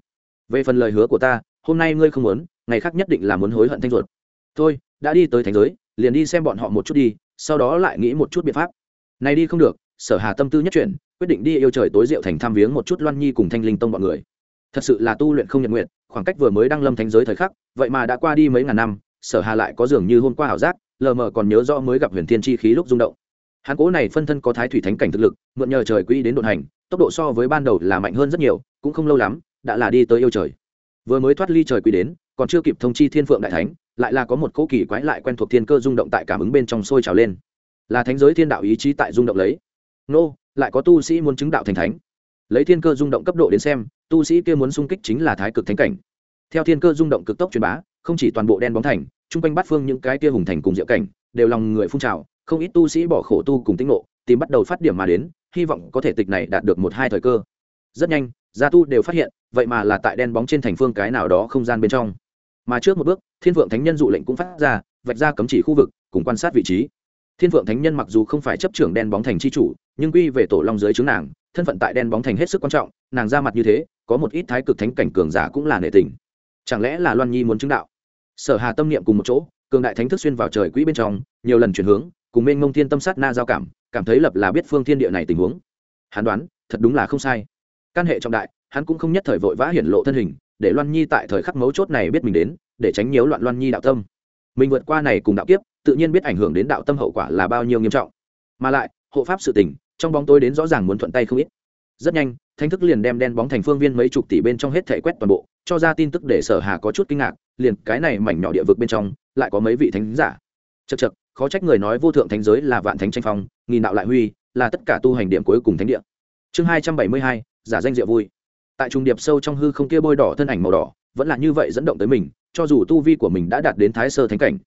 Về phần lời hứa của ta, hôm nay ngươi không muốn, ngày khác nhất định là muốn hối hận thanh ruột. Thôi, đã đi tới thánh giới, liền đi xem bọn họ một chút đi, sau đó lại nghĩ một chút biện pháp này đi không được, sở hà tâm tư nhất chuyển, quyết định đi yêu trời tối diệu thành tham viếng một chút loan nhi cùng thanh linh tông bọn người. Thật sự là tu luyện không nhận nguyện, khoảng cách vừa mới đăng lâm thánh giới thời khắc, vậy mà đã qua đi mấy ngàn năm, sở hà lại có dường như hôm qua ảo giác, lờ mờ còn nhớ rõ mới gặp huyền thiên chi khí lúc rung động. Hắn cố này phân thân có thái thủy thánh cảnh thực lực, mượn nhờ trời quỹ đến đột hành, tốc độ so với ban đầu là mạnh hơn rất nhiều, cũng không lâu lắm, đã là đi tới yêu trời. Vừa mới thoát ly trời quỹ đến, còn chưa kịp thông chi thiên phượng đại thánh, lại là có một cỗ kỳ quái lại quen thuộc thiên cơ rung động tại cảm ứng bên trong sôi trào lên là thánh giới thiên đạo ý chí tại rung động lấy. Nô, lại có tu sĩ muốn chứng đạo thành thánh. Lấy thiên cơ rung động cấp độ đến xem, tu sĩ kia muốn xung kích chính là thái cực thánh cảnh. Theo thiên cơ rung động cực tốc truyền bá, không chỉ toàn bộ đen bóng thành, chung quanh bát phương những cái kia hùng thành cùng diệu cảnh, đều lòng người phun trào, không ít tu sĩ bỏ khổ tu cùng tinh nộ tìm bắt đầu phát điểm mà đến, hy vọng có thể tịch này đạt được một hai thời cơ. Rất nhanh, gia tu đều phát hiện, vậy mà là tại đen bóng trên thành phương cái nào đó không gian bên trong. Mà trước một bước, thiên vượng thánh nhân dụ lệnh cũng phát ra, vạch ra cấm chỉ khu vực, cùng quan sát vị trí thiên vượng thánh nhân mặc dù không phải chấp trưởng đen bóng thành c h i chủ, nhưng quy về tổ long dưới chứng nàng, thân phận tại đen bóng thành hết sức quan trọng, nàng ra mặt như thế, có một ít thái cực thánh cảnh cường giả cũng là nệ tình. Chẳng lẽ là loan nhi muốn chứng đạo? Sở hà tâm niệm cùng một chỗ, cường đại thánh thức xuyên vào trời quỹ bên trong, nhiều lần chuyển hướng, cùng mênh mông thiên tâm sát na giao cảm cảm thấy lập là biết phương thiên địa này tình huống. Hắn đoán, thật đúng là không sai. Căn hệ trọng đại, hắn cũng không nhất thời vội vã hiển lộ thân hình, để loan nhi tại thời khắc mấu chốt này biết mình đến, để tránh nhiễu loạn loan nhi đạo tâm. Mình vượt qua này cùng đạo kiếp tự nhiên biết ảnh hưởng đến đạo tâm hậu quả là bao nhiêu nghiêm trọng. Mà lại, hộ pháp sự tình, trong bóng tối đến rõ ràng muốn thuận tay không ít. Rất nhanh, thánh thức liền đem đen bóng thành phương viên mấy chục tỷ bên trong hết thể quét toàn bộ, cho ra tin tức để sở hà có chút kinh ngạc, liền cái này mảnh nhỏ địa vực bên trong, lại có mấy vị thánh giả. Chật chật khó trách người nói vô thượng thánh giới là vạn thánh tranh phong, nghìn đạo lại huy, là tất cả tu hành điểm cuối cùng thánh địa. Chương hai trăm bảy mươi hai, giả danh diệu vui. Tại trung điệp sâu trong hư không kia bôi đỏ thân ảnh màu đỏ, vẫn là như vậy dẫn động tới mình, cho dù tu vi của mình đã đạt đến thái sơ thánh cảnh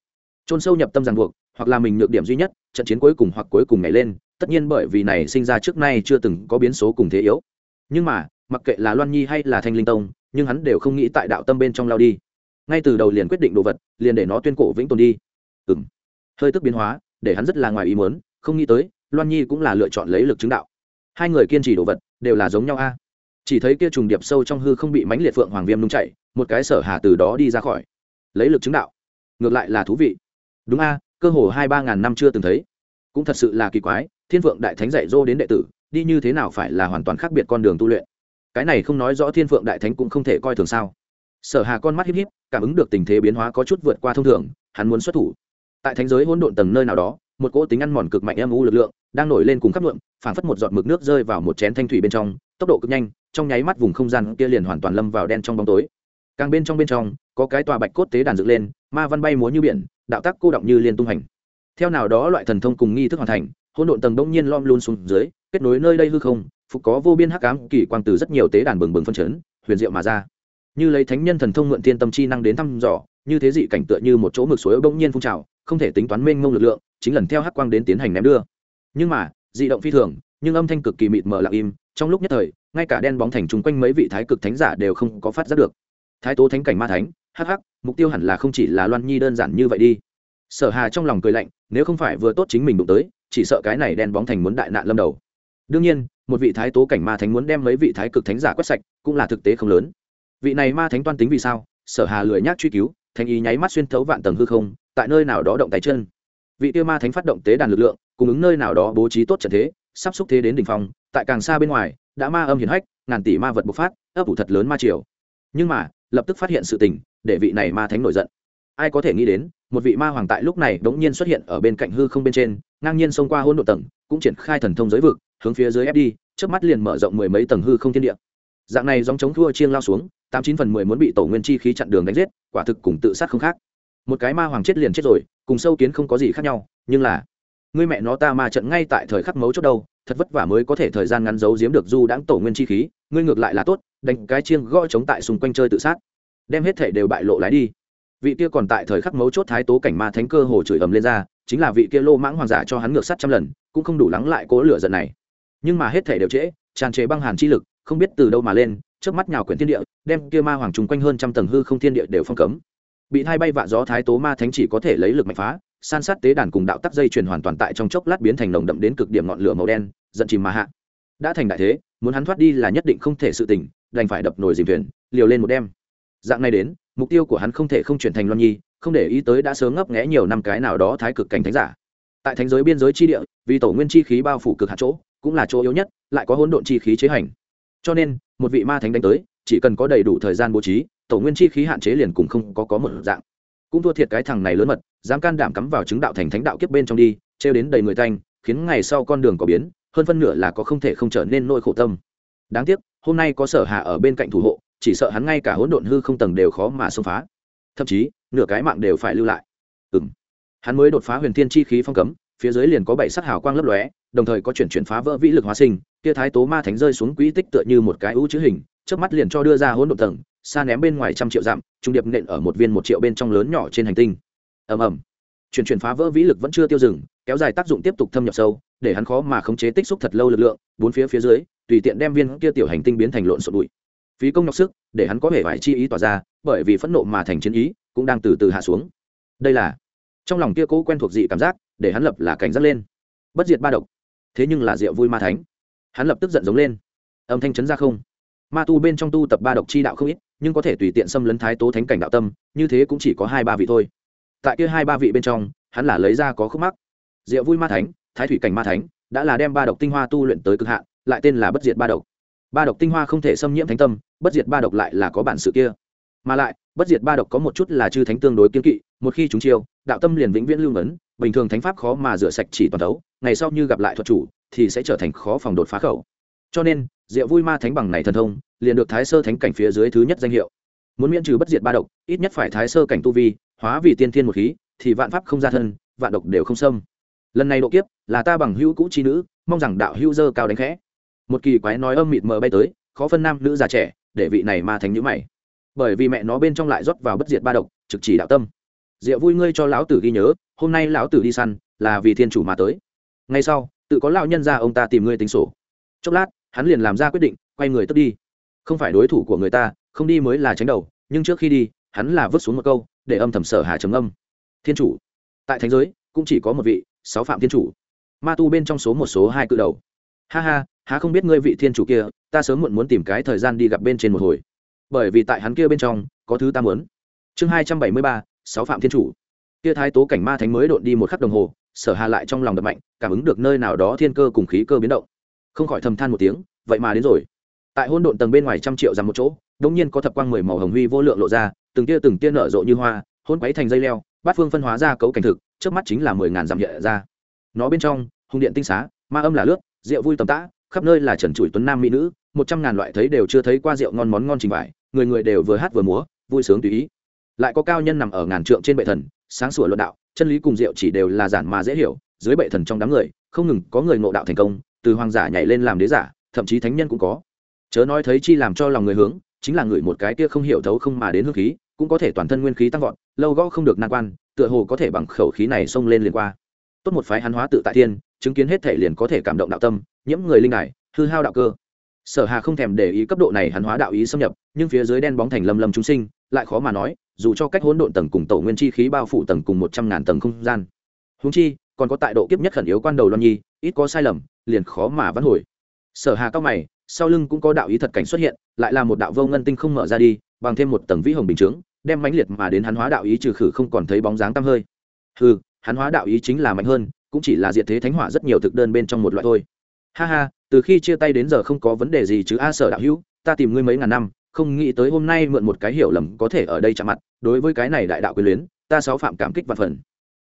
trôn sâu nhập tâm ràng buộc, hoặc là mình nhược điểm duy nhất, trận chiến cuối cùng hoặc cuối cùng nhảy lên, tất nhiên bởi vì này sinh ra trước nay chưa từng có biến số cùng thế yếu. Nhưng mà, mặc kệ là loan nhi hay là thanh linh tông, nhưng hắn đều không nghĩ tại đạo tâm bên trong lao đi. Ngay từ đầu liền quyết định đồ vật, liền để nó tuyên cổ vĩnh tồn đi. Ừng hơi tức biến hóa, để hắn rất là ngoài ý muốn, không nghĩ tới, loan nhi cũng là lựa chọn lấy lực chứng đạo. Hai người kiên trì đồ vật, đều là giống nhau a. Chỉ thấy kia trùng điệp sâu trong hư không bị mãnh liệt phượng hoàng viêm nung chạy một cái sở hà từ đó đi ra khỏi. Lấy lực chứng đạo. Ngược lại là thú vị đúng a, cơ hồ hai ba ngàn năm chưa từng thấy. Cũng thật sự là kỳ quái, thiên phượng đại thánh dạy dô đến đệ tử, đi như thế nào phải là hoàn toàn khác biệt con đường tu luyện? Cái này không nói rõ thiên phượng đại thánh cũng không thể coi thường sao? Sở hà con mắt híp híp, cảm ứng được tình thế biến hóa có chút vượt qua thông thường, hắn muốn xuất thủ. Tại thánh giới hỗn độn tầng nơi nào đó, một cỗ tính ăn mòn cực mạnh âm u lực lượng đang nổi lên cùng khắp lượng phảng phất một giọt mực nước rơi vào một chén thanh thủy bên trong, tốc độ cực nhanh, trong nháy mắt vùng không gian kia liền hoàn toàn lâm vào đen trong bóng tối. Càng bên trong bên trong, có cái tòa bạch cốt tế đàn dựng lên, ma văn bay múa như biển đạo tác cô động như liên tung hành. Theo nào đó loại thần thông cùng nghi thức hoàn thành, hỗn độn tầng đông nhiên lom luôn xuống dưới, kết nối nơi đây hư không, phục có vô biên hắc ám kỳ quang từ rất nhiều tế đàn bừng bừng phân chấn, huyền diệu mà ra. Như lấy thánh nhân thần thông mượn tiên tâm chi năng đến thăm dò, như thế dị cảnh tựa như một chỗ mực suối bỗng nhiên phun trào, không thể tính toán mênh mông lực lượng, chính lần theo hắc quang đến tiến hành ném đưa. Nhưng mà, dị động phi thường, nhưng âm thanh cực kỳ mịt mờ lặng im, trong lúc nhất thời, ngay cả đen bóng thành chung quanh mấy vị thái cực thánh giả đều không có phát giác được. Thái tố thánh cảnh ma thánh, hắc hắc mục tiêu hẳn là không chỉ là loan nhi đơn giản như vậy đi sở hà trong lòng cười lạnh nếu không phải vừa tốt chính mình đụng tới chỉ sợ cái này đen bóng thành muốn đại nạn lâm đầu đương nhiên một vị thái tố cảnh ma thánh muốn đem mấy vị thái cực thánh giả quét sạch cũng là thực tế không lớn vị này ma thánh toan tính vì sao sở hà lười nhác truy cứu thành ý nháy mắt xuyên thấu vạn tầng hư không tại nơi nào đó động tay chân vị tiêu ma thánh phát động tế đàn lực lượng cung ứng nơi nào đó bố trí tốt trận thế sắp xúc thế đến đỉnh phong tại càng xa bên ngoài đã ma âm hiển hách ngàn tỷ ma vật bộc phát ấp ủ thật lớn ma triều nhưng mà lập tức phát hiện sự tình để vị này ma thánh nổi giận. Ai có thể nghĩ đến, một vị ma hoàng tại lúc này đống nhiên xuất hiện ở bên cạnh hư không bên trên, ngang nhiên xông qua hôn độ tầng, cũng triển khai thần thông giới vực, hướng phía dưới ép đi trước mắt liền mở rộng mười mấy tầng hư không thiên địa. Dạng này dòng chống thua chiêng lao xuống, tám chín phần mười muốn bị tổ nguyên chi khí chặn đường đánh giết, quả thực cùng tự sát không khác. Một cái ma hoàng chết liền chết rồi, cùng sâu kiến không có gì khác nhau, nhưng là, ngươi mẹ nó ta ma trận ngay tại thời khắc mấu chốt đâu, thật vất vả mới có thể thời gian ngắn giấu giếm được du đãng tổ nguyên chi khí, ngươi ngược lại là tốt, đánh cái chiêng gõ chống tại xung quanh chơi tự sát đem hết thể đều bại lộ lái đi. Vị kia còn tại thời khắc mấu chốt thái tố cảnh ma thánh cơ hồ chửi ầm lên ra, chính là vị kia lô mãng hoàng giả cho hắn ngược sát trăm lần, cũng không đủ lắng lại cố lửa giận này. Nhưng mà hết thể đều trễ, tràn trề băng hàn chi lực, không biết từ đâu mà lên trước mắt nhào quyển thiên địa, đem kia ma hoàng trùng quanh hơn trăm tầng hư không thiên địa đều phong cấm. Bị hai bay vạ gió thái tố ma thánh chỉ có thể lấy lực mạnh phá, san sát tế đàn cùng đạo tắc dây chuyển hoàn toàn tại trong chốc lát biến thành nồng đậm đến cực điểm ngọn lửa màu đen, giận chìm mà hạ. Đã thành đại thế, muốn hắn thoát đi là nhất định không thể sự tỉnh, đành phải đập nồi dìm thuyền, liều lên một đêm dạng này đến, mục tiêu của hắn không thể không chuyển thành loan nhi, không để ý tới đã sớm ngấp nghẽ nhiều năm cái nào đó thái cực cảnh thánh giả. Tại thánh giới biên giới chi địa, vì tổ nguyên chi khí bao phủ cực hạt chỗ, cũng là chỗ yếu nhất, lại có hỗn độn chi khí chế hành. Cho nên, một vị ma thánh đánh tới, chỉ cần có đầy đủ thời gian bố trí, tổ nguyên chi khí hạn chế liền cùng không có có một dạng. Cũng thua thiệt cái thằng này lớn mật, dám can đảm cắm vào chứng đạo thành thánh đạo kiếp bên trong đi, trêu đến đầy người tanh, khiến ngày sau con đường có biến, hơn phân nửa là có không thể không trở nên nỗi khổ tâm. Đáng tiếc, hôm nay có sở hạ ở bên cạnh thủ hộ chỉ sợ hắn ngay cả hỗn độn hư không tầng đều khó mà xông phá. Thậm chí, nửa cái mạng đều phải lưu lại. Ừ m hắn mới đột phá huyền thiên chi khí phong cấm, phía dưới liền có bảy sắc hào quang lấp lóe, đồng thời có chuyển chuyển phá vỡ vĩ lực hóa sinh, kia thái tố ma thánh rơi xuống quỹ tích tựa như một cái ưu chữ hình trước mắt liền cho đưa ra hỗn độn tầng, xa ném bên ngoài trăm triệu dặm, trung điệp nện ở một viên một triệu bên trong lớn nhỏ trên hành tinh. Ầm ầm. Chuyển chuyển phá vỡ vĩ lực vẫn chưa tiêu dừng, kéo dài tác dụng tiếp tục thâm nhập sâu, để hắn khó mà khống chế tích xúc thật lâu lực lượng, bốn phía phía dưới, tùy tiện đem viên kia tiểu hành tinh biến thành lộn xộn bụi phí công nhọc sức, để hắn có thể phải chi ý tỏa ra, bởi vì phẫn nộ mà thành chiến ý, cũng đang từ từ hạ xuống. Đây là, trong lòng kia cố quen thuộc dị cảm giác, để hắn lập là cảnh giác lên. Bất diệt ba độc. Thế nhưng là rượu vui ma thánh. Hắn lập tức giận giống lên. Âm thanh chấn ra không. Ma tu bên trong tu tập ba độc chi đạo không ít, nhưng có thể tùy tiện xâm lấn thái tố thánh cảnh đạo tâm, như thế cũng chỉ có hai ba vị thôi. Tại kia hai ba vị bên trong, hắn là lấy ra có khúc mắc. Rượu vui ma thánh, thái thủy cảnh ma thánh, đã là đem ba độc tinh hoa tu luyện tới cực hạn, lại tên là bất diệt ba độc ba độc tinh hoa không thể xâm nhiễm thánh tâm, bất diệt ba độc lại là có bản sự kia. Mà lại, bất diệt ba độc có một chút là chư thánh tương đối kiên kỵ, một khi chúng chiêu, đạo tâm liền vĩnh viễn lưu ngấn, bình thường thánh pháp khó mà rửa sạch chỉ toàn đấu ngày sau như gặp lại thuật chủ, thì sẽ trở thành khó phòng đột phá khẩu. Cho nên, diệu vui ma thánh bằng này thần thông, liền được thái sơ thánh cảnh phía dưới thứ nhất danh hiệu. Muốn miễn trừ bất diệt ba độc, ít nhất phải thái sơ cảnh tu vi, hóa vì tiên thiên một khí, thì vạn pháp không ra thân, vạn độc đều không xâm. Lần này độ kiếp, là ta bằng hữu cũ chi nữ, mong rằng đạo hữu dơ cao đánh khẽ một kỳ quái nói âm mịt mờ bay tới, khó phân nam nữ già trẻ, để vị này ma thành nhữ mày. Bởi vì mẹ nó bên trong lại rót vào bất diệt ba độc, trực chỉ đạo tâm. Diệu vui ngươi cho lão tử ghi nhớ, hôm nay lão tử đi săn, là vì thiên chủ mà tới. Ngay sau, tự có lão nhân ra ông ta tìm ngươi tính sổ. Chốc lát, hắn liền làm ra quyết định, quay người tức đi. Không phải đối thủ của người ta, không đi mới là tránh đầu, nhưng trước khi đi, hắn là vứt xuống một câu, để âm thầm sở hà trầm âm. Thiên chủ. Tại thánh giới, cũng chỉ có một vị, sáu phạm thiên chủ. Ma tu bên trong số một, số hai cự đầu. Ha ha há không biết ngươi vị thiên chủ kia, ta sớm muộn muốn tìm cái thời gian đi gặp bên trên một hồi. Bởi vì tại hắn kia bên trong, có thứ ta muốn. Chương hai trăm bảy mươi ba, sáu phạm thiên chủ. Kia thái tố cảnh ma thánh mới đột đi một khắc đồng hồ, sở hà lại trong lòng đập mạnh, cảm ứng được nơi nào đó thiên cơ cùng khí cơ biến động. Không khỏi thầm than một tiếng, vậy mà đến rồi. Tại hôn độn tầng bên ngoài trăm triệu dằm một chỗ đống nhiên có thập quang mười màu hồng huy vô lượng lộ ra, từng tia từng tia nở rộ như hoa hôn quấy thành dây leo, bát phương phân hóa ra cấu cảnh thực, trước mắt chính là mười ngàn dặm nhẹ ra. Nó bên trong, hùng điện tinh xá, ma âm là lướt, rượu vui tầm tã khắp nơi là trần trụi tuấn nam mỹ nữ, một trăm ngàn loại thấy đều chưa thấy qua rượu ngon món ngon trình bày, người người đều vừa hát vừa múa, vui sướng tùy ý. Lại có cao nhân nằm ở ngàn trượng trên bệ thần, sáng sủa luận đạo, chân lý cùng rượu chỉ đều là giản mà dễ hiểu, dưới bệ thần trong đám người, không ngừng có người ngộ đạo thành công, từ hoàng giả nhảy lên làm đế giả, thậm chí thánh nhân cũng có. Chớ nói thấy chi làm cho lòng người hướng, chính là người một cái kia không hiểu thấu không mà đến hương khí, cũng có thể toàn thân nguyên khí tăng vọt, lâu gõ không được nan quan, tựa hồ có thể bằng khẩu khí này xông lên liền qua. Tốt một phái hắn hóa tự tại thiên, chứng kiến hết thể liền có thể cảm động đạo tâm nhiễm người linh đài, hư hao đạo cơ. Sở hà không thèm để ý cấp độ này hắn hóa đạo ý xâm nhập, nhưng phía dưới đen bóng thành lâm lâm chúng sinh, lại khó mà nói, dù cho cách hỗn độn tầng cùng tổ nguyên chi khí bao phủ tầng cùng một trăm ngàn tầng không gian. Húng chi, còn có tại độ kiếp nhất khẩn yếu quan đầu loan nhi, ít có sai lầm, liền khó mà vãn hồi. Sở hà cao mày, sau lưng cũng có đạo ý thật cảnh xuất hiện, lại là một đạo vô ngân tinh không mở ra đi, bằng thêm một tầng vĩ hồng bình chướng, đem mãnh liệt mà đến hắn hóa đạo ý trừ khử không còn thấy bóng dáng tăm hơi. Hừ, hắn hóa đạo ý chính là mạnh hơn, cũng chỉ là diện thế thánh hỏa rất nhiều thực đơn bên trong một loại thôi ha ha, từ khi chia tay đến giờ không có vấn đề gì chứ a sở đạo hữu, ta tìm ngươi mấy ngàn năm, không nghĩ tới hôm nay mượn một cái hiểu lầm có thể ở đây chạm mặt. Đối với cái này đại đạo quyền luyến, ta sáu phạm cảm kích và phần.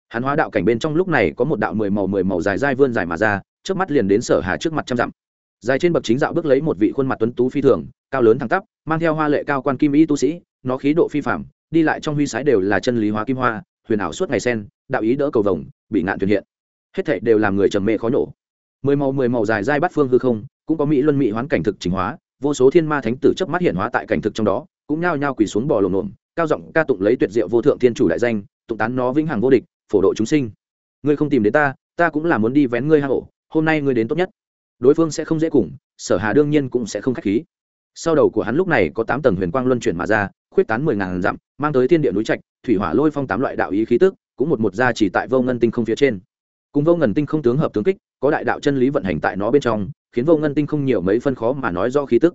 Hắn hóa đạo cảnh bên trong lúc này có một đạo mười màu mười màu dài dai vươn dài mà ra trước mắt liền đến sở hà trước mặt trăm dặm. Dài trên bậc chính dạo bước lấy một vị khuôn mặt tuấn tú phi thường, cao lớn thẳng tắp, mang theo hoa lệ cao quan kim y tu sĩ, nó khí độ phi phạm đi lại trong huy sái đều là chân lý hóa kim hoa, huyền ảo suốt ngày sen, đạo ý đỡ cầu vồng, bị ngạn thuyền hiện. Hết thảy đều làm người trầm mê khó nổ mười màu mười màu dài dai bắt phương hư không, cũng có mỹ luân mỹ hoán cảnh thực chính hóa, vô số thiên ma thánh tử chớp mắt hiện hóa tại cảnh thực trong đó, cũng nhao nhao quỳ xuống bò lồm lồm cao giọng ca tụng lấy tuyệt diệu vô thượng thiên chủ đại danh, tụng tán nó vĩnh hằng vô địch, phổ độ chúng sinh. Ngươi không tìm đến ta ta cũng là muốn đi vén ngươi hang ổ, hôm nay ngươi đến tốt nhất. Đối phương sẽ không dễ cùng, sở hà đương nhiên cũng sẽ không khách khí. Sau đầu của hắn lúc này có tám tầng huyền quang luân chuyển mà ra, khuyết tán mười ngàn dặm, mang tới thiên địa núi trạch, thủy hỏa lôi phong tám loại đạo ý khí tức, cũng một một ra chỉ tại vô ngân tinh không phía trên. Cùng vô ngân tinh không tướng hợp tướng kích có đại đạo chân lý vận hành tại nó bên trong, khiến vô ngân tinh không nhiều mấy phân khó mà nói do khí tức.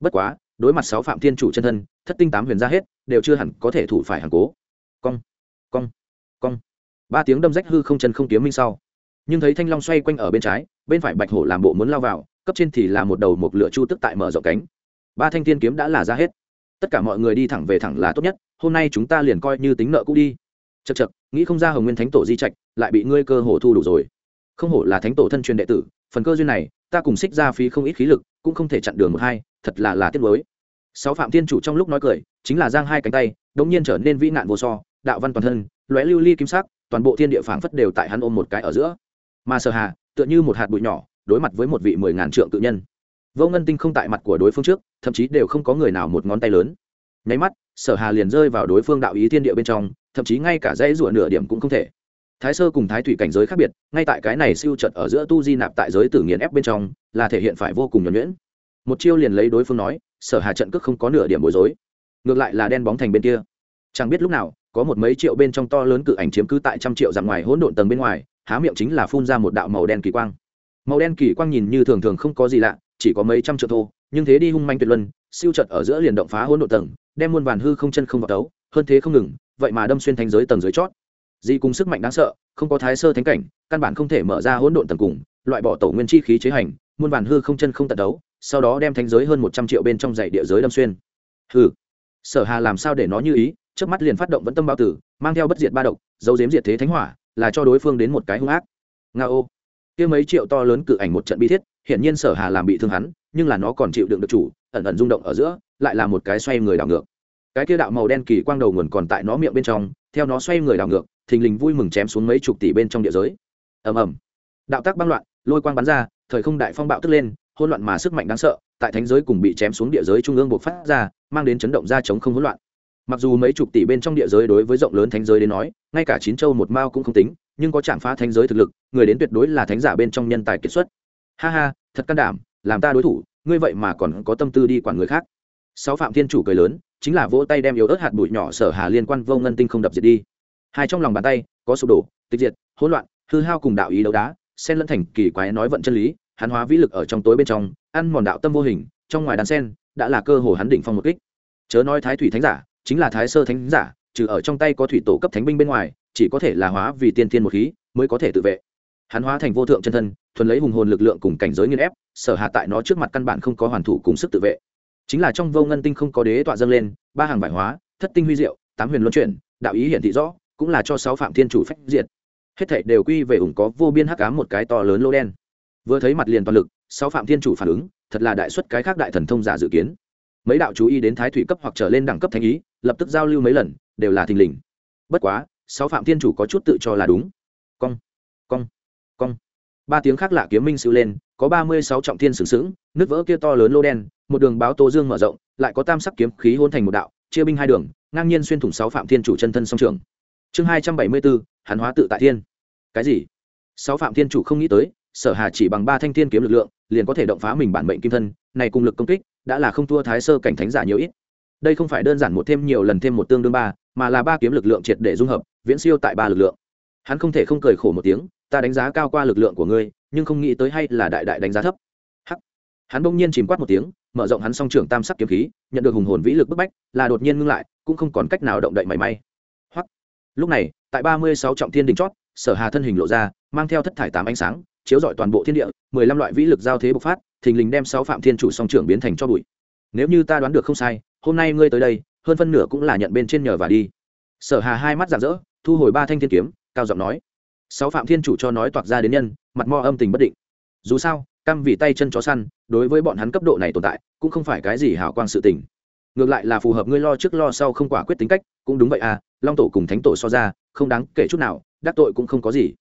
Bất quá, đối mặt sáu phạm thiên chủ chân thân, thất tinh tám huyền ra hết, đều chưa hẳn có thể thủ phải hàng cố. Cong cong cong. Ba tiếng đâm rách hư không chân không kiếm minh sau. Nhưng thấy thanh long xoay quanh ở bên trái, bên phải bạch hổ làm bộ muốn lao vào, cấp trên thì là một đầu một lửa chu tức tại mở rộng cánh. Ba thanh thiên kiếm đã là ra hết. Tất cả mọi người đi thẳng về thẳng là tốt nhất, hôm nay chúng ta liền coi như tính nợ cũ đi. Chật chật nghĩ không ra hồng nguyên thánh tổ di trạch, lại bị ngươi cơ hồ thu đủ rồi không hổ là thánh tổ thân truyền đệ tử, phần cơ duyên này, ta cùng xích ra phí không ít khí lực, cũng không thể chặn đường một hai, thật là là tiếc mới sáu phạm thiên chủ trong lúc nói cười, chính là giang hai cánh tay, đống nhiên trở nên vĩ nạn vô so, đạo văn toàn thân, lóe lưu ly kim sắc, toàn bộ thiên địa phảng phất đều tại hắn ôm một cái ở giữa. Mà sở hà, tựa như một hạt bụi nhỏ, đối mặt với một vị mười ngàn trượng tự nhân. Vô ngân tinh không tại mặt của đối phương trước, thậm chí đều không có người nào một ngón tay lớn. Nháy mắt, sở hà liền rơi vào đối phương đạo ý thiên địa bên trong, thậm chí ngay cả dãy rủa nửa điểm cũng không thể thái sơ cùng thái thủy cảnh giới khác biệt, ngay tại cái này siêu trận ở giữa tu di nạp tại giới tử nghiền ép bên trong, là thể hiện phải vô cùng nhuẩn nhuyễn. Một chiêu liền lấy đối phương nói, sở hà trận cước không có nửa điểm bối rối. Ngược lại là đen bóng thành bên kia. Chẳng biết lúc nào, có một mấy triệu bên trong to lớn cự ảnh chiếm cứ tại trăm triệu dặm ngoài hỗn độn tầng bên ngoài, há miệng chính là phun ra một đạo màu đen kỳ quang. Màu đen kỳ quang nhìn như thường thường không có gì lạ, chỉ có mấy trăm triệu thô, nhưng thế đi hung manh tuyệt luân, siêu trận ở giữa liền động phá hỗn độn tầng, đem muôn vàn hư không chân không vào tấu, hơn thế không ngừng, vậy mà đâm xuyên thành giới tầng dưới chót di cùng sức mạnh đáng sợ, không có thái sơ thánh cảnh, căn bản không thể mở ra hỗn độn tầng cùng, loại bỏ tổ nguyên chi khí chế hành, muôn vàn hư không chân không tận đấu, sau đó đem thánh giới hơn một trăm triệu bên trong dãy địa giới đâm xuyên. Hư sở hà làm sao để nó như ý trước mắt liền phát động vẫn tâm bao tử, mang theo bất diệt ba độc dấu dếm diệt thế thánh hỏa, là cho đối phương đến một cái hung ác. Nga ô. Kia mấy triệu to lớn cự ảnh một trận bi thiết hiện nhiên sở hà làm bị thương hắn, nhưng là nó còn chịu đựng được chủ, ẩn ẩn rung động ở giữa, lại là một cái xoay người đảo ngược. Cái kia đạo màu đen kỳ quang đầu nguồn còn tại nó miệng bên trong, theo nó xoay người đảo ngược thình lình vui mừng chém xuống mấy chục tỷ bên trong địa giới. Ầm ầm. Đạo tác băng loạn, lôi quang bắn ra, thời không đại phong bạo tức lên, hỗn loạn mà sức mạnh đáng sợ, tại thánh giới cùng bị chém xuống địa giới trung ương buộc phát ra, mang đến chấn động ra chống không hỗn loạn. Mặc dù mấy chục tỷ bên trong địa giới đối với rộng lớn thánh giới đến nói, ngay cả chín châu một mao cũng không tính, nhưng có chạm phá thánh giới thực lực, người đến tuyệt đối là thánh giả bên trong nhân tài kiệt xuất. Ha ha, thật can đảm, làm ta đối thủ, ngươi vậy mà còn có tâm tư đi quản người khác. Sáu phạm thiên chủ cười lớn, chính là vỗ tay đem yếu ớt hạt bụi nhỏ sở hà liên quan vô ngân tinh không đập diệt đi hai trong lòng bàn tay có sụp đổ, tịch diệt, hỗn loạn, hư hao cùng đạo ý đấu đá sen lẫn thành kỳ quái nói vận chân lý, hắn hóa vĩ lực ở trong tối bên trong, ăn mòn đạo tâm vô hình, trong ngoài đàn sen đã là cơ hồ hắn đỉnh phong một kích. Chớ nói thái thủy thánh giả, chính là thái sơ thánh giả, trừ ở trong tay có thủy tổ cấp thánh binh bên ngoài, chỉ có thể là hóa vì tiên thiên một khí mới có thể tự vệ. Hắn hóa thành vô thượng chân thân, thuần lấy hùng hồn lực lượng cùng cảnh giới nghiên ép, sở hạ tại nó trước mặt căn bản không có hoàn thủ cùng sức tự vệ. Chính là trong vô ngân tinh không có đế tọa dâng lên, ba hàng vải hóa, thất tinh huy diệu, tám huyền luân chuyển, đạo ý hiển thị rõ cũng là cho sáu phạm thiên chủ phách diệt. Hết thảy đều quy về ủng có vô biên hắc ám một cái to lớn lô đen. Vừa thấy mặt liền toàn lực, sáu phạm thiên chủ phản ứng, thật là đại xuất cái khác đại thần thông giả dự kiến. Mấy đạo chú ý đến thái thủy cấp hoặc trở lên đẳng cấp thánh ý, lập tức giao lưu mấy lần, đều là thình lình. Bất quá, sáu phạm thiên chủ có chút tự cho là đúng. Cong cong cong. Ba tiếng khác lạ kiếm minh siêu lên, có ba mươi sáu trọng thiên sừng sững, nước vỡ kia to lớn lô đen, một đường báo tô dương mở rộng, lại có tam sắc kiếm khí hôn thành một đạo, chia binh hai đường, ngang nhiên xuyên thủng sáu phạm thiên chủ chân thân song trường chương hai trăm bảy mươi bốn, hắn hóa tự tại thiên. Cái gì? Sáu phạm thiên chủ không nghĩ tới, sở hà chỉ bằng ba thanh thiên kiếm lực lượng, liền có thể động phá mình bản mệnh kim thân, này cùng lực công kích, đã là không thua thái sơ cảnh thánh giả nhiều ít. Đây không phải đơn giản một thêm nhiều lần thêm một tương đương ba, mà là ba kiếm lực lượng triệt để dung hợp, viễn siêu tại ba lực lượng. Hắn không thể không cười khổ một tiếng, ta đánh giá cao qua lực lượng của ngươi, nhưng không nghĩ tới hay là đại đại đánh giá thấp. Hắc. Hắn bỗng nhiên chìm quát một tiếng, mở rộng hắn song trưởng tam sắc kiếm khí, nhận được hùng hồn vĩ lực bức bách, là đột nhiên ngưng lại, cũng không còn cách nào động đậy mảy may lúc này, tại ba mươi sáu trọng thiên đỉnh chót, sở hà thân hình lộ ra, mang theo thất thải tám ánh sáng, chiếu rọi toàn bộ thiên địa, mười lăm loại vĩ lực giao thế bộc phát, thình lình đem sáu phạm thiên chủ song trưởng biến thành cho bụi. Nếu như ta đoán được không sai, hôm nay ngươi tới đây, hơn phân nửa cũng là nhận bên trên nhờ và đi. Sở hà hai mắt rạng rỡ, thu hồi ba thanh thiên kiếm, cao giọng nói. Sáu phạm thiên chủ cho nói toạc ra đến nhân, mặt mo âm tình bất định. Dù sao, căm vì tay chân chó săn, đối với bọn hắn cấp độ này tồn tại, cũng không phải cái gì hảo quang sự tình. Ngược lại là phù hợp ngươi lo trước lo sau không quả quyết tính cách, cũng đúng vậy à long tổ cùng thánh tổ so ra, không đáng kể chút nào, đắc tội cũng không có gì.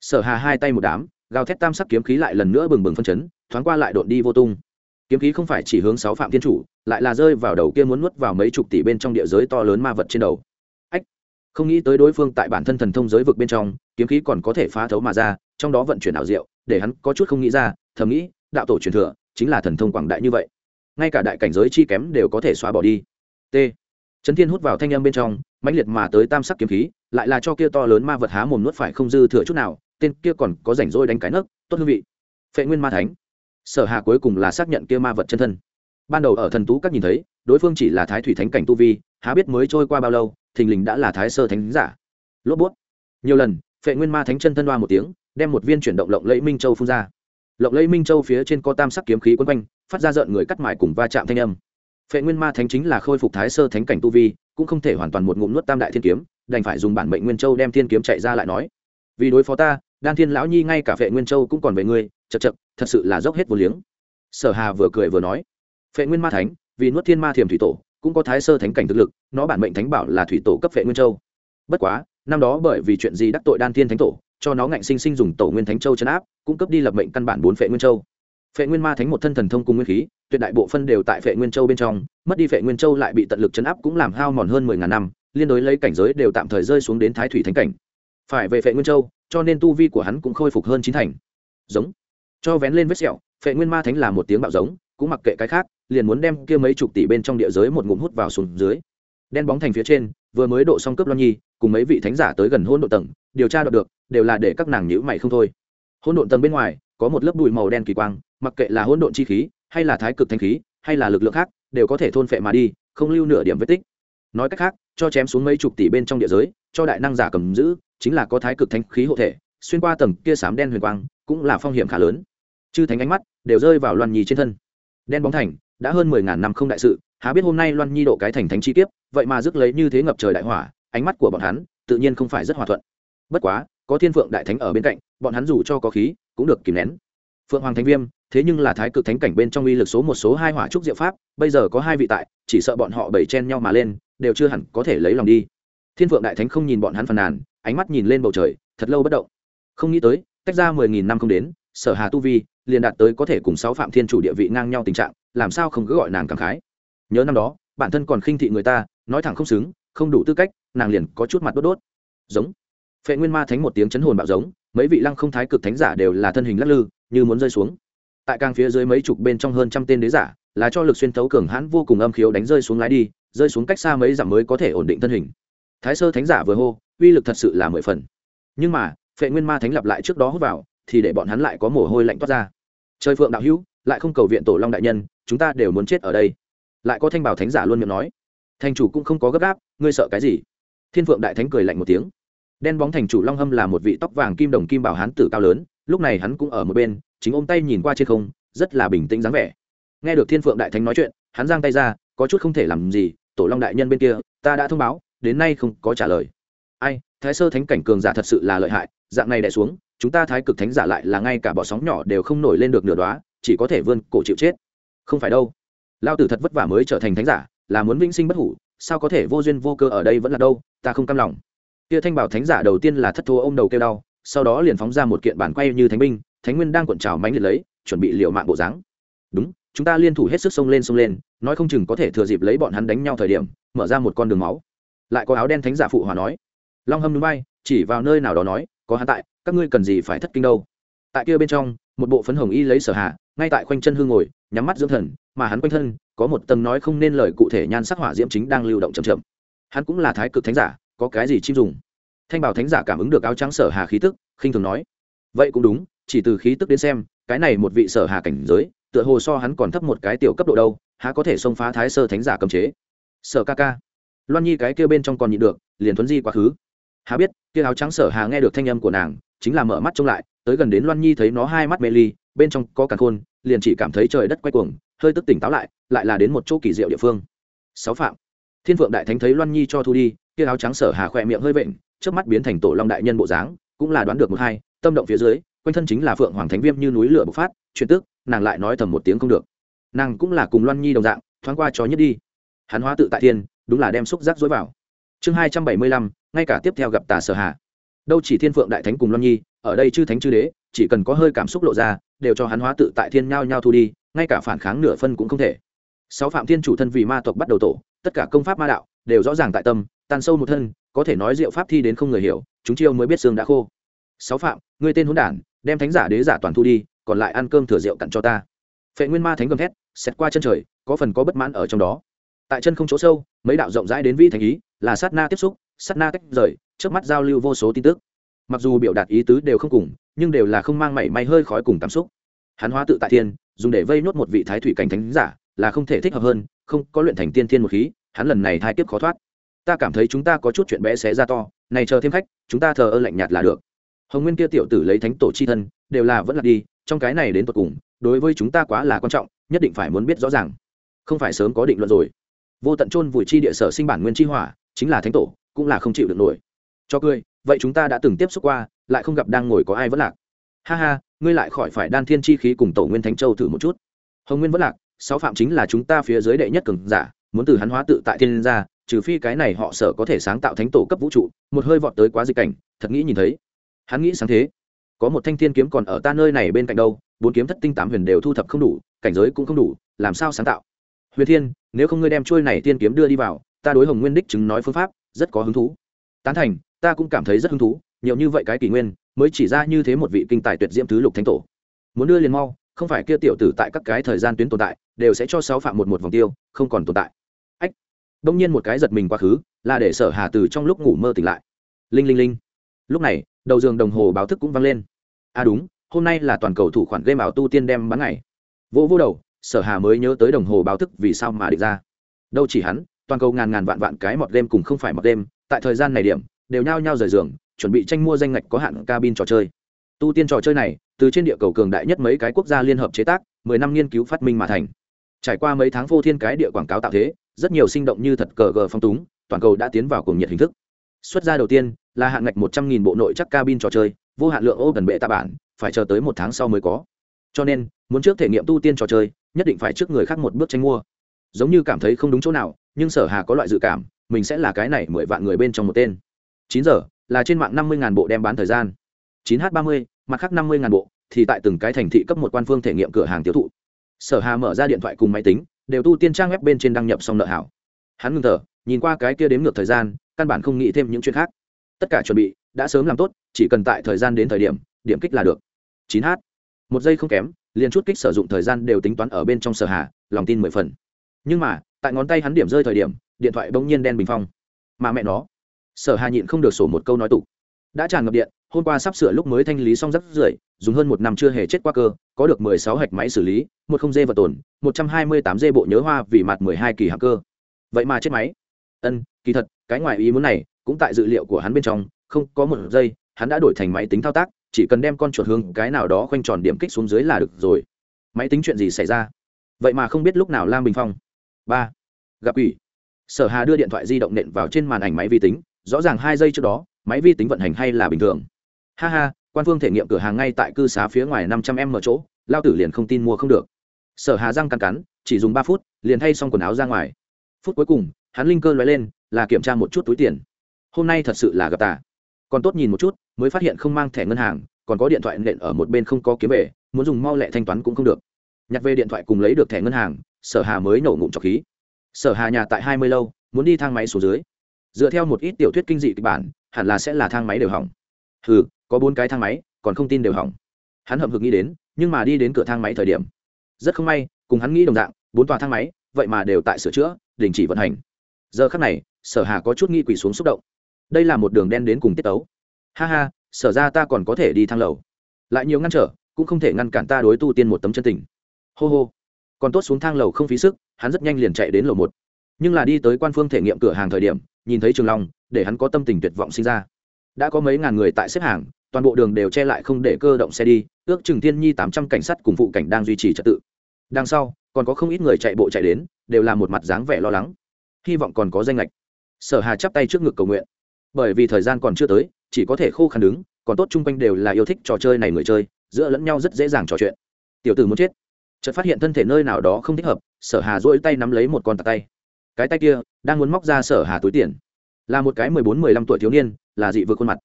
Sở hà hai tay một đám, gào thét tam sắc kiếm khí lại lần nữa bừng bừng phân chấn, thoáng qua lại đột đi vô tung. Kiếm khí không phải chỉ hướng sáu phạm thiên chủ, lại là rơi vào đầu kia muốn nuốt vào mấy chục tỷ bên trong địa giới to lớn ma vật trên đầu. Ách, không nghĩ tới đối phương tại bản thân thần thông giới vực bên trong, kiếm khí còn có thể phá thấu mà ra, trong đó vận chuyển ảo diệu, để hắn có chút không nghĩ ra, thầm nghĩ, đạo tổ truyền thừa, chính là thần thông quảng đại như vậy. Ngay cả đại cảnh giới chi kém đều có thể xóa bỏ đi. T trấn thiên hút vào thanh âm bên trong, mãnh liệt mà tới tam sắc kiếm khí, lại là cho kia to lớn ma vật há mồm nuốt phải không dư thừa chút nào, tên kia còn có rảnh rỗi đánh cái nấc, tốt hương vị. Phệ nguyên ma thánh. Sở hà cuối cùng là xác nhận kia ma vật chân thân. Ban đầu ở thần tú các nhìn thấy, đối phương chỉ là thái thủy thánh cảnh tu vi, há biết mới trôi qua bao lâu, thình lình đã là thái sơ thánh giả. Lốt bút. Nhiều lần, phệ nguyên ma thánh chân thân oa một tiếng, đem một viên chuyển động lộng lẫy minh châu phun ra. Lộng lẫy minh châu phía trên có tam sắc kiếm khí quấn quanh, phát ra rợn người cắt mài cùng va chạm thanh âm phệ nguyên ma thánh chính là khôi phục thái sơ thánh cảnh tu vi, cũng không thể hoàn toàn một ngụm nuốt tam đại thiên kiếm, đành phải dùng bản mệnh nguyên châu đem thiên kiếm chạy ra lại nói. Vì đối phó ta, đan thiên lão nhi ngay cả phệ nguyên châu cũng còn về ngươi chật chật thật sự là dốc hết vô liếng. Sở hà vừa cười vừa nói, phệ nguyên ma thánh, vì nuốt thiên ma thiềm thủy tổ, cũng có thái sơ thánh cảnh thực lực, nó bản mệnh thánh bảo là thủy tổ cấp phệ nguyên châu. Bất quá, năm đó bởi vì chuyện gì đắc tội đan thiên thánh tổ, cho nó ngạnh sinh sinh dùng tổ nguyên thánh châu chấn áp cung cấp đi lập mệnh căn bản bốn phệ nguyên châu phệ nguyên ma thánh một thân thần thông cùng nguyên khí, tuyệt đại bộ phân đều tại phệ nguyên châu bên trong, mất đi phệ nguyên châu lại bị tận lực chấn áp cũng làm hao mòn hơn mười ngàn năm, liên đối lấy cảnh giới đều tạm thời rơi xuống đến thái thủy thánh cảnh. Phải về phệ nguyên châu, cho nên tu vi của hắn cũng khôi phục hơn chín thành. Giống. Cho vén lên vết sẹo, phệ nguyên ma thánh là một tiếng bạo giống, cũng mặc kệ cái khác, liền muốn đem kia mấy chục tỷ bên trong địa giới một ngụm hút vào xuống dưới. Đen bóng thành phía trên, vừa mới độ xong cướp loan nhi, cùng mấy vị thánh giả tới gần hôn độ tầng, điều tra đọc được, đều là để các nàng nhữ mày không thôi. Hôn độn tầng bên ngoài có một lớp bụi màu đen kỳ quang, mặc kệ là hỗn độn chi khí, hay là thái cực thanh khí, hay là lực lượng khác, đều có thể thôn phệ mà đi, không lưu nửa điểm vết tích. Nói cách khác, cho chém xuống mấy chục tỷ bên trong địa giới, cho đại năng giả cầm giữ, chính là có thái cực thanh khí hộ thể, xuyên qua tầng kia sám đen huyền quang, cũng là phong hiểm khá lớn. Chư thánh ánh mắt đều rơi vào loan nhi trên thân. Đen bóng thành, đã hơn mười ngàn năm không đại sự, há biết hôm nay loan nhi độ cái thành thánh chi kiếp, vậy mà rước lấy như thế ngập trời đại hỏa, ánh mắt của bọn hắn tự nhiên không phải rất hòa thuận. Bất quá, có thiên phượng đại thánh ở bên cạnh, bọn hắn dù cho có khí cũng được kìm nén. Phượng hoàng thánh viêm, thế nhưng là thái cực thánh cảnh bên trong uy lực số một, số hai hỏa trúc diệu pháp, bây giờ có hai vị tại, chỉ sợ bọn họ bẩy chen nhau mà lên, đều chưa hẳn có thể lấy lòng đi. Thiên phượng đại thánh không nhìn bọn hắn phàn nàn, ánh mắt nhìn lên bầu trời, thật lâu bất động. Không nghĩ tới cách ra mười nghìn năm không đến, sở hà tu vi, liền đạt tới có thể cùng sáu phạm thiên chủ địa vị ngang nhau tình trạng, làm sao không cứ gọi nàng cảm khái. Nhớ năm đó, bản thân còn khinh thị người ta, nói thẳng không xứng, không đủ tư cách, nàng liền có chút mặt đốt đốt. Giống. Phệ nguyên ma thánh một tiếng chấn hồn bạo giống mấy vị lăng không thái cực thánh giả đều là thân hình lắc lư, như muốn rơi xuống. Tại càng phía dưới mấy chục bên trong hơn trăm tên đế giả, là cho lực xuyên thấu cường hãn vô cùng âm khiếu đánh rơi xuống lái đi, rơi xuống cách xa mấy dặm mới có thể ổn định thân hình. Thái sơ thánh giả vừa hô, uy lực thật sự là mười phần. Nhưng mà, phệ nguyên ma thánh lặp lại trước đó hút vào, thì để bọn hắn lại có mồ hôi lạnh toát ra. Trời phượng đạo hữu, lại không cầu viện tổ long đại nhân, chúng ta đều muốn chết ở đây. Lại có thanh bảo thánh giả luôn miệng nói. Thành chủ cũng không có gấp gáp, ngươi sợ cái gì? Thiên phượng đại thánh cười lạnh một tiếng đen bóng thành chủ long hâm là một vị tóc vàng kim đồng kim bảo hán tử cao lớn, lúc này hắn cũng ở một bên, chính ôm tay nhìn qua trên không, rất là bình tĩnh dáng vẻ. Nghe được thiên phượng đại thánh nói chuyện, hắn giang tay ra, có chút không thể làm gì, tổ long đại nhân bên kia, ta đã thông báo, đến nay không có trả lời. Ai, thái sơ thánh cảnh cường giả thật sự là lợi hại, dạng này đẻ xuống, chúng ta thái cực thánh giả lại là ngay cả bọ sóng nhỏ đều không nổi lên được nửa đoá chỉ có thể vươn cổ chịu chết. Không phải đâu. Lao tử thật vất vả mới trở thành thánh giả, là muốn vĩnh sinh bất hủ, sao có thể vô duyên vô cơ ở đây vẫn là đâu, ta không cam lòng kia thanh bảo thánh giả đầu tiên là thất thua ô m đầu kêu đau, sau đó liền phóng ra một kiện bản quay như thánh binh, thánh nguyên đang cuộn trào mánh liệt lấy, chuẩn bị liệu mạng bộ dáng. Đúng, chúng ta liên thủ hết sức xông lên xông lên, nói không chừng có thể thừa dịp lấy bọn hắn đánh nhau thời điểm, mở ra một con đường máu. Lại có áo đen thánh giả phụ hòa nói. Long hâm núi bay, chỉ vào nơi nào đó nói, có hắn tại, các ngươi cần gì phải thất kinh đâu? Tại kia bên trong, một bộ phấn hồng y lấy sở hạ, ngay tại khoanh chân hương ngồi, nhắm mắt dưỡng thần, mà hắn quanh thân, có một tầng nói không nên lời cụ thể nhan sắc hỏa diễm chính đang lưu động chậm chậm. Hắn cũng là thái cực thánh giả có cái gì chim dùng? Thanh bảo thánh giả cảm ứng được áo trắng sở hà khí tức, khinh thường nói, vậy cũng đúng, chỉ từ khí tức đến xem, cái này một vị sở hà cảnh giới, tựa hồ so hắn còn thấp một cái tiểu cấp độ đâu, há có thể xông phá thái sơ thánh giả cấm chế? Sở ca ca. Loan nhi cái kia bên trong còn nhịn được, liền thuấn di quá khứ. Hà biết, kia áo trắng sở hà nghe được thanh âm của nàng, chính là mở mắt trông lại, tới gần đến loan nhi thấy nó hai mắt mê ly, bên trong có cả khôn, liền chỉ cảm thấy trời đất quay cuồng, hơi tức tỉnh táo lại lại là đến một chỗ kỳ diệu địa phương. Sáu phạm. Thiên phượng đại thánh thấy loan nhi cho thu đi kia áo trắng sở hà khỏe miệng hơi vện trước mắt biến thành tổ long đại nhân bộ dáng cũng là đoán được một hai tâm động phía dưới quanh thân chính là phượng hoàng thánh viêm như núi lửa bộc phát chuyện tức nàng lại nói thầm một tiếng không được. Nàng cũng là cùng loan nhi đồng dạng thoáng qua cho nhất đi. Hắn hóa tự tại thiên đúng là đem xúc giác dối vào. Chương hai trăm bảy mươi lăm ngay cả tiếp theo gặp tà sở hà, đâu chỉ thiên phượng đại thánh cùng loan nhi ở đây chư thánh chư đế chỉ cần có hơi cảm xúc lộ ra đều cho hắn hóa tự tại thiên nhao nhao thu đi ngay cả phản kháng nửa phân cũng không thể. Sáu phạm thiên chủ thân vì ma tộc bắt đầu tổ tất cả công pháp ma đạo đều rõ ràng tại tâm tan sâu một thân, có thể nói diệu pháp thi đến không người hiểu, chúng chiêu mới biết xương đã khô. Sáu phạm người tên hỗn đản, đem thánh giả đế giả toàn thu đi, còn lại ăn cơm thừa rượu cặn cho ta. Phệ nguyên ma thánh gầm thét xét qua chân trời, có phần có bất mãn ở trong đó. Tại chân không chỗ sâu, mấy đạo rộng rãi đến vi thành ý, là sát na tiếp xúc, sát na tách rời trước mắt giao lưu vô số tin tức. Mặc dù biểu đạt ý tứ đều không cùng, nhưng đều là không mang mảy may hơi khói cùng cảm xúc. Hắn hóa tự tại thiên, dùng để vây nốt một vị thái thủy cảnh thánh giả, là không thể thích hợp hơn, không có luyện thành tiên thiên một khí, hắn lần này thai tiếp khó thoát ta cảm thấy chúng ta có chút chuyện bé xé ra to, này chờ thêm khách, chúng ta thờ ơ lạnh nhạt là được. Hồng nguyên kia tiểu tử lấy thánh tổ chi thân, đều là vẫn là đi, trong cái này đến tột cùng, đối với chúng ta quá là quan trọng, nhất định phải muốn biết rõ ràng. Không phải sớm có định luận rồi. Vô tận chôn vùi chi địa sở sinh bản nguyên chi hỏa, chính là thánh tổ, cũng là không chịu được nổi. Cho cười, vậy chúng ta đã từng tiếp xúc qua, lại không gặp đang ngồi có ai vẫn lạc. Ha ha, ngươi lại khỏi phải đan thiên chi khí cùng tổ nguyên thánh châu thử một chút. Hồng nguyên vẫn lạc, sáu phạm chính là chúng ta phía dưới đệ nhất cường giả, muốn từ hắn hóa tự tại thiên ra trừ phi cái này họ sở có thể sáng tạo thánh tổ cấp vũ trụ, một hơi vọt tới quá dịch cảnh, thật nghĩ nhìn thấy. Hắn nghĩ sáng thế. Có một thanh thiên kiếm còn ở ta nơi này bên cạnh đâu, bốn kiếm thất tinh tám huyền đều thu thập không đủ, cảnh giới cũng không đủ, làm sao sáng tạo? Huyền thiên, nếu không ngươi đem trôi này tiên kiếm đưa đi vào, ta đối hồng nguyên đích chứng nói phương pháp, rất có hứng thú. Tán thành, ta cũng cảm thấy rất hứng thú, nhiều như vậy cái kỷ nguyên, mới chỉ ra như thế một vị kinh tài tuyệt diễm thứ lục thánh tổ. Muốn đưa liền mau, không phải kia tiểu tử tại các cái thời gian tuyến tồn tại, đều sẽ cho sáu phạm một một vòng tiêu, không còn tồn tại đông nhiên một cái giật mình quá khứ, là để sở hà từ trong lúc ngủ mơ tỉnh lại. Linh linh linh. Lúc này, đầu giường đồng hồ báo thức cũng vang lên. À đúng, hôm nay là toàn cầu thủ khoản game ảo tu tiên đem bán ngày. Vô vô đầu, sở hà mới nhớ tới đồng hồ báo thức vì sao mà định ra. Đâu chỉ hắn, toàn cầu ngàn ngàn vạn vạn cái mọt game cùng không phải mọt game, tại thời gian này điểm, đều nhao nhao rời giường, chuẩn bị tranh mua danh ngạch có hạn cabin trò chơi. Tu tiên trò chơi này, từ trên địa cầu cường đại nhất mấy cái quốc gia liên hợp chế tác, mười năm nghiên cứu phát minh mà thành. Trải qua mấy tháng vô thiên cái địa quảng cáo tạo thế rất nhiều sinh động như thật cờ gờ phong túng, toàn cầu đã tiến vào cùng nhiệt hình thức. Xuất ra đầu tiên là hạn ngạch một trăm nghìn bộ nội chắc cabin trò chơi, vô hạn lượng ô gần bệ tạ bản, phải chờ tới một tháng sau mới có. Cho nên, muốn trước thể nghiệm tu tiên trò chơi, nhất định phải trước người khác một bước tranh mua. Giống như cảm thấy không đúng chỗ nào, nhưng sở hà có loại dự cảm, mình sẽ là cái này mười vạn người bên trong một tên. Chín giờ, là trên mạng năm mươi bộ đem bán thời gian. Chín h ba mươi, mặt khác năm mươi bộ, thì tại từng cái thành thị cấp một quan phương thể nghiệm cửa hàng tiêu thụ. Sở hà mở ra điện thoại cùng máy tính đều tu tiên trang web bên trên đăng nhập xong nợ hảo. Hắn ngừng thở, nhìn qua cái kia đếm ngược thời gian, căn bản không nghĩ thêm những chuyện khác. Tất cả chuẩn bị, đã sớm làm tốt, chỉ cần tại thời gian đến thời điểm điểm kích là được. Chín h một giây không kém, liền chút kích sử dụng thời gian đều tính toán ở bên trong sở hà lòng tin mười phần. Nhưng mà, tại ngón tay hắn điểm rơi thời điểm, điện thoại bỗng nhiên đen bình phong. Mà mẹ nó, sở hà nhịn không được sổ một câu nói tục. Đã tràn ngập điện hôm qua sắp sửa lúc mới thanh lý xong rất rưởi, dùng hơn một năm chưa hề chết qua cơ, có được mười sáu hạch máy xử lý, một không dê vật tồn, một trăm hai mươi tám dê bộ nhớ hoa vì mặt mười hai kỳ hạng cơ. Vậy mà chết máy. Ân, kỳ thật, cái ngoài ý muốn này, cũng tại dự liệu của hắn bên trong, không có một giây, hắn đã đổi thành máy tính thao tác, chỉ cần đem con chuột hướng cái nào đó khoanh tròn điểm kích xuống dưới là được rồi. Máy tính chuyện gì xảy ra? Vậy mà không biết lúc nào lam bình phong. Ba, gặp ủy sở hà đưa điện thoại di động nện vào trên màn ảnh máy vi tính, rõ ràng hai giây trước đó, máy vi tính vận hành hay là bình thường ha ha, quan phương thể nghiệm cửa hàng ngay tại cư xá phía ngoài năm trăm em mở chỗ, lao tử liền không tin mua không được. Sở hà răng cắn cắn, chỉ dùng ba phút, liền thay xong quần áo ra ngoài. Phút cuối cùng, hắn linh cơ lóe lên, là kiểm tra một chút túi tiền. Hôm nay thật sự là gặp tà. Còn tốt nhìn một chút, mới phát hiện không mang thẻ ngân hàng, còn có điện thoại nện ở một bên không có kiếm về, muốn dùng mau lẹ thanh toán cũng không được. Nhặt về điện thoại cùng lấy được thẻ ngân hàng, sở hà mới nổ ngụm trọc khí. Sở hà nhà tại hai mươi lâu, muốn đi thang máy xuống dưới. Dựa theo một ít tiểu thuyết kinh dị kịch bản, hẳn là sẽ là thang máy đều hỏng. Hừ có bốn cái thang máy, còn không tin đều hỏng. Hắn hậm hực nghĩ đến, nhưng mà đi đến cửa thang máy thời điểm, rất không may, cùng hắn nghĩ đồng dạng, bốn tòa thang máy, vậy mà đều tại sửa chữa, đình chỉ vận hành. Giờ khắc này, sở hà có chút nghi quỷ xuống xúc động. Đây là một đường đen đến cùng tiết tấu. Ha ha, sở ra ta còn có thể đi thang lầu. Lại nhiều ngăn trở, cũng không thể ngăn cản ta đối tu tiên một tấm chân tình. Hô hô. Còn tốt xuống thang lầu không phí sức, hắn rất nhanh liền chạy đến lầu một. Nhưng là đi tới quan phương thể nghiệm cửa hàng thời điểm, nhìn thấy trường long, để hắn có tâm tình tuyệt vọng sinh ra. Đã có mấy ngàn người tại xếp hàng toàn bộ đường đều che lại không để cơ động xe đi, ước chừng thiên nhi tám trăm cảnh sát cùng phụ cảnh đang duy trì trật tự. Đằng sau, còn có không ít người chạy bộ chạy đến, đều là một mặt dáng vẻ lo lắng. Hy vọng còn có danh lệch. Sở hà chắp tay trước ngực cầu nguyện. Bởi vì thời gian còn chưa tới, chỉ có thể khô khăn đứng, còn tốt chung quanh đều là yêu thích trò chơi này người chơi, giữa lẫn nhau rất dễ dàng trò chuyện. Tiểu tử muốn chết. Chợt phát hiện thân thể nơi nào đó không thích hợp, sở hà dỗi tay nắm lấy một con tạc tay. Cái tay kia đang muốn móc ra sở hà túi tiền. Là một cái mười bốn, mười lăm tuổi thiếu niên, là dị vượt khuôn mặt.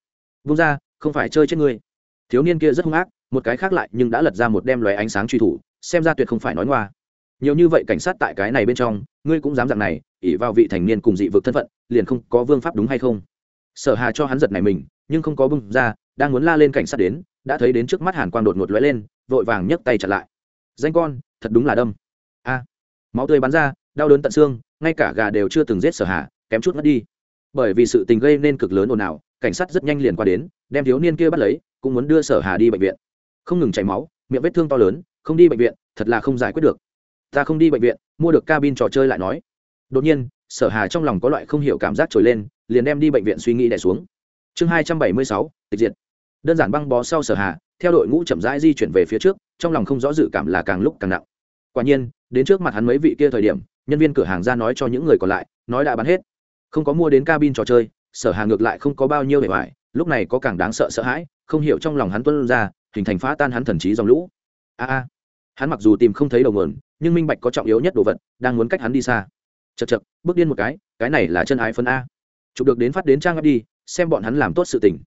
Vung ra không phải chơi chết ngươi. Thiếu niên kia rất hung ác, một cái khác lại nhưng đã lật ra một đem lóe ánh sáng truy thủ, xem ra tuyệt không phải nói ngoa. Nhiều như vậy cảnh sát tại cái này bên trong, ngươi cũng dám dạng này ỉ vào vị thành niên cùng dị vực thân phận, liền không có vương pháp đúng hay không? Sở hà cho hắn giật này mình, nhưng không có bưng ra, đang muốn la lên cảnh sát đến, đã thấy đến trước mắt hàn quang đột ngột lóe lên, vội vàng nhấc tay chặt lại. Danh con, thật đúng là đâm. A. Máu tươi bắn ra, đau đớn tận xương, ngay cả gà đều chưa từng giết sở hà, kém chút mất đi. Bởi vì sự tình gây nên cực lớn ồn ào, cảnh sát rất nhanh liền qua đến đem thiếu niên kia bắt lấy, cũng muốn đưa sở hà đi bệnh viện. Không ngừng chảy máu, miệng vết thương to lớn, không đi bệnh viện, thật là không giải quyết được. Ta không đi bệnh viện, mua được cabin trò chơi lại nói. Đột nhiên, sở hà trong lòng có loại không hiểu cảm giác trồi lên, liền đem đi bệnh viện suy nghĩ đẻ xuống. Chương hai trăm bảy mươi sáu, tịch diệt. Đơn giản băng bó sau sở hà, theo đội ngũ chậm rãi di chuyển về phía trước, trong lòng không rõ dự cảm là càng lúc càng nặng. Quả nhiên, đến trước mặt hắn mấy vị kia thời điểm, nhân viên cửa hàng ra nói cho những người còn lại, nói đã bán hết. Không có mua đến cabin trò chơi, sở hà ngược lại không có bao nhiêu bề ngoài lúc này có càng đáng sợ sợ hãi, không hiểu trong lòng hắn tuân ra, hình thành phá tan hắn thần trí dòng lũ. A a. Hắn mặc dù tìm không thấy đầu nguồn, nhưng minh bạch có trọng yếu nhất đồ vật, đang muốn cách hắn đi xa. Chật chật bước điên một cái cái này là chân ái phân a. Chụp được đến phát đến trang web đi, xem bọn hắn làm tốt sự tình.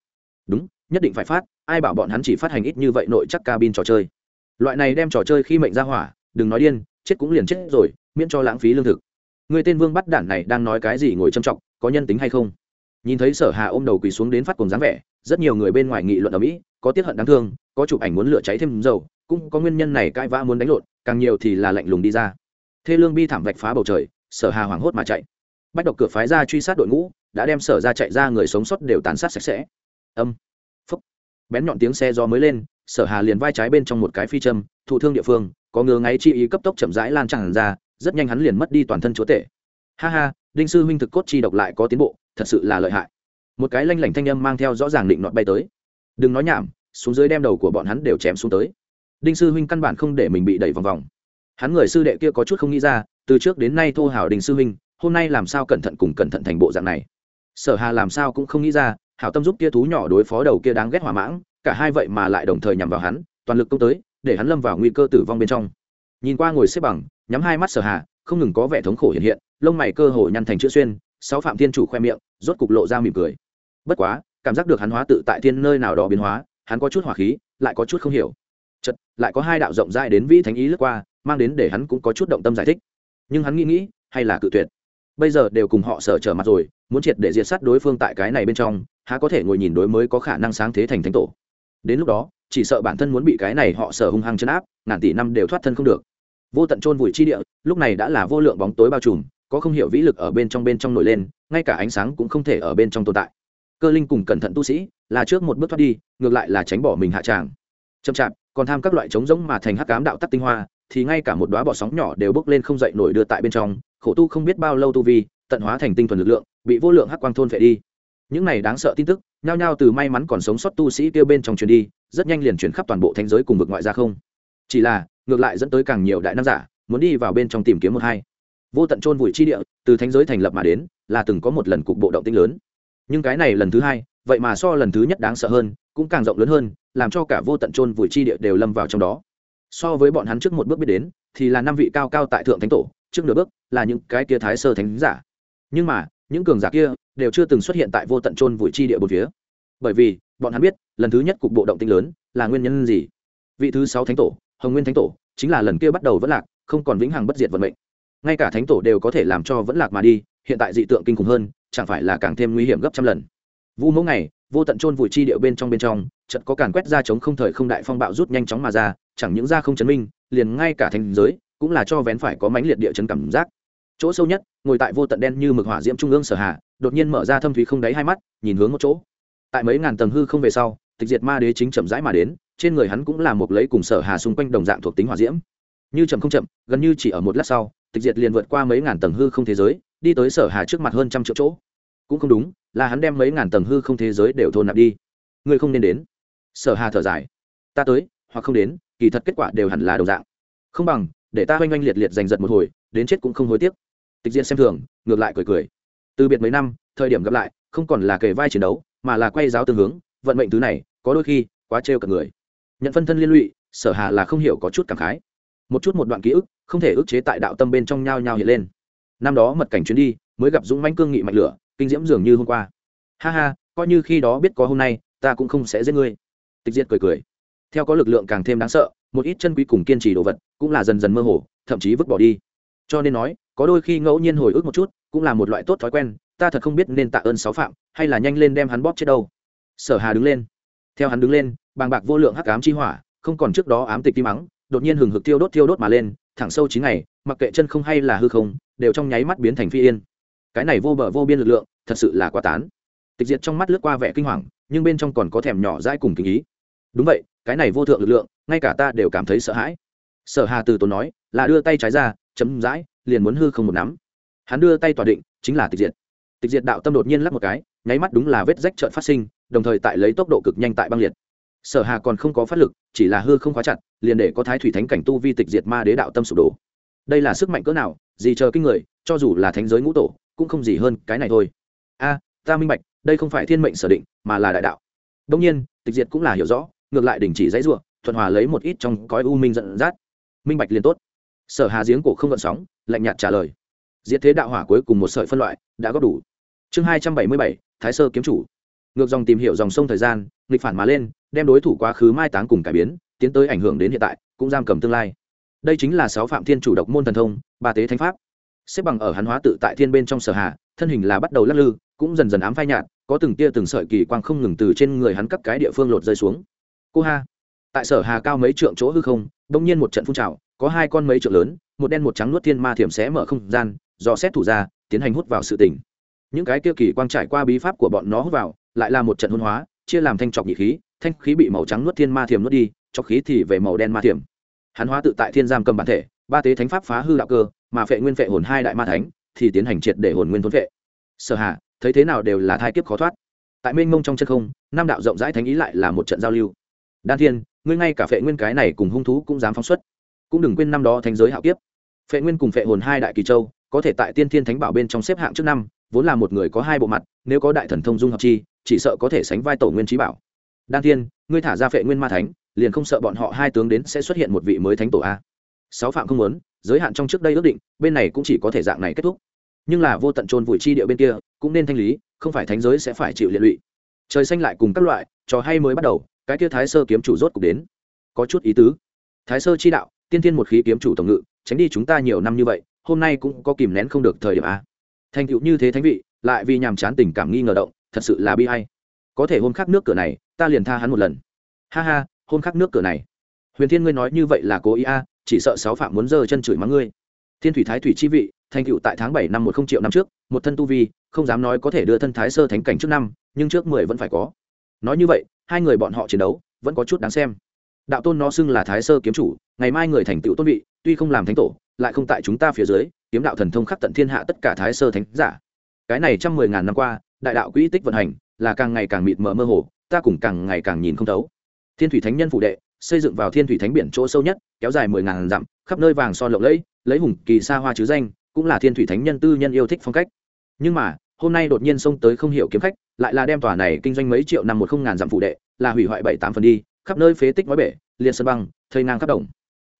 Đúng, nhất định phải phát, ai bảo bọn hắn chỉ phát hành ít như vậy nội chắc cabin trò chơi. Loại này đem trò chơi khi mệnh ra hỏa, đừng nói điên, chết cũng liền chết rồi, miễn cho lãng phí lương thực. Người tên vương bắt đản này đang nói cái gì ngồi châm trọng có nhân tính hay không? Nhìn thấy sở hà ôm đầu quỳ xuống đến phát cùng dáng vẻ, rất nhiều người bên ngoài nghị luận ở mỹ, có tiết hận đáng thương, có chụp ảnh muốn lửa cháy thêm dầu, cũng có nguyên nhân này cãi vã muốn đánh lộn, càng nhiều thì là lạnh lùng đi ra. Thê lương bi thảm vạch phá bầu trời, sở hà hoảng hốt mà chạy. Bách độc cửa phái ra truy sát đội ngũ, đã đem sở ra chạy ra, người sống sót đều tàn sát sạch sẽ. Âm. Phúc. Bén nhọn tiếng xe gió mới lên, sở hà liền vai trái bên trong một cái phi châm, thụ thương địa phương, có ngứa ngáy chi ý cấp tốc chậm rãi lan tràn ra, rất nhanh hắn liền mất đi toàn thân chúa tể. Ha ha, đinh sư huynh thực cốt chi độc lại có tiến bộ thật sự là lợi hại. Một cái lanh lảnh thanh âm mang theo rõ ràng định nọt bay tới. Đừng nói nhảm, xuống dưới đem đầu của bọn hắn đều chém xuống tới. Đinh sư huynh căn bản không để mình bị đẩy vòng vòng. Hắn người sư đệ kia có chút không nghĩ ra, từ trước đến nay thô hảo đình sư huynh, hôm nay làm sao cẩn thận cùng cẩn thận thành bộ dạng này? Sở hà làm sao cũng không nghĩ ra, hảo tâm giúp kia thú nhỏ đối phó đầu kia đáng ghét hỏa mãng, cả hai vậy mà lại đồng thời nhằm vào hắn, toàn lực công tới, để hắn lâm vào nguy cơ tử vong bên trong. Nhìn qua ngồi xếp bằng, nhắm hai mắt sở hà, không ngừng có vẻ thống khổ hiện hiện, lông mày cơ hồ nhăn thành chữ xuyên, sáu phạm thiên chủ khoe miệng rốt cục lộ ra mỉm cười. Bất quá, cảm giác được hắn hóa tự tại thiên nơi nào đó biến hóa, hắn có chút hỏa khí, lại có chút không hiểu. Chật lại có hai đạo rộng rãi đến vĩ thánh ý lướt qua, mang đến để hắn cũng có chút động tâm giải thích. Nhưng hắn nghĩ nghĩ, hay là cự tuyệt. Bây giờ đều cùng họ sở trở mặt rồi, muốn triệt để diệt sát đối phương tại cái này bên trong, há có thể ngồi nhìn đối mới có khả năng sáng thế thành thánh tổ. Đến lúc đó, chỉ sợ bản thân muốn bị cái này họ sở hung hăng chấn áp, ngàn tỷ năm đều thoát thân không được. Vô tận trôn vùi chi địa, lúc này đã là vô lượng bóng tối bao trùm có không hiểu vĩ lực ở bên trong bên trong nổi lên, ngay cả ánh sáng cũng không thể ở bên trong tồn tại. Cơ linh cùng cẩn thận tu sĩ là trước một bước thoát đi, ngược lại là tránh bỏ mình hạ tràng. Chậm chạp, còn tham các loại trống giống mà thành hắc cám đạo tắc tinh hoa, thì ngay cả một đóa bọ sóng nhỏ đều bốc lên không dậy nổi đưa tại bên trong, khổ tu không biết bao lâu tu vi, tận hóa thành tinh thuần lực lượng, bị vô lượng hắc quang thôn phệ đi. Những này đáng sợ tin tức, nhao nhao từ may mắn còn sống sót tu sĩ kêu bên trong truyền đi, rất nhanh liền chuyển khắp toàn bộ thánh giới cùng vực ngoại ra không. Chỉ là, ngược lại dẫn tới càng nhiều đại nam giả, muốn đi vào bên trong tìm kiếm một hai vô tận trôn vùi chi địa, từ thánh giới thành lập mà đến, là từng có một lần cục bộ động tinh lớn. Nhưng cái này lần thứ hai, vậy mà so lần thứ nhất đáng sợ hơn, cũng càng rộng lớn hơn, làm cho cả vô tận trôn vùi chi địa đều lâm vào trong đó. So với bọn hắn trước một bước biết đến, thì là năm vị cao cao tại thượng thánh tổ, trước nửa bước là những cái kia thái sơ thánh giả. Nhưng mà, những cường giả kia đều chưa từng xuất hiện tại vô tận trôn vùi chi địa bốn phía. Bởi vì, bọn hắn biết, lần thứ nhất cục bộ động tinh lớn là nguyên nhân gì? Vị thứ sáu thánh tổ, hồng nguyên thánh tổ, chính là lần kia bắt đầu vẫn lạc, không còn vĩnh hằng bất diệt vận mệnh ngay cả thánh tổ đều có thể làm cho vẫn lạc mà đi, hiện tại dị tượng kinh khủng hơn, chẳng phải là càng thêm nguy hiểm gấp trăm lần. Vu mẫu ngày, vô tận trôn vùi chi điệu bên trong bên trong trận có càn quét ra chống không thời không đại phong bạo rút nhanh chóng mà ra, chẳng những ra không chấn minh, liền ngay cả thành giới, cũng là cho vén phải có mãnh liệt địa chấn cảm giác. Chỗ sâu nhất, ngồi tại vô tận đen như mực hỏa diễm trung ương sở hạ, đột nhiên mở ra thâm thúy không đáy hai mắt, nhìn hướng một chỗ. Tại mấy ngàn tầng hư không về sau, tịch diệt ma đế chính chậm rãi mà đến, trên người hắn cũng là một lấy cùng sở hà xung quanh đồng dạng thuộc tính hỏa diễm. Như chậm không chậm, gần như chỉ ở một lát sau tịch diệt liền vượt qua mấy ngàn tầng hư không thế giới, đi tới sở hà trước mặt hơn trăm triệu chỗ. Cũng không đúng, là hắn đem mấy ngàn tầng hư không thế giới đều thôn nạp đi. Ngươi không nên đến. Sở hà thở dài. Ta tới, hoặc không đến, kỳ thật kết quả đều hẳn là đồng dạng. Không bằng, để ta oanh oanh liệt liệt giành giật một hồi, đến chết cũng không hối tiếc. Tịch diện xem thường, ngược lại cười cười. Từ biệt mấy năm, thời điểm gặp lại, không còn là kề vai chiến đấu, mà là quay giáo tương hướng, vận mệnh thứ này, có đôi khi, quá trêu cả người. Nhận phân thân liên lụy, sở hà là không hiểu có chút cảm khái một chút một đoạn ký ức, không thể ức chế tại đạo tâm bên trong nhao nhao hiện lên. Năm đó mật cảnh chuyến đi, mới gặp dũng mãnh cương nghị mạnh lửa, kinh diễm dường như hôm qua. Ha ha, coi như khi đó biết có hôm nay, ta cũng không sẽ giết ngươi. Tịch diệt cười cười. Theo có lực lượng càng thêm đáng sợ, một ít chân quý cùng kiên trì đồ vật cũng là dần dần mơ hồ, thậm chí vứt bỏ đi. Cho nên nói, có đôi khi ngẫu nhiên hồi ức một chút, cũng là một loại tốt thói quen, ta thật không biết nên tạ ơn sáu phạm, hay là nhanh lên đem hắn bóp chết đâu. Sở hà đứng lên. Theo hắn đứng lên, bàng bạc vô lượng hắc ám chi hỏa, không còn trước đó ám tịch tim mắng đột nhiên hừng hực tiêu đốt tiêu đốt mà lên, thẳng sâu chín ngày, mặc kệ chân không hay là hư không, đều trong nháy mắt biến thành phi yên. Cái này vô bờ vô biên lực lượng, thật sự là quá tán. Tịch diệt trong mắt lướt qua vẻ kinh hoàng, nhưng bên trong còn có thèm nhỏ dãi cùng kinh ý. Đúng vậy, cái này vô thượng lực lượng, ngay cả ta đều cảm thấy sợ hãi. Sở hà từ tốn nói, là đưa tay trái ra, chấm dãi, liền muốn hư không một nắm. Hắn đưa tay tỏa định, chính là tịch diệt. Tịch diệt đạo tâm đột nhiên lắp một cái, nháy mắt đúng là vết rách trợn phát sinh, đồng thời tại lấy tốc độ cực nhanh tại băng liệt sở hà còn không có phát lực, chỉ là hư không khóa chặt, liền để có thái thủy thánh cảnh tu vi tịch diệt ma đế đạo tâm sụp đổ. Đây là sức mạnh cỡ nào, gì chờ kinh người, cho dù là thánh giới ngũ tổ, cũng không gì hơn cái này thôi. A, ta minh bạch, đây không phải thiên mệnh sở định, mà là đại đạo. Đông nhiên, tịch diệt cũng là hiểu rõ, ngược lại đình chỉ dãy ruộng thuận hòa lấy một ít trong cõi u minh giận dắt. Minh bạch liền tốt. Sở hà giếng cổ không gợn sóng, lạnh nhạt trả lời. Diệt thế đạo hỏa cuối cùng một sợi phân loại, đã góp đủ. Chương hai trăm bảy mươi bảy, thái sơ kiếm chủ ngược dòng tìm hiểu dòng sông thời gian, nghịch phản mà lên, đem đối thủ quá khứ mai táng cùng cải biến, tiến tới ảnh hưởng đến hiện tại, cũng giam cầm tương lai. Đây chính là sáu phạm thiên chủ độc môn thần thông, ba tế thánh pháp. Xếp bằng ở hắn hóa tự tại thiên bên trong sở hà, thân hình là bắt đầu lắc lư, cũng dần dần ám phai nhạt, có từng tia từng sợi kỳ quang không ngừng từ trên người hắn cấp cái địa phương lột rơi xuống. Cô ha! Tại sở hà cao mấy trượng chỗ hư không, đông nhiên một trận phun trào, có hai con mấy trượng lớn, một đen một trắng nuốt thiên ma thiểm xé mở không gian do xét thủ ra, tiến hành hút vào sự tỉnh những cái kia kỳ quang trải qua bí pháp của bọn nó hút vào, lại là một trận hôn hóa, chia làm thanh trọc nhị khí, thanh khí bị màu trắng nuốt thiên ma thiểm nuốt đi, trọc khí thì về màu đen ma thiểm. Hắn hóa tự tại thiên giam cầm bản thể, ba tế thánh pháp phá hư đạo cơ, mà phệ nguyên phệ hồn hai đại ma thánh thì tiến hành triệt để hồn nguyên thốn phệ. Sở hạ thấy thế nào đều là thai kiếp khó thoát. Tại mênh mông trong chân không nam đạo rộng rãi thánh ý lại là một trận giao lưu. Đan thiên, ngươi ngay cả phệ nguyên cái này cùng hung thú cũng dám phóng xuất. Cũng đừng quên năm đó thánh giới hạo kiếp. Phệ nguyên cùng phệ hồn hai đại kỳ châu, có thể tại tiên thiên thánh bảo bên trong xếp hạng trước năm vốn là một người có hai bộ mặt, nếu có đại thần thông dung hợp chi, chỉ sợ có thể sánh vai tổ nguyên trí bảo. Đan thiên, ngươi thả ra phệ nguyên ma thánh, liền không sợ bọn họ hai tướng đến sẽ xuất hiện một vị mới thánh tổ a. Sáu phạm không muốn, giới hạn trong trước đây ước định, bên này cũng chỉ có thể dạng này kết thúc. Nhưng là vô tận trôn vùi chi địa bên kia, cũng nên thanh lý, không phải thánh giới sẽ phải chịu liệt lụy. Trời xanh lại cùng các loại, trò hay mới bắt đầu, cái kia thái sơ kiếm chủ rốt cục đến. Có chút ý tứ. Thái sơ chi đạo, tiên thiên một khí kiếm chủ tổng ngự, tránh đi chúng ta nhiều năm như vậy, hôm nay cũng có kìm nén không được thời điểm a thành tựu như thế thánh vị, lại vì nhàm chán tình cảm nghi ngờ động, thật sự là bi hay có thể hôm khác nước cửa này, ta liền tha hắn một lần. Ha ha, hôm khác nước cửa này. Huyền thiên ngươi nói như vậy là cố ý a, chỉ sợ sáu phạm muốn giơ chân chửi mắng ngươi. Thiên thủy thái thủy chi vị, thành tựu tại tháng bảy năm một không triệu năm trước, một thân tu vi, không dám nói có thể đưa thân thái sơ thánh cảnh trước năm, nhưng trước mười vẫn phải có. Nói như vậy, hai người bọn họ chiến đấu, vẫn có chút đáng xem. Đạo tôn nó xưng là thái sơ kiếm chủ, ngày mai người thành tựu tôn vị, tuy không làm thánh tổ, lại không tại chúng ta phía dưới kiếm đạo thần thông khắc tận thiên hạ tất cả thái sơ thánh giả. Cái này trăm mười ngàn năm qua, đại đạo quỹ tích vận hành là càng ngày càng mịt mờ mơ hồ, ta cũng càng ngày càng nhìn không thấu. Thiên thủy thánh nhân phụ đệ, xây dựng vào thiên thủy thánh biển chỗ sâu nhất, kéo dài mười ngàn dặm, khắp nơi vàng son lộng lẫy, lấy hùng kỳ xa hoa chứ danh, cũng là thiên thủy thánh nhân tư nhân yêu thích phong cách. Nhưng mà, hôm nay đột nhiên xông tới không hiểu kiếm khách, lại là đem tòa này kinh doanh mấy triệu năm một không ngàn dặm phụ đệ, là hủy hoại bảy tám phần đi, khắp nơi phế tích nói bể liền sân băng, thây ngang khắp đồng.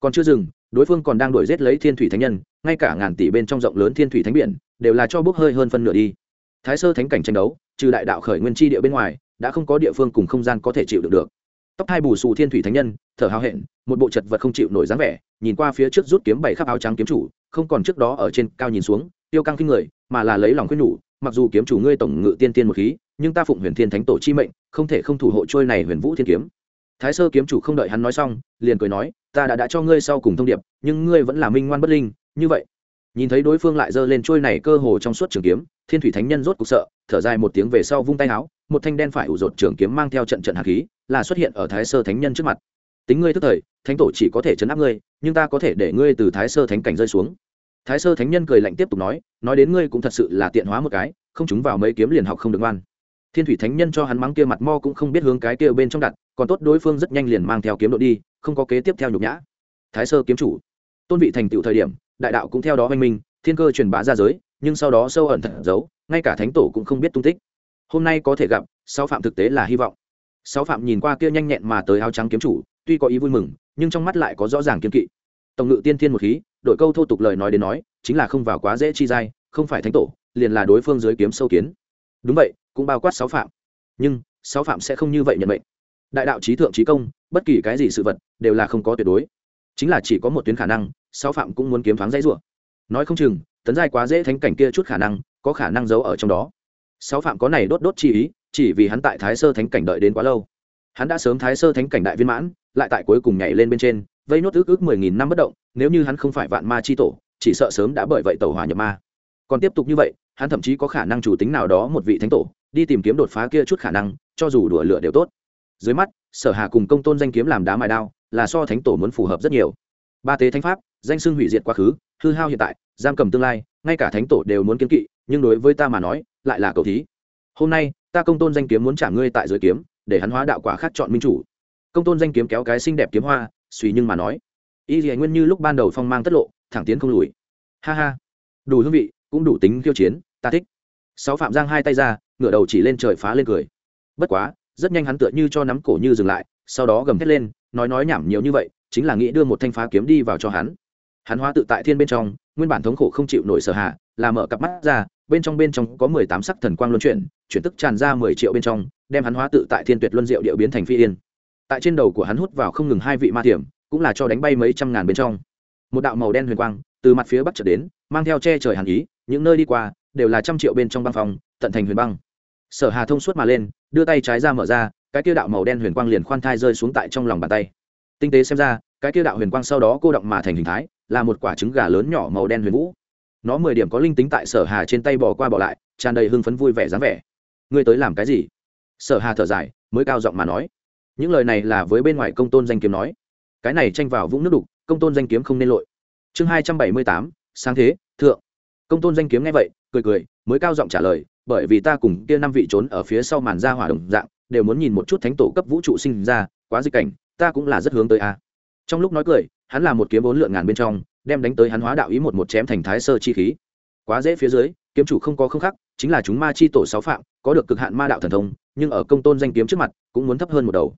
Còn chưa dừng đối phương còn đang đuổi giết lấy thiên thủy thánh nhân, ngay cả ngàn tỷ bên trong rộng lớn thiên thủy thánh biển, đều là cho bốc hơi hơn phân nửa đi. Thái sơ thánh cảnh tranh đấu, trừ đại đạo khởi nguyên chi địa bên ngoài, đã không có địa phương cùng không gian có thể chịu được được. Tóc hai bù xù thiên thủy thánh nhân, thở hào hẹn, một bộ chật vật không chịu nổi dáng vẻ, nhìn qua phía trước rút kiếm bảy khắp áo trắng kiếm chủ, không còn trước đó ở trên cao nhìn xuống, tiêu căng kinh người, mà là lấy lòng khuyên nhủ, mặc dù kiếm chủ ngươi tổng ngự tiên tiên một khí, nhưng ta phụng huyền thiên thánh tổ chi mệnh, không thể không thủ hộ trôi này huyền vũ thiên kiếm thái sơ kiếm chủ không đợi hắn nói xong, liền cười nói, ta đã đã cho ngươi sau cùng thông điệp, nhưng ngươi vẫn là minh ngoan bất linh, như vậy. Nhìn thấy đối phương lại giơ lên trôi này cơ hồ trong suốt trường kiếm, thiên thủy thánh nhân rốt cục sợ, thở dài một tiếng về sau vung tay áo một thanh đen phải ủ rột trường kiếm mang theo trận trận hạt khí, là xuất hiện ở thái sơ thánh nhân trước mặt. Tính ngươi tức thời, thánh tổ chỉ có thể chấn áp ngươi, nhưng ta có thể để ngươi từ thái sơ thánh cảnh rơi xuống. Thái sơ thánh nhân cười lạnh tiếp tục nói nói đến ngươi cũng thật sự là tiện hóa một cái, không chúng vào mấy kiếm liền học không được ngoan thiên thủy thánh nhân cho hắn mắng kia mặt mo cũng không biết hướng cái kia bên trong đặt, còn tốt đối phương rất nhanh liền mang theo kiếm độ đi, không có kế tiếp theo nhục nhã. Thái sơ kiếm chủ. Tôn vị thành tựu thời điểm, đại đạo cũng theo đó oanh minh, thiên cơ truyền bá ra giới, nhưng sau đó sâu ẩn thật giấu, ngay cả thánh tổ cũng không biết tung tích. Hôm nay có thể gặp, sáu phạm thực tế là hy vọng. Sáu phạm nhìn qua kia nhanh nhẹn mà tới áo trắng kiếm chủ, tuy có ý vui mừng, nhưng trong mắt lại có rõ ràng kiếm kỵ. Tổng ngự tiên thiên một khí đội câu thô tục lời nói đến nói, chính là không vào quá dễ chi dai không phải thánh tổ, liền là đối phương dưới kiếm sâu kiến. Đúng vậy cũng bao quát sáu phạm. Nhưng, sáu phạm sẽ không như vậy nhận mệnh. Đại đạo trí thượng trí công, bất kỳ cái gì sự vật, đều là không có tuyệt đối. Chính là chỉ có một tuyến khả năng, sáu phạm cũng muốn kiếm thoáng dãy rủa. Nói không chừng, tấn giai quá dễ thánh cảnh kia chút khả năng, có khả năng giấu ở trong đó. Sáu phạm có này đốt đốt chi ý, chỉ vì hắn tại thái sơ thánh cảnh đợi đến quá lâu. Hắn đã sớm thái sơ thánh cảnh đại viên mãn, lại tại cuối cùng nhảy lên bên trên, vây nốt ước ước mười nghìn năm bất động, nếu như hắn không phải vạn ma chi tổ, chỉ sợ sớm đã bởi vậy tẩu hỏa nhập ma. Còn tiếp tục như vậy hắn thậm chí có khả năng chủ tính nào đó một vị thánh tổ, đi tìm kiếm đột phá kia chút khả năng, cho dù đùa lửa đều tốt. Dưới mắt, sở hà cùng công tôn danh kiếm làm đá mài đao, là so thánh tổ muốn phù hợp rất nhiều. Ba tế thánh pháp, danh xưng hủy diệt quá khứ, hư hao hiện tại, giam cầm tương lai, ngay cả thánh tổ đều muốn kiếm kỵ, nhưng đối với ta mà nói, lại là cầu thí. Hôm nay, ta công tôn danh kiếm muốn trả ngươi tại dưới kiếm, để hắn hóa đạo quả khác chọn minh chủ. Công tôn danh kiếm kéo cái xinh đẹp kiếm hoa, suy nhưng mà nói. Y gì nguyên như lúc ban đầu phong mang tất lộ, thẳng tiến không lùi. Ha ha. Đủ hương vị cũng đủ tính khiêu chiến, ta thích. Sáu phạm giang hai tay ra, ngửa đầu chỉ lên trời phá lên cười. Bất quá, rất nhanh hắn tựa như cho nắm cổ như dừng lại, sau đó gầm thét lên, nói nói nhảm nhiều như vậy, chính là nghĩ đưa một thanh phá kiếm đi vào cho hắn. Hắn hóa tự tại thiên bên trong, nguyên bản thống khổ không chịu nổi sở hạ, là mở cặp mắt ra, bên trong bên trong có mười tám sắc thần quang luân chuyển chuyển tức tràn ra mười triệu bên trong, đem hắn hóa tự tại thiên tuyệt luân diệu điệu biến thành phi yên. Tại trên đầu của hắn hút vào không ngừng hai vị ma thiểm cũng là cho đánh bay mấy trăm ngàn bên trong. Một đạo màu đen huyền quang từ mặt phía bắc trở đến mang theo che trời hàn ý, những nơi đi qua đều là trăm triệu bên trong băng phòng tận thành huyền băng. Sở hà thông suốt mà lên, đưa tay trái ra mở ra, cái kia đạo màu đen huyền quang liền khoan thai rơi xuống tại trong lòng bàn tay. Tinh tế xem ra, cái kia đạo huyền quang sau đó cô động mà thành hình thái, là một quả trứng gà lớn nhỏ màu đen huyền vũ. Nó mười điểm có linh tính tại sở hà trên tay bỏ qua bỏ lại, tràn đầy hưng phấn vui vẻ dáng vẻ. Ngươi tới làm cái gì? Sở hà thở dài, mới cao giọng mà nói. Những lời này là với bên ngoài công tôn danh kiếm nói. Cái này tranh vào vũng nước đục, công tôn danh kiếm không nên lội. Chương hai trăm bảy mươi tám sáng thế, thượng. Công tôn danh kiếm nghe vậy, cười cười, mới cao giọng trả lời, bởi vì ta cùng kia năm vị trốn ở phía sau màn ra hỏa đồng dạng, đều muốn nhìn một chút thánh tổ cấp vũ trụ sinh ra, quá dịch cảnh, ta cũng là rất hướng tới a. Trong lúc nói cười, hắn là một kiếm bốn lượng ngàn bên trong, đem đánh tới hắn hóa đạo ý một một chém thành thái sơ chi khí. Quá dễ phía dưới, kiếm chủ không có không khắc, chính là chúng ma chi tổ sáu phạm, có được cực hạn ma đạo thần thông, nhưng ở công tôn danh kiếm trước mặt, cũng muốn thấp hơn một đầu.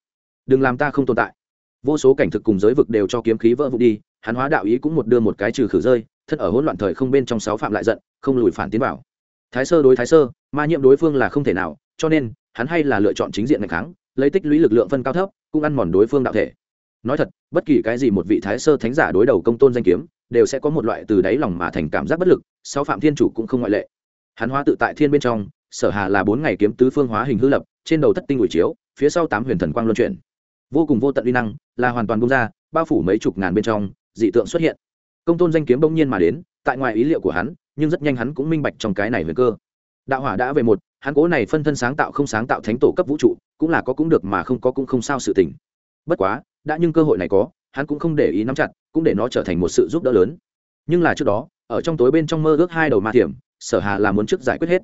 Đừng làm ta không tồn tại. Vô số cảnh thực cùng giới vực đều cho kiếm khí vỡ vụ đi, hắn hóa đạo ý cũng một đưa một cái trừ khử rơi thân ở hỗn loạn thời không bên trong sáu phạm lại giận, không lùi phản tiến vào. Thái sơ đối thái sơ, ma nhiễm đối phương là không thể nào, cho nên, hắn hay là lựa chọn chính diện ngày kháng, lấy tích lũy lực lượng phân cao thấp, cũng ăn mòn đối phương đạo thể. Nói thật, bất kỳ cái gì một vị thái sơ thánh giả đối đầu công tôn danh kiếm, đều sẽ có một loại từ đáy lòng mà thành cảm giác bất lực, sáu phạm thiên chủ cũng không ngoại lệ. Hắn hóa tự tại thiên bên trong, sở hà là bốn ngày kiếm tứ phương hóa hình hư lập, trên đầu thất tinh ủy chiếu, phía sau tám huyền thần quang luân chuyển. Vô cùng vô tận uy năng, là hoàn toàn bung ra, bao phủ mấy chục ngàn bên trong, dị tượng xuất hiện công tôn danh kiếm bỗng nhiên mà đến, tại ngoài ý liệu của hắn, nhưng rất nhanh hắn cũng minh bạch trong cái này huyền cơ. Đạo hỏa đã về một, hắn cố này phân thân sáng tạo không sáng tạo thánh tổ cấp vũ trụ, cũng là có cũng được mà không có cũng không sao sự tình. Bất quá, đã nhưng cơ hội này có, hắn cũng không để ý nắm chặt, cũng để nó trở thành một sự giúp đỡ lớn. Nhưng là trước đó, ở trong tối bên trong mơ ước hai đầu ma thiểm, sở hà là muốn trước giải quyết hết.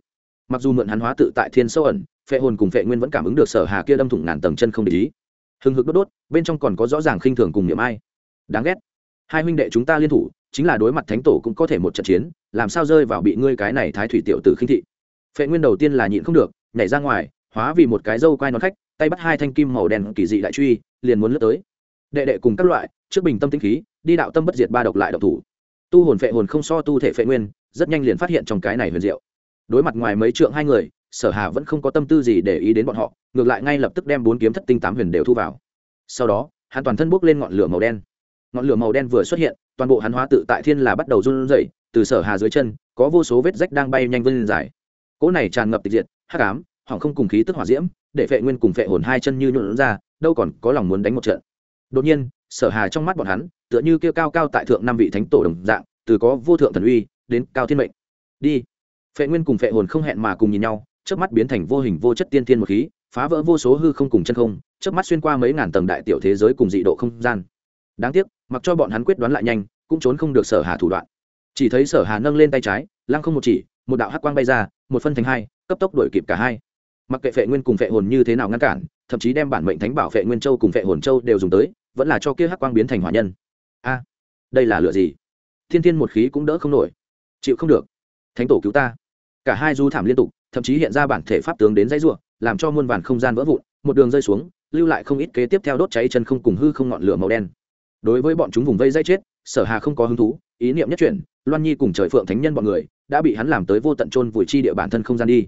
Mặc dù mượn hắn hóa tự tại thiên sâu ẩn, phệ hồn cùng phệ nguyên vẫn cảm ứng được sở hà kia đâm thủng ngàn tầng chân không để ý. Hừng hực đốt đốt, bên trong còn có rõ ràng khinh thường cùng niệm ai. Đáng ghét hai huynh đệ chúng ta liên thủ, chính là đối mặt thánh tổ cũng có thể một trận chiến, làm sao rơi vào bị ngươi cái này thái thủy tiểu tử khinh thị? Phệ nguyên đầu tiên là nhịn không được, nhảy ra ngoài, hóa vì một cái dâu quai nón khách, tay bắt hai thanh kim màu đen kỳ dị đại truy, liền muốn lướt tới. Đệ đệ cùng các loại, trước bình tâm tinh khí, đi đạo tâm bất diệt ba độc lại độc thủ. Tu hồn phệ hồn không so tu thể phệ nguyên, rất nhanh liền phát hiện trong cái này huyền diệu. Đối mặt ngoài mấy trượng hai người, sở hà vẫn không có tâm tư gì để ý đến bọn họ, ngược lại ngay lập tức đem bốn kiếm thất tinh tám huyền đều thu vào. Sau đó, hắn toàn thân bốc lên ngọn lửa màu đen ngọn lửa màu đen vừa xuất hiện, toàn bộ hắn hóa tự tại thiên là bắt đầu run rẩy, từ sở hà dưới chân, có vô số vết rách đang bay nhanh vươn dài. Cỗ này tràn ngập tịch diệt, hắc ám, hỏng không cùng khí tức hỏa diễm, để phệ nguyên cùng phệ hồn hai chân như nhuộn ra, đâu còn có lòng muốn đánh một trận. Đột nhiên, sở hà trong mắt bọn hắn, tựa như kêu cao cao tại thượng năm vị thánh tổ đồng dạng, từ có vô thượng thần uy đến cao thiên mệnh. Đi. Phệ nguyên cùng phệ hồn không hẹn mà cùng nhìn nhau trước mắt biến thành vô hình vô chất tiên thiên một khí, phá vỡ vô số hư không cùng chân không trước mắt xuyên qua mấy ngàn tầng đại tiểu thế giới cùng dị độ không gian đáng tiếc, mặc cho bọn hắn quyết đoán lại nhanh, cũng trốn không được sở hà thủ đoạn. Chỉ thấy sở hà nâng lên tay trái, lăng không một chỉ, một đạo hắc quang bay ra, một phân thành hai, cấp tốc đuổi kịp cả hai. Mặc kệ phệ nguyên cùng phệ hồn như thế nào ngăn cản, thậm chí đem bản mệnh thánh bảo phệ nguyên châu cùng phệ hồn châu đều dùng tới, vẫn là cho kia hắc quang biến thành hỏa nhân. A, đây là lựa gì? Thiên thiên một khí cũng đỡ không nổi. Chịu không được. Thánh tổ cứu ta. Cả hai du thảm liên tục, thậm chí hiện ra bản thể pháp tướng đến dãy ruộng làm cho muôn vàn không gian vỡ vụn, một đường rơi xuống, lưu lại không ít kế tiếp theo đốt cháy chân không cùng hư không ngọn lửa màu đen đối với bọn chúng vùng vây dây chết, sở hà không có hứng thú, ý niệm nhất chuyển, loan nhi cùng trời phượng thánh nhân bọn người đã bị hắn làm tới vô tận trôn vùi chi địa bản thân không gian đi.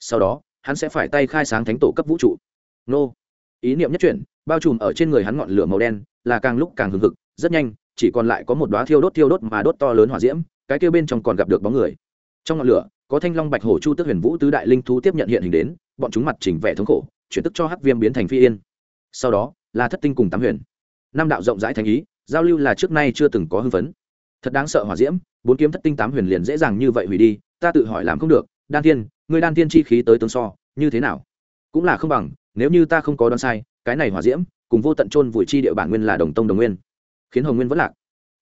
Sau đó, hắn sẽ phải tay khai sáng thánh tổ cấp vũ trụ. Nô. Ý niệm nhất chuyển, bao trùm ở trên người hắn ngọn lửa màu đen, là càng lúc càng hừng hực, rất nhanh, chỉ còn lại có một đóa thiêu đốt thiêu đốt mà đốt to lớn hỏa diễm, cái kia bên trong còn gặp được bóng người. Trong ngọn lửa, có thanh long bạch hổ chu tước huyền vũ tứ đại linh thú tiếp nhận hiện hình đến, bọn chúng mặt chỉnh vẻ thống khổ, chuyển tức cho hắc viêm biến thành phi yên. Sau đó, là thất tinh cùng tám huyền năm đạo rộng rãi thành ý, giao lưu là trước nay chưa từng có hưng phấn. Thật đáng sợ hỏa diễm, bốn kiếm thất tinh tám huyền liền dễ dàng như vậy hủy đi, ta tự hỏi làm không được, đan thiên người đan thiên chi khí tới tương so, như thế nào? Cũng là không bằng, nếu như ta không có đoán sai, cái này hỏa diễm, cùng vô tận chôn vùi chi địa bản nguyên là đồng tông đồng nguyên. Khiến hồng nguyên vẫn lạc.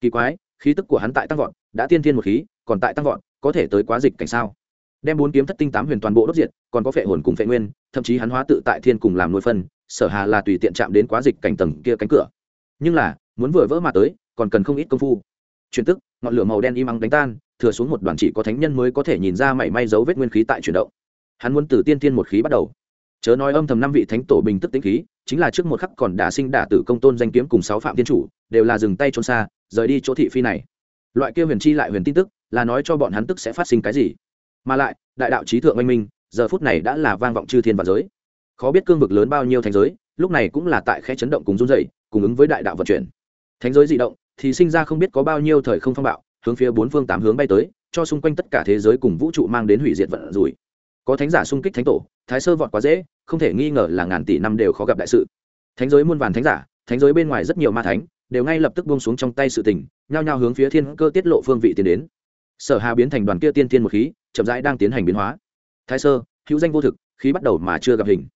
Kỳ quái, khí tức của hắn tại tăng vọt, đã tiên thiên một khí, còn tại tăng vọt, có thể tới quá dịch cảnh sao? Đem bốn kiếm thất tinh tám huyền toàn bộ đốt diệt, còn có phệ hồn cùng phệ nguyên, thậm chí hắn hóa tự tại thiên cùng làm nuôi phân, sở hà là tùy tiện chạm đến quá dịch cảnh tầng kia cánh cửa nhưng là, muốn vừa vỡ mà tới, còn cần không ít công phu. Chuyển tức, ngọn lửa màu đen im ắng đánh tan, thừa xuống một đoàn chỉ có thánh nhân mới có thể nhìn ra mảy may dấu vết nguyên khí tại chuyển động. Hắn muốn từ tiên tiên một khí bắt đầu. Chớ nói âm thầm năm vị thánh tổ bình tức tĩnh khí, chính là trước một khắc còn đả sinh đả tử công tôn danh kiếm cùng sáu phạm tiên chủ, đều là dừng tay trốn xa, rời đi chỗ thị phi này. Loại kia huyền chi lại huyền tin tức, là nói cho bọn hắn tức sẽ phát sinh cái gì. Mà lại, đại đạo trí thượng oanh minh, giờ phút này đã là vang vọng chư thiên và giới. Khó biết cương vực lớn bao nhiêu thành giới, lúc này cũng là tại khe chấn động cùng run dậy cùng ứng với đại đạo vận chuyển. Thánh giới dị động, thì sinh ra không biết có bao nhiêu thời không phong bạo, hướng phía bốn phương tám hướng bay tới, cho xung quanh tất cả thế giới cùng vũ trụ mang đến hủy diệt vận rủi. Có thánh giả xung kích thánh tổ, thái sơ vọt quá dễ, không thể nghi ngờ là ngàn tỷ năm đều khó gặp đại sự. Thánh giới muôn vàn thánh giả, thánh giới bên ngoài rất nhiều ma thánh, đều ngay lập tức buông xuống trong tay sự tình, nhao nhao hướng phía thiên cơ tiết lộ phương vị tiến đến. Sở hà biến thành đoàn kia tiên tiên một khí, chậm rãi đang tiến hành biến hóa. Thái sơ, hữu danh vô thực, khí bắt đầu mà chưa gặp hình.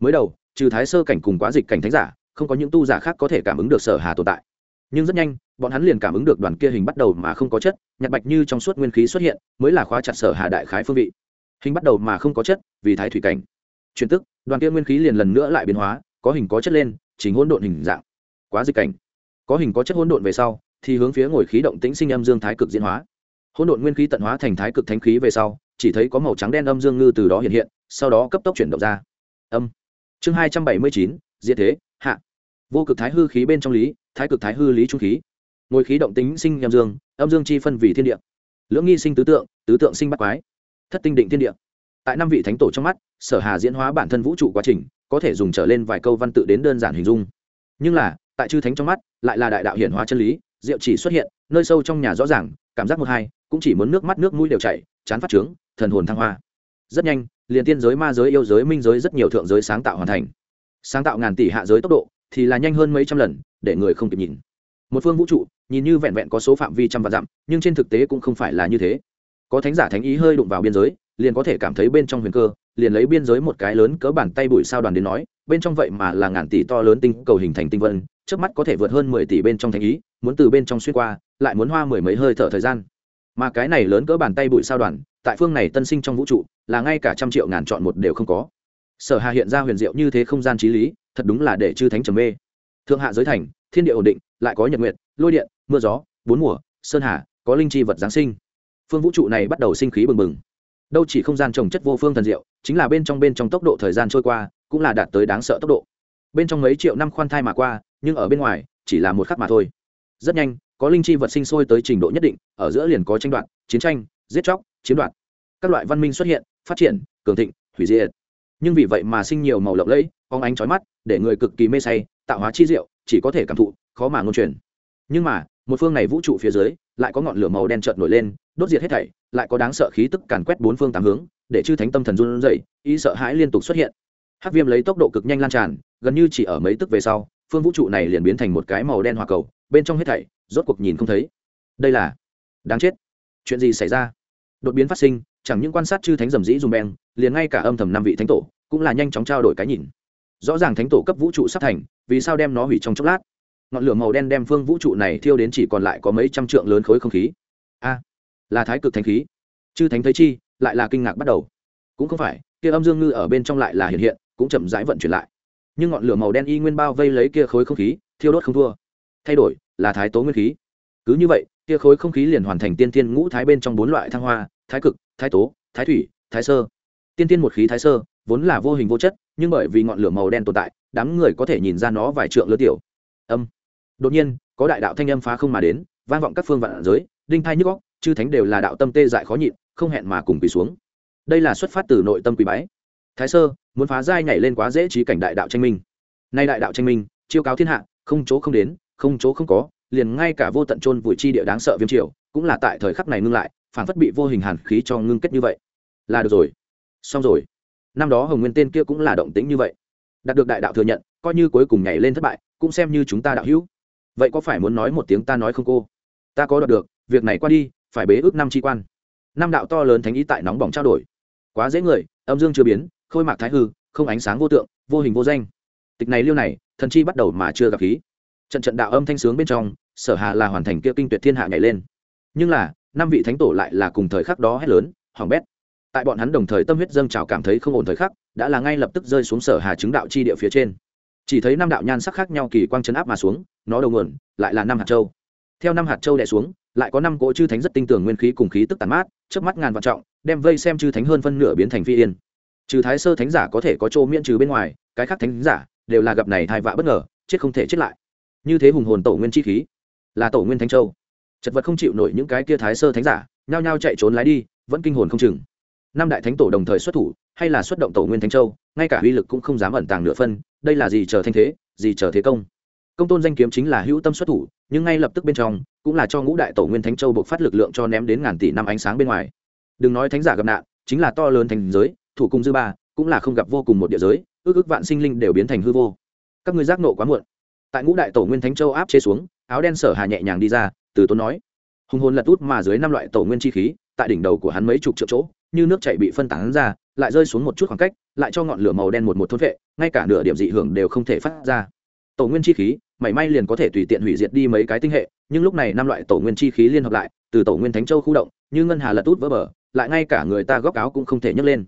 Mới đầu, trừ thái sơ cảnh cùng quá dịch cảnh thánh giả không có những tu giả khác có thể cảm ứng được sở hà tồn tại. Nhưng rất nhanh, bọn hắn liền cảm ứng được đoàn kia hình bắt đầu mà không có chất, nhặt bạch như trong suốt nguyên khí xuất hiện, mới là khóa chặt sở hà đại khái phương vị. Hình bắt đầu mà không có chất, vì thái thủy cảnh. Chuyển tức, đoàn kia nguyên khí liền lần nữa lại biến hóa, có hình có chất lên chính hỗn độn hình dạng. Quá dịch cảnh. Có hình có chất hỗn độn về sau, thì hướng phía ngồi khí động tĩnh sinh âm dương thái cực diễn hóa. Hỗn độn nguyên khí tận hóa thành thái cực thánh khí về sau, chỉ thấy có màu trắng đen âm dương ngư từ đó hiện hiện, sau đó cấp tốc chuyển động ra. Âm. Chương hai trăm bảy mươi chín, diệt thế, hạ vô cực thái hư khí bên trong lý, thái cực thái hư lý trung khí. Ngồi khí động tính sinh nhâm dương, âm dương chi phân vì thiên địa. Lưỡng nghi sinh tứ tượng tứ tượng sinh bắt quái. Thất tinh định thiên địa. Tại năm vị thánh tổ trong mắt, sở hà diễn hóa bản thân vũ trụ quá trình, có thể dùng trở lên vài câu văn tự đến đơn giản hình dung. Nhưng là, tại chư thánh trong mắt, lại là đại đạo hiển hóa chân lý, diệu chỉ xuất hiện, nơi sâu trong nhà rõ ràng, cảm giác một hai, cũng chỉ muốn nước mắt nước mũi đều chảy, chán phát trướng, thần hồn thăng hoa. Rất nhanh, liền tiên giới ma giới, yêu giới, minh giới rất nhiều thượng giới sáng tạo hoàn thành. Sáng tạo ngàn tỷ hạ giới tốc độ thì là nhanh hơn mấy trăm lần, để người không kịp nhìn. Một phương vũ trụ, nhìn như vẹn vẹn có số phạm vi trăm vạn dặm, nhưng trên thực tế cũng không phải là như thế. Có thánh giả thánh ý hơi đụng vào biên giới, liền có thể cảm thấy bên trong huyền cơ, liền lấy biên giới một cái lớn cỡ bàn tay bụi sao đoàn đến nói, bên trong vậy mà là ngàn tỷ to lớn tinh cầu hình thành tinh vân trước mắt có thể vượt hơn mười tỷ bên trong thánh ý, muốn từ bên trong xuyên qua, lại muốn hoa mười mấy hơi thở thời gian. Mà cái này lớn cỡ bàn tay bụi sao đoàn, tại phương này tân sinh trong vũ trụ, là ngay cả trăm triệu ngàn chọn một đều không có sở hà hiện ra huyền diệu như thế không gian trí lý, thật đúng là để chư thánh trầm mê. Thượng hạ giới thành, thiên địa ổn định, lại có nhật nguyệt, lôi điện, mưa gió, bốn mùa, sơn hà, có linh chi vật giáng sinh. Phương vũ trụ này bắt đầu sinh khí bừng bừng. Đâu chỉ không gian trồng chất vô phương thần diệu, chính là bên trong bên trong tốc độ thời gian trôi qua, cũng là đạt tới đáng sợ tốc độ. Bên trong mấy triệu năm khoan thai mà qua, nhưng ở bên ngoài, chỉ là một khắc mà thôi. Rất nhanh, có linh chi vật sinh sôi tới trình độ nhất định, ở giữa liền có tranh đoạt, chiến tranh, giết chóc, chiếm đoạt. Các loại văn minh xuất hiện, phát triển, cường thịnh, hủy diệt nhưng vì vậy mà sinh nhiều màu lộng lẫy phóng ánh trói mắt, để người cực kỳ mê say, tạo hóa chi diệu, chỉ có thể cảm thụ, khó mà ngôn truyền. Nhưng mà, một phương này vũ trụ phía dưới, lại có ngọn lửa màu đen trợn nổi lên, đốt diệt hết thảy, lại có đáng sợ khí tức càn quét bốn phương tám hướng, để chư thánh tâm thần run rẩy, ý sợ hãi liên tục xuất hiện. Hắc viêm lấy tốc độ cực nhanh lan tràn, gần như chỉ ở mấy tức về sau, phương vũ trụ này liền biến thành một cái màu đen hỏa cầu, bên trong hết thảy, rốt cuộc nhìn không thấy. Đây là, đáng chết. Chuyện gì xảy ra? Đột biến phát sinh, chẳng những quan sát chư thánh dầm dĩ dùng beng liền ngay cả âm thầm năm vị thánh tổ cũng là nhanh chóng trao đổi cái nhìn. Rõ ràng thánh tổ cấp vũ trụ sắp thành, vì sao đem nó hủy trong chốc lát? Ngọn lửa màu đen đem phương vũ trụ này thiêu đến chỉ còn lại có mấy trăm trượng lớn khối không khí. A, là thái cực thánh khí. Chư thánh thấy chi, lại là kinh ngạc bắt đầu. Cũng không phải, kia âm dương ngư ở bên trong lại là hiện hiện, cũng chậm rãi vận chuyển lại. Nhưng ngọn lửa màu đen y nguyên bao vây lấy kia khối không khí, thiêu đốt không thua. Thay đổi, là thái tố nguyên khí. Cứ như vậy, kia khối không khí liền hoàn thành tiên thiên ngũ thái bên trong bốn loại thăng hoa, thái cực, thái tố, thái thủy, thái sơ tiên tiên một khí thái sơ, vốn là vô hình vô chất, nhưng bởi vì ngọn lửa màu đen tồn tại, đám người có thể nhìn ra nó vài trượng lứa tiểu. Âm. Đột nhiên, có đại đạo thanh âm phá không mà đến, vang vọng các phương vạn giới, đinh thai nhức góc chư thánh đều là đạo tâm tê dại khó nhịn, không hẹn mà cùng quỳ xuống. Đây là xuất phát từ nội tâm quỳ bái. Thái sơ, muốn phá giai nhảy lên quá dễ trí cảnh đại đạo tranh minh. Nay đại đạo tranh minh, chiêu cáo thiên hạ, không chỗ không đến, không chỗ không có, liền ngay cả vô tận trôn vùi chi địa đáng sợ viêm triều, cũng là tại thời khắc này ngưng lại phản phất bị vô hình hàn khí cho ngưng kết như vậy. Là được rồi xong rồi. Năm đó hồng nguyên tên kia cũng là động tĩnh như vậy. Đạt được đại đạo thừa nhận, coi như cuối cùng nhảy lên thất bại, cũng xem như chúng ta đạo hữu. Vậy có phải muốn nói một tiếng ta nói không cô? Ta có đoạt được, việc này qua đi, phải bế ước năm tri quan. Năm đạo to lớn thánh ý tại nóng bỏng trao đổi. Quá dễ người, âm dương chưa biến, khôi mạc thái hư, không ánh sáng vô tượng, vô hình vô danh. Tịch này liêu này, thần chi bắt đầu mà chưa gặp khí. Trận trận đạo âm thanh sướng bên trong, sở hà là hoàn thành kia kinh tuyệt thiên hạ nhảy lên. Nhưng là, năm vị thánh tổ lại là cùng thời khắc đó hét lớn hoàng bét tại bọn hắn đồng thời tâm huyết dâng trào cảm thấy không ổn thời khắc, đã là ngay lập tức rơi xuống sở hà chứng đạo chi địa phía trên. Chỉ thấy năm đạo nhan sắc khác nhau kỳ quang chấn áp mà xuống, nó đầu nguồn, lại là năm hạt châu. Theo năm hạt châu đè xuống, lại có năm cỗ chư thánh rất tinh tường nguyên khí cùng khí tức tàn mát trước mắt ngàn vạn trọng, đem vây xem chư thánh hơn phân nửa biến thành phi yên. Trừ thái sơ thánh giả có thể có chỗ miễn trừ bên ngoài, cái khác thánh giả đều là gặp này thai vạ bất ngờ, chết không thể chết lại. Như thế hùng hồn tổ nguyên chi khí, là tổ nguyên thánh châu. Chật vật không chịu nổi những cái kia thái sơ thánh giả, nhao nhao chạy trốn lái đi, vẫn kinh hồn không chừng năm đại thánh tổ đồng thời xuất thủ, hay là xuất động tổ nguyên thánh châu, ngay cả uy lực cũng không dám ẩn tàng nửa phân, đây là gì chờ thanh thế, gì chờ thế công. Công tôn danh kiếm chính là hữu tâm xuất thủ, nhưng ngay lập tức bên trong, cũng là cho ngũ đại tổ nguyên thánh châu buộc phát lực lượng cho ném đến ngàn tỷ năm ánh sáng bên ngoài. Đừng nói thánh giả gặp nạn, chính là to lớn thành giới, thủ cung dư ba, cũng là không gặp vô cùng một địa giới, ước ước vạn sinh linh đều biến thành hư vô. Các ngươi giác nộ quá muộn. Tại ngũ đại tổ nguyên thánh châu áp chế xuống, áo đen sở hà nhẹ nhàng đi ra, từ tốn nói. Hùng hồn lật út mà dưới năm loại tổ nguyên chi khí, tại đỉnh đầu của hắn mấy chục triệu chỗ như nước chảy bị phân tán ra, lại rơi xuống một chút khoảng cách, lại cho ngọn lửa màu đen một một thôn vệ, ngay cả nửa điểm dị hưởng đều không thể phát ra. Tổ nguyên chi khí, mảy may liền có thể tùy tiện hủy diệt đi mấy cái tinh hệ, nhưng lúc này năm loại tổ nguyên chi khí liên hợp lại, từ tổ nguyên thánh châu khu động, như ngân hà lật út vỡ bờ, lại ngay cả người ta góc áo cũng không thể nhấc lên.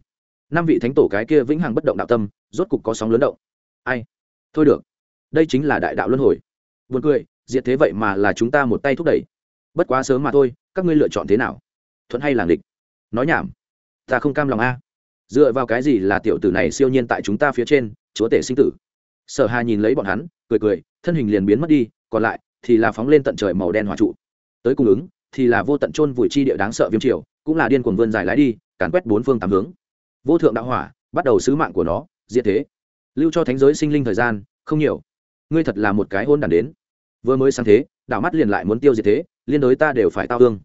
Năm vị thánh tổ cái kia vĩnh hằng bất động đạo tâm, rốt cục có sóng lớn động. Ai? Thôi được. Đây chính là đại đạo luân hồi. Buồn cười, diệt thế vậy mà là chúng ta một tay thúc đẩy. Bất quá sớm mà thôi, các ngươi lựa chọn thế nào? Thuận hay là nghịch? Nói nhảm ta không cam lòng a. Dựa vào cái gì là tiểu tử này siêu nhiên tại chúng ta phía trên, chúa tể sinh tử? Sở hà nhìn lấy bọn hắn, cười cười, thân hình liền biến mất đi, còn lại thì là phóng lên tận trời màu đen hỏa trụ. Tới cung ứng, thì là vô tận chôn vùi chi địa đáng sợ viêm triều, cũng là điên cuồng vươn dài lái đi, càn quét bốn phương tám hướng. Vô thượng đạo hỏa, bắt đầu sứ mạng của nó, diệt thế. Lưu cho thánh giới sinh linh thời gian, không nhiều. Ngươi thật là một cái hôn đản đến. Vừa mới sáng thế, đạo mắt liền lại muốn tiêu diệt thế, liên đối ta đều phải tao hương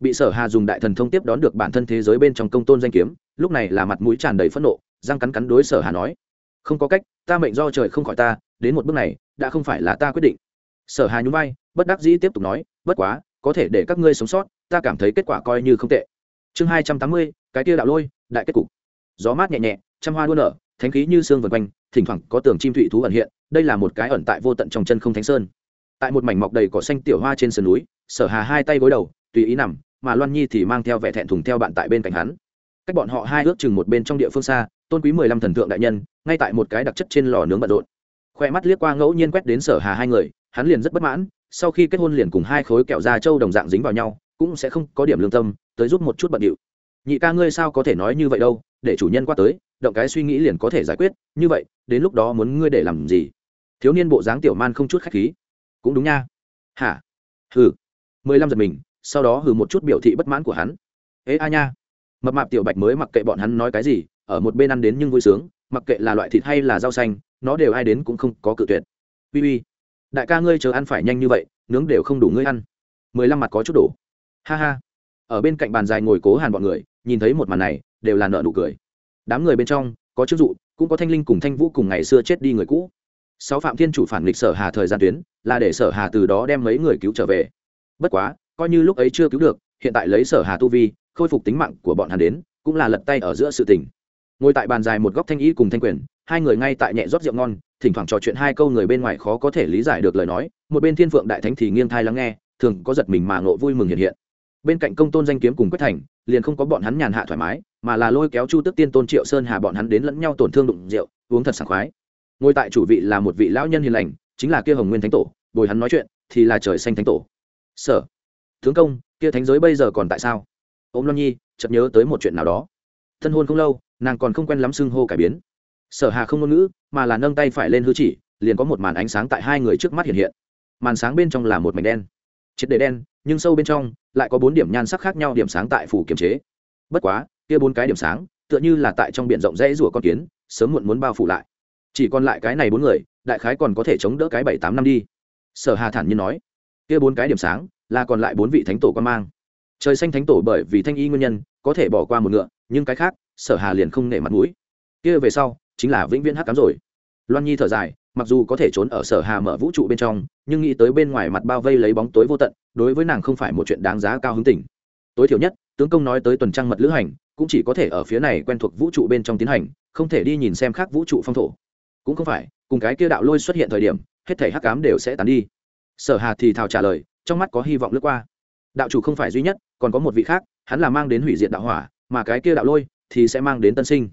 bị sở hà dùng đại thần thông tiếp đón được bản thân thế giới bên trong công tôn danh kiếm, lúc này là mặt mũi tràn đầy phẫn nộ, răng cắn cắn đối sở hà nói, không có cách, ta mệnh do trời không khỏi ta, đến một bước này, đã không phải là ta quyết định. Sở hà nhún vai, bất đắc dĩ tiếp tục nói, bất quá, có thể để các ngươi sống sót, ta cảm thấy kết quả coi như không tệ. Chương hai trăm tám mươi, cái kia đạo lôi, đại kết cục. Gió mát nhẹ nhẹ, trăm hoa đua nở, thánh khí như xương vần quanh, thỉnh thoảng có tường chim thụy thú ẩn hiện, đây là một cái ẩn tại vô tận trong chân không thánh sơn. Tại một mảnh mọc đầy cỏ xanh tiểu hoa trên sườn núi, sở hà hai tay gối đầu, tùy ý nằm mà loan nhi thì mang theo vẻ thẹn thùng theo bạn tại bên cạnh hắn. Cách bọn họ hai ước chừng một bên trong địa phương xa, tôn quý mười lăm thần tượng đại nhân, ngay tại một cái đặc chất trên lò nướng bận rộn. Khoe mắt liếc qua ngẫu nhiên quét đến sở hà hai người, hắn liền rất bất mãn, sau khi kết hôn liền cùng hai khối kẹo da trâu đồng dạng dính vào nhau, cũng sẽ không có điểm lương tâm, tới giúp một chút bận điệu. Nhị ca ngươi sao có thể nói như vậy đâu, để chủ nhân qua tới, động cái suy nghĩ liền có thể giải quyết, như vậy, đến lúc đó muốn ngươi để làm gì? Thiếu niên bộ dáng tiểu man không chút khách khí. Cũng đúng nha. Hả? Hừ. Mười lăm giật mình sau đó hừ một chút biểu thị bất mãn của hắn. Ế a nha. Mập mạp tiểu bạch mới mặc kệ bọn hắn nói cái gì, ở một bên ăn đến nhưng vui sướng, mặc kệ là loại thịt hay là rau xanh, nó đều ai đến cũng không có cự tuyệt. Uy uy, đại ca ngươi chờ ăn phải nhanh như vậy, nướng đều không đủ ngươi ăn. Mười lăm mặt có chút đủ ha ha. Ở bên cạnh bàn dài ngồi cố hàn bọn người, nhìn thấy một màn này, đều là nợ nụ cười. Đám người bên trong, có chức dụ, cũng có thanh linh cùng thanh vũ cùng ngày xưa chết đi người cũ. Sáu phạm thiên chủ phản nghịch sở hà thời gian tuyến, là để sở hà từ đó đem mấy người cứu trở về. Bất quá coi như lúc ấy chưa cứu được, hiện tại lấy sở hà tu vi, khôi phục tính mạng của bọn hắn đến, cũng là lật tay ở giữa sự tình. Ngồi tại bàn dài một góc thanh ý cùng thanh quyền, hai người ngay tại nhẹ rót rượu ngon, thỉnh thoảng trò chuyện hai câu người bên ngoài khó có thể lý giải được lời nói, một bên thiên phượng đại thánh thì nghiêng thai lắng nghe, thường có giật mình mà ngộ vui mừng hiện hiện. Bên cạnh công tôn danh kiếm cùng quách thành, liền không có bọn hắn nhàn hạ thoải mái, mà là lôi kéo chu tức tiên tôn triệu sơn hà bọn hắn đến lẫn nhau tổn thương đụng rượu, uống thật sảng khoái. Ngồi tại chủ vị là một vị lão nhân hiền lành, chính là kia hồng nguyên thánh tổ, bồi hắn nói chuyện thì là trời xanh thánh tổ. Sở tướng công, kia thánh giới bây giờ còn tại sao? Ô m loan nhi, chợt nhớ tới một chuyện nào đó. Thân hôn không lâu, nàng còn không quen lắm xưng hô cải biến. Sở hà không ngôn ngữ, mà là nâng tay phải lên hư chỉ, liền có một màn ánh sáng tại hai người trước mắt hiện hiện. Màn sáng bên trong là một mảnh đen. Triệt đề đen, nhưng sâu bên trong lại có bốn điểm nhan sắc khác nhau điểm sáng tại phủ kiềm chế. Bất quá, kia bốn cái điểm sáng tựa như là tại trong biển rộng rẽ rủa con kiến, sớm muộn muốn bao phủ lại. Chỉ còn lại cái này bốn người, đại khái còn có thể chống đỡ cái bảy tám năm đi. Sở hà thản nhiên nói, kia bốn cái điểm sáng là còn lại bốn vị thánh tổ quan mang. Trời xanh thánh tổ bởi vì thanh y nguyên nhân, có thể bỏ qua một ngựa, nhưng cái khác, sở hà liền không nể mặt mũi. Kia về sau, chính là vĩnh viễn hắc cám rồi. Loan nhi thở dài, mặc dù có thể trốn ở sở hà mở vũ trụ bên trong, nhưng nghĩ tới bên ngoài mặt bao vây lấy bóng tối vô tận, đối với nàng không phải một chuyện đáng giá cao hứng tỉnh tối thiểu nhất, tướng công nói tới tuần trăng mật lữ hành, cũng chỉ có thể ở phía này quen thuộc vũ trụ bên trong tiến hành, không thể đi nhìn xem khác vũ trụ phong thổ. Cũng không phải, cùng cái kia đạo lôi xuất hiện thời điểm, hết thảy hắc cám đều sẽ tán đi. Sở hà thì thào trả lời trong mắt có hy vọng lướt qua. Đạo chủ không phải duy nhất, còn có một vị khác, hắn là mang đến hủy diệt đạo hỏa, mà cái kia đạo lôi thì sẽ mang đến tân sinh.